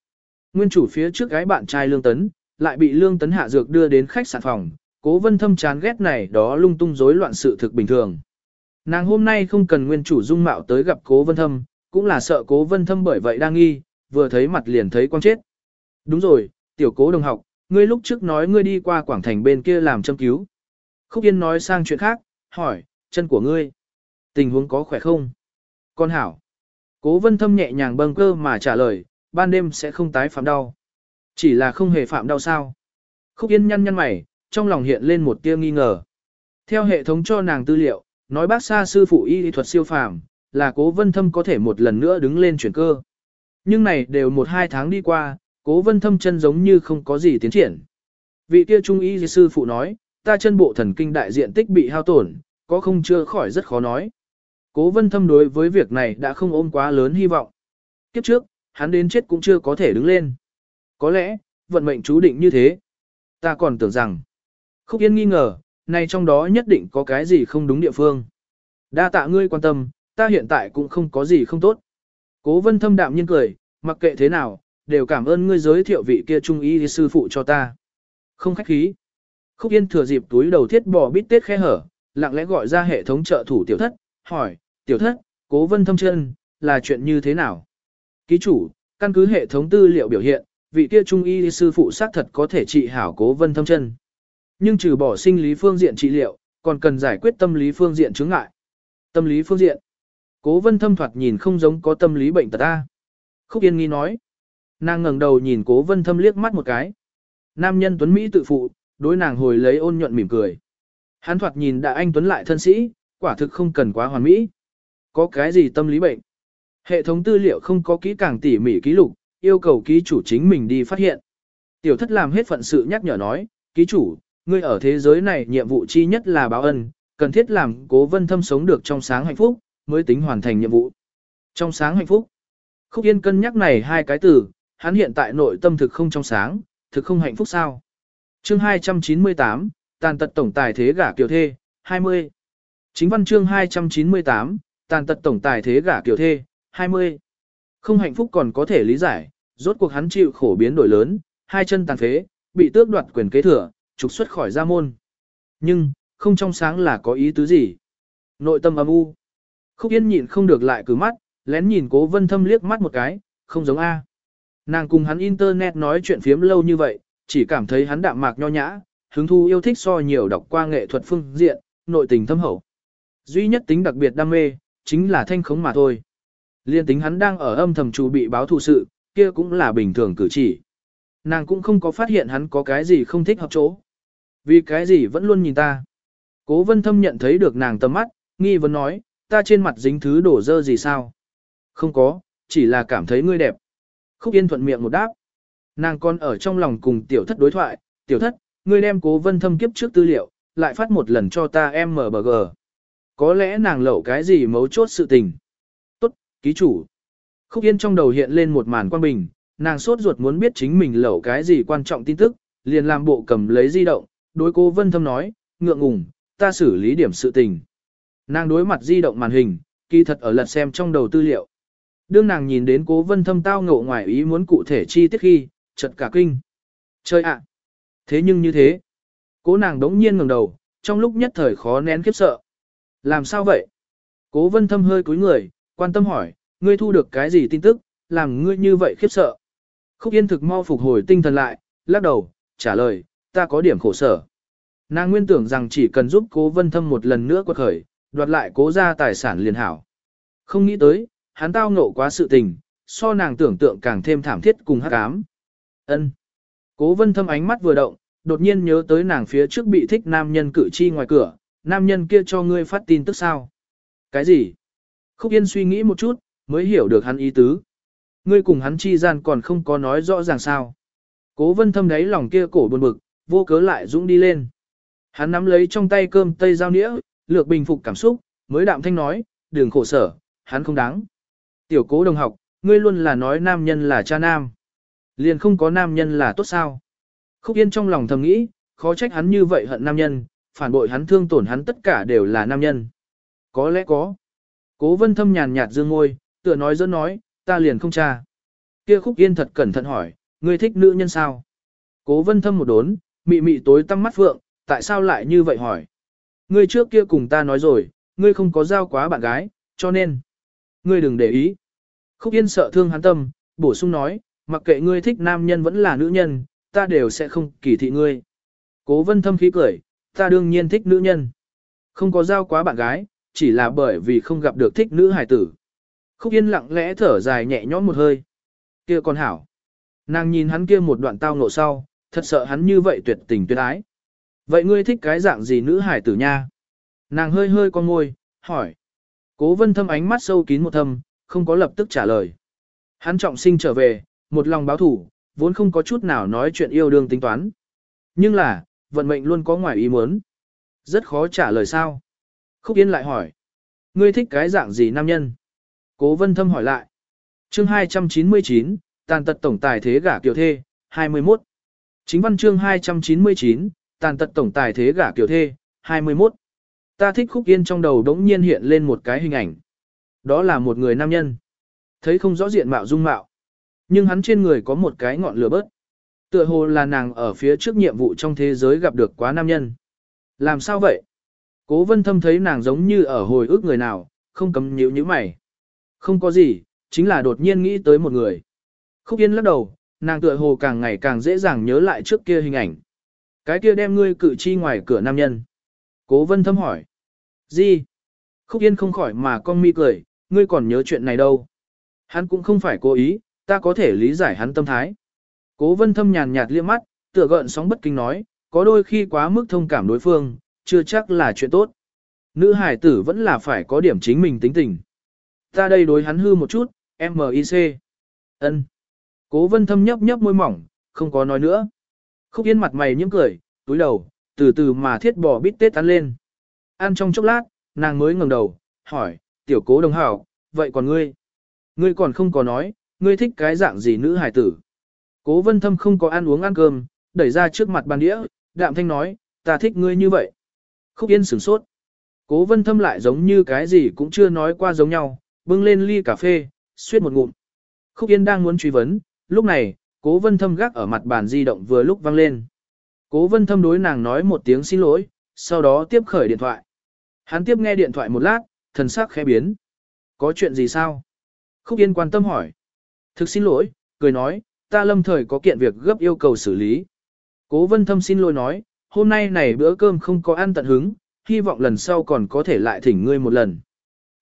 Nguyên chủ phía trước gái bạn trai Lương Tấn, lại bị Lương Tấn hạ dược đưa đến khách sạn phòng, cố vân thâm chán ghét này đó lung tung rối loạn sự thực bình thường. Nàng hôm nay không cần nguyên chủ dung mạo tới gặp cố vân thâm, cũng là sợ cố vân thâm bởi vậy đang nghi, vừa thấy mặt liền thấy quang chết. Đúng rồi, tiểu cố đồng học, ngươi lúc trước nói ngươi đi qua quảng thành bên kia làm châm cứu. Khúc Yên nói sang chuyện khác, hỏi, chân của ngươi, tình huống có khỏe không? Con hảo. Cố vân thâm nhẹ nhàng bâng cơ mà trả lời, ban đêm sẽ không tái phạm đau. Chỉ là không hề phạm đau sao. Khúc Yên nhăn nhăn mày, trong lòng hiện lên một tia nghi ngờ. Theo hệ thống cho nàng tư liệu, nói bác xa sư phụ y thuật siêu phàm, là cố vân thâm có thể một lần nữa đứng lên chuyển cơ. Nhưng này đều một hai tháng đi qua, cố vân thâm chân giống như không có gì tiến triển. Vị kia trung y sư phụ nói, ta chân bộ thần kinh đại diện tích bị hao tổn, có không chưa khỏi rất khó nói. Cố vân thâm đối với việc này đã không ôm quá lớn hy vọng. Kiếp trước, hắn đến chết cũng chưa có thể đứng lên. Có lẽ, vận mệnh chú định như thế. Ta còn tưởng rằng, Khúc Yên nghi ngờ, này trong đó nhất định có cái gì không đúng địa phương. Đa tạ ngươi quan tâm, ta hiện tại cũng không có gì không tốt. Cố vân thâm đạm nhiên cười, mặc kệ thế nào, đều cảm ơn ngươi giới thiệu vị kia trung y sư phụ cho ta. Không khách khí. Khúc Yên thừa dịp túi đầu thiết bò bít tết khe hở, lặng lẽ gọi ra hệ thống trợ thủ tiểu thất, hỏi, tiểu thất, cố vân thâm chân, là chuyện như thế nào? Ký chủ, căn cứ hệ thống tư liệu biểu hiện, vị kia trung y sư phụ xác thật có thể trị hảo cố vân thâm chân. Nhưng trừ bỏ sinh lý phương diện trị liệu, còn cần giải quyết tâm lý phương diện chứng ngại. Tâm lý phương diện. Cố vân thâm thoạt nhìn không giống có tâm lý bệnh tật ta. Khúc Yên nghi nói. Nàng ngẩng đầu nhìn cố vân thâm liếc mắt một cái. Nam nhân tuấn Mỹ tự phụ, đối nàng hồi lấy ôn nhuận mỉm cười. Hắn thoạt nhìn đã anh tuấn lại thân sĩ, quả thực không cần quá hoàn mỹ. Có cái gì tâm lý bệnh? Hệ thống tư liệu không có kỹ càng tỉ mỉ ký lục, yêu cầu ký chủ chính mình đi phát hiện. Tiểu thất làm hết phận sự nhắc nhở nói, ký chủ, ngươi ở thế giới này nhiệm vụ chi nhất là báo ân, cần thiết làm cố vân thâm sống được trong sáng hạnh phúc, mới tính hoàn thành nhiệm vụ. Trong sáng hạnh phúc. Khúc Yên cân nhắc này hai cái từ, hắn hiện tại nội tâm thực không trong sáng, thực không hạnh phúc sao. Chương 298, tàn tật tổng tài thế gả kiểu thê, 20. Chính văn chương 298, tàn tật tổng tài thế gả kiểu thê, 20. Không hạnh phúc còn có thể lý giải, rốt cuộc hắn chịu khổ biến đổi lớn, hai chân tàn phế, bị tước đoạt quyền kế thừa, trục xuất khỏi gia môn. Nhưng, không trong sáng là có ý tứ gì. Nội tâm âm u. Khúc Yên nhịn không được lại cử mắt, lén nhìn cố vân thâm liếc mắt một cái, không giống A. Nàng cùng hắn internet nói chuyện phiếm lâu như vậy, chỉ cảm thấy hắn đạm mạc nho nhã, hứng thu yêu thích so nhiều đọc qua nghệ thuật phương diện, nội tình thâm hậu. Duy nhất tính đặc biệt đam mê, chính là thanh khống mà thôi. Liên tính hắn đang ở âm thầm chủ bị báo thù sự, kia cũng là bình thường cử chỉ. Nàng cũng không có phát hiện hắn có cái gì không thích hợp chỗ. Vì cái gì vẫn luôn nhìn ta. Cố vân thâm nhận thấy được nàng tầm mắt, nghi vấn nói, ta trên mặt dính thứ đổ dơ gì sao? Không có, chỉ là cảm thấy ngươi đẹp. Khúc Yên thuận miệng một đáp. Nàng còn ở trong lòng cùng tiểu thất đối thoại, tiểu thất, ngươi đem cố vân thâm kiếp trước tư liệu, lại phát một lần cho ta em mở bờ gờ. Có lẽ nàng lẩu cái gì mấu chốt sự tình. Tốt, ký chủ. Khúc Yên trong đầu hiện lên một màn quan bình, nàng sốt ruột muốn biết chính mình lẩu cái gì quan trọng tin tức, liền làm bộ cầm lấy di động, đối cô vân thâm nói, ngượng ngùng, ta xử lý điểm sự tình. Nàng đối mặt di động màn hình, kỳ thật ở lật xem trong đầu tư liệu. Đương nàng nhìn đến cố vân thâm tao ngộ ngoài ý muốn cụ thể chi tiết khi, chật cả kinh. Chơi ạ! Thế nhưng như thế, cố nàng đống nhiên ngẩng đầu, trong lúc nhất thời khó nén khiếp sợ. Làm sao vậy? Cố vân thâm hơi cúi người, quan tâm hỏi, ngươi thu được cái gì tin tức, làm ngươi như vậy khiếp sợ. Khúc Yên thực mau phục hồi tinh thần lại, lắc đầu, trả lời, ta có điểm khổ sở. Nàng nguyên tưởng rằng chỉ cần giúp cố vân thâm một lần nữa quật khởi, đoạt lại cố ra tài sản liền hảo. Không nghĩ tới, hắn tao ngộ quá sự tình, so nàng tưởng tượng càng thêm thảm thiết cùng hắc ám. Ân. Cố vân thâm ánh mắt vừa động, đột nhiên nhớ tới nàng phía trước bị thích nam nhân cử chi ngoài cửa, nam nhân kia cho ngươi phát tin tức sao. Cái gì? Khúc Yên suy nghĩ một chút, mới hiểu được hắn ý tứ. Ngươi cùng hắn chi gian còn không có nói rõ ràng sao. Cố vân thâm đáy lòng kia cổ buồn bực, vô cớ lại dũng đi lên. Hắn nắm lấy trong tay cơm tây giao nĩa, lược bình phục cảm xúc, mới đạm thanh nói, đừng khổ sở, hắn không đáng. Tiểu cố đồng học, ngươi luôn là nói nam nhân là cha nam. Liền không có nam nhân là tốt sao. Khúc Yên trong lòng thầm nghĩ, khó trách hắn như vậy hận nam nhân, phản bội hắn thương tổn hắn tất cả đều là nam nhân. Có lẽ có. Cố vân thâm nhàn nhạt dương ngôi, tựa nói dẫn nói, ta liền không cha. Kia Khúc Yên thật cẩn thận hỏi, ngươi thích nữ nhân sao? Cố vân thâm một đốn, mị mị tối tăm mắt phượng, tại sao lại như vậy hỏi? Ngươi trước kia cùng ta nói rồi, ngươi không có giao quá bạn gái, cho nên, ngươi đừng để ý. Khúc Yên sợ thương hắn tâm, bổ sung nói, mặc kệ ngươi thích nam nhân vẫn là nữ nhân, ta đều sẽ không kỳ thị ngươi. Cố vân thâm khí cười, ta đương nhiên thích nữ nhân. Không có giao quá bạn gái, chỉ là bởi vì không gặp được thích nữ hải tử. Khúc Yên lặng lẽ thở dài nhẹ nhõm một hơi. kia con hảo. Nàng nhìn hắn kia một đoạn tao ngộ sau, thật sợ hắn như vậy tuyệt tình tuyệt ái. Vậy ngươi thích cái dạng gì nữ hải tử nha? Nàng hơi hơi con môi, hỏi. Cố vân thâm ánh mắt sâu kín một thâm, không có lập tức trả lời. Hắn trọng sinh trở về, một lòng báo thủ, vốn không có chút nào nói chuyện yêu đương tính toán. Nhưng là, vận mệnh luôn có ngoài ý muốn. Rất khó trả lời sao. Khúc Yên lại hỏi. Ngươi thích cái dạng gì nam nhân? Cố vân thâm hỏi lại. chương 299, tàn tật tổng tài thế gả kiểu thê, 21. Chính văn chương 299, tàn tật tổng tài thế gả kiều thê, 21. Ta thích khúc yên trong đầu đống nhiên hiện lên một cái hình ảnh. Đó là một người nam nhân. Thấy không rõ diện mạo dung mạo. Nhưng hắn trên người có một cái ngọn lửa bớt. Tựa hồ là nàng ở phía trước nhiệm vụ trong thế giới gặp được quá nam nhân. Làm sao vậy? Cố vân thâm thấy nàng giống như ở hồi ức người nào, không cấm nhíu như mày. Không có gì, chính là đột nhiên nghĩ tới một người. Khúc Yên lắc đầu, nàng tựa hồ càng ngày càng dễ dàng nhớ lại trước kia hình ảnh. Cái kia đem ngươi cự chi ngoài cửa nam nhân. Cố vân thâm hỏi. Gì? Khúc Yên không khỏi mà con mi cười, ngươi còn nhớ chuyện này đâu. Hắn cũng không phải cố ý, ta có thể lý giải hắn tâm thái. Cố vân thâm nhàn nhạt liếc mắt, tựa gợn sóng bất kinh nói, có đôi khi quá mức thông cảm đối phương, chưa chắc là chuyện tốt. Nữ hải tử vẫn là phải có điểm chính mình tính tình. Ta đây đối hắn hư một chút, M.I.C. ân Cố vân thâm nhấp nhấp môi mỏng, không có nói nữa. Khúc yên mặt mày nhiễm cười, túi đầu, từ từ mà thiết bò bít tết ăn lên. Ăn trong chốc lát, nàng mới ngẩng đầu, hỏi, tiểu cố đồng hảo, vậy còn ngươi? Ngươi còn không có nói, ngươi thích cái dạng gì nữ hải tử? Cố vân thâm không có ăn uống ăn cơm, đẩy ra trước mặt bàn đĩa, đạm thanh nói, ta thích ngươi như vậy. Khúc yên sửng sốt. Cố vân thâm lại giống như cái gì cũng chưa nói qua giống nhau, bưng lên ly cà phê, suýt một ngụm. Khúc yên đang muốn truy vấn, lúc này, cố vân thâm gác ở mặt bàn di động vừa lúc vang lên. Cố vân thâm đối nàng nói một tiếng xin lỗi, sau đó tiếp khởi điện thoại. Hắn tiếp nghe điện thoại một lát, thần sắc khẽ biến. Có chuyện gì sao? Khúc Yên quan tâm hỏi. Thực xin lỗi, cười nói, ta lâm thời có kiện việc gấp yêu cầu xử lý. Cố vân thâm xin lỗi nói, hôm nay này bữa cơm không có ăn tận hứng, hy vọng lần sau còn có thể lại thỉnh ngươi một lần.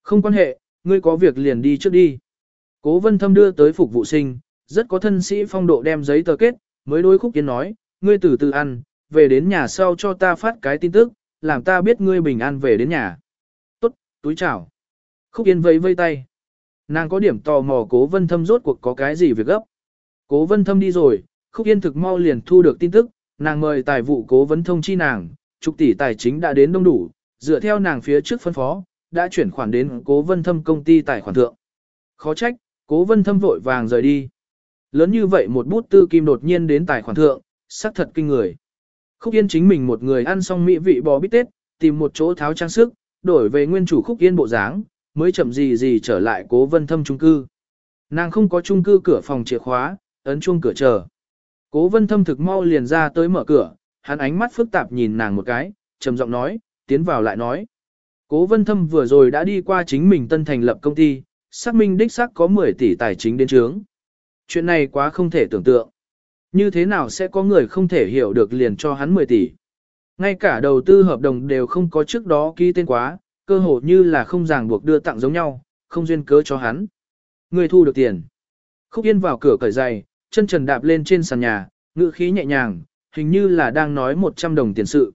Không quan hệ, ngươi có việc liền đi trước đi. Cố vân thâm đưa tới phục vụ sinh, rất có thân sĩ phong độ đem giấy tờ kết, mới đối khúc yên nói, ngươi từ từ ăn, về đến nhà sau cho ta phát cái tin tức, làm ta biết ngươi bình an về đến nhà. Tốt, túi chào. Khúc yên vẫy vây tay. Nàng có điểm tò mò cố vân thâm rốt cuộc có cái gì việc gấp. Cố vân thâm đi rồi, khúc yên thực mau liền thu được tin tức, nàng mời tài vụ cố vấn thông chi nàng, trục tỷ tài chính đã đến đông đủ, dựa theo nàng phía trước phân phó, đã chuyển khoản đến cố vân thâm công ty tài khoản thượng. Khó trách, cố vân thâm vội vàng rời đi. Lớn như vậy một bút tư kim đột nhiên đến tài khoản thượng, xác thật kinh người. Khúc Yên chính mình một người ăn xong mỹ vị bò bít tết, tìm một chỗ tháo trang sức, đổi về nguyên chủ Khúc Yên bộ dáng, mới chậm gì gì trở lại cố vân thâm trung cư. Nàng không có trung cư cửa phòng chìa khóa, ấn chuông cửa chờ. Cố vân thâm thực mau liền ra tới mở cửa, hắn ánh mắt phức tạp nhìn nàng một cái, trầm giọng nói, tiến vào lại nói. Cố vân thâm vừa rồi đã đi qua chính mình tân thành lập công ty, xác minh đích xác có 10 tỷ tài chính đến chứng. Chuyện này quá không thể tưởng tượng. Như thế nào sẽ có người không thể hiểu được liền cho hắn 10 tỷ. Ngay cả đầu tư hợp đồng đều không có trước đó ký tên quá, cơ hồ như là không ràng buộc đưa tặng giống nhau, không duyên cớ cho hắn. Người thu được tiền. Khúc Yên vào cửa cởi giày, chân trần đạp lên trên sàn nhà, ngữ khí nhẹ nhàng, hình như là đang nói 100 đồng tiền sự.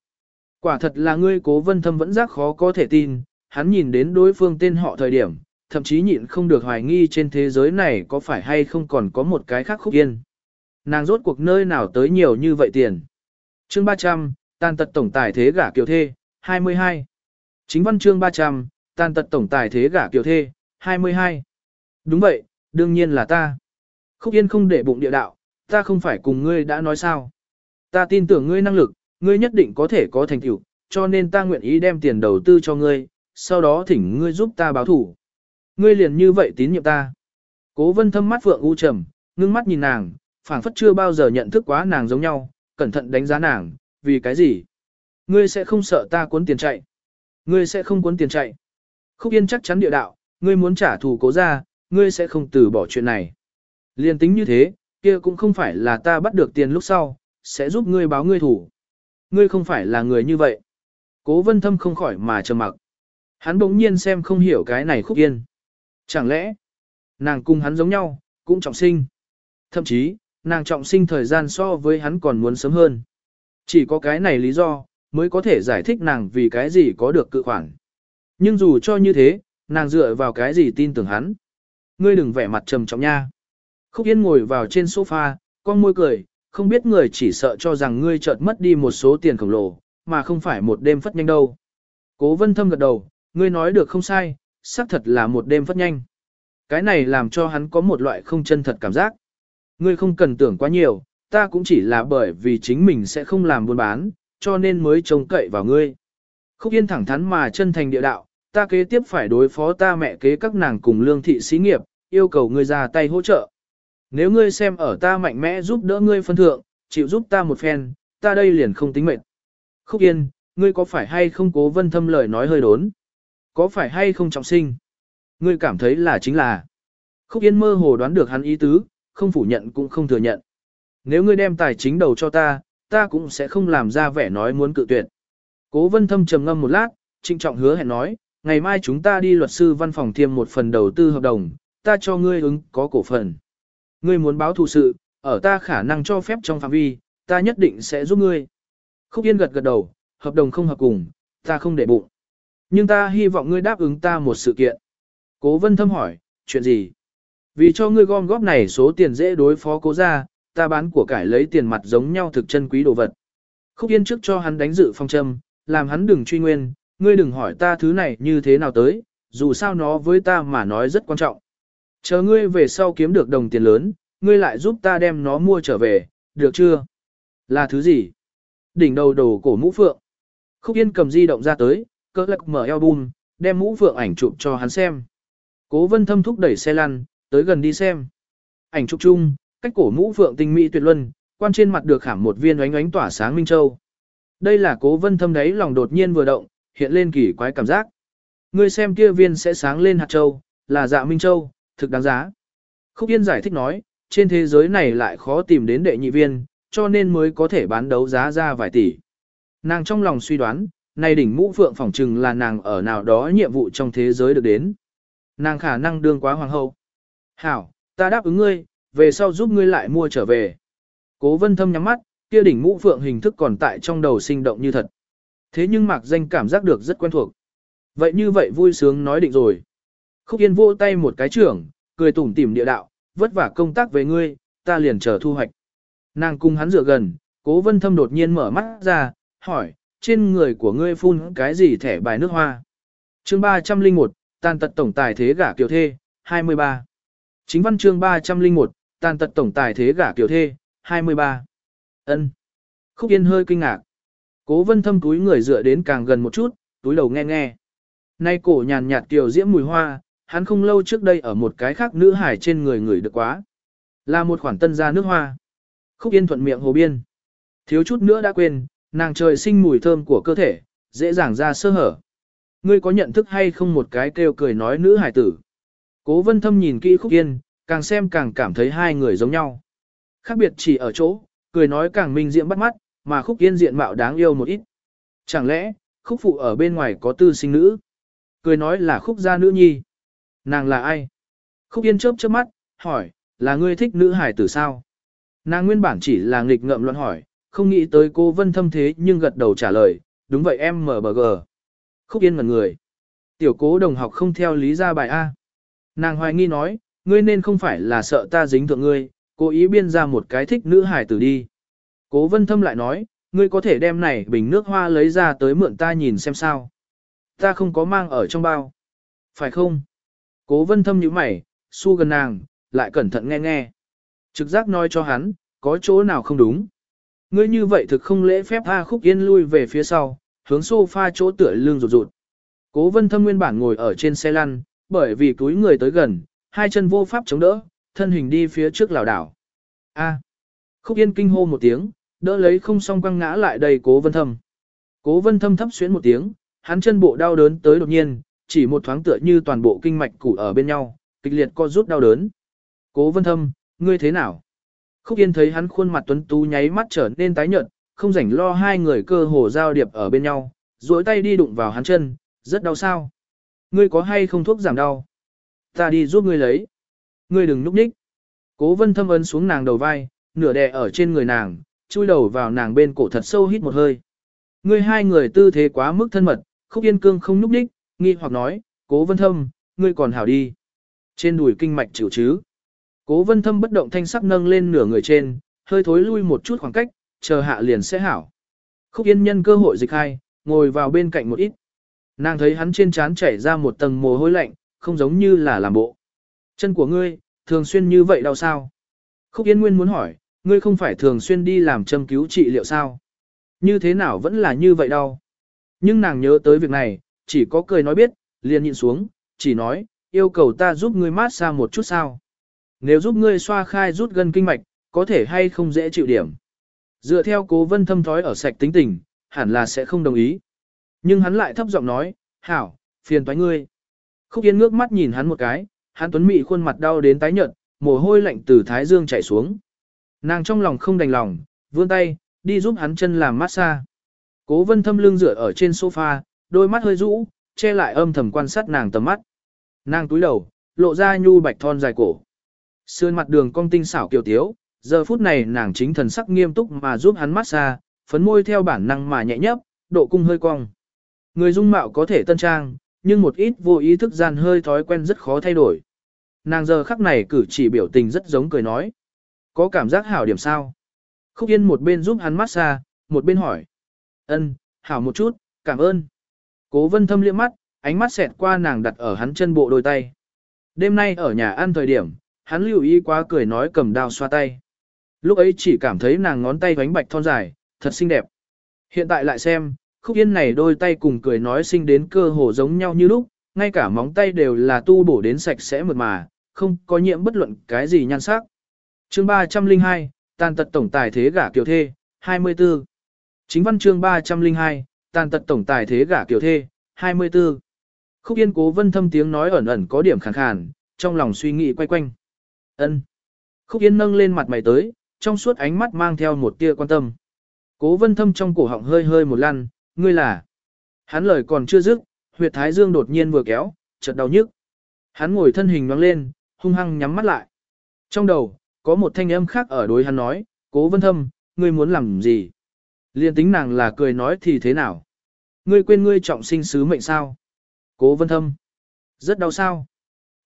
Quả thật là ngươi cố vân thâm vẫn giác khó có thể tin, hắn nhìn đến đối phương tên họ thời điểm, thậm chí nhịn không được hoài nghi trên thế giới này có phải hay không còn có một cái khác khúc yên. Nàng rốt cuộc nơi nào tới nhiều như vậy tiền. chương 300, tàn tật tổng tài thế gả kiều thê, 22. Chính văn chương 300, tàn tật tổng tài thế gả kiều thê, 22. Đúng vậy, đương nhiên là ta. Khúc Yên không để bụng địa đạo, ta không phải cùng ngươi đã nói sao. Ta tin tưởng ngươi năng lực, ngươi nhất định có thể có thành tựu, cho nên ta nguyện ý đem tiền đầu tư cho ngươi, sau đó thỉnh ngươi giúp ta báo thủ. Ngươi liền như vậy tín nhiệm ta. Cố vân thâm mắt phượng u trầm, ngưng mắt nhìn nàng, phảng phất chưa bao giờ nhận thức quá nàng giống nhau, cẩn thận đánh giá nàng, vì cái gì? Ngươi sẽ không sợ ta cuốn tiền chạy. Ngươi sẽ không cuốn tiền chạy. Khúc Yên chắc chắn địa đạo, ngươi muốn trả thù cố ra, ngươi sẽ không từ bỏ chuyện này. Liên tính như thế, kia cũng không phải là ta bắt được tiền lúc sau, sẽ giúp ngươi báo ngươi thủ. Ngươi không phải là người như vậy. Cố vân thâm không khỏi mà trầm mặc. Hắn bỗng nhiên xem không hiểu cái này khúc yên. Chẳng lẽ, nàng cùng hắn giống nhau, cũng trọng sinh. Thậm chí, nàng trọng sinh thời gian so với hắn còn muốn sớm hơn. Chỉ có cái này lý do, mới có thể giải thích nàng vì cái gì có được cự khoản. Nhưng dù cho như thế, nàng dựa vào cái gì tin tưởng hắn. Ngươi đừng vẻ mặt trầm trọng nha. Khúc Yên ngồi vào trên sofa, con môi cười, không biết người chỉ sợ cho rằng ngươi chợt mất đi một số tiền khổng lồ, mà không phải một đêm phất nhanh đâu. Cố vân thâm gật đầu, ngươi nói được không sai, xác thật là một đêm phất nhanh. Cái này làm cho hắn có một loại không chân thật cảm giác. Ngươi không cần tưởng quá nhiều, ta cũng chỉ là bởi vì chính mình sẽ không làm buôn bán, cho nên mới trông cậy vào ngươi. Khúc Yên thẳng thắn mà chân thành địa đạo, ta kế tiếp phải đối phó ta mẹ kế các nàng cùng lương thị xí nghiệp, yêu cầu ngươi ra tay hỗ trợ. Nếu ngươi xem ở ta mạnh mẽ giúp đỡ ngươi phân thượng, chịu giúp ta một phen, ta đây liền không tính mệt. Khúc Yên, ngươi có phải hay không cố vân thâm lời nói hơi đốn? Có phải hay không trọng sinh? Ngươi cảm thấy là chính là. Khúc Yên mơ hồ đoán được hắn ý tứ, không phủ nhận cũng không thừa nhận. Nếu ngươi đem tài chính đầu cho ta, ta cũng sẽ không làm ra vẻ nói muốn cự tuyệt. Cố vân thâm trầm ngâm một lát, trinh trọng hứa hẹn nói, ngày mai chúng ta đi luật sư văn phòng thiêm một phần đầu tư hợp đồng, ta cho ngươi ứng có cổ phần. Ngươi muốn báo thù sự, ở ta khả năng cho phép trong phạm vi, ta nhất định sẽ giúp ngươi. Khúc Yên gật gật đầu, hợp đồng không hợp cùng, ta không để bụng. Nhưng ta hy vọng ngươi đáp ứng ta một sự kiện. Cố vân thâm hỏi, chuyện gì? Vì cho ngươi gom góp này số tiền dễ đối phó cố ra, ta bán của cải lấy tiền mặt giống nhau thực chân quý đồ vật. Khúc Yên trước cho hắn đánh dự phong châm, làm hắn đừng truy nguyên, ngươi đừng hỏi ta thứ này như thế nào tới, dù sao nó với ta mà nói rất quan trọng. Chờ ngươi về sau kiếm được đồng tiền lớn, ngươi lại giúp ta đem nó mua trở về, được chưa? Là thứ gì? Đỉnh đầu đầu cổ mũ phượng. Khúc Yên cầm di động ra tới, cỡ lạc mở album, đem mũ phượng ảnh chụp cho hắn xem. Cố vân thâm thúc đẩy xe lăn, tới gần đi xem. Ảnh chụp chung, cách cổ mũ phượng tinh mỹ tuyệt luân, quan trên mặt được khảm một viên ánh ánh tỏa sáng minh châu. Đây là cố vân thâm đấy lòng đột nhiên vừa động, hiện lên kỳ quái cảm giác. Ngươi xem kia viên sẽ sáng lên hạt châu, là dạ minh châu, thực đáng giá. Khúc Yên giải thích nói, trên thế giới này lại khó tìm đến đệ nhị viên, cho nên mới có thể bán đấu giá ra vài tỷ. Nàng trong lòng suy đoán, này đỉnh mũ phượng phỏng trừng là nàng ở nào đó nhiệm vụ trong thế giới được đến. Nàng khả năng đương quá hoàng hậu. Hảo, ta đáp ứng ngươi, về sau giúp ngươi lại mua trở về. Cố vân thâm nhắm mắt, kia đỉnh mũ phượng hình thức còn tại trong đầu sinh động như thật. Thế nhưng mạc danh cảm giác được rất quen thuộc. Vậy như vậy vui sướng nói định rồi. Khúc Yên vô tay một cái trưởng, cười tủm tỉm địa đạo, vất vả công tác về ngươi, ta liền chờ thu hoạch. Nàng cung hắn dựa gần, cố vân thâm đột nhiên mở mắt ra, hỏi, trên người của ngươi phun cái gì thẻ bài nước hoa. chương 301, tàn tật tổng tài thế gả kiều thê, 23. Chính văn chương 301, tàn tật tổng tài thế gả kiều thê, 23. ân Khúc Yên hơi kinh ngạc. Cố vân thâm túi người dựa đến càng gần một chút, túi đầu nghe nghe. Nay cổ nhàn nhạt kiều diễm mùi hoa, hắn không lâu trước đây ở một cái khác nữ hải trên người người được quá. Là một khoản tân gia nước hoa. Khúc Yên thuận miệng hồ biên. Thiếu chút nữa đã quên, nàng trời sinh mùi thơm của cơ thể, dễ dàng ra sơ hở. Ngươi có nhận thức hay không một cái kêu cười nói nữ hải tử. Cố vân thâm nhìn kỹ Khúc Yên, càng xem càng cảm thấy hai người giống nhau. Khác biệt chỉ ở chỗ, cười nói càng minh diễm bắt mắt, mà Khúc Yên diện mạo đáng yêu một ít. Chẳng lẽ, Khúc phụ ở bên ngoài có tư sinh nữ? Cười nói là Khúc gia nữ nhi. Nàng là ai? Khúc Yên chớp chớp mắt, hỏi, là ngươi thích nữ hải tử sao? Nàng nguyên bản chỉ là nghịch ngợm luận hỏi, không nghĩ tới cô vân thâm thế nhưng gật đầu trả lời, đúng vậy em mở bờ gờ. Khúc Yên ngần người. Tiểu cố đồng học không theo lý ra bài A. Nàng hoài nghi nói, ngươi nên không phải là sợ ta dính thượng ngươi, cố ý biên ra một cái thích nữ hải tử đi. Cố vân thâm lại nói, ngươi có thể đem này bình nước hoa lấy ra tới mượn ta nhìn xem sao. Ta không có mang ở trong bao. Phải không? Cố vân thâm như mày, su gần nàng, lại cẩn thận nghe nghe. Trực giác nói cho hắn, có chỗ nào không đúng. Ngươi như vậy thực không lễ phép A khúc yên lui về phía sau, hướng sofa chỗ tựa lưng rụt rụt. Cố vân thâm nguyên bản ngồi ở trên xe lăn, bởi vì túi người tới gần, hai chân vô pháp chống đỡ, thân hình đi phía trước lảo đảo. A. Khúc yên kinh hô một tiếng, đỡ lấy không song quăng ngã lại đầy cố vân thâm. Cố vân thâm thấp xuyến một tiếng, hắn chân bộ đau đớn tới đột nhiên, chỉ một thoáng tựa như toàn bộ kinh mạch củ ở bên nhau, kịch liệt co rút đau đớn. Cố vân thâm, ngươi thế nào? Khúc Yên thấy hắn khuôn mặt tuấn tú nháy mắt trở nên tái nhợt, không rảnh lo hai người cơ hồ giao điệp ở bên nhau, duỗi tay đi đụng vào hắn chân, rất đau sao? Ngươi có hay không thuốc giảm đau? Ta đi giúp ngươi lấy. Ngươi đừng núp nhích. Cố vân thâm ấn xuống nàng đầu vai, nửa đè ở trên người nàng, chui đầu vào nàng bên cổ thật sâu hít một hơi. Ngươi hai người tư thế quá mức thân mật, khúc yên cương không núp nhích, nghi hoặc nói, cố vân thâm, ngươi còn hảo đi. Trên đùi kinh mạch chịu chứ. Cố vân thâm bất động thanh sắc nâng lên nửa người trên, hơi thối lui một chút khoảng cách, chờ hạ liền sẽ hảo. Khúc yên nhân cơ hội dịch hai, ngồi vào bên cạnh một ít. Nàng thấy hắn trên trán chảy ra một tầng mồ hôi lạnh, không giống như là làm bộ. Chân của ngươi, thường xuyên như vậy đau sao? Khúc Yên Nguyên muốn hỏi, ngươi không phải thường xuyên đi làm châm cứu trị liệu sao? Như thế nào vẫn là như vậy đau? Nhưng nàng nhớ tới việc này, chỉ có cười nói biết, liền nhịn xuống, chỉ nói, yêu cầu ta giúp ngươi mát xa một chút sao. Nếu giúp ngươi xoa khai rút gân kinh mạch, có thể hay không dễ chịu điểm. Dựa theo cố vân thâm thói ở sạch tính tình, hẳn là sẽ không đồng ý. Nhưng hắn lại thấp giọng nói, hảo, phiền toái ngươi. Khúc Yên ngước mắt nhìn hắn một cái, hắn tuấn mị khuôn mặt đau đến tái nhợt, mồ hôi lạnh từ thái dương chảy xuống. Nàng trong lòng không đành lòng, vươn tay, đi giúp hắn chân làm massage. Cố vân thâm lưng dựa ở trên sofa, đôi mắt hơi rũ, che lại âm thầm quan sát nàng tầm mắt. Nàng túi đầu, lộ ra nhu bạch thon dài cổ. Sườn mặt đường cong tinh xảo kiều tiếu, giờ phút này nàng chính thần sắc nghiêm túc mà giúp hắn massage, phấn môi theo bản năng mà nhẹ nhấp, độ cung hơi cong. Người dung mạo có thể tân trang, nhưng một ít vô ý thức gian hơi thói quen rất khó thay đổi. Nàng giờ khắc này cử chỉ biểu tình rất giống cười nói. Có cảm giác hảo điểm sao? Khúc Yên một bên giúp hắn massage, một bên hỏi. ân hảo một chút, cảm ơn. Cố vân thâm liếc mắt, ánh mắt xẹt qua nàng đặt ở hắn chân bộ đôi tay. Đêm nay ở nhà ăn thời điểm, hắn lưu ý quá cười nói cầm đao xoa tay. Lúc ấy chỉ cảm thấy nàng ngón tay vánh bạch thon dài, thật xinh đẹp. Hiện tại lại xem, khúc yên này đôi tay cùng cười nói sinh đến cơ hồ giống nhau như lúc, ngay cả móng tay đều là tu bổ đến sạch sẽ mượt mà, không có nhiễm bất luận cái gì nhan sắc. chương 302, tàn tật tổng tài thế gả kiều thê, 24. Chính văn chương 302, tàn tật tổng tài thế gả kiều thê, 24. Khúc yên cố vân thâm tiếng nói ẩn ẩn có điểm khàn khàn, trong lòng suy nghĩ quay quanh ân Khúc yên nâng lên mặt mày tới, trong suốt ánh mắt mang theo một tia quan tâm. Cố vân thâm trong cổ họng hơi hơi một lăn, ngươi là. Hắn lời còn chưa dứt, huyệt thái dương đột nhiên vừa kéo, chợt đau nhức. Hắn ngồi thân hình nhoáng lên, hung hăng nhắm mắt lại. Trong đầu, có một thanh âm khác ở đối hắn nói, cố vân thâm, ngươi muốn làm gì? Liên tính nàng là cười nói thì thế nào? Ngươi quên ngươi trọng sinh sứ mệnh sao? Cố vân thâm. Rất đau sao?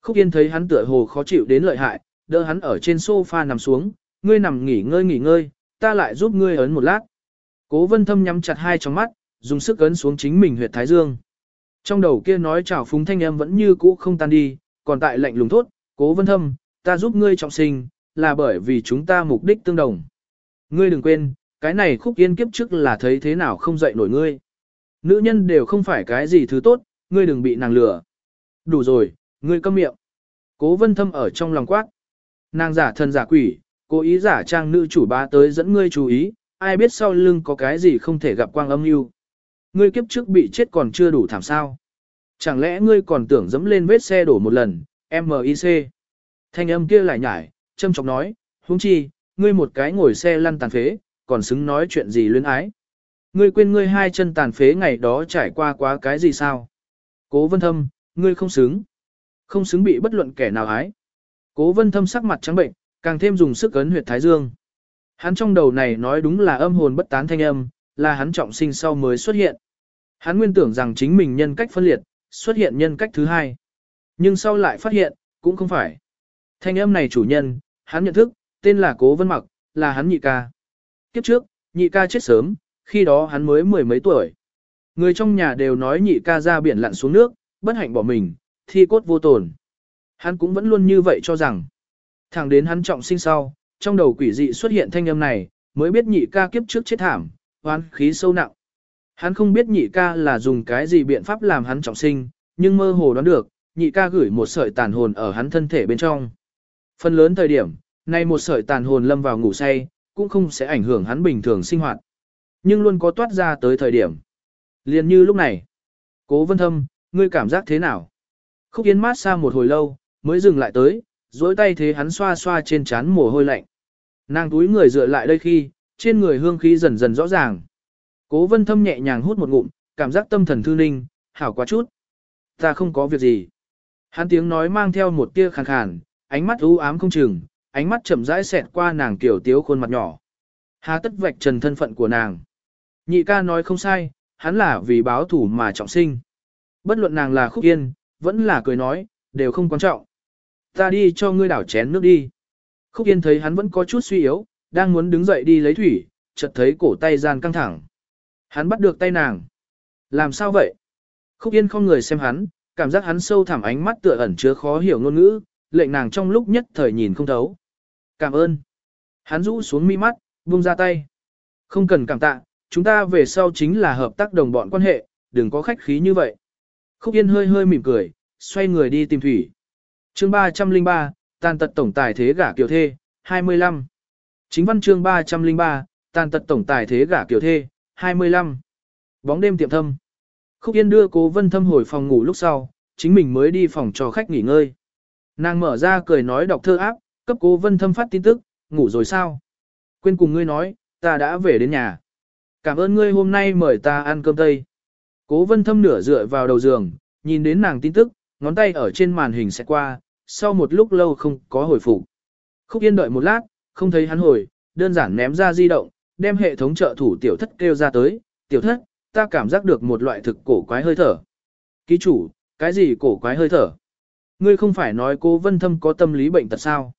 Khúc Yên thấy hắn tựa hồ khó chịu đến lợi hại, đỡ hắn ở trên sofa nằm xuống, ngươi nằm nghỉ ngơi nghỉ ngơi, ta lại giúp ngươi ấn một lát. Cố vân thâm nhắm chặt hai trong mắt, dùng sức ấn xuống chính mình huyệt thái dương. Trong đầu kia nói chào phúng thanh em vẫn như cũ không tan đi, còn tại lạnh lùng thốt, cố vân thâm, ta giúp ngươi trọng sinh, là bởi vì chúng ta mục đích tương đồng. Ngươi đừng quên, cái này khúc yên kiếp trước là thấy thế nào không dậy nổi ngươi. Nữ nhân đều không phải cái gì thứ tốt, ngươi đừng bị nàng lừa. Đủ rồi, ngươi câm miệng. Cố vân thâm ở trong lòng quát. Nàng giả thân giả quỷ, cố ý giả trang nữ chủ bá tới dẫn ngươi chú ý, ai biết sau lưng có cái gì không thể gặp quang âm mưu. Ngươi kiếp trước bị chết còn chưa đủ thảm sao. Chẳng lẽ ngươi còn tưởng dẫm lên vết xe đổ một lần, M.I.C. Thanh âm kia lại nhải, châm chọc nói, huống chi, ngươi một cái ngồi xe lăn tàn phế, còn xứng nói chuyện gì luyến ái. Ngươi quên ngươi hai chân tàn phế ngày đó trải qua quá cái gì sao? Cố vân thâm, ngươi không xứng. Không xứng bị bất luận kẻ nào ái. Cố vân thâm sắc mặt trắng bệnh, càng thêm dùng sức ấn huyệt thái dương. Hắn trong đầu này nói đúng là âm hồn bất tán thanh âm, là hắn trọng sinh sau mới xuất hiện. Hắn nguyên tưởng rằng chính mình nhân cách phân liệt, xuất hiện nhân cách thứ hai. Nhưng sau lại phát hiện, cũng không phải. Thanh âm này chủ nhân, hắn nhận thức, tên là Cố Vân Mặc, là hắn nhị ca. Kiếp trước, nhị ca chết sớm, khi đó hắn mới mười mấy tuổi. Người trong nhà đều nói nhị ca ra biển lặn xuống nước, bất hạnh bỏ mình, thi cốt vô tồn. Hắn cũng vẫn luôn như vậy cho rằng. Thẳng đến hắn trọng sinh sau, trong đầu quỷ dị xuất hiện thanh âm này, mới biết nhị ca kiếp trước chết thảm, hoán khí sâu nặng. Hắn không biết nhị ca là dùng cái gì biện pháp làm hắn trọng sinh, nhưng mơ hồ đoán được, nhị ca gửi một sợi tàn hồn ở hắn thân thể bên trong. Phần lớn thời điểm, nay một sợi tàn hồn lâm vào ngủ say, cũng không sẽ ảnh hưởng hắn bình thường sinh hoạt. Nhưng luôn có toát ra tới thời điểm. liền như lúc này. Cố vân thâm, ngươi cảm giác thế nào? Khúc Yên mát xa một hồi lâu, mới dừng lại tới, dối tay thế hắn xoa xoa trên trán mồ hôi lạnh. Nàng túi người dựa lại đây khi, trên người hương khí dần dần rõ ràng. Cố vân thâm nhẹ nhàng hút một ngụm, cảm giác tâm thần thư ninh, hảo quá chút. Ta không có việc gì. Hắn tiếng nói mang theo một tia khàn khàn, ánh mắt u ám không chừng, ánh mắt chậm rãi xẹt qua nàng tiểu tiếu khuôn mặt nhỏ. Hà tất vạch trần thân phận của nàng. Nhị ca nói không sai, hắn là vì báo thủ mà trọng sinh. Bất luận nàng là khúc yên, vẫn là cười nói, đều không quan trọng. Ta đi cho ngươi đảo chén nước đi. Khúc yên thấy hắn vẫn có chút suy yếu, đang muốn đứng dậy đi lấy thủy, chợt thấy cổ tay gian căng thẳng. Hắn bắt được tay nàng. Làm sao vậy? Khúc yên không người xem hắn, cảm giác hắn sâu thẳm ánh mắt tựa ẩn chứa khó hiểu ngôn ngữ, lệnh nàng trong lúc nhất thời nhìn không thấu. Cảm ơn. Hắn rũ xuống mi mắt, buông ra tay. Không cần cảm tạ, chúng ta về sau chính là hợp tác đồng bọn quan hệ, đừng có khách khí như vậy. Khúc Yên hơi hơi mỉm cười, xoay người đi tìm thủy chương 303, tàn tật tổng tài thế gả kiều thê, 25. Chính văn chương 303, tàn tật tổng tài thế gả kiều thê, 25. Bóng đêm tiệm thâm. Khúc Yên đưa cố vân thâm hồi phòng ngủ lúc sau, chính mình mới đi phòng cho khách nghỉ ngơi. Nàng mở ra cười nói đọc thơ áp, cấp cố vân thâm phát tin tức, ngủ rồi sao? Quên cùng ngươi nói, ta đã về đến nhà. Cảm ơn ngươi hôm nay mời ta ăn cơm tây. Cố vân thâm nửa dựa vào đầu giường, nhìn đến nàng tin tức, ngón tay ở trên màn hình sẽ qua, sau một lúc lâu không có hồi phục. Khúc Yên đợi một lát, không thấy hắn hồi, đơn giản ném ra di động, đem hệ thống trợ thủ tiểu thất kêu ra tới, tiểu thất, ta cảm giác được một loại thực cổ quái hơi thở. Ký chủ, cái gì cổ quái hơi thở? Ngươi không phải nói cô Vân Thâm có tâm lý bệnh tật sao?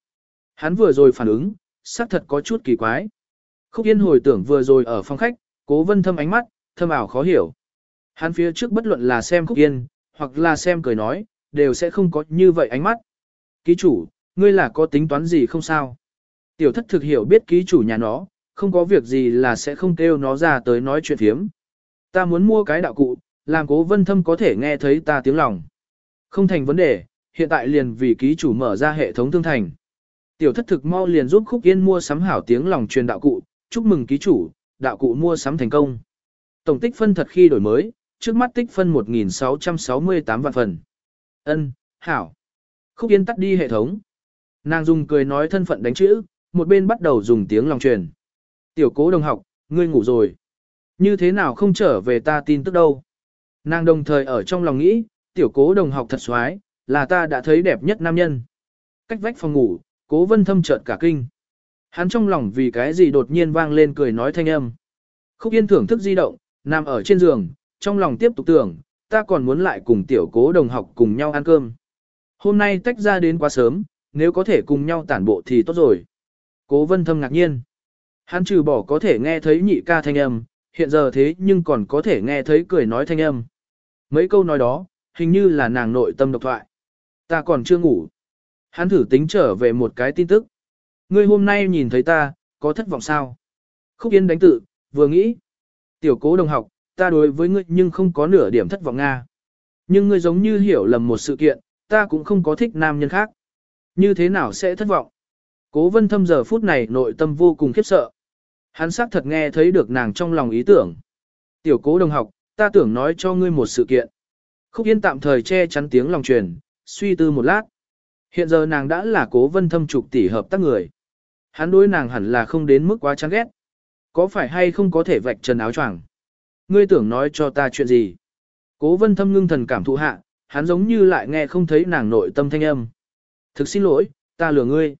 Hắn vừa rồi phản ứng, xác thật có chút kỳ quái. Khúc Yên hồi tưởng vừa rồi ở phòng khách, cố Vân Thâm ánh mắt, thâm ảo khó hiểu. Hắn phía trước bất luận là xem Khúc Yên, hoặc là xem cười nói, đều sẽ không có như vậy ánh mắt. Ký chủ, ngươi là có tính toán gì không sao? Tiểu thất thực hiểu biết ký chủ nhà nó, không có việc gì là sẽ không kêu nó ra tới nói chuyện thiếm. Ta muốn mua cái đạo cụ, làm cố vân thâm có thể nghe thấy ta tiếng lòng. Không thành vấn đề, hiện tại liền vì ký chủ mở ra hệ thống thương thành. Tiểu thất thực mau liền giúp Khúc Yên mua sắm hảo tiếng lòng truyền đạo cụ, chúc mừng ký chủ, đạo cụ mua sắm thành công. Tổng tích phân thật khi đổi mới, trước mắt tích phân 1.668 vạn phần. Ân, hảo. Khúc Yên tắt đi hệ thống. Nàng dùng cười nói thân phận đánh chữ, một bên bắt đầu dùng tiếng lòng truyền. Tiểu cố đồng học, ngươi ngủ rồi. Như thế nào không trở về ta tin tức đâu. Nàng đồng thời ở trong lòng nghĩ, tiểu cố đồng học thật xoái, là ta đã thấy đẹp nhất nam nhân. Cách vách phòng ngủ, cố vân thâm trợt cả kinh. Hắn trong lòng vì cái gì đột nhiên vang lên cười nói thanh âm. Khúc Yên thưởng thức di động, nằm ở trên giường, trong lòng tiếp tục tưởng, ta còn muốn lại cùng tiểu cố đồng học cùng nhau ăn cơm. Hôm nay tách ra đến quá sớm, nếu có thể cùng nhau tản bộ thì tốt rồi. Cố vân thâm ngạc nhiên. Hắn trừ bỏ có thể nghe thấy nhị ca thanh âm, hiện giờ thế nhưng còn có thể nghe thấy cười nói thanh âm. Mấy câu nói đó, hình như là nàng nội tâm độc thoại. Ta còn chưa ngủ. Hắn thử tính trở về một cái tin tức. Ngươi hôm nay nhìn thấy ta, có thất vọng sao? Khúc Yên đánh tự, vừa nghĩ. Tiểu cố đồng học, ta đối với ngươi nhưng không có nửa điểm thất vọng Nga. Nhưng ngươi giống như hiểu lầm một sự kiện, ta cũng không có thích nam nhân khác. Như thế nào sẽ thất vọng? Cố vân thâm giờ phút này nội tâm vô cùng khiếp sợ. Hắn xác thật nghe thấy được nàng trong lòng ý tưởng. Tiểu cố đồng học, ta tưởng nói cho ngươi một sự kiện. Khúc Yên tạm thời che chắn tiếng lòng truyền, suy tư một lát. Hiện giờ nàng đã là cố vân thâm trục tỷ hợp tác người. Hắn đối nàng hẳn là không đến mức quá chán ghét. Có phải hay không có thể vạch trần áo choàng? Ngươi tưởng nói cho ta chuyện gì? Cố vân thâm ngưng thần cảm thụ hạ, hắn giống như lại nghe không thấy nàng nội tâm thanh âm. Thực xin lỗi, ta lừa ngươi.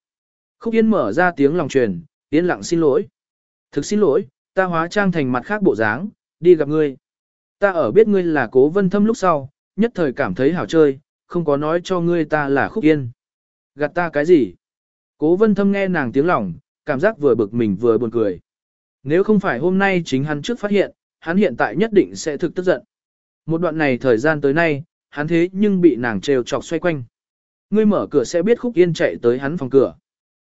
Khúc Yên mở ra tiếng lòng truyền, yên lặng xin lỗi. Thực xin lỗi, ta hóa trang thành mặt khác bộ dáng, đi gặp ngươi. Ta ở biết ngươi là cố vân thâm lúc sau, nhất thời cảm thấy hảo chơi, không có nói cho ngươi ta là Khúc Yên. Gạt ta cái gì? Cố vân thâm nghe nàng tiếng lòng, cảm giác vừa bực mình vừa buồn cười. Nếu không phải hôm nay chính hắn trước phát hiện, hắn hiện tại nhất định sẽ thực tức giận. Một đoạn này thời gian tới nay, hắn thế nhưng bị nàng trêu chọc xoay quanh. Ngươi mở cửa sẽ biết khúc yên chạy tới hắn phòng cửa.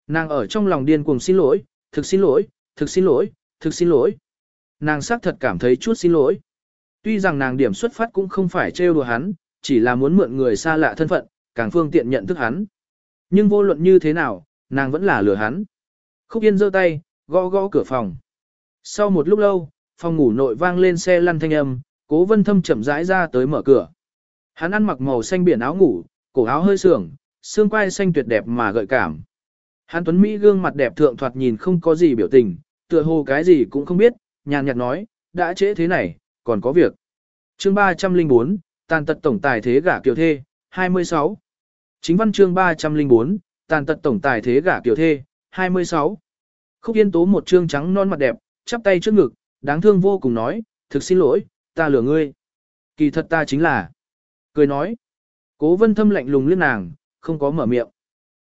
Nàng ở trong lòng điên cuồng xin lỗi, thực xin lỗi, thực xin lỗi, thực xin lỗi. Nàng xác thật cảm thấy chút xin lỗi. Tuy rằng nàng điểm xuất phát cũng không phải trêu đùa hắn, chỉ là muốn mượn người xa lạ thân phận, càng phương tiện nhận thức hắn. Nhưng vô luận như thế nào, nàng vẫn là lừa hắn. Khúc Yên giơ tay, gõ gõ cửa phòng. Sau một lúc lâu, phòng ngủ nội vang lên xe lăn thanh âm, cố vân thâm chậm rãi ra tới mở cửa. Hắn ăn mặc màu xanh biển áo ngủ, cổ áo hơi sưởng, xương quai xanh tuyệt đẹp mà gợi cảm. Hắn tuấn Mỹ gương mặt đẹp thượng thoạt nhìn không có gì biểu tình, tựa hồ cái gì cũng không biết, nhàn nhạt nói, đã trễ thế này, còn có việc. chương 304, tàn tật tổng tài thế gả kiều thê, 26. Chính văn chương 304, tàn tật tổng tài thế gả kiều thê, 26. Khúc Yên tố một trương trắng non mặt đẹp, chắp tay trước ngực, đáng thương vô cùng nói, thực xin lỗi, ta lừa ngươi. Kỳ thật ta chính là. Cười nói. Cố vân thâm lạnh lùng liếc nàng, không có mở miệng.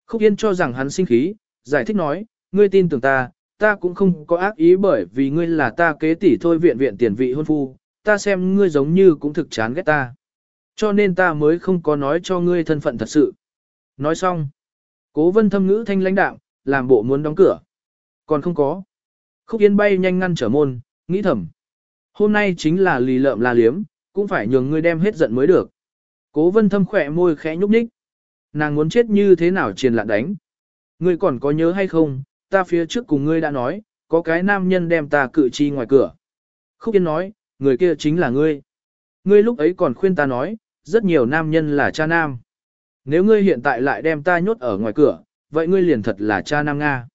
Khúc Yên cho rằng hắn sinh khí, giải thích nói, ngươi tin tưởng ta, ta cũng không có ác ý bởi vì ngươi là ta kế tỷ thôi viện viện tiền vị hôn phu, ta xem ngươi giống như cũng thực chán ghét ta. Cho nên ta mới không có nói cho ngươi thân phận thật sự. Nói xong. Cố vân thâm ngữ thanh lãnh đạo, làm bộ muốn đóng cửa. Còn không có. Khúc Yên bay nhanh ngăn trở môn, nghĩ thầm. Hôm nay chính là lì lợm la liếm, cũng phải nhường ngươi đem hết giận mới được. Cố vân thâm khỏe môi khẽ nhúc nhích. Nàng muốn chết như thế nào triền lạn đánh. Ngươi còn có nhớ hay không, ta phía trước cùng ngươi đã nói, có cái nam nhân đem ta cự chi ngoài cửa. Khúc Yên nói, người kia chính là ngươi. Ngươi lúc ấy còn khuyên ta nói, rất nhiều nam nhân là cha nam. Nếu ngươi hiện tại lại đem ta nhốt ở ngoài cửa, vậy ngươi liền thật là cha nam Nga.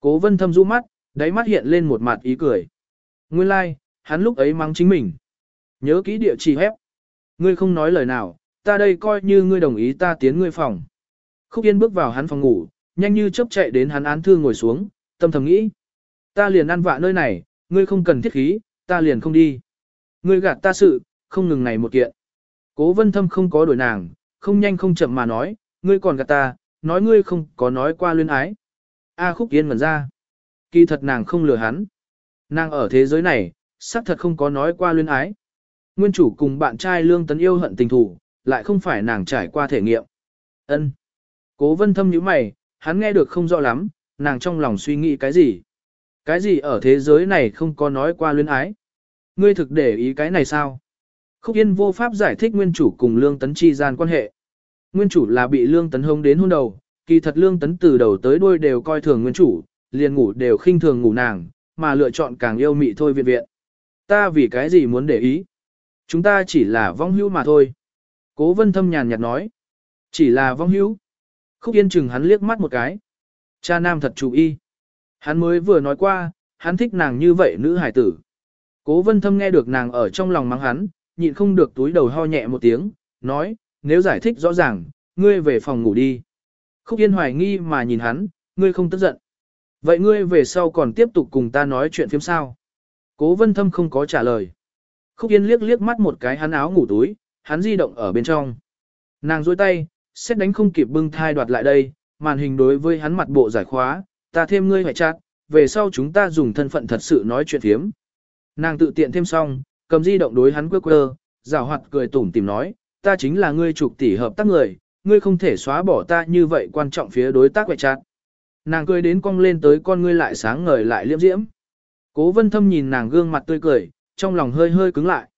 Cố vân thâm rũ mắt, đáy mắt hiện lên một mặt ý cười. Nguyên lai, like, hắn lúc ấy mắng chính mình. Nhớ kỹ địa chỉ hép. Ngươi không nói lời nào, ta đây coi như ngươi đồng ý ta tiến ngươi phòng. Khúc Yên bước vào hắn phòng ngủ, nhanh như chớp chạy đến hắn án thư ngồi xuống, tâm thầm nghĩ. Ta liền ăn vạ nơi này, ngươi không cần thiết khí, ta liền không đi. Ngươi gạt ta sự, không ngừng ngày một kiện. Cố vân thâm không có đổi nàng, không nhanh không chậm mà nói, ngươi còn gạt ta, nói ngươi không có nói qua luyên ái. A khúc yên ngẩn ra. Kỳ thật nàng không lừa hắn. Nàng ở thế giới này, xác thật không có nói qua luyên ái. Nguyên chủ cùng bạn trai lương tấn yêu hận tình thủ, lại không phải nàng trải qua thể nghiệm. ân Cố vân thâm như mày, hắn nghe được không rõ lắm, nàng trong lòng suy nghĩ cái gì. Cái gì ở thế giới này không có nói qua luyến ái. Ngươi thực để ý cái này sao? Khúc Yên vô pháp giải thích nguyên chủ cùng Lương Tấn chi gian quan hệ. Nguyên chủ là bị Lương Tấn hông đến hôn đầu, kỳ thật Lương Tấn từ đầu tới đuôi đều coi thường nguyên chủ, liền ngủ đều khinh thường ngủ nàng, mà lựa chọn càng yêu mị thôi viện viện. Ta vì cái gì muốn để ý? Chúng ta chỉ là vong hữu mà thôi. Cố vân thâm nhàn nhạt nói. Chỉ là vong hữu. Khúc Yên chừng hắn liếc mắt một cái. Cha nam thật chủ y. Hắn mới vừa nói qua, hắn thích nàng như vậy nữ hải tử. Cố vân thâm nghe được nàng ở trong lòng mắng hắn, nhịn không được túi đầu ho nhẹ một tiếng, nói, nếu giải thích rõ ràng, ngươi về phòng ngủ đi. Khúc Yên hoài nghi mà nhìn hắn, ngươi không tức giận. Vậy ngươi về sau còn tiếp tục cùng ta nói chuyện phiếm sao? Cố vân thâm không có trả lời. Khúc Yên liếc liếc mắt một cái hắn áo ngủ túi, hắn di động ở bên trong. Nàng dôi tay, xét đánh không kịp bưng thai đoạt lại đây, màn hình đối với hắn mặt bộ giải khóa, ta thêm ngươi hoại chát, về sau chúng ta dùng thân phận thật sự nói chuyện thiếm. Nàng tự tiện thêm xong, cầm di động đối hắn quơ quơ, rào hoạt cười tủm tìm nói, ta chính là ngươi trục tỷ hợp tác người, ngươi không thể xóa bỏ ta như vậy quan trọng phía đối tác hoại chát. Nàng cười đến cong lên tới con ngươi lại sáng ngời lại liễm diễm. Cố vân thâm nhìn nàng gương mặt tươi cười, trong lòng hơi hơi cứng lại.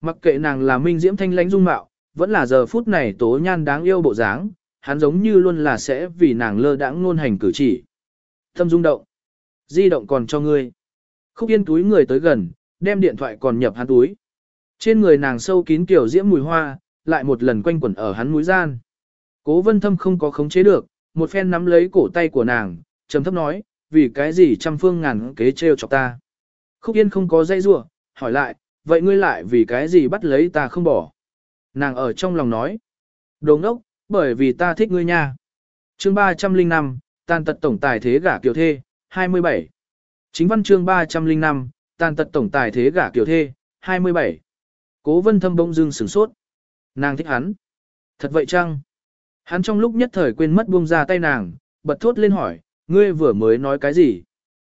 Mặc kệ nàng là minh diễm thanh lãnh dung mạo, vẫn là giờ phút này tố nhan đáng yêu bộ dáng, hắn giống như luôn là sẽ vì nàng lơ đãng ngôn hành cử chỉ. Thâm rung động. Di động còn cho ngươi. Khúc yên túi người tới gần, đem điện thoại còn nhập hắn túi. Trên người nàng sâu kín kiểu diễm mùi hoa, lại một lần quanh quẩn ở hắn mũi gian. Cố vân thâm không có khống chế được, một phen nắm lấy cổ tay của nàng, trầm thấp nói, vì cái gì trăm phương ngàn kế trêu chọc ta. Khúc yên không có dây rua, hỏi lại, vậy ngươi lại vì cái gì bắt lấy ta không bỏ. Nàng ở trong lòng nói, đồ ngốc, bởi vì ta thích ngươi nha. chương 305, tàn tật tổng tài thế gả kiều thê, 27. Chính văn chương 305, tàn tật tổng tài thế gả kiều thê, 27. Cố vân thâm bỗng dưng sửng sốt. Nàng thích hắn. Thật vậy chăng? Hắn trong lúc nhất thời quên mất buông ra tay nàng, bật thốt lên hỏi, ngươi vừa mới nói cái gì?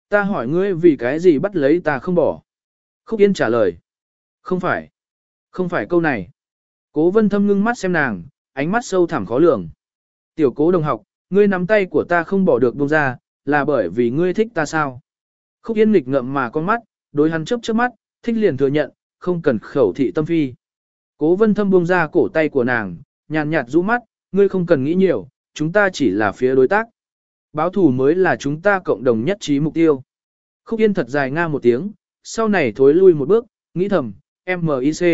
Ta hỏi ngươi vì cái gì bắt lấy ta không bỏ? Khúc Yên trả lời. Không phải. Không phải câu này. Cố vân thâm ngưng mắt xem nàng, ánh mắt sâu thẳm khó lường. Tiểu cố đồng học, ngươi nắm tay của ta không bỏ được buông ra, là bởi vì ngươi thích ta sao? Khúc Yên nghịch ngậm mà con mắt, đối hắn chớp chớp mắt, thích liền thừa nhận, không cần khẩu thị tâm phi. Cố vân thâm buông ra cổ tay của nàng, nhàn nhạt rũ mắt, ngươi không cần nghĩ nhiều, chúng ta chỉ là phía đối tác. Báo thủ mới là chúng ta cộng đồng nhất trí mục tiêu. Khúc Yên thật dài nga một tiếng, sau này thối lui một bước, nghĩ thầm, M.I.C.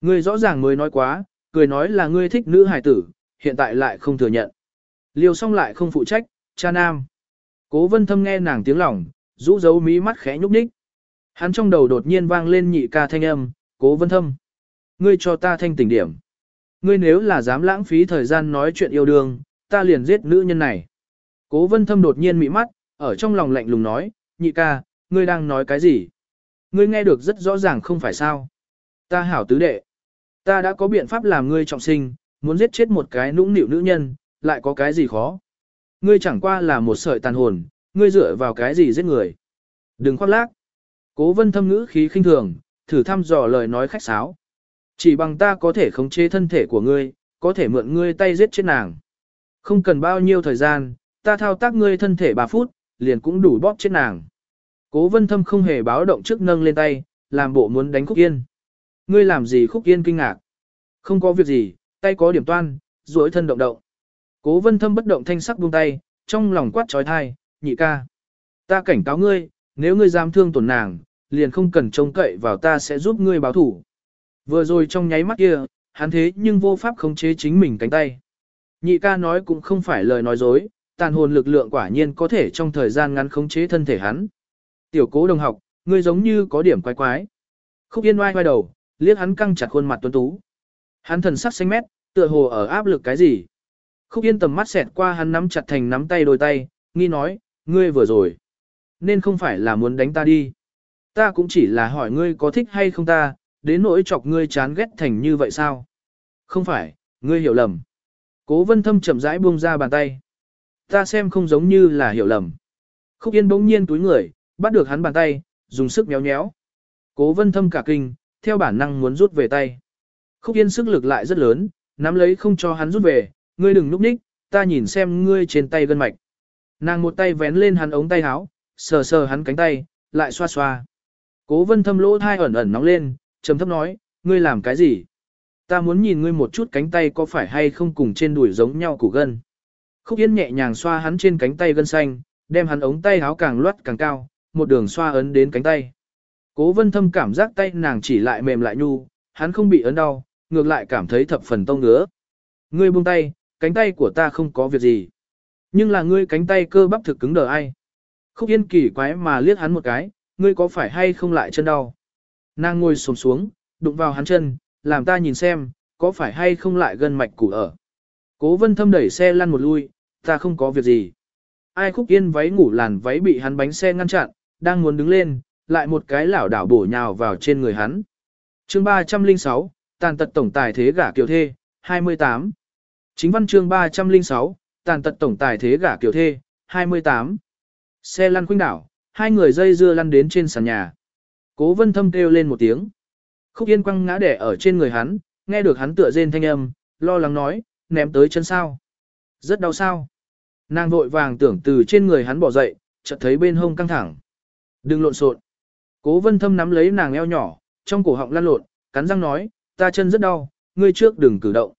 Ngươi rõ ràng mới nói quá, cười nói là ngươi thích nữ hải tử, hiện tại lại không thừa nhận. Liêu xong lại không phụ trách, cha nam. Cố vân thâm nghe nàng tiếng lòng, rũ dấu mí mắt khẽ nhúc nhích. Hắn trong đầu đột nhiên vang lên nhị ca thanh âm, cố vân thâm. Ngươi cho ta thanh tỉnh điểm. Ngươi nếu là dám lãng phí thời gian nói chuyện yêu đương, ta liền giết nữ nhân này. Cố vân thâm đột nhiên mị mắt, ở trong lòng lạnh lùng nói, nhị ca, ngươi đang nói cái gì? Ngươi nghe được rất rõ ràng không phải sao. Ta hảo tứ đệ. Ta đã có biện pháp làm ngươi trọng sinh, muốn giết chết một cái nũng nịu nữ nhân, lại có cái gì khó. Ngươi chẳng qua là một sợi tàn hồn, ngươi dựa vào cái gì giết người. Đừng khoác lác. Cố vân thâm ngữ khí khinh thường, thử thăm dò lời nói khách sáo. Chỉ bằng ta có thể khống chế thân thể của ngươi, có thể mượn ngươi tay giết chết nàng. Không cần bao nhiêu thời gian, ta thao tác ngươi thân thể 3 phút, liền cũng đủ bóp chết nàng. Cố vân thâm không hề báo động trước nâng lên tay, làm bộ muốn đánh khúc yên. Ngươi làm gì khúc yên kinh ngạc? Không có việc gì, tay có điểm toan, duỗi thân động động. Cố vân thâm bất động thanh sắc buông tay, trong lòng quát trói thai, nhị ca. Ta cảnh cáo ngươi, nếu ngươi dám thương tổn nàng, liền không cần trông cậy vào ta sẽ giúp ngươi báo thủ. Vừa rồi trong nháy mắt kia, hắn thế nhưng vô pháp khống chế chính mình cánh tay. Nhị ca nói cũng không phải lời nói dối, tàn hồn lực lượng quả nhiên có thể trong thời gian ngắn khống chế thân thể hắn. Tiểu cố đồng học, ngươi giống như có điểm quái quái. Khúc yên oai quay đầu, liếc hắn căng chặt khuôn mặt tuấn tú. Hắn thần sắc xanh mét, tựa hồ ở áp lực cái gì. Khúc yên tầm mắt xẹt qua hắn nắm chặt thành nắm tay đôi tay, nghi nói, ngươi vừa rồi. Nên không phải là muốn đánh ta đi. Ta cũng chỉ là hỏi ngươi có thích hay không ta, đến nỗi chọc ngươi chán ghét thành như vậy sao? Không phải, ngươi hiểu lầm. Cố vân thâm chậm rãi buông ra bàn tay. Ta xem không giống như là hiểu lầm. Khúc yên bỗng nhiên túi người, bắt được hắn bàn tay, dùng sức méo nhéo. Cố vân thâm cả kinh, theo bản năng muốn rút về tay. Khúc yên sức lực lại rất lớn, nắm lấy không cho hắn rút về, ngươi đừng núp ních, ta nhìn xem ngươi trên tay gân mạch. Nàng một tay vén lên hắn ống tay áo, sờ sờ hắn cánh tay, lại xoa xoa. Cố vân thâm lỗ thai ẩn ẩn nóng lên, trầm thấp nói, ngươi làm cái gì? Ta muốn nhìn ngươi một chút cánh tay có phải hay không cùng trên đùi giống nhau củ gân. Khúc Yên nhẹ nhàng xoa hắn trên cánh tay gân xanh, đem hắn ống tay áo càng loát càng cao, một đường xoa ấn đến cánh tay. Cố vân thâm cảm giác tay nàng chỉ lại mềm lại nhu, hắn không bị ấn đau, ngược lại cảm thấy thập phần tông ngứa. Ngươi buông tay, cánh tay của ta không có việc gì. Nhưng là ngươi cánh tay cơ bắp thực cứng đờ ai. Khúc Yên kỳ quái mà liếc hắn một cái, ngươi có phải hay không lại chân đau. Nàng ngồi xổm xuống, đụng vào hắn chân, làm ta nhìn xem, có phải hay không lại gân mạch củ ở. Cố vân thâm đẩy xe lăn một lui, ta không có việc gì. Ai khúc yên váy ngủ làn váy bị hắn bánh xe ngăn chặn, đang muốn đứng lên, lại một cái lảo đảo bổ nhào vào trên người hắn. chương 306, tàn tật tổng tài thế gả kiều thê, 28. Chính văn chương 306, tàn tật tổng tài thế gả kiều thê, 28. Xe lăn khuynh đảo, hai người dây dưa lăn đến trên sàn nhà. Cố vân thâm kêu lên một tiếng. Khúc yên quăng ngã đẻ ở trên người hắn, nghe được hắn tựa rên thanh âm, lo lắng nói, ném tới chân sao. Rất đau sao. Nàng vội vàng tưởng từ trên người hắn bỏ dậy, chợt thấy bên hông căng thẳng. Đừng lộn xộn. Cố vân thâm nắm lấy nàng eo nhỏ, trong cổ họng lăn lộn, cắn răng nói, ta chân rất đau, ngươi trước đừng cử động.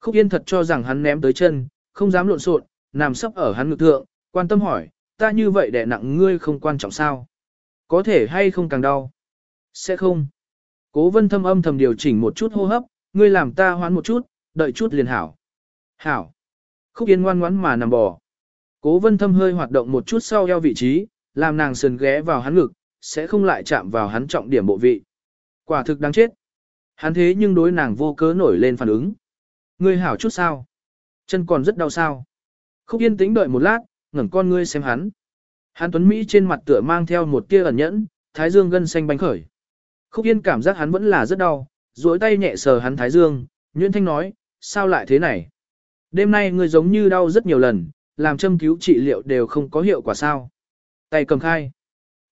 Khúc Yên thật cho rằng hắn ném tới chân, không dám lộn xộn, nằm sấp ở hắn ngực thượng, quan tâm hỏi, ta như vậy đè nặng ngươi không quan trọng sao? Có thể hay không càng đau? Sẽ không. Cố vân thâm âm thầm điều chỉnh một chút hô hấp, ngươi làm ta hoán một chút, đợi chút liền hảo. Hảo. Khúc Yên ngoan ngoắn mà nằm bò. Cố vân thâm hơi hoạt động một chút sau eo vị trí, làm nàng sườn ghé vào hắn ngực, sẽ không lại chạm vào hắn trọng điểm bộ vị. Quả thực đáng chết. Hắn thế nhưng đối nàng vô cớ nổi lên phản ứng. Ngươi hảo chút sao? Chân còn rất đau sao? Khúc yên tĩnh đợi một lát, ngẩng con ngươi xem hắn. Hắn tuấn Mỹ trên mặt tựa mang theo một tia ẩn nhẫn, thái dương gân xanh bánh khởi. Khúc yên cảm giác hắn vẫn là rất đau, duỗi tay nhẹ sờ hắn thái dương, Nguyễn Thanh nói, sao lại thế này? Đêm nay ngươi giống như đau rất nhiều lần, làm châm cứu trị liệu đều không có hiệu quả sao? Tay cầm khai.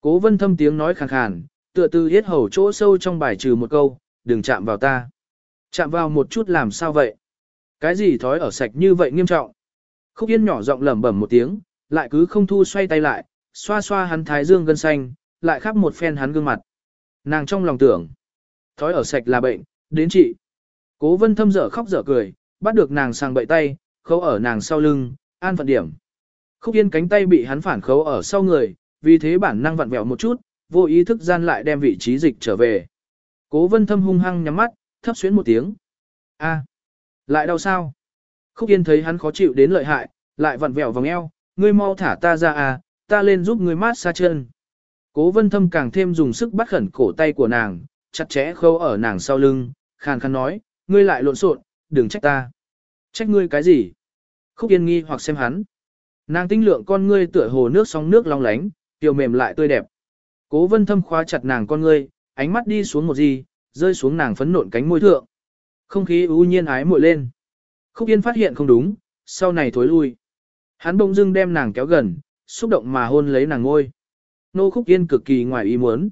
Cố vân thâm tiếng nói khàn khàn, tựa từ hết hầu chỗ sâu trong bài trừ một câu, đừng chạm vào ta. Chạm vào một chút làm sao vậy? Cái gì thói ở sạch như vậy nghiêm trọng? Khúc Yên nhỏ giọng lẩm bẩm một tiếng, lại cứ không thu xoay tay lại, xoa xoa hắn thái dương gân xanh, lại khắp một phen hắn gương mặt. Nàng trong lòng tưởng, thói ở sạch là bệnh, đến trị. Cố vân thâm dở khóc dở cười, bắt được nàng sang bậy tay, khâu ở nàng sau lưng, an phận điểm. Khúc Yên cánh tay bị hắn phản khấu ở sau người, vì thế bản năng vặn vẹo một chút, vô ý thức gian lại đem vị trí dịch trở về. Cố vân thâm hung hăng nhắm mắt, thấp xuyến một tiếng. a lại đau sao? Khúc Yên thấy hắn khó chịu đến lợi hại, lại vặn vẹo vòng eo, ngươi mau thả ta ra à, ta lên giúp ngươi mát xa chân. Cố vân thâm càng thêm dùng sức bắt khẩn cổ tay của nàng, chặt chẽ khâu ở nàng sau lưng, khàn khàn nói, ngươi lại lộn xộn, đừng trách ta. Trách ngươi cái gì? Khúc Yên nghi hoặc xem hắn. Nàng tinh lượng con ngươi tựa hồ nước sóng nước long lánh, tiểu mềm lại tươi đẹp. Cố vân thâm khóa chặt nàng con ngươi, ánh mắt đi xuống một gì, rơi xuống nàng phấn nộn cánh môi thượng. Không khí ưu nhiên ái muội lên. Khúc Yên phát hiện không đúng, sau này thối lui. Hắn bỗng dưng đem nàng kéo gần, xúc động mà hôn lấy nàng ngôi. Nô Khúc Yên cực kỳ ngoài ý muốn.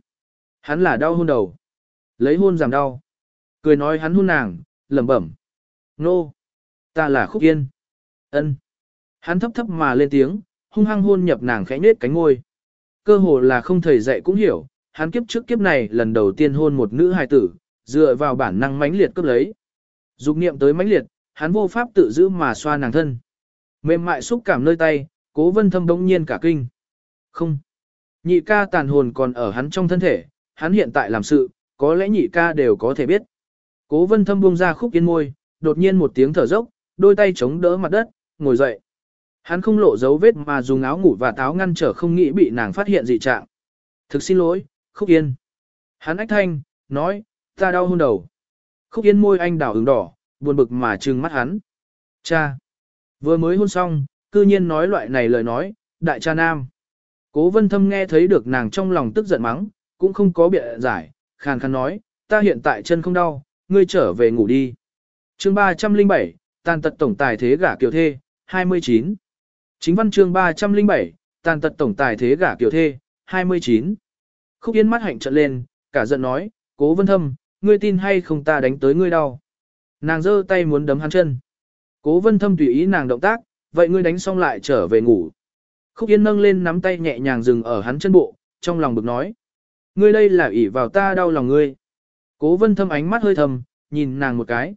Hắn là đau hôn đầu. Lấy hôn giảm đau. Cười nói hắn hôn nàng, lẩm bẩm. Nô. Ta là Khúc Yên. ân Hắn thấp thấp mà lên tiếng, hung hăng hôn nhập nàng khẽ nết cánh ngôi. Cơ hồ là không thầy dạy cũng hiểu, hắn kiếp trước kiếp này lần đầu tiên hôn một nữ hài tử, dựa vào bản năng mãnh liệt cấp lấy. Dục niệm tới mãnh liệt, hắn vô pháp tự giữ mà xoa nàng thân. Mềm mại xúc cảm nơi tay, cố vân thâm đống nhiên cả kinh. Không. Nhị ca tàn hồn còn ở hắn trong thân thể, hắn hiện tại làm sự, có lẽ nhị ca đều có thể biết. Cố vân thâm buông ra khúc yên môi, đột nhiên một tiếng thở dốc, đôi tay chống đỡ mặt đất, ngồi dậy. Hắn không lộ dấu vết mà dùng áo ngủ và táo ngăn trở không nghĩ bị nàng phát hiện dị trạng. Thực xin lỗi, khúc yên. Hắn ách thanh, nói, ta đau hôn đầu. Khúc yên môi anh đảo ứng đỏ, buồn bực mà trừng mắt hắn. Cha! Vừa mới hôn xong, cư nhiên nói loại này lời nói, đại cha nam. Cố vân thâm nghe thấy được nàng trong lòng tức giận mắng, cũng không có biện giải, khàn khàn nói, ta hiện tại chân không đau, ngươi trở về ngủ đi. chương 307, tàn tật tổng tài thế gả kiều thê, 29. Chính văn chương 307, tàn tật tổng tài thế gả kiều thê, 29. Khúc Yên mắt hạnh trận lên, cả giận nói, cố vân thâm, ngươi tin hay không ta đánh tới ngươi đau. Nàng giơ tay muốn đấm hắn chân. Cố vân thâm tùy ý nàng động tác, vậy ngươi đánh xong lại trở về ngủ. Khúc Yên nâng lên nắm tay nhẹ nhàng dừng ở hắn chân bộ, trong lòng bực nói. Ngươi đây là ỷ vào ta đau lòng ngươi. Cố vân thâm ánh mắt hơi thầm, nhìn nàng một cái.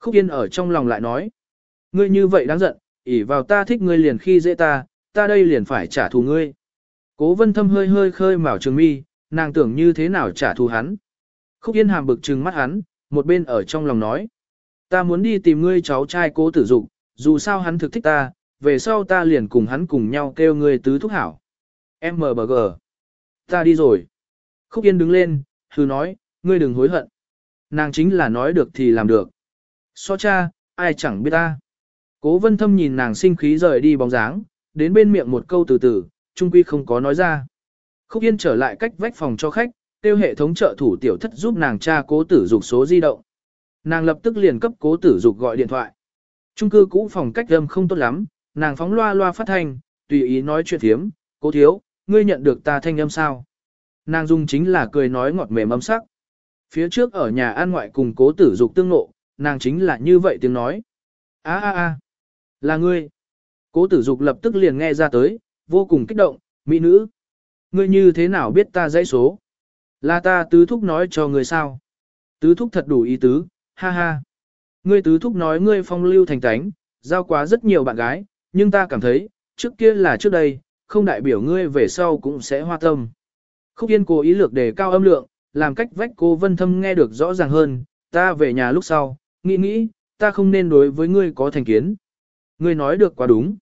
Khúc Yên ở trong lòng lại nói. Ngươi như vậy đáng giận, ỷ vào ta thích ngươi liền khi dễ ta, ta đây liền phải trả thù ngươi. Cố vân thâm hơi hơi khơi mào trường mi, nàng tưởng như thế nào trả thù hắn. Khúc Yên hàm bực trừng mắt hắn, một bên ở trong lòng nói. Ta muốn đi tìm ngươi cháu trai cố tử dụng, dù sao hắn thực thích ta, về sau ta liền cùng hắn cùng nhau kêu ngươi tứ thúc hảo. M.B.G. Ta đi rồi. Khúc Yên đứng lên, hư nói, ngươi đừng hối hận. Nàng chính là nói được thì làm được. So cha, ai chẳng biết ta. Cố vân thâm nhìn nàng sinh khí rời đi bóng dáng, đến bên miệng một câu từ từ, trung quy không có nói ra. Khúc Yên trở lại cách vách phòng cho khách, tiêu hệ thống trợ thủ tiểu thất giúp nàng tra cố tử dục số di động. Nàng lập tức liền cấp cố tử dục gọi điện thoại. Trung cư cũ phòng cách âm không tốt lắm, nàng phóng loa loa phát thanh, tùy ý nói chuyện thiếm, cố thiếu, ngươi nhận được ta thanh âm sao? Nàng dung chính là cười nói ngọt mềm âm sắc. Phía trước ở nhà an ngoại cùng cố tử dục tương nộ, nàng chính là như vậy tiếng nói. a a a là ngươi. Cố tử dục lập tức liền nghe ra tới, vô cùng kích động, mỹ nữ. Ngươi như thế nào biết ta dãy số? Là ta tứ thúc nói cho ngươi sao? Tứ thúc thật đủ ý tứ, ha ha. Ngươi tứ thúc nói ngươi phong lưu thành tánh, giao quá rất nhiều bạn gái, nhưng ta cảm thấy, trước kia là trước đây, không đại biểu ngươi về sau cũng sẽ hoa tâm. Khúc Yên cố ý lược đề cao âm lượng, làm cách vách cô Vân Thâm nghe được rõ ràng hơn, ta về nhà lúc sau, nghĩ nghĩ, ta không nên đối với ngươi có thành kiến. Ngươi nói được quá đúng.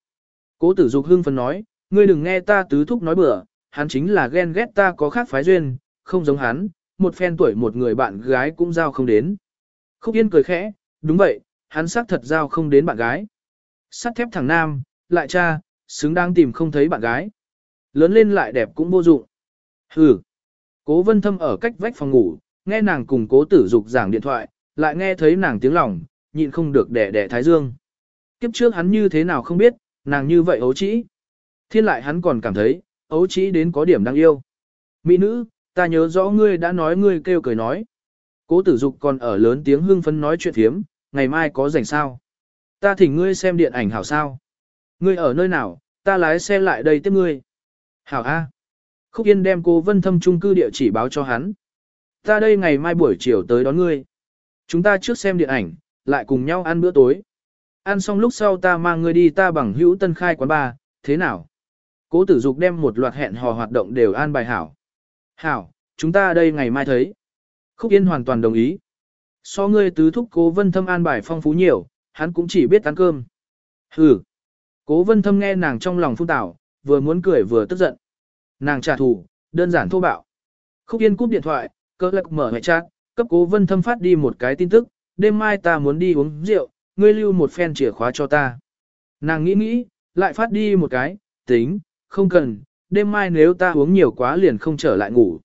Cố tử dục hưng phấn nói, ngươi đừng nghe ta tứ thúc nói bừa, hắn chính là ghen ghét ta có khác phái duyên, không giống hắn, một phen tuổi một người bạn gái cũng giao không đến. Khúc Yên cười khẽ, đúng vậy, hắn xác thật giao không đến bạn gái. Sắt thép thằng nam, lại cha, xứng đáng tìm không thấy bạn gái. Lớn lên lại đẹp cũng vô dụng. Hừ. Cố vân thâm ở cách vách phòng ngủ, nghe nàng cùng cố tử dục giảng điện thoại, lại nghe thấy nàng tiếng lòng, nhịn không được đẻ đẻ thái dương. Kiếp trước hắn như thế nào không biết, nàng như vậy ấu trĩ. Thiên lại hắn còn cảm thấy, ấu trĩ đến có điểm đáng yêu. Mỹ nữ, ta nhớ rõ ngươi đã nói ngươi kêu cười nói. Cố tử dục còn ở lớn tiếng hưng phấn nói chuyện thiếm, ngày mai có rảnh sao. Ta thỉnh ngươi xem điện ảnh hảo sao. Ngươi ở nơi nào, ta lái xe lại đây tiếp ngươi. Hảo A. Khúc Yên đem cô Vân Thâm trung cư địa chỉ báo cho hắn. Ta đây ngày mai buổi chiều tới đón ngươi. Chúng ta trước xem điện ảnh, lại cùng nhau ăn bữa tối. Ăn xong lúc sau ta mang ngươi đi ta bằng hữu tân khai quán ba thế nào? Cố tử dục đem một loạt hẹn hò hoạt động đều an bài hảo. Hảo, chúng ta đây ngày mai thấy. Khúc Yên hoàn toàn đồng ý. So ngươi tứ thúc cố vân thâm an bài phong phú nhiều, hắn cũng chỉ biết ăn cơm. Hừ. Cố vân thâm nghe nàng trong lòng phun tảo, vừa muốn cười vừa tức giận. Nàng trả thù, đơn giản thô bạo. Khúc Yên cúp điện thoại, cơ lạc mở hệ chat, cấp cố vân thâm phát đi một cái tin tức, đêm mai ta muốn đi uống rượu, ngươi lưu một phen chìa khóa cho ta. Nàng nghĩ nghĩ, lại phát đi một cái, tính, không cần, đêm mai nếu ta uống nhiều quá liền không trở lại ngủ.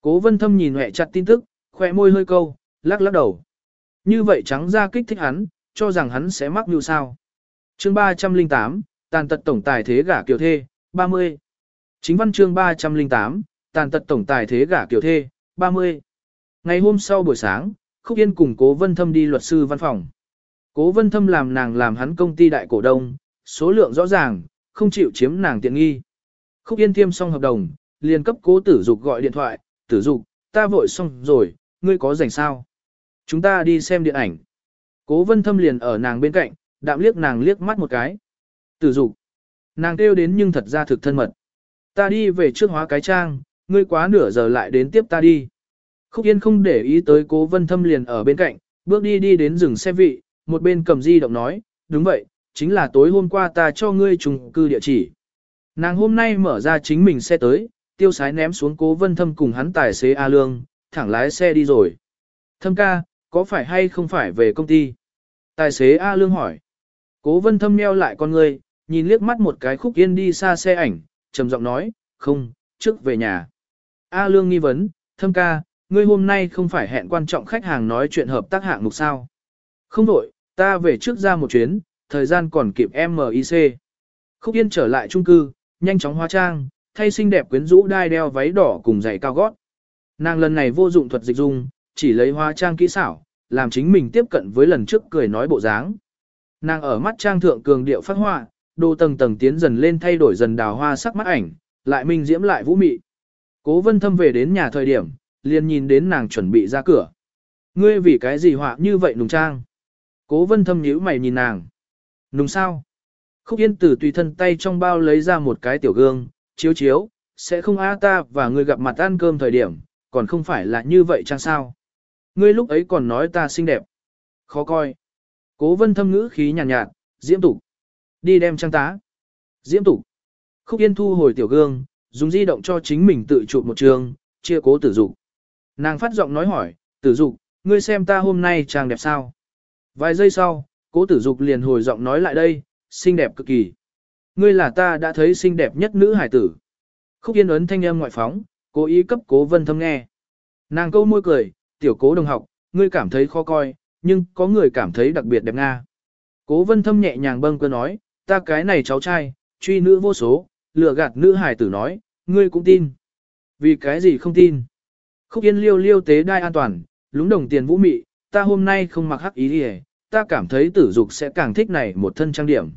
Cố vân thâm nhìn hẹ chặt tin tức, khỏe môi hơi câu, lắc lắc đầu. Như vậy trắng ra kích thích hắn, cho rằng hắn sẽ mắc như sao. chương 308, tàn tật tổng tài thế gả kiều thê, 30. Chính văn chương 308, tàn tật tổng tài thế gả kiều thê, 30. Ngày hôm sau buổi sáng, Khúc Yên cùng Cố Vân Thâm đi luật sư văn phòng. Cố Vân Thâm làm nàng làm hắn công ty đại cổ đông, số lượng rõ ràng, không chịu chiếm nàng tiện nghi. Khúc Yên tiêm xong hợp đồng, liền cấp Cố Tử Dục gọi điện thoại, "Tử Dục, ta vội xong rồi, ngươi có rảnh sao? Chúng ta đi xem điện ảnh." Cố Vân Thâm liền ở nàng bên cạnh, đạm liếc nàng liếc mắt một cái. "Tử Dục." Nàng kêu đến nhưng thật ra thực thân mật. "Ta đi về trước hóa cái trang, ngươi quá nửa giờ lại đến tiếp ta đi." Khúc Yên không để ý tới Cố Vân Thâm liền ở bên cạnh, bước đi đi đến rừng xe vị, một bên cầm di động nói, đúng vậy, chính là tối hôm qua ta cho ngươi trùng cư địa chỉ. Nàng hôm nay mở ra chính mình xe tới, tiêu sái ném xuống cố vân thâm cùng hắn tài xế A Lương, thẳng lái xe đi rồi. Thâm ca, có phải hay không phải về công ty? Tài xế A Lương hỏi. Cố vân thâm meo lại con ngươi, nhìn liếc mắt một cái khúc yên đi xa xe ảnh, trầm giọng nói, không, trước về nhà. A Lương nghi vấn, thâm ca, ngươi hôm nay không phải hẹn quan trọng khách hàng nói chuyện hợp tác hạng mục sao? Không đổi, ta về trước ra một chuyến, thời gian còn kịp MIC. Khúc Yên trở lại trung cư, nhanh chóng hóa trang, thay xinh đẹp quyến rũ đai đeo váy đỏ cùng giày cao gót. Nàng lần này vô dụng thuật dịch dung, chỉ lấy hóa trang kỹ xảo, làm chính mình tiếp cận với lần trước cười nói bộ dáng. Nàng ở mắt trang thượng cường điệu phát họa, đồ tầng tầng tiến dần lên thay đổi dần đào hoa sắc mắt ảnh, lại minh diễm lại vũ mị. Cố vân thâm về đến nhà thời điểm, liền nhìn đến nàng chuẩn bị ra cửa. Ngươi vì cái gì họa như vậy nùng trang? Cố vân thâm nhíu mày nhìn nàng. Nùng sao? Khúc yên tử tùy thân tay trong bao lấy ra một cái tiểu gương, chiếu chiếu, sẽ không á ta và ngươi gặp mặt ăn cơm thời điểm, còn không phải là như vậy chăng sao? Ngươi lúc ấy còn nói ta xinh đẹp. Khó coi. Cố vân thâm ngữ khí nhàn nhạt, nhạt, diễm tục. Đi đem trang tá. Diễm tục. Khúc yên thu hồi tiểu gương, dùng di động cho chính mình tự chụp một trường, chia cố tử dục. Nàng phát giọng nói hỏi, tử dục, ngươi xem ta hôm nay trang đẹp sao? Vài giây sau, Cố tử dục liền hồi giọng nói lại đây, xinh đẹp cực kỳ. Ngươi là ta đã thấy xinh đẹp nhất nữ hải tử. Khúc yên ấn thanh âm ngoại phóng, cố ý cấp cố vân thâm nghe. Nàng câu môi cười, tiểu cố đồng học, ngươi cảm thấy khó coi, nhưng có người cảm thấy đặc biệt đẹp nga. Cố vân thâm nhẹ nhàng bâng cơ nói, ta cái này cháu trai, truy nữ vô số, lừa gạt nữ hải tử nói, ngươi cũng tin. Vì cái gì không tin? Khúc yên liêu liêu tế đai an toàn, lúng đồng tiền vũ mị, ta hôm nay không mặc hắc ý đi ta cảm thấy tử dục sẽ càng thích này một thân trang điểm.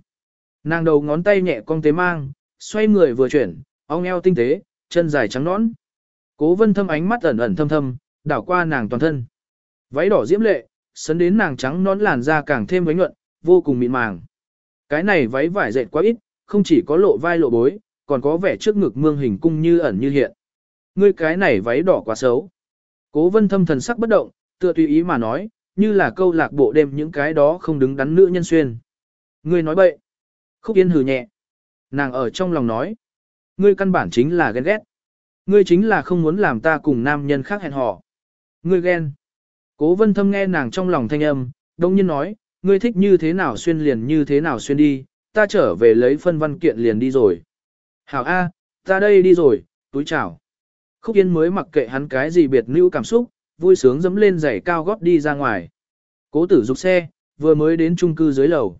Nàng đầu ngón tay nhẹ cong tế mang, xoay người vừa chuyển, ong eo tinh tế, chân dài trắng nõn. Cố vân thâm ánh mắt ẩn ẩn thâm thâm, đảo qua nàng toàn thân. Váy đỏ diễm lệ, sấn đến nàng trắng nõn làn da càng thêm vánh nhuận, vô cùng mịn màng. Cái này váy vải dệt quá ít, không chỉ có lộ vai lộ bối, còn có vẻ trước ngực mương hình cung như ẩn như hiện. Ngươi cái này váy đỏ quá xấu. Cố vân thâm thần sắc bất động, tựa tùy ý mà nói, như là câu lạc bộ đêm những cái đó không đứng đắn nữ nhân xuyên. Ngươi nói bậy. Khúc Yên hừ nhẹ. Nàng ở trong lòng nói. Ngươi căn bản chính là ghen ghét. Ngươi chính là không muốn làm ta cùng nam nhân khác hẹn hò. Ngươi ghen. Cố vân thâm nghe nàng trong lòng thanh âm, đông nhiên nói, ngươi thích như thế nào xuyên liền như thế nào xuyên đi, ta trở về lấy phân văn kiện liền đi rồi. Hảo A, ta đây đi rồi, túi chào. Khúc Yên mới mặc kệ hắn cái gì biệt nữ cảm xúc, vui sướng dẫm lên giày cao gót đi ra ngoài. Cố tử dục xe, vừa mới đến trung cư dưới lầu.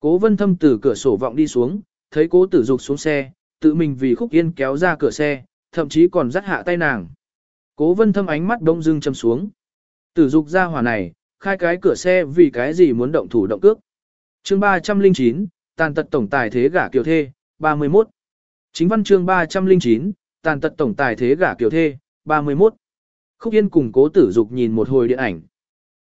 Cố vân thâm từ cửa sổ vọng đi xuống, thấy cố tử dục xuống xe, tự mình vì khúc yên kéo ra cửa xe, thậm chí còn dắt hạ tay nàng. Cố vân thâm ánh mắt đông dưng châm xuống. Tử dục ra hỏa này, khai cái cửa xe vì cái gì muốn động thủ động cước. chương 309, tàn tật tổng tài thế gả kiều thê, 31. Chính văn chương 309, tàn tật tổng tài thế gả kiều thê, 31. Khúc Yên cùng cố tử dục nhìn một hồi điện ảnh.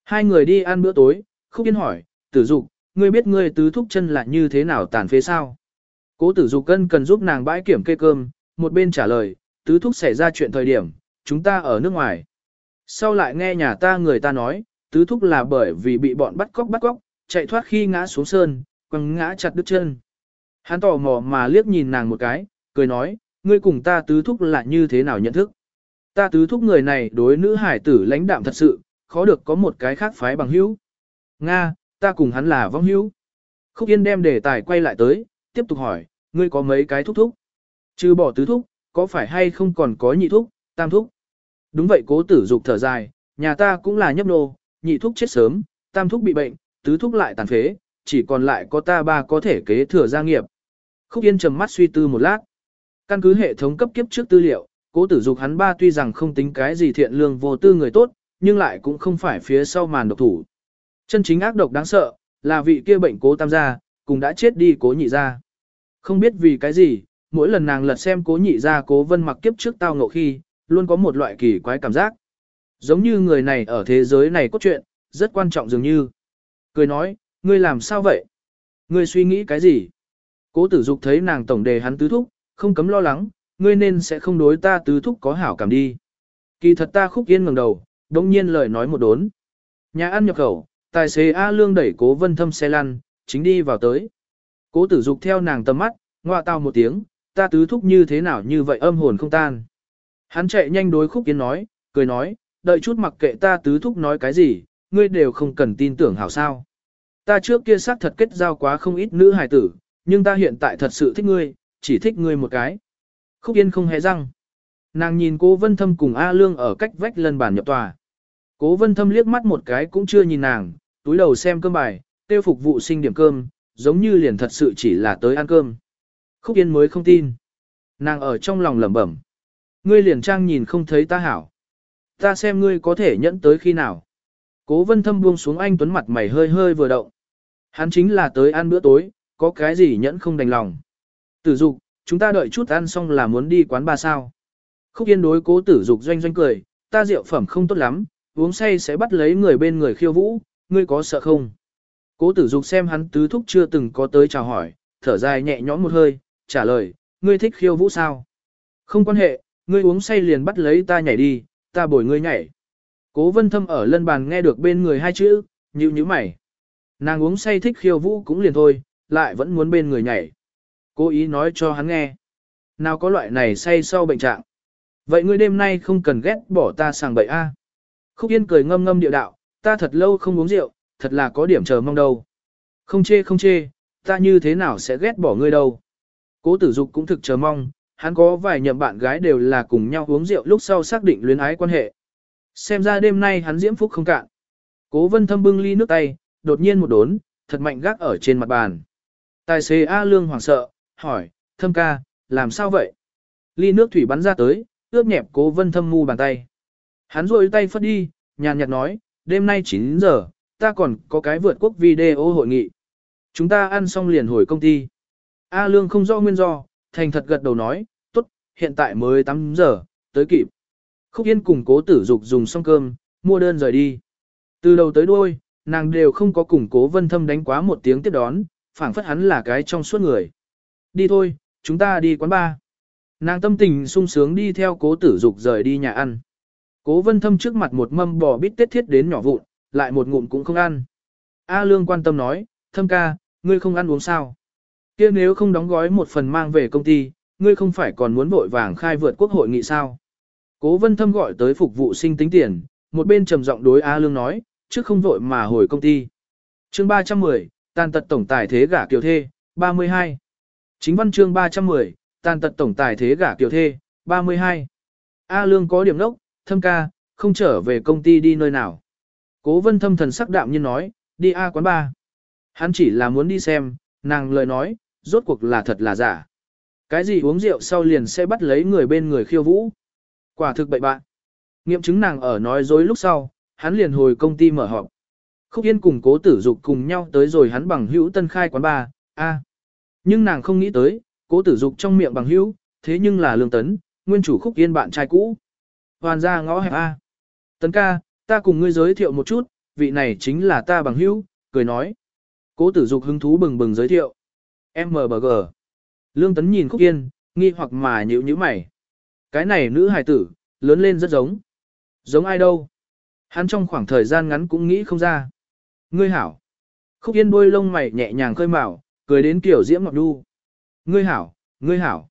Hai người đi ăn bữa tối, Khúc Yên hỏi, tử dục, ngươi biết ngươi tứ thúc chân là như thế nào tàn phế sao? Cố tử dục cân cần giúp nàng bãi kiểm kê cơm, một bên trả lời, tứ thúc xảy ra chuyện thời điểm, chúng ta ở nước ngoài. Sau lại nghe nhà ta người ta nói, tứ thúc là bởi vì bị bọn bắt cóc bắt cóc, chạy thoát khi ngã xuống sơn, quăng ngã chặt đứt chân. Hắn tò mò mà liếc nhìn nàng một cái, cười nói, ngươi cùng ta tứ thúc là như thế nào nhận thức. Ta tứ thúc người này đối nữ hải tử lãnh đạm thật sự, khó được có một cái khác phái bằng hữu. Nga, ta cùng hắn là vong hữu. Khúc Yên đem đề tài quay lại tới, tiếp tục hỏi, ngươi có mấy cái thúc thúc? Trừ bỏ tứ thúc, có phải hay không còn có nhị thúc, tam thúc? Đúng vậy cố tử dục thở dài, nhà ta cũng là nhấp nô, nhị thúc chết sớm, tam thúc bị bệnh, tứ thúc lại tàn phế, chỉ còn lại có ta ba có thể kế thừa gia nghiệp. Khúc Yên trầm mắt suy tư một lát. Căn cứ hệ thống cấp kiếp trước tư liệu, cố tử dục hắn ba tuy rằng không tính cái gì thiện lương vô tư người tốt, nhưng lại cũng không phải phía sau màn độc thủ. Chân chính ác độc đáng sợ, là vị kia bệnh cố tam gia, cùng đã chết đi cố nhị gia. Không biết vì cái gì, mỗi lần nàng lật xem cố nhị gia cố vân mặc kiếp trước tao ngộ khi, luôn có một loại kỳ quái cảm giác. Giống như người này ở thế giới này có chuyện, rất quan trọng dường như. Cười nói, ngươi làm sao vậy? Ngươi suy nghĩ cái gì? Cố tử dục thấy nàng tổng đề hắn tứ thúc, không cấm lo lắng, ngươi nên sẽ không đối ta tứ thúc có hảo cảm đi. Kỳ thật ta khúc yên ngẩng đầu, đồng nhiên lời nói một đốn. Nhà ăn nhập khẩu, tài xế A Lương đẩy cố vân thâm xe lăn, chính đi vào tới. Cố tử dục theo nàng tầm mắt, ngoạ tao một tiếng, ta tứ thúc như thế nào như vậy âm hồn không tan. Hắn chạy nhanh đối khúc yên nói, cười nói, đợi chút mặc kệ ta tứ thúc nói cái gì, ngươi đều không cần tin tưởng hảo sao. Ta trước kia xác thật kết giao quá không ít nữ hài tử, nhưng ta hiện tại thật sự thích ngươi, chỉ thích ngươi một cái. Khúc Yên không hề răng. Nàng nhìn cố vân thâm cùng A Lương ở cách vách lần bàn nhập tòa. Cố vân thâm liếc mắt một cái cũng chưa nhìn nàng, túi đầu xem cơm bài, tiêu phục vụ sinh điểm cơm, giống như liền thật sự chỉ là tới ăn cơm. Khúc Yên mới không tin. Nàng ở trong lòng lẩm bẩm. Ngươi liền trang nhìn không thấy ta hảo. Ta xem ngươi có thể nhẫn tới khi nào. Cố vân thâm buông xuống anh tuấn mặt mày hơi hơi vừa động. Hắn chính là tới ăn bữa tối, có cái gì nhẫn không đành lòng. Tử dục, chúng ta đợi chút ăn xong là muốn đi quán ba sao. Khúc Yên đối cố tử dục doanh doanh cười, ta rượu phẩm không tốt lắm, uống say sẽ bắt lấy người bên người khiêu vũ, ngươi có sợ không? Cố tử dục xem hắn tứ thúc chưa từng có tới chào hỏi, thở dài nhẹ nhõm một hơi, trả lời, ngươi thích khiêu vũ sao? Không quan hệ, ngươi uống say liền bắt lấy ta nhảy đi, ta bồi ngươi nhảy. Cố vân thâm ở lân bàn nghe được bên người hai chữ, nhíu nhíu mày. Nàng uống say thích khiêu vũ cũng liền thôi, lại vẫn muốn bên người nhảy. Cố ý nói cho hắn nghe. Nào có loại này say sau bệnh trạng. Vậy ngươi đêm nay không cần ghét bỏ ta sang bậy a. Khúc Yên cười ngâm ngâm điệu đạo, ta thật lâu không uống rượu, thật là có điểm chờ mong đâu. Không chê không chê, ta như thế nào sẽ ghét bỏ ngươi đâu. Cố tử dục cũng thực chờ mong, hắn có vài nhậm bạn gái đều là cùng nhau uống rượu lúc sau xác định luyến ái quan hệ. Xem ra đêm nay hắn diễm phúc không cạn. Cố vân thâm bưng ly nước tay, đột nhiên một đốn, thật mạnh gác ở trên mặt bàn. Tài xế A Lương hoảng sợ, hỏi, thâm ca, làm sao vậy? Ly nước thủy bắn ra tới, ướp nhẹp cố vân thâm mu bàn tay. Hắn rôi tay phất đi, nhàn nhạt nói, đêm nay 9 giờ, ta còn có cái vượt quốc video hội nghị. Chúng ta ăn xong liền hồi công ty. A Lương không rõ nguyên do, thành thật gật đầu nói, tốt, hiện tại mới 8 giờ, tới kịp. Khúc Yên cùng cố tử dục dùng xong cơm, mua đơn rời đi. Từ đầu tới đuôi, nàng đều không có cùng cố vân thâm đánh quá một tiếng tiếp đón, phản phất hắn là cái trong suốt người. Đi thôi, chúng ta đi quán bar. Nàng tâm tình sung sướng đi theo cố tử dục rời đi nhà ăn. Cố vân thâm trước mặt một mâm bò bít tết thiết đến nhỏ vụn, lại một ngụm cũng không ăn. A Lương quan tâm nói, thâm ca, ngươi không ăn uống sao? kia nếu không đóng gói một phần mang về công ty, ngươi không phải còn muốn vội vàng khai vượt quốc hội nghị sao? Cố vân thâm gọi tới phục vụ sinh tính tiền, một bên trầm giọng đối A Lương nói, trước không vội mà hồi công ty. chương 310, tàn tật tổng tài thế gả kiều thê, 32. Chính văn chương 310, tàn tật tổng tài thế gả kiều thê, 32. A Lương có điểm nốc, thâm ca, không trở về công ty đi nơi nào. Cố vân thâm thần sắc đạm nhiên nói, đi A quán ba. Hắn chỉ là muốn đi xem, nàng lời nói, rốt cuộc là thật là giả. Cái gì uống rượu sau liền sẽ bắt lấy người bên người khiêu vũ. Quả thực bậy bạn. Nghiệm chứng nàng ở nói dối lúc sau, hắn liền hồi công ty mở họp. Khúc Yên cùng cố tử dục cùng nhau tới rồi hắn bằng hữu tân khai quán ba, A. Nhưng nàng không nghĩ tới, cố tử dục trong miệng bằng hữu, thế nhưng là lương tấn, nguyên chủ Khúc Yên bạn trai cũ. Hoàn ra ngõ hẹp A. Tấn ca, ta cùng ngươi giới thiệu một chút, vị này chính là ta bằng hữu, cười nói. Cố tử dục hứng thú bừng bừng giới thiệu. MBG. Lương Tấn nhìn Khúc Yên, nghi hoặc mà nhữ như mày. Cái này nữ hài tử, lớn lên rất giống. Giống ai đâu? Hắn trong khoảng thời gian ngắn cũng nghĩ không ra. Ngươi hảo. Khúc Yên đôi lông mày nhẹ nhàng khơi mào, cười đến kiểu diễm ngọc đu. Ngươi hảo, ngươi hảo.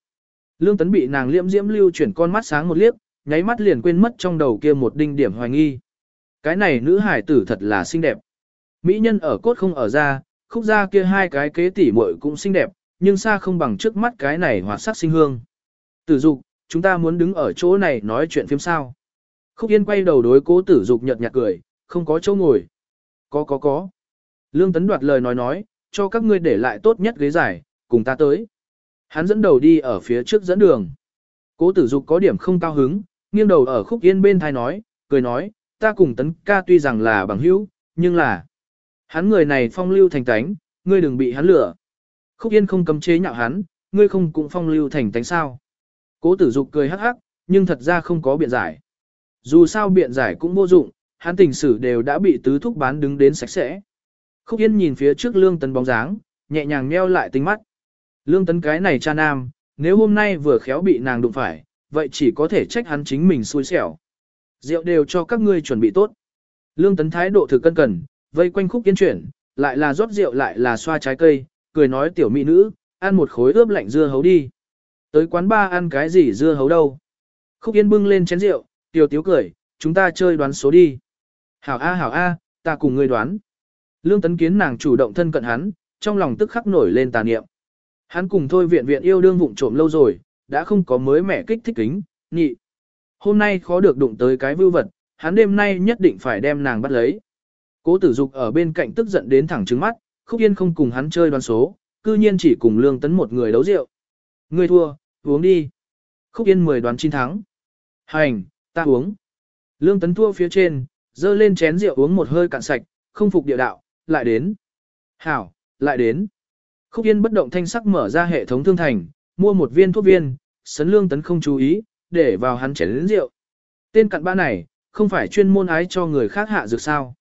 Lương Tấn bị nàng liễm diễm lưu chuyển con mắt sáng một liếc, nháy mắt liền quên mất trong đầu kia một đinh điểm hoài nghi. Cái này nữ hải tử thật là xinh đẹp. Mỹ nhân ở cốt không ở ra, khúc ra kia hai cái kế tỉ muội cũng xinh đẹp, nhưng xa không bằng trước mắt cái này hoạt sắc sinh hương. Tử dục, chúng ta muốn đứng ở chỗ này nói chuyện phim sao. Khúc Yên quay đầu đối cố tử dục nhật nhạt cười, không có chỗ ngồi. Có có có. Lương Tấn đoạt lời nói nói, cho các ngươi để lại tốt nhất ghế giải, cùng ta tới. Hắn dẫn đầu đi ở phía trước dẫn đường. Cố tử dục có điểm không cao hứng, nghiêng đầu ở khúc yên bên thai nói, cười nói, ta cùng tấn ca tuy rằng là bằng hữu, nhưng là hắn người này phong lưu thành tánh, ngươi đừng bị hắn lửa. Khúc yên không cấm chế nhạo hắn, ngươi không cũng phong lưu thành tánh sao. Cố tử dục cười hắc hắc, nhưng thật ra không có biện giải. Dù sao biện giải cũng vô dụng, hắn tình sử đều đã bị tứ thúc bán đứng đến sạch sẽ. Khúc yên nhìn phía trước lương tấn bóng dáng, nhẹ nhàng meo lại tinh mắt. Lương tấn cái này cha nam, nếu hôm nay vừa khéo bị nàng đụng phải, vậy chỉ có thể trách hắn chính mình xui xẻo. Rượu đều cho các ngươi chuẩn bị tốt. Lương tấn thái độ thực cân cần, vây quanh khúc yên chuyển, lại là rót rượu lại là xoa trái cây, cười nói tiểu mỹ nữ, ăn một khối ướp lạnh dưa hấu đi. Tới quán ba ăn cái gì dưa hấu đâu. Khúc yên bưng lên chén rượu, tiểu tiếu cười, chúng ta chơi đoán số đi. Hảo A hảo A, ta cùng ngươi đoán. Lương tấn kiến nàng chủ động thân cận hắn, trong lòng tức khắc nổi lên tà niệm. Hắn cùng thôi viện viện yêu đương vụng trộm lâu rồi, đã không có mới mẻ kích thích kính, nhị. Hôm nay khó được đụng tới cái vưu vật, hắn đêm nay nhất định phải đem nàng bắt lấy. Cố tử dục ở bên cạnh tức giận đến thẳng trứng mắt, khúc yên không cùng hắn chơi đoán số, cư nhiên chỉ cùng lương tấn một người đấu rượu. Người thua, uống đi. Khúc yên 10 đoán chín thắng. Hành, ta uống. Lương tấn thua phía trên, dơ lên chén rượu uống một hơi cạn sạch, không phục địa đạo, lại đến. Hảo, lại đến. Khúc yên bất động thanh sắc mở ra hệ thống thương thành, mua một viên thuốc viên, sấn lương tấn không chú ý, để vào hắn chén lĩnh rượu. Tên cặn bã này, không phải chuyên môn ái cho người khác hạ dược sao.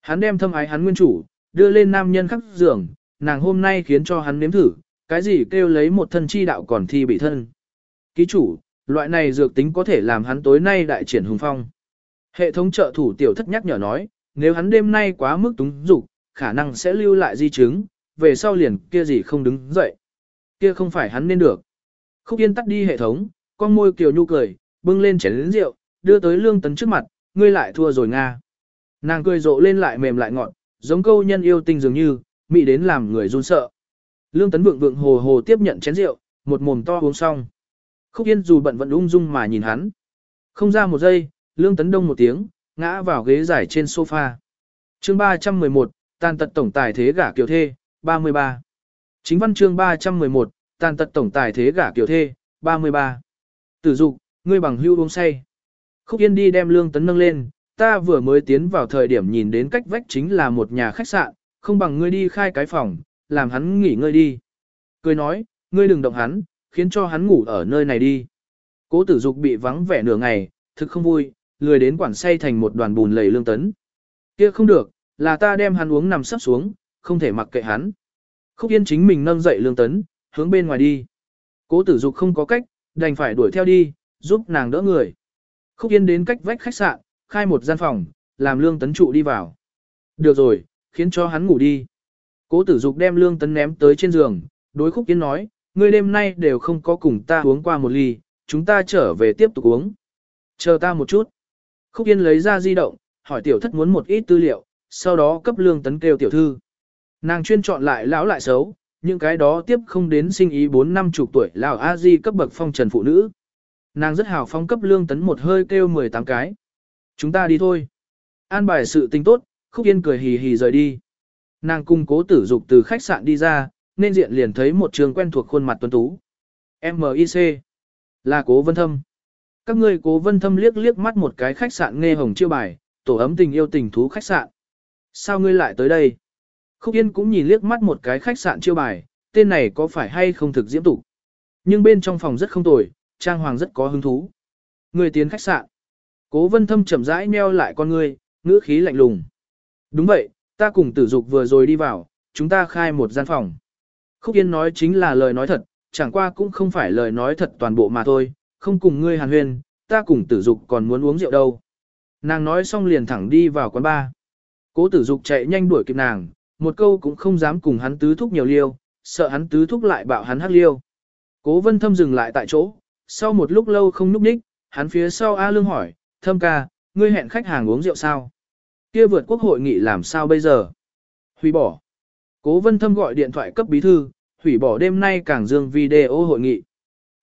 Hắn đem thâm ái hắn nguyên chủ, đưa lên nam nhân khắc giường, nàng hôm nay khiến cho hắn nếm thử, cái gì kêu lấy một thân chi đạo còn thi bị thân. Ký chủ, loại này dược tính có thể làm hắn tối nay đại triển hùng phong. Hệ thống trợ thủ tiểu thất nhắc nhở nói, nếu hắn đêm nay quá mức túng dục, khả năng sẽ lưu lại di chứng, về sau liền kia gì không đứng dậy. Kia không phải hắn nên được. Khúc Yên tắt đi hệ thống, con môi kiều nhu cười, bưng lên chén lĩnh rượu, đưa tới lương tấn trước mặt, ngươi lại thua rồi Nga. Nàng cười rộ lên lại mềm lại ngọn, giống câu nhân yêu tình dường như, mỹ đến làm người run sợ. Lương Tấn vượng vượng hồ hồ tiếp nhận chén rượu, một mồm to uống xong. Khúc Yên dù bận vẫn ung dung mà nhìn hắn. Không ra một giây, Lương Tấn Đông một tiếng, ngã vào ghế giải trên sofa. chương 311, tàn tật tổng tài thế gả kiều thê, 33. Chính văn chương 311, tàn tật tổng tài thế gả kiều thê, 33. Tử dục, ngươi bằng hưu uống say. Khúc Yên đi đem Lương Tấn nâng lên, ta vừa mới tiến vào thời điểm nhìn đến cách vách chính là một nhà khách sạn, không bằng ngươi đi khai cái phòng, làm hắn nghỉ ngơi đi. Cười nói, ngươi đừng động hắn, khiến cho hắn ngủ ở nơi này đi. Cố tử dục bị vắng vẻ nửa ngày, thực không vui, lười đến quản say thành một đoàn bùn lầy lương tấn. kia không được, là ta đem hắn uống nằm sắp xuống, không thể mặc kệ hắn. Khúc yên chính mình nâng dậy lương tấn, hướng bên ngoài đi. Cố tử dục không có cách, đành phải đuổi theo đi, giúp nàng đỡ người. Khúc yên đến cách vách khách sạn, khai một gian phòng, làm lương tấn trụ đi vào. Được rồi, khiến cho hắn ngủ đi. Cố tử dục đem lương tấn ném tới trên giường, đối khúc yên nói, ngươi đêm nay đều không có cùng ta uống qua một ly, chúng ta trở về tiếp tục uống. Chờ ta một chút. Khúc yên lấy ra di động, hỏi tiểu thất muốn một ít tư liệu, sau đó cấp lương tấn kêu tiểu thư. Nàng chuyên chọn lại lão lại xấu, những cái đó tiếp không đến sinh ý 4 năm chục tuổi lão a di cấp bậc phong trần phụ nữ. Nàng rất hào phong cấp lương tấn một hơi kêu 18 cái. Chúng ta đi thôi. An bài sự tình tốt, khúc yên cười hì hì rời đi. Nàng cung cố tử dục từ khách sạn đi ra, nên diện liền thấy một trường quen thuộc khuôn mặt tuấn tú. MIC. Là cố vân thâm. Các người cố vân thâm liếc liếc mắt một cái khách sạn nghe hồng chiêu bài, tổ ấm tình yêu tình thú khách sạn. Sao ngươi lại tới đây? Khúc Yên cũng nhìn liếc mắt một cái khách sạn chiêu bài, tên này có phải hay không thực diễm tục. Nhưng bên trong phòng rất không tồi, trang hoàng rất có hứng thú. Người tiến khách sạn. Cố vân thâm chậm rãi meo lại con ngươi, ngữ khí lạnh lùng. Đúng vậy, ta cùng tử dục vừa rồi đi vào, chúng ta khai một gian phòng. Khúc Yên nói chính là lời nói thật, chẳng qua cũng không phải lời nói thật toàn bộ mà thôi, không cùng ngươi hàn huyên, ta cùng tử dục còn muốn uống rượu đâu. Nàng nói xong liền thẳng đi vào quán bar. Cố tử dục chạy nhanh đuổi kịp nàng, một câu cũng không dám cùng hắn tứ thúc nhiều liêu, sợ hắn tứ thúc lại bạo hắn hắc liêu. Cố vân thâm dừng lại tại chỗ, sau một lúc lâu không núp ních, hắn phía sau A Lương hỏi, thâm ca, ngươi hẹn khách hàng uống rượu sao? Kia vượt quốc hội nghị làm sao bây giờ? Hủy bỏ. Cố vân thâm gọi điện thoại cấp bí thư, hủy bỏ đêm nay cảng dương video hội nghị.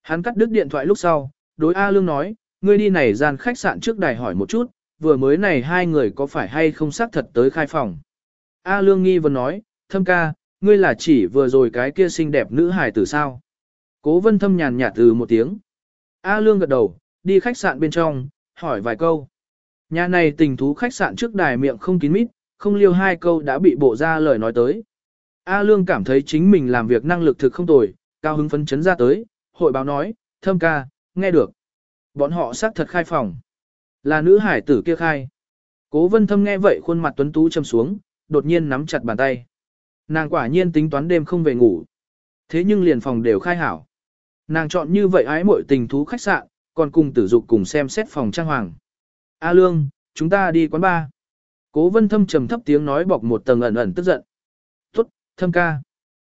Hắn cắt đứt điện thoại lúc sau, đối A Lương nói, ngươi đi này gian khách sạn trước đài hỏi một chút, vừa mới này hai người có phải hay không xác thật tới khai phòng. A Lương nghi vấn nói, thâm ca, ngươi là chỉ vừa rồi cái kia xinh đẹp nữ hài tử sao? Cố vân thâm nhàn nhạt từ một tiếng. A Lương gật đầu, đi khách sạn bên trong, hỏi vài câu. Nhà này tình thú khách sạn trước đài miệng không kín mít, không liêu hai câu đã bị bộ ra lời nói tới. A Lương cảm thấy chính mình làm việc năng lực thực không tồi, cao hứng phấn chấn ra tới, hội báo nói, thâm ca, nghe được. Bọn họ xác thật khai phòng. Là nữ hải tử kia khai. Cố vân thâm nghe vậy khuôn mặt tuấn tú châm xuống, đột nhiên nắm chặt bàn tay. Nàng quả nhiên tính toán đêm không về ngủ. Thế nhưng liền phòng đều khai hảo. Nàng chọn như vậy ái mội tình thú khách sạn, còn cùng tử dục cùng xem xét phòng trang hoàng. A Lương, chúng ta đi quán bar. Cố vân thâm trầm thấp tiếng nói bọc một tầng ẩn ẩn tức giận. Tốt, thâm ca.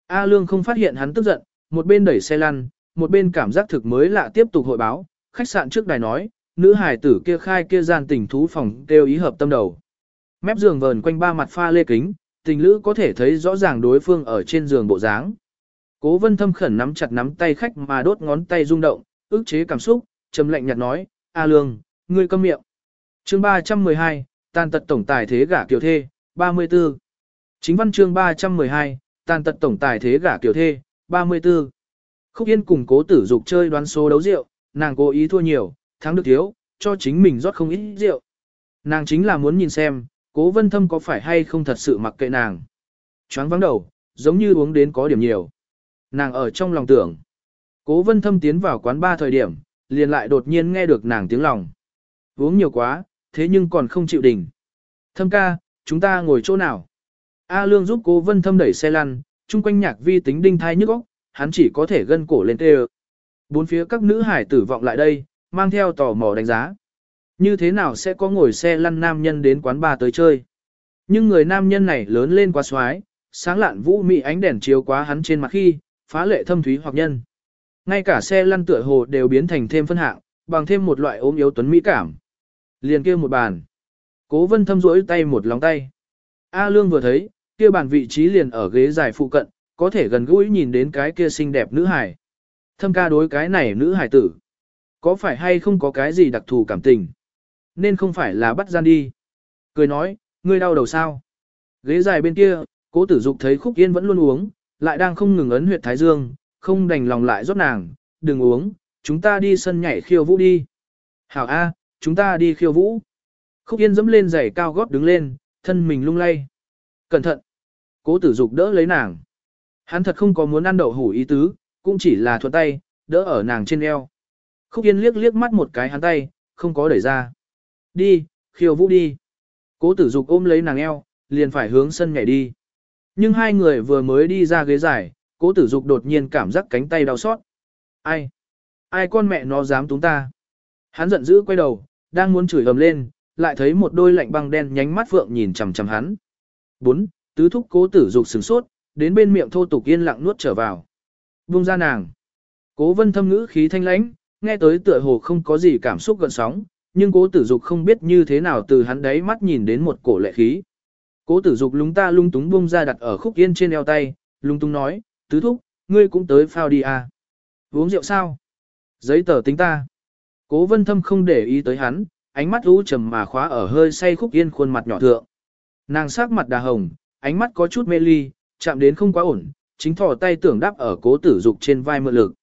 A Lương không phát hiện hắn tức giận, một bên đẩy xe lăn, một bên cảm giác thực mới lạ tiếp tục hội báo, khách sạn trước đài nói, nữ hải tử kia khai kia gian tình thú phòng kêu ý hợp tâm đầu. Mép giường vờn quanh ba mặt pha lê kính, tình lữ có thể thấy rõ ràng đối phương ở trên giường bộ dáng. Cố vân thâm khẩn nắm chặt nắm tay khách mà đốt ngón tay rung động, ức chế cảm xúc, trầm lạnh nhạt nói, A Lương, ngươi câm miệng. chương 312, tàn tật tổng tài thế gả kiều thê, 34. Chính văn chương 312, tàn tật tổng tài thế gả kiều thê, 34. Khúc Yên cùng cố tử dục chơi đoán số đấu rượu, nàng cố ý thua nhiều, thắng được thiếu, cho chính mình rót không ít rượu. Nàng chính là muốn nhìn xem, cố vân thâm có phải hay không thật sự mặc kệ nàng. Choáng vắng đầu, giống như uống đến có điểm nhiều. Nàng ở trong lòng tưởng. Cố vân thâm tiến vào quán ba thời điểm, liền lại đột nhiên nghe được nàng tiếng lòng. Uống nhiều quá, thế nhưng còn không chịu đỉnh. Thâm ca, chúng ta ngồi chỗ nào? A Lương giúp cố vân thâm đẩy xe lăn, chung quanh nhạc vi tính đinh thai nhức óc, hắn chỉ có thể gân cổ lên tê Bốn phía các nữ hải tử vọng lại đây, mang theo tò mò đánh giá. Như thế nào sẽ có ngồi xe lăn nam nhân đến quán bar tới chơi? Nhưng người nam nhân này lớn lên quá xoái, sáng lạn vũ mị ánh đèn chiếu quá hắn trên mặt khi, phá lệ thâm thúy hoặc nhân. Ngay cả xe lăn tựa hồ đều biến thành thêm phân hạng, bằng thêm một loại ốm yếu tuấn mỹ cảm. Liền kêu một bàn. Cố vân thâm rỗi tay một lòng tay. A Lương vừa thấy, kia bàn vị trí liền ở ghế dài phụ cận, có thể gần gũi nhìn đến cái kia xinh đẹp nữ hải. Thâm ca đối cái này nữ hải tử. Có phải hay không có cái gì đặc thù cảm tình? Nên không phải là bắt gian đi. Cười nói, ngươi đau đầu sao? Ghế dài bên kia, cố tử dục thấy khúc yên vẫn luôn uống, lại đang không ngừng ấn huyệt thái dương, không đành lòng lại rót nàng, đừng uống, chúng ta đi sân nhảy khiêu vũ đi. Hảo A, chúng ta đi khiêu vũ. Khúc yên dẫm lên giày cao gót đứng lên, thân mình lung lay. Cẩn thận. Cố tử dục đỡ lấy nàng. Hắn thật không có muốn ăn đậu hủ ý tứ, cũng chỉ là thuận tay, đỡ ở nàng trên eo. Khúc yên liếc liếc mắt một cái hắn tay, không có đẩy ra. Đi, khiêu vũ đi. Cố tử dục ôm lấy nàng eo, liền phải hướng sân nhảy đi. Nhưng hai người vừa mới đi ra ghế dài, cố tử dục đột nhiên cảm giác cánh tay đau xót. Ai? Ai con mẹ nó dám túng ta? Hắn giận dữ quay đầu, đang muốn chửi ầm lên, lại thấy một đôi lạnh băng đen nhánh mắt vượng nhìn chằm chằm hắn. 4. tứ thúc cố tử dục sửng sốt, đến bên miệng thô tục yên lặng nuốt trở vào. Vung ra nàng. Cố vân thâm ngữ khí thanh lãnh, nghe tới tựa hồ không có gì cảm xúc gần sóng, nhưng cố tử dục không biết như thế nào từ hắn đấy mắt nhìn đến một cổ lệ khí. Cố tử dục lúng ta lung túng bông ra đặt ở khúc yên trên eo tay, lung túng nói, tứ thúc, ngươi cũng tới phao đi à. Uống rượu sao? Giấy tờ tính ta. Cố vân thâm không để ý tới hắn, ánh mắt u trầm mà khóa ở hơi say khúc yên khuôn mặt nhỏ thượng. Nàng sắc mặt đà hồng, ánh mắt có chút mê ly, chạm đến không quá ổn, chính thò tay tưởng đáp ở cố tử dục trên vai mượn lực.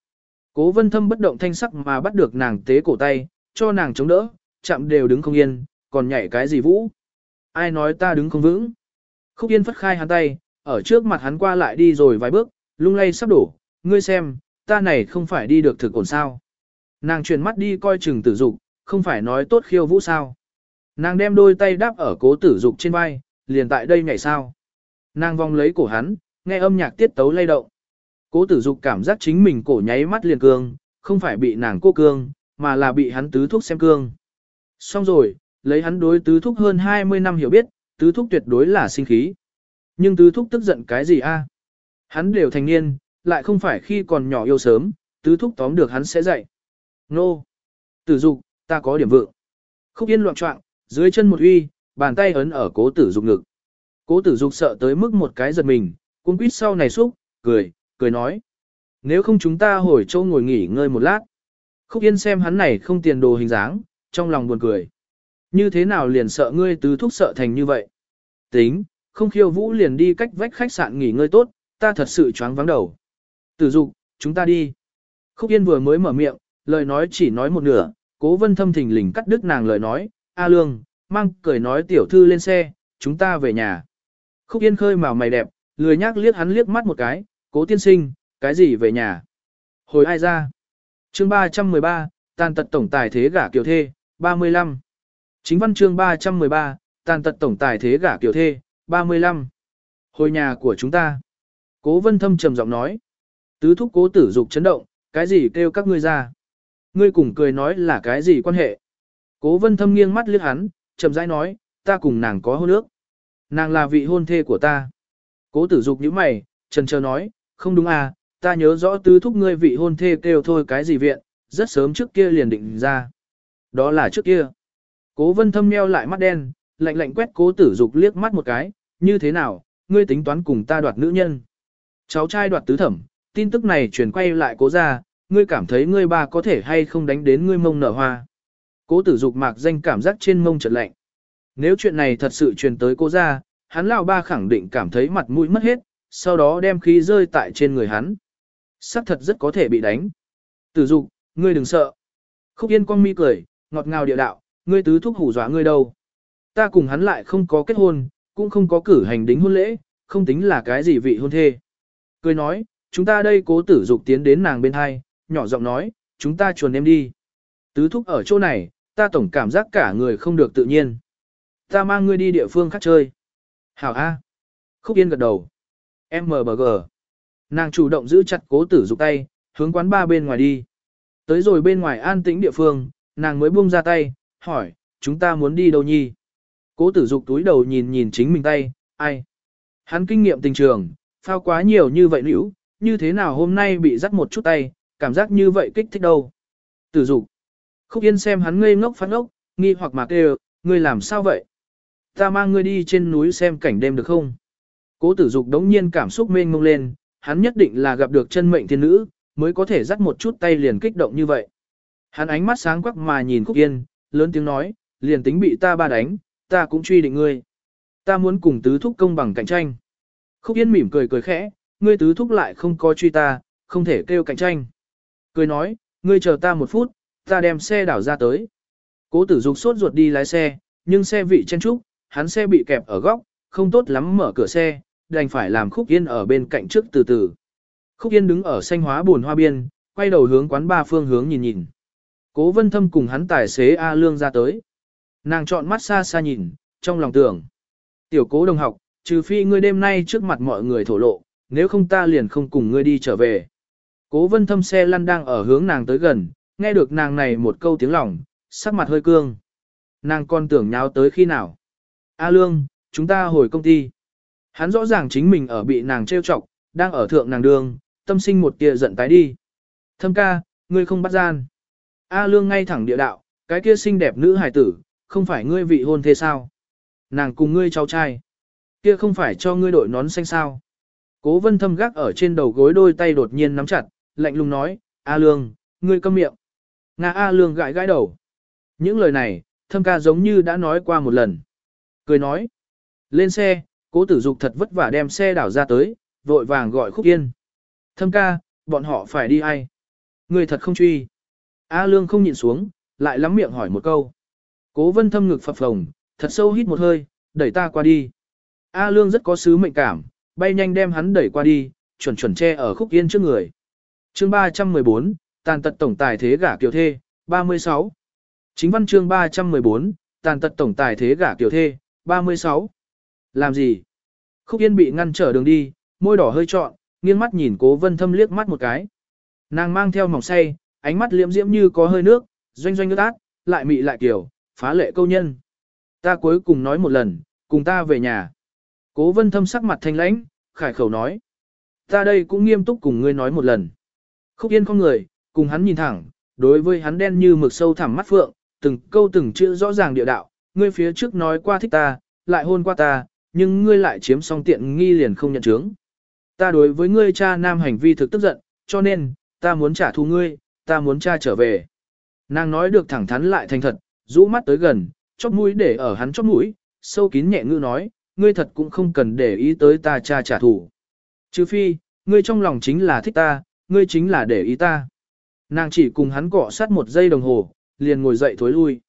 Cố vân thâm bất động thanh sắc mà bắt được nàng tế cổ tay, cho nàng chống đỡ, chạm đều đứng không yên, còn nhảy cái gì vũ. Ai nói ta đứng không vững. Khúc yên phất khai hắn tay, ở trước mặt hắn qua lại đi rồi vài bước, lung lay sắp đổ, ngươi xem, ta này không phải đi được thực ổn sao. Nàng chuyển mắt đi coi chừng tử dục, không phải nói tốt khiêu vũ sao. Nàng đem đôi tay đáp ở cố tử dục trên vai, liền tại đây nhảy sao. Nàng vòng lấy cổ hắn, nghe âm nhạc tiết tấu lay động. Cố tử dục cảm giác chính mình cổ nháy mắt liền cương, không phải bị nàng cô cương, mà là bị hắn tứ thúc xem cương. Xong rồi, lấy hắn đối tứ thúc hơn 20 năm hiểu biết, tứ thúc tuyệt đối là sinh khí. Nhưng tứ thúc tức giận cái gì a? Hắn đều thành niên, lại không phải khi còn nhỏ yêu sớm, tứ thúc tóm được hắn sẽ dạy. Nô! Tử dục, ta có điểm vượng. Khúc yên loạn trọng, dưới chân một uy, bàn tay ấn ở cố tử dục ngực. Cố tử dục sợ tới mức một cái giật mình, cung quýt sau này xúc, cười, cười nói. Nếu không chúng ta hồi châu ngồi nghỉ ngơi một lát. Khúc yên xem hắn này không tiền đồ hình dáng, trong lòng buồn cười. Như thế nào liền sợ ngươi tứ thúc sợ thành như vậy? Tính, không khiêu vũ liền đi cách vách khách sạn nghỉ ngơi tốt, ta thật sự choáng vắng đầu. Tử dục, chúng ta đi. Khúc Yên vừa mới mở miệng, lời nói chỉ nói một nửa, cố vân thâm thình lình cắt đứt nàng lời nói, A Lương, mang cười nói tiểu thư lên xe, chúng ta về nhà. Khúc Yên khơi màu mày đẹp, lười nhác liếc hắn liếc mắt một cái, cố tiên sinh, cái gì về nhà? Hồi ai ra? chương 313, tàn tật tổng tài thế gả kiều thê, 35. Chính văn chương 313, tàn tật tổng tài thế gả kiều thê, 35. Hồi nhà của chúng ta. Cố vân thâm trầm giọng nói. Tứ thúc cố tử dục chấn động, cái gì kêu các ngươi ra? Ngươi cùng cười nói là cái gì quan hệ? Cố vân thâm nghiêng mắt liếc hắn, chậm rãi nói, ta cùng nàng có hôn ước. Nàng là vị hôn thê của ta. Cố tử dục nhíu mày, trần chờ nói, không đúng à, ta nhớ rõ tứ thúc ngươi vị hôn thê kêu thôi cái gì viện, rất sớm trước kia liền định ra. Đó là trước kia. Cố vân thâm nheo lại mắt đen, lạnh lạnh quét cố tử dục liếc mắt một cái, như thế nào, ngươi tính toán cùng ta đoạt nữ nhân. Cháu trai đoạt tứ thẩm, tin tức này truyền quay lại cố ra, ngươi cảm thấy ngươi ba có thể hay không đánh đến ngươi mông nở hoa. Cố tử dục mạc danh cảm giác trên mông chợt lạnh. Nếu chuyện này thật sự truyền tới cố ra, hắn lão ba khẳng định cảm thấy mặt mũi mất hết, sau đó đem khí rơi tại trên người hắn. Sắc thật rất có thể bị đánh. Tử dục, ngươi đừng sợ. Khúc yên quang mi cười, ngọt ngào địa đạo, ngươi tứ thúc hủ dọa ngươi đâu. Ta cùng hắn lại không có kết hôn, cũng không có cử hành đính hôn lễ, không tính là cái gì vị hôn thê. Cười nói, chúng ta đây cố tử dục tiến đến nàng bên hai, nhỏ giọng nói, chúng ta chuồn em đi. Tứ thúc ở chỗ này, ta tổng cảm giác cả người không được tự nhiên. Ta mang ngươi đi địa phương khác chơi. Hảo A. Khúc Yên gật đầu. MBG. Nàng chủ động giữ chặt cố tử dục tay, hướng quán ba bên ngoài đi. Tới rồi bên ngoài an tĩnh địa phương, nàng mới buông ra tay, hỏi, chúng ta muốn đi đâu nhi? Cố tử dục túi đầu nhìn nhìn chính mình tay, ai? Hắn kinh nghiệm tình trường, phao quá nhiều như vậy nữ, như thế nào hôm nay bị dắt một chút tay, cảm giác như vậy kích thích đâu. Tử dục. Khúc Yên xem hắn ngây ngốc phát ngốc, nghi hoặc mà kêu, ngươi làm sao vậy? Ta mang ngươi đi trên núi xem cảnh đêm được không? Cố tử dục đống nhiên cảm xúc mênh mông lên, hắn nhất định là gặp được chân mệnh thiên nữ, mới có thể dắt một chút tay liền kích động như vậy. Hắn ánh mắt sáng quắc mà nhìn Khúc Yên, lớn tiếng nói, liền tính bị ta ba đánh, ta cũng truy định ngươi. Ta muốn cùng tứ thúc công bằng cạnh tranh. Khúc Yên mỉm cười cười khẽ, ngươi tứ thúc lại không có truy ta, không thể kêu cạnh tranh. Cười nói, ngươi chờ ta một phút, ta đem xe đảo ra tới. Cố tử dục sốt ruột đi lái xe, nhưng xe vị chen trúc, hắn xe bị kẹp ở góc, không tốt lắm mở cửa xe, đành phải làm Khúc Yên ở bên cạnh trước từ từ. Khúc Yên đứng ở xanh hóa buồn hoa biên, quay đầu hướng quán ba phương hướng nhìn nhìn. Cố vân thâm cùng hắn tài xế A Lương ra tới. Nàng chọn mắt xa xa nhìn, trong lòng tưởng. Tiểu cố đồng học, trừ phi ngươi đêm nay trước mặt mọi người thổ lộ, nếu không ta liền không cùng ngươi đi trở về. Cố vân thâm xe lăn đang ở hướng nàng tới gần, nghe được nàng này một câu tiếng lòng, sắc mặt hơi cương. Nàng còn tưởng nháo tới khi nào. A Lương, chúng ta hồi công ty. Hắn rõ ràng chính mình ở bị nàng trêu chọc, đang ở thượng nàng đường, tâm sinh một tia giận tái đi. Thâm ca, ngươi không bắt gian. A Lương ngay thẳng địa đạo, cái kia xinh đẹp nữ hài tử, không phải ngươi vị hôn thế sao? Nàng cùng ngươi cháu trai. Kia không phải cho ngươi đội nón xanh sao? Cố vân thâm gác ở trên đầu gối đôi tay đột nhiên nắm chặt, lạnh lùng nói, A Lương, ngươi câm miệng. Nga A Lương gãi gãi đầu. Những lời này, thâm ca giống như đã nói qua một lần. Cười nói. Lên xe, cố tử dục thật vất vả đem xe đảo ra tới, vội vàng gọi khúc yên. Thâm ca, bọn họ phải đi ai? người thật không truy. A Lương không nhịn xuống, lại lắm miệng hỏi một câu. Cố vân thâm ngực phập phồng, thật sâu hít một hơi, đẩy ta qua đi. A Lương rất có sứ mệnh cảm, bay nhanh đem hắn đẩy qua đi, chuẩn chuẩn che ở khúc yên trước người. chương 314, tàn tật tổng tài thế gả kiều thê, 36. Chính văn chương 314, tàn tật tổng tài thế gả kiều thê, 36. Làm gì? Khúc yên bị ngăn trở đường đi, môi đỏ hơi trọn, nghiêng mắt nhìn cố vân thâm liếc mắt một cái. Nàng mang theo mỏng say, ánh mắt liễm diễm như có hơi nước, doanh doanh nước ác, lại mị lại kiểu, phá lệ câu nhân. Ta cuối cùng nói một lần, cùng ta về nhà. Cố vân thâm sắc mặt thanh lãnh, khải khẩu nói. Ta đây cũng nghiêm túc cùng ngươi nói một lần. Khúc yên không người, cùng hắn nhìn thẳng, đối với hắn đen như mực sâu thẳm mắt phượng, từng câu từng chữ rõ ràng địa đạo, ngươi phía trước nói qua thích ta, lại hôn qua ta, nhưng ngươi lại chiếm xong tiện nghi liền không nhận chứng. Ta đối với ngươi cha nam hành vi thực tức giận, cho nên, ta muốn trả thù ngươi, ta muốn cha trở về. Nàng nói được thẳng thắn lại thành thật, rũ mắt tới gần, chóp mũi để ở hắn chóp mũi, sâu kín nhẹ ngữ nói, ngươi thật cũng không cần để ý tới ta cha trả thù. Chứ phi, ngươi trong lòng chính là thích ta, ngươi chính là để ý ta. Nàng chỉ cùng hắn cọ sát một giây đồng hồ, liền ngồi dậy thối lui.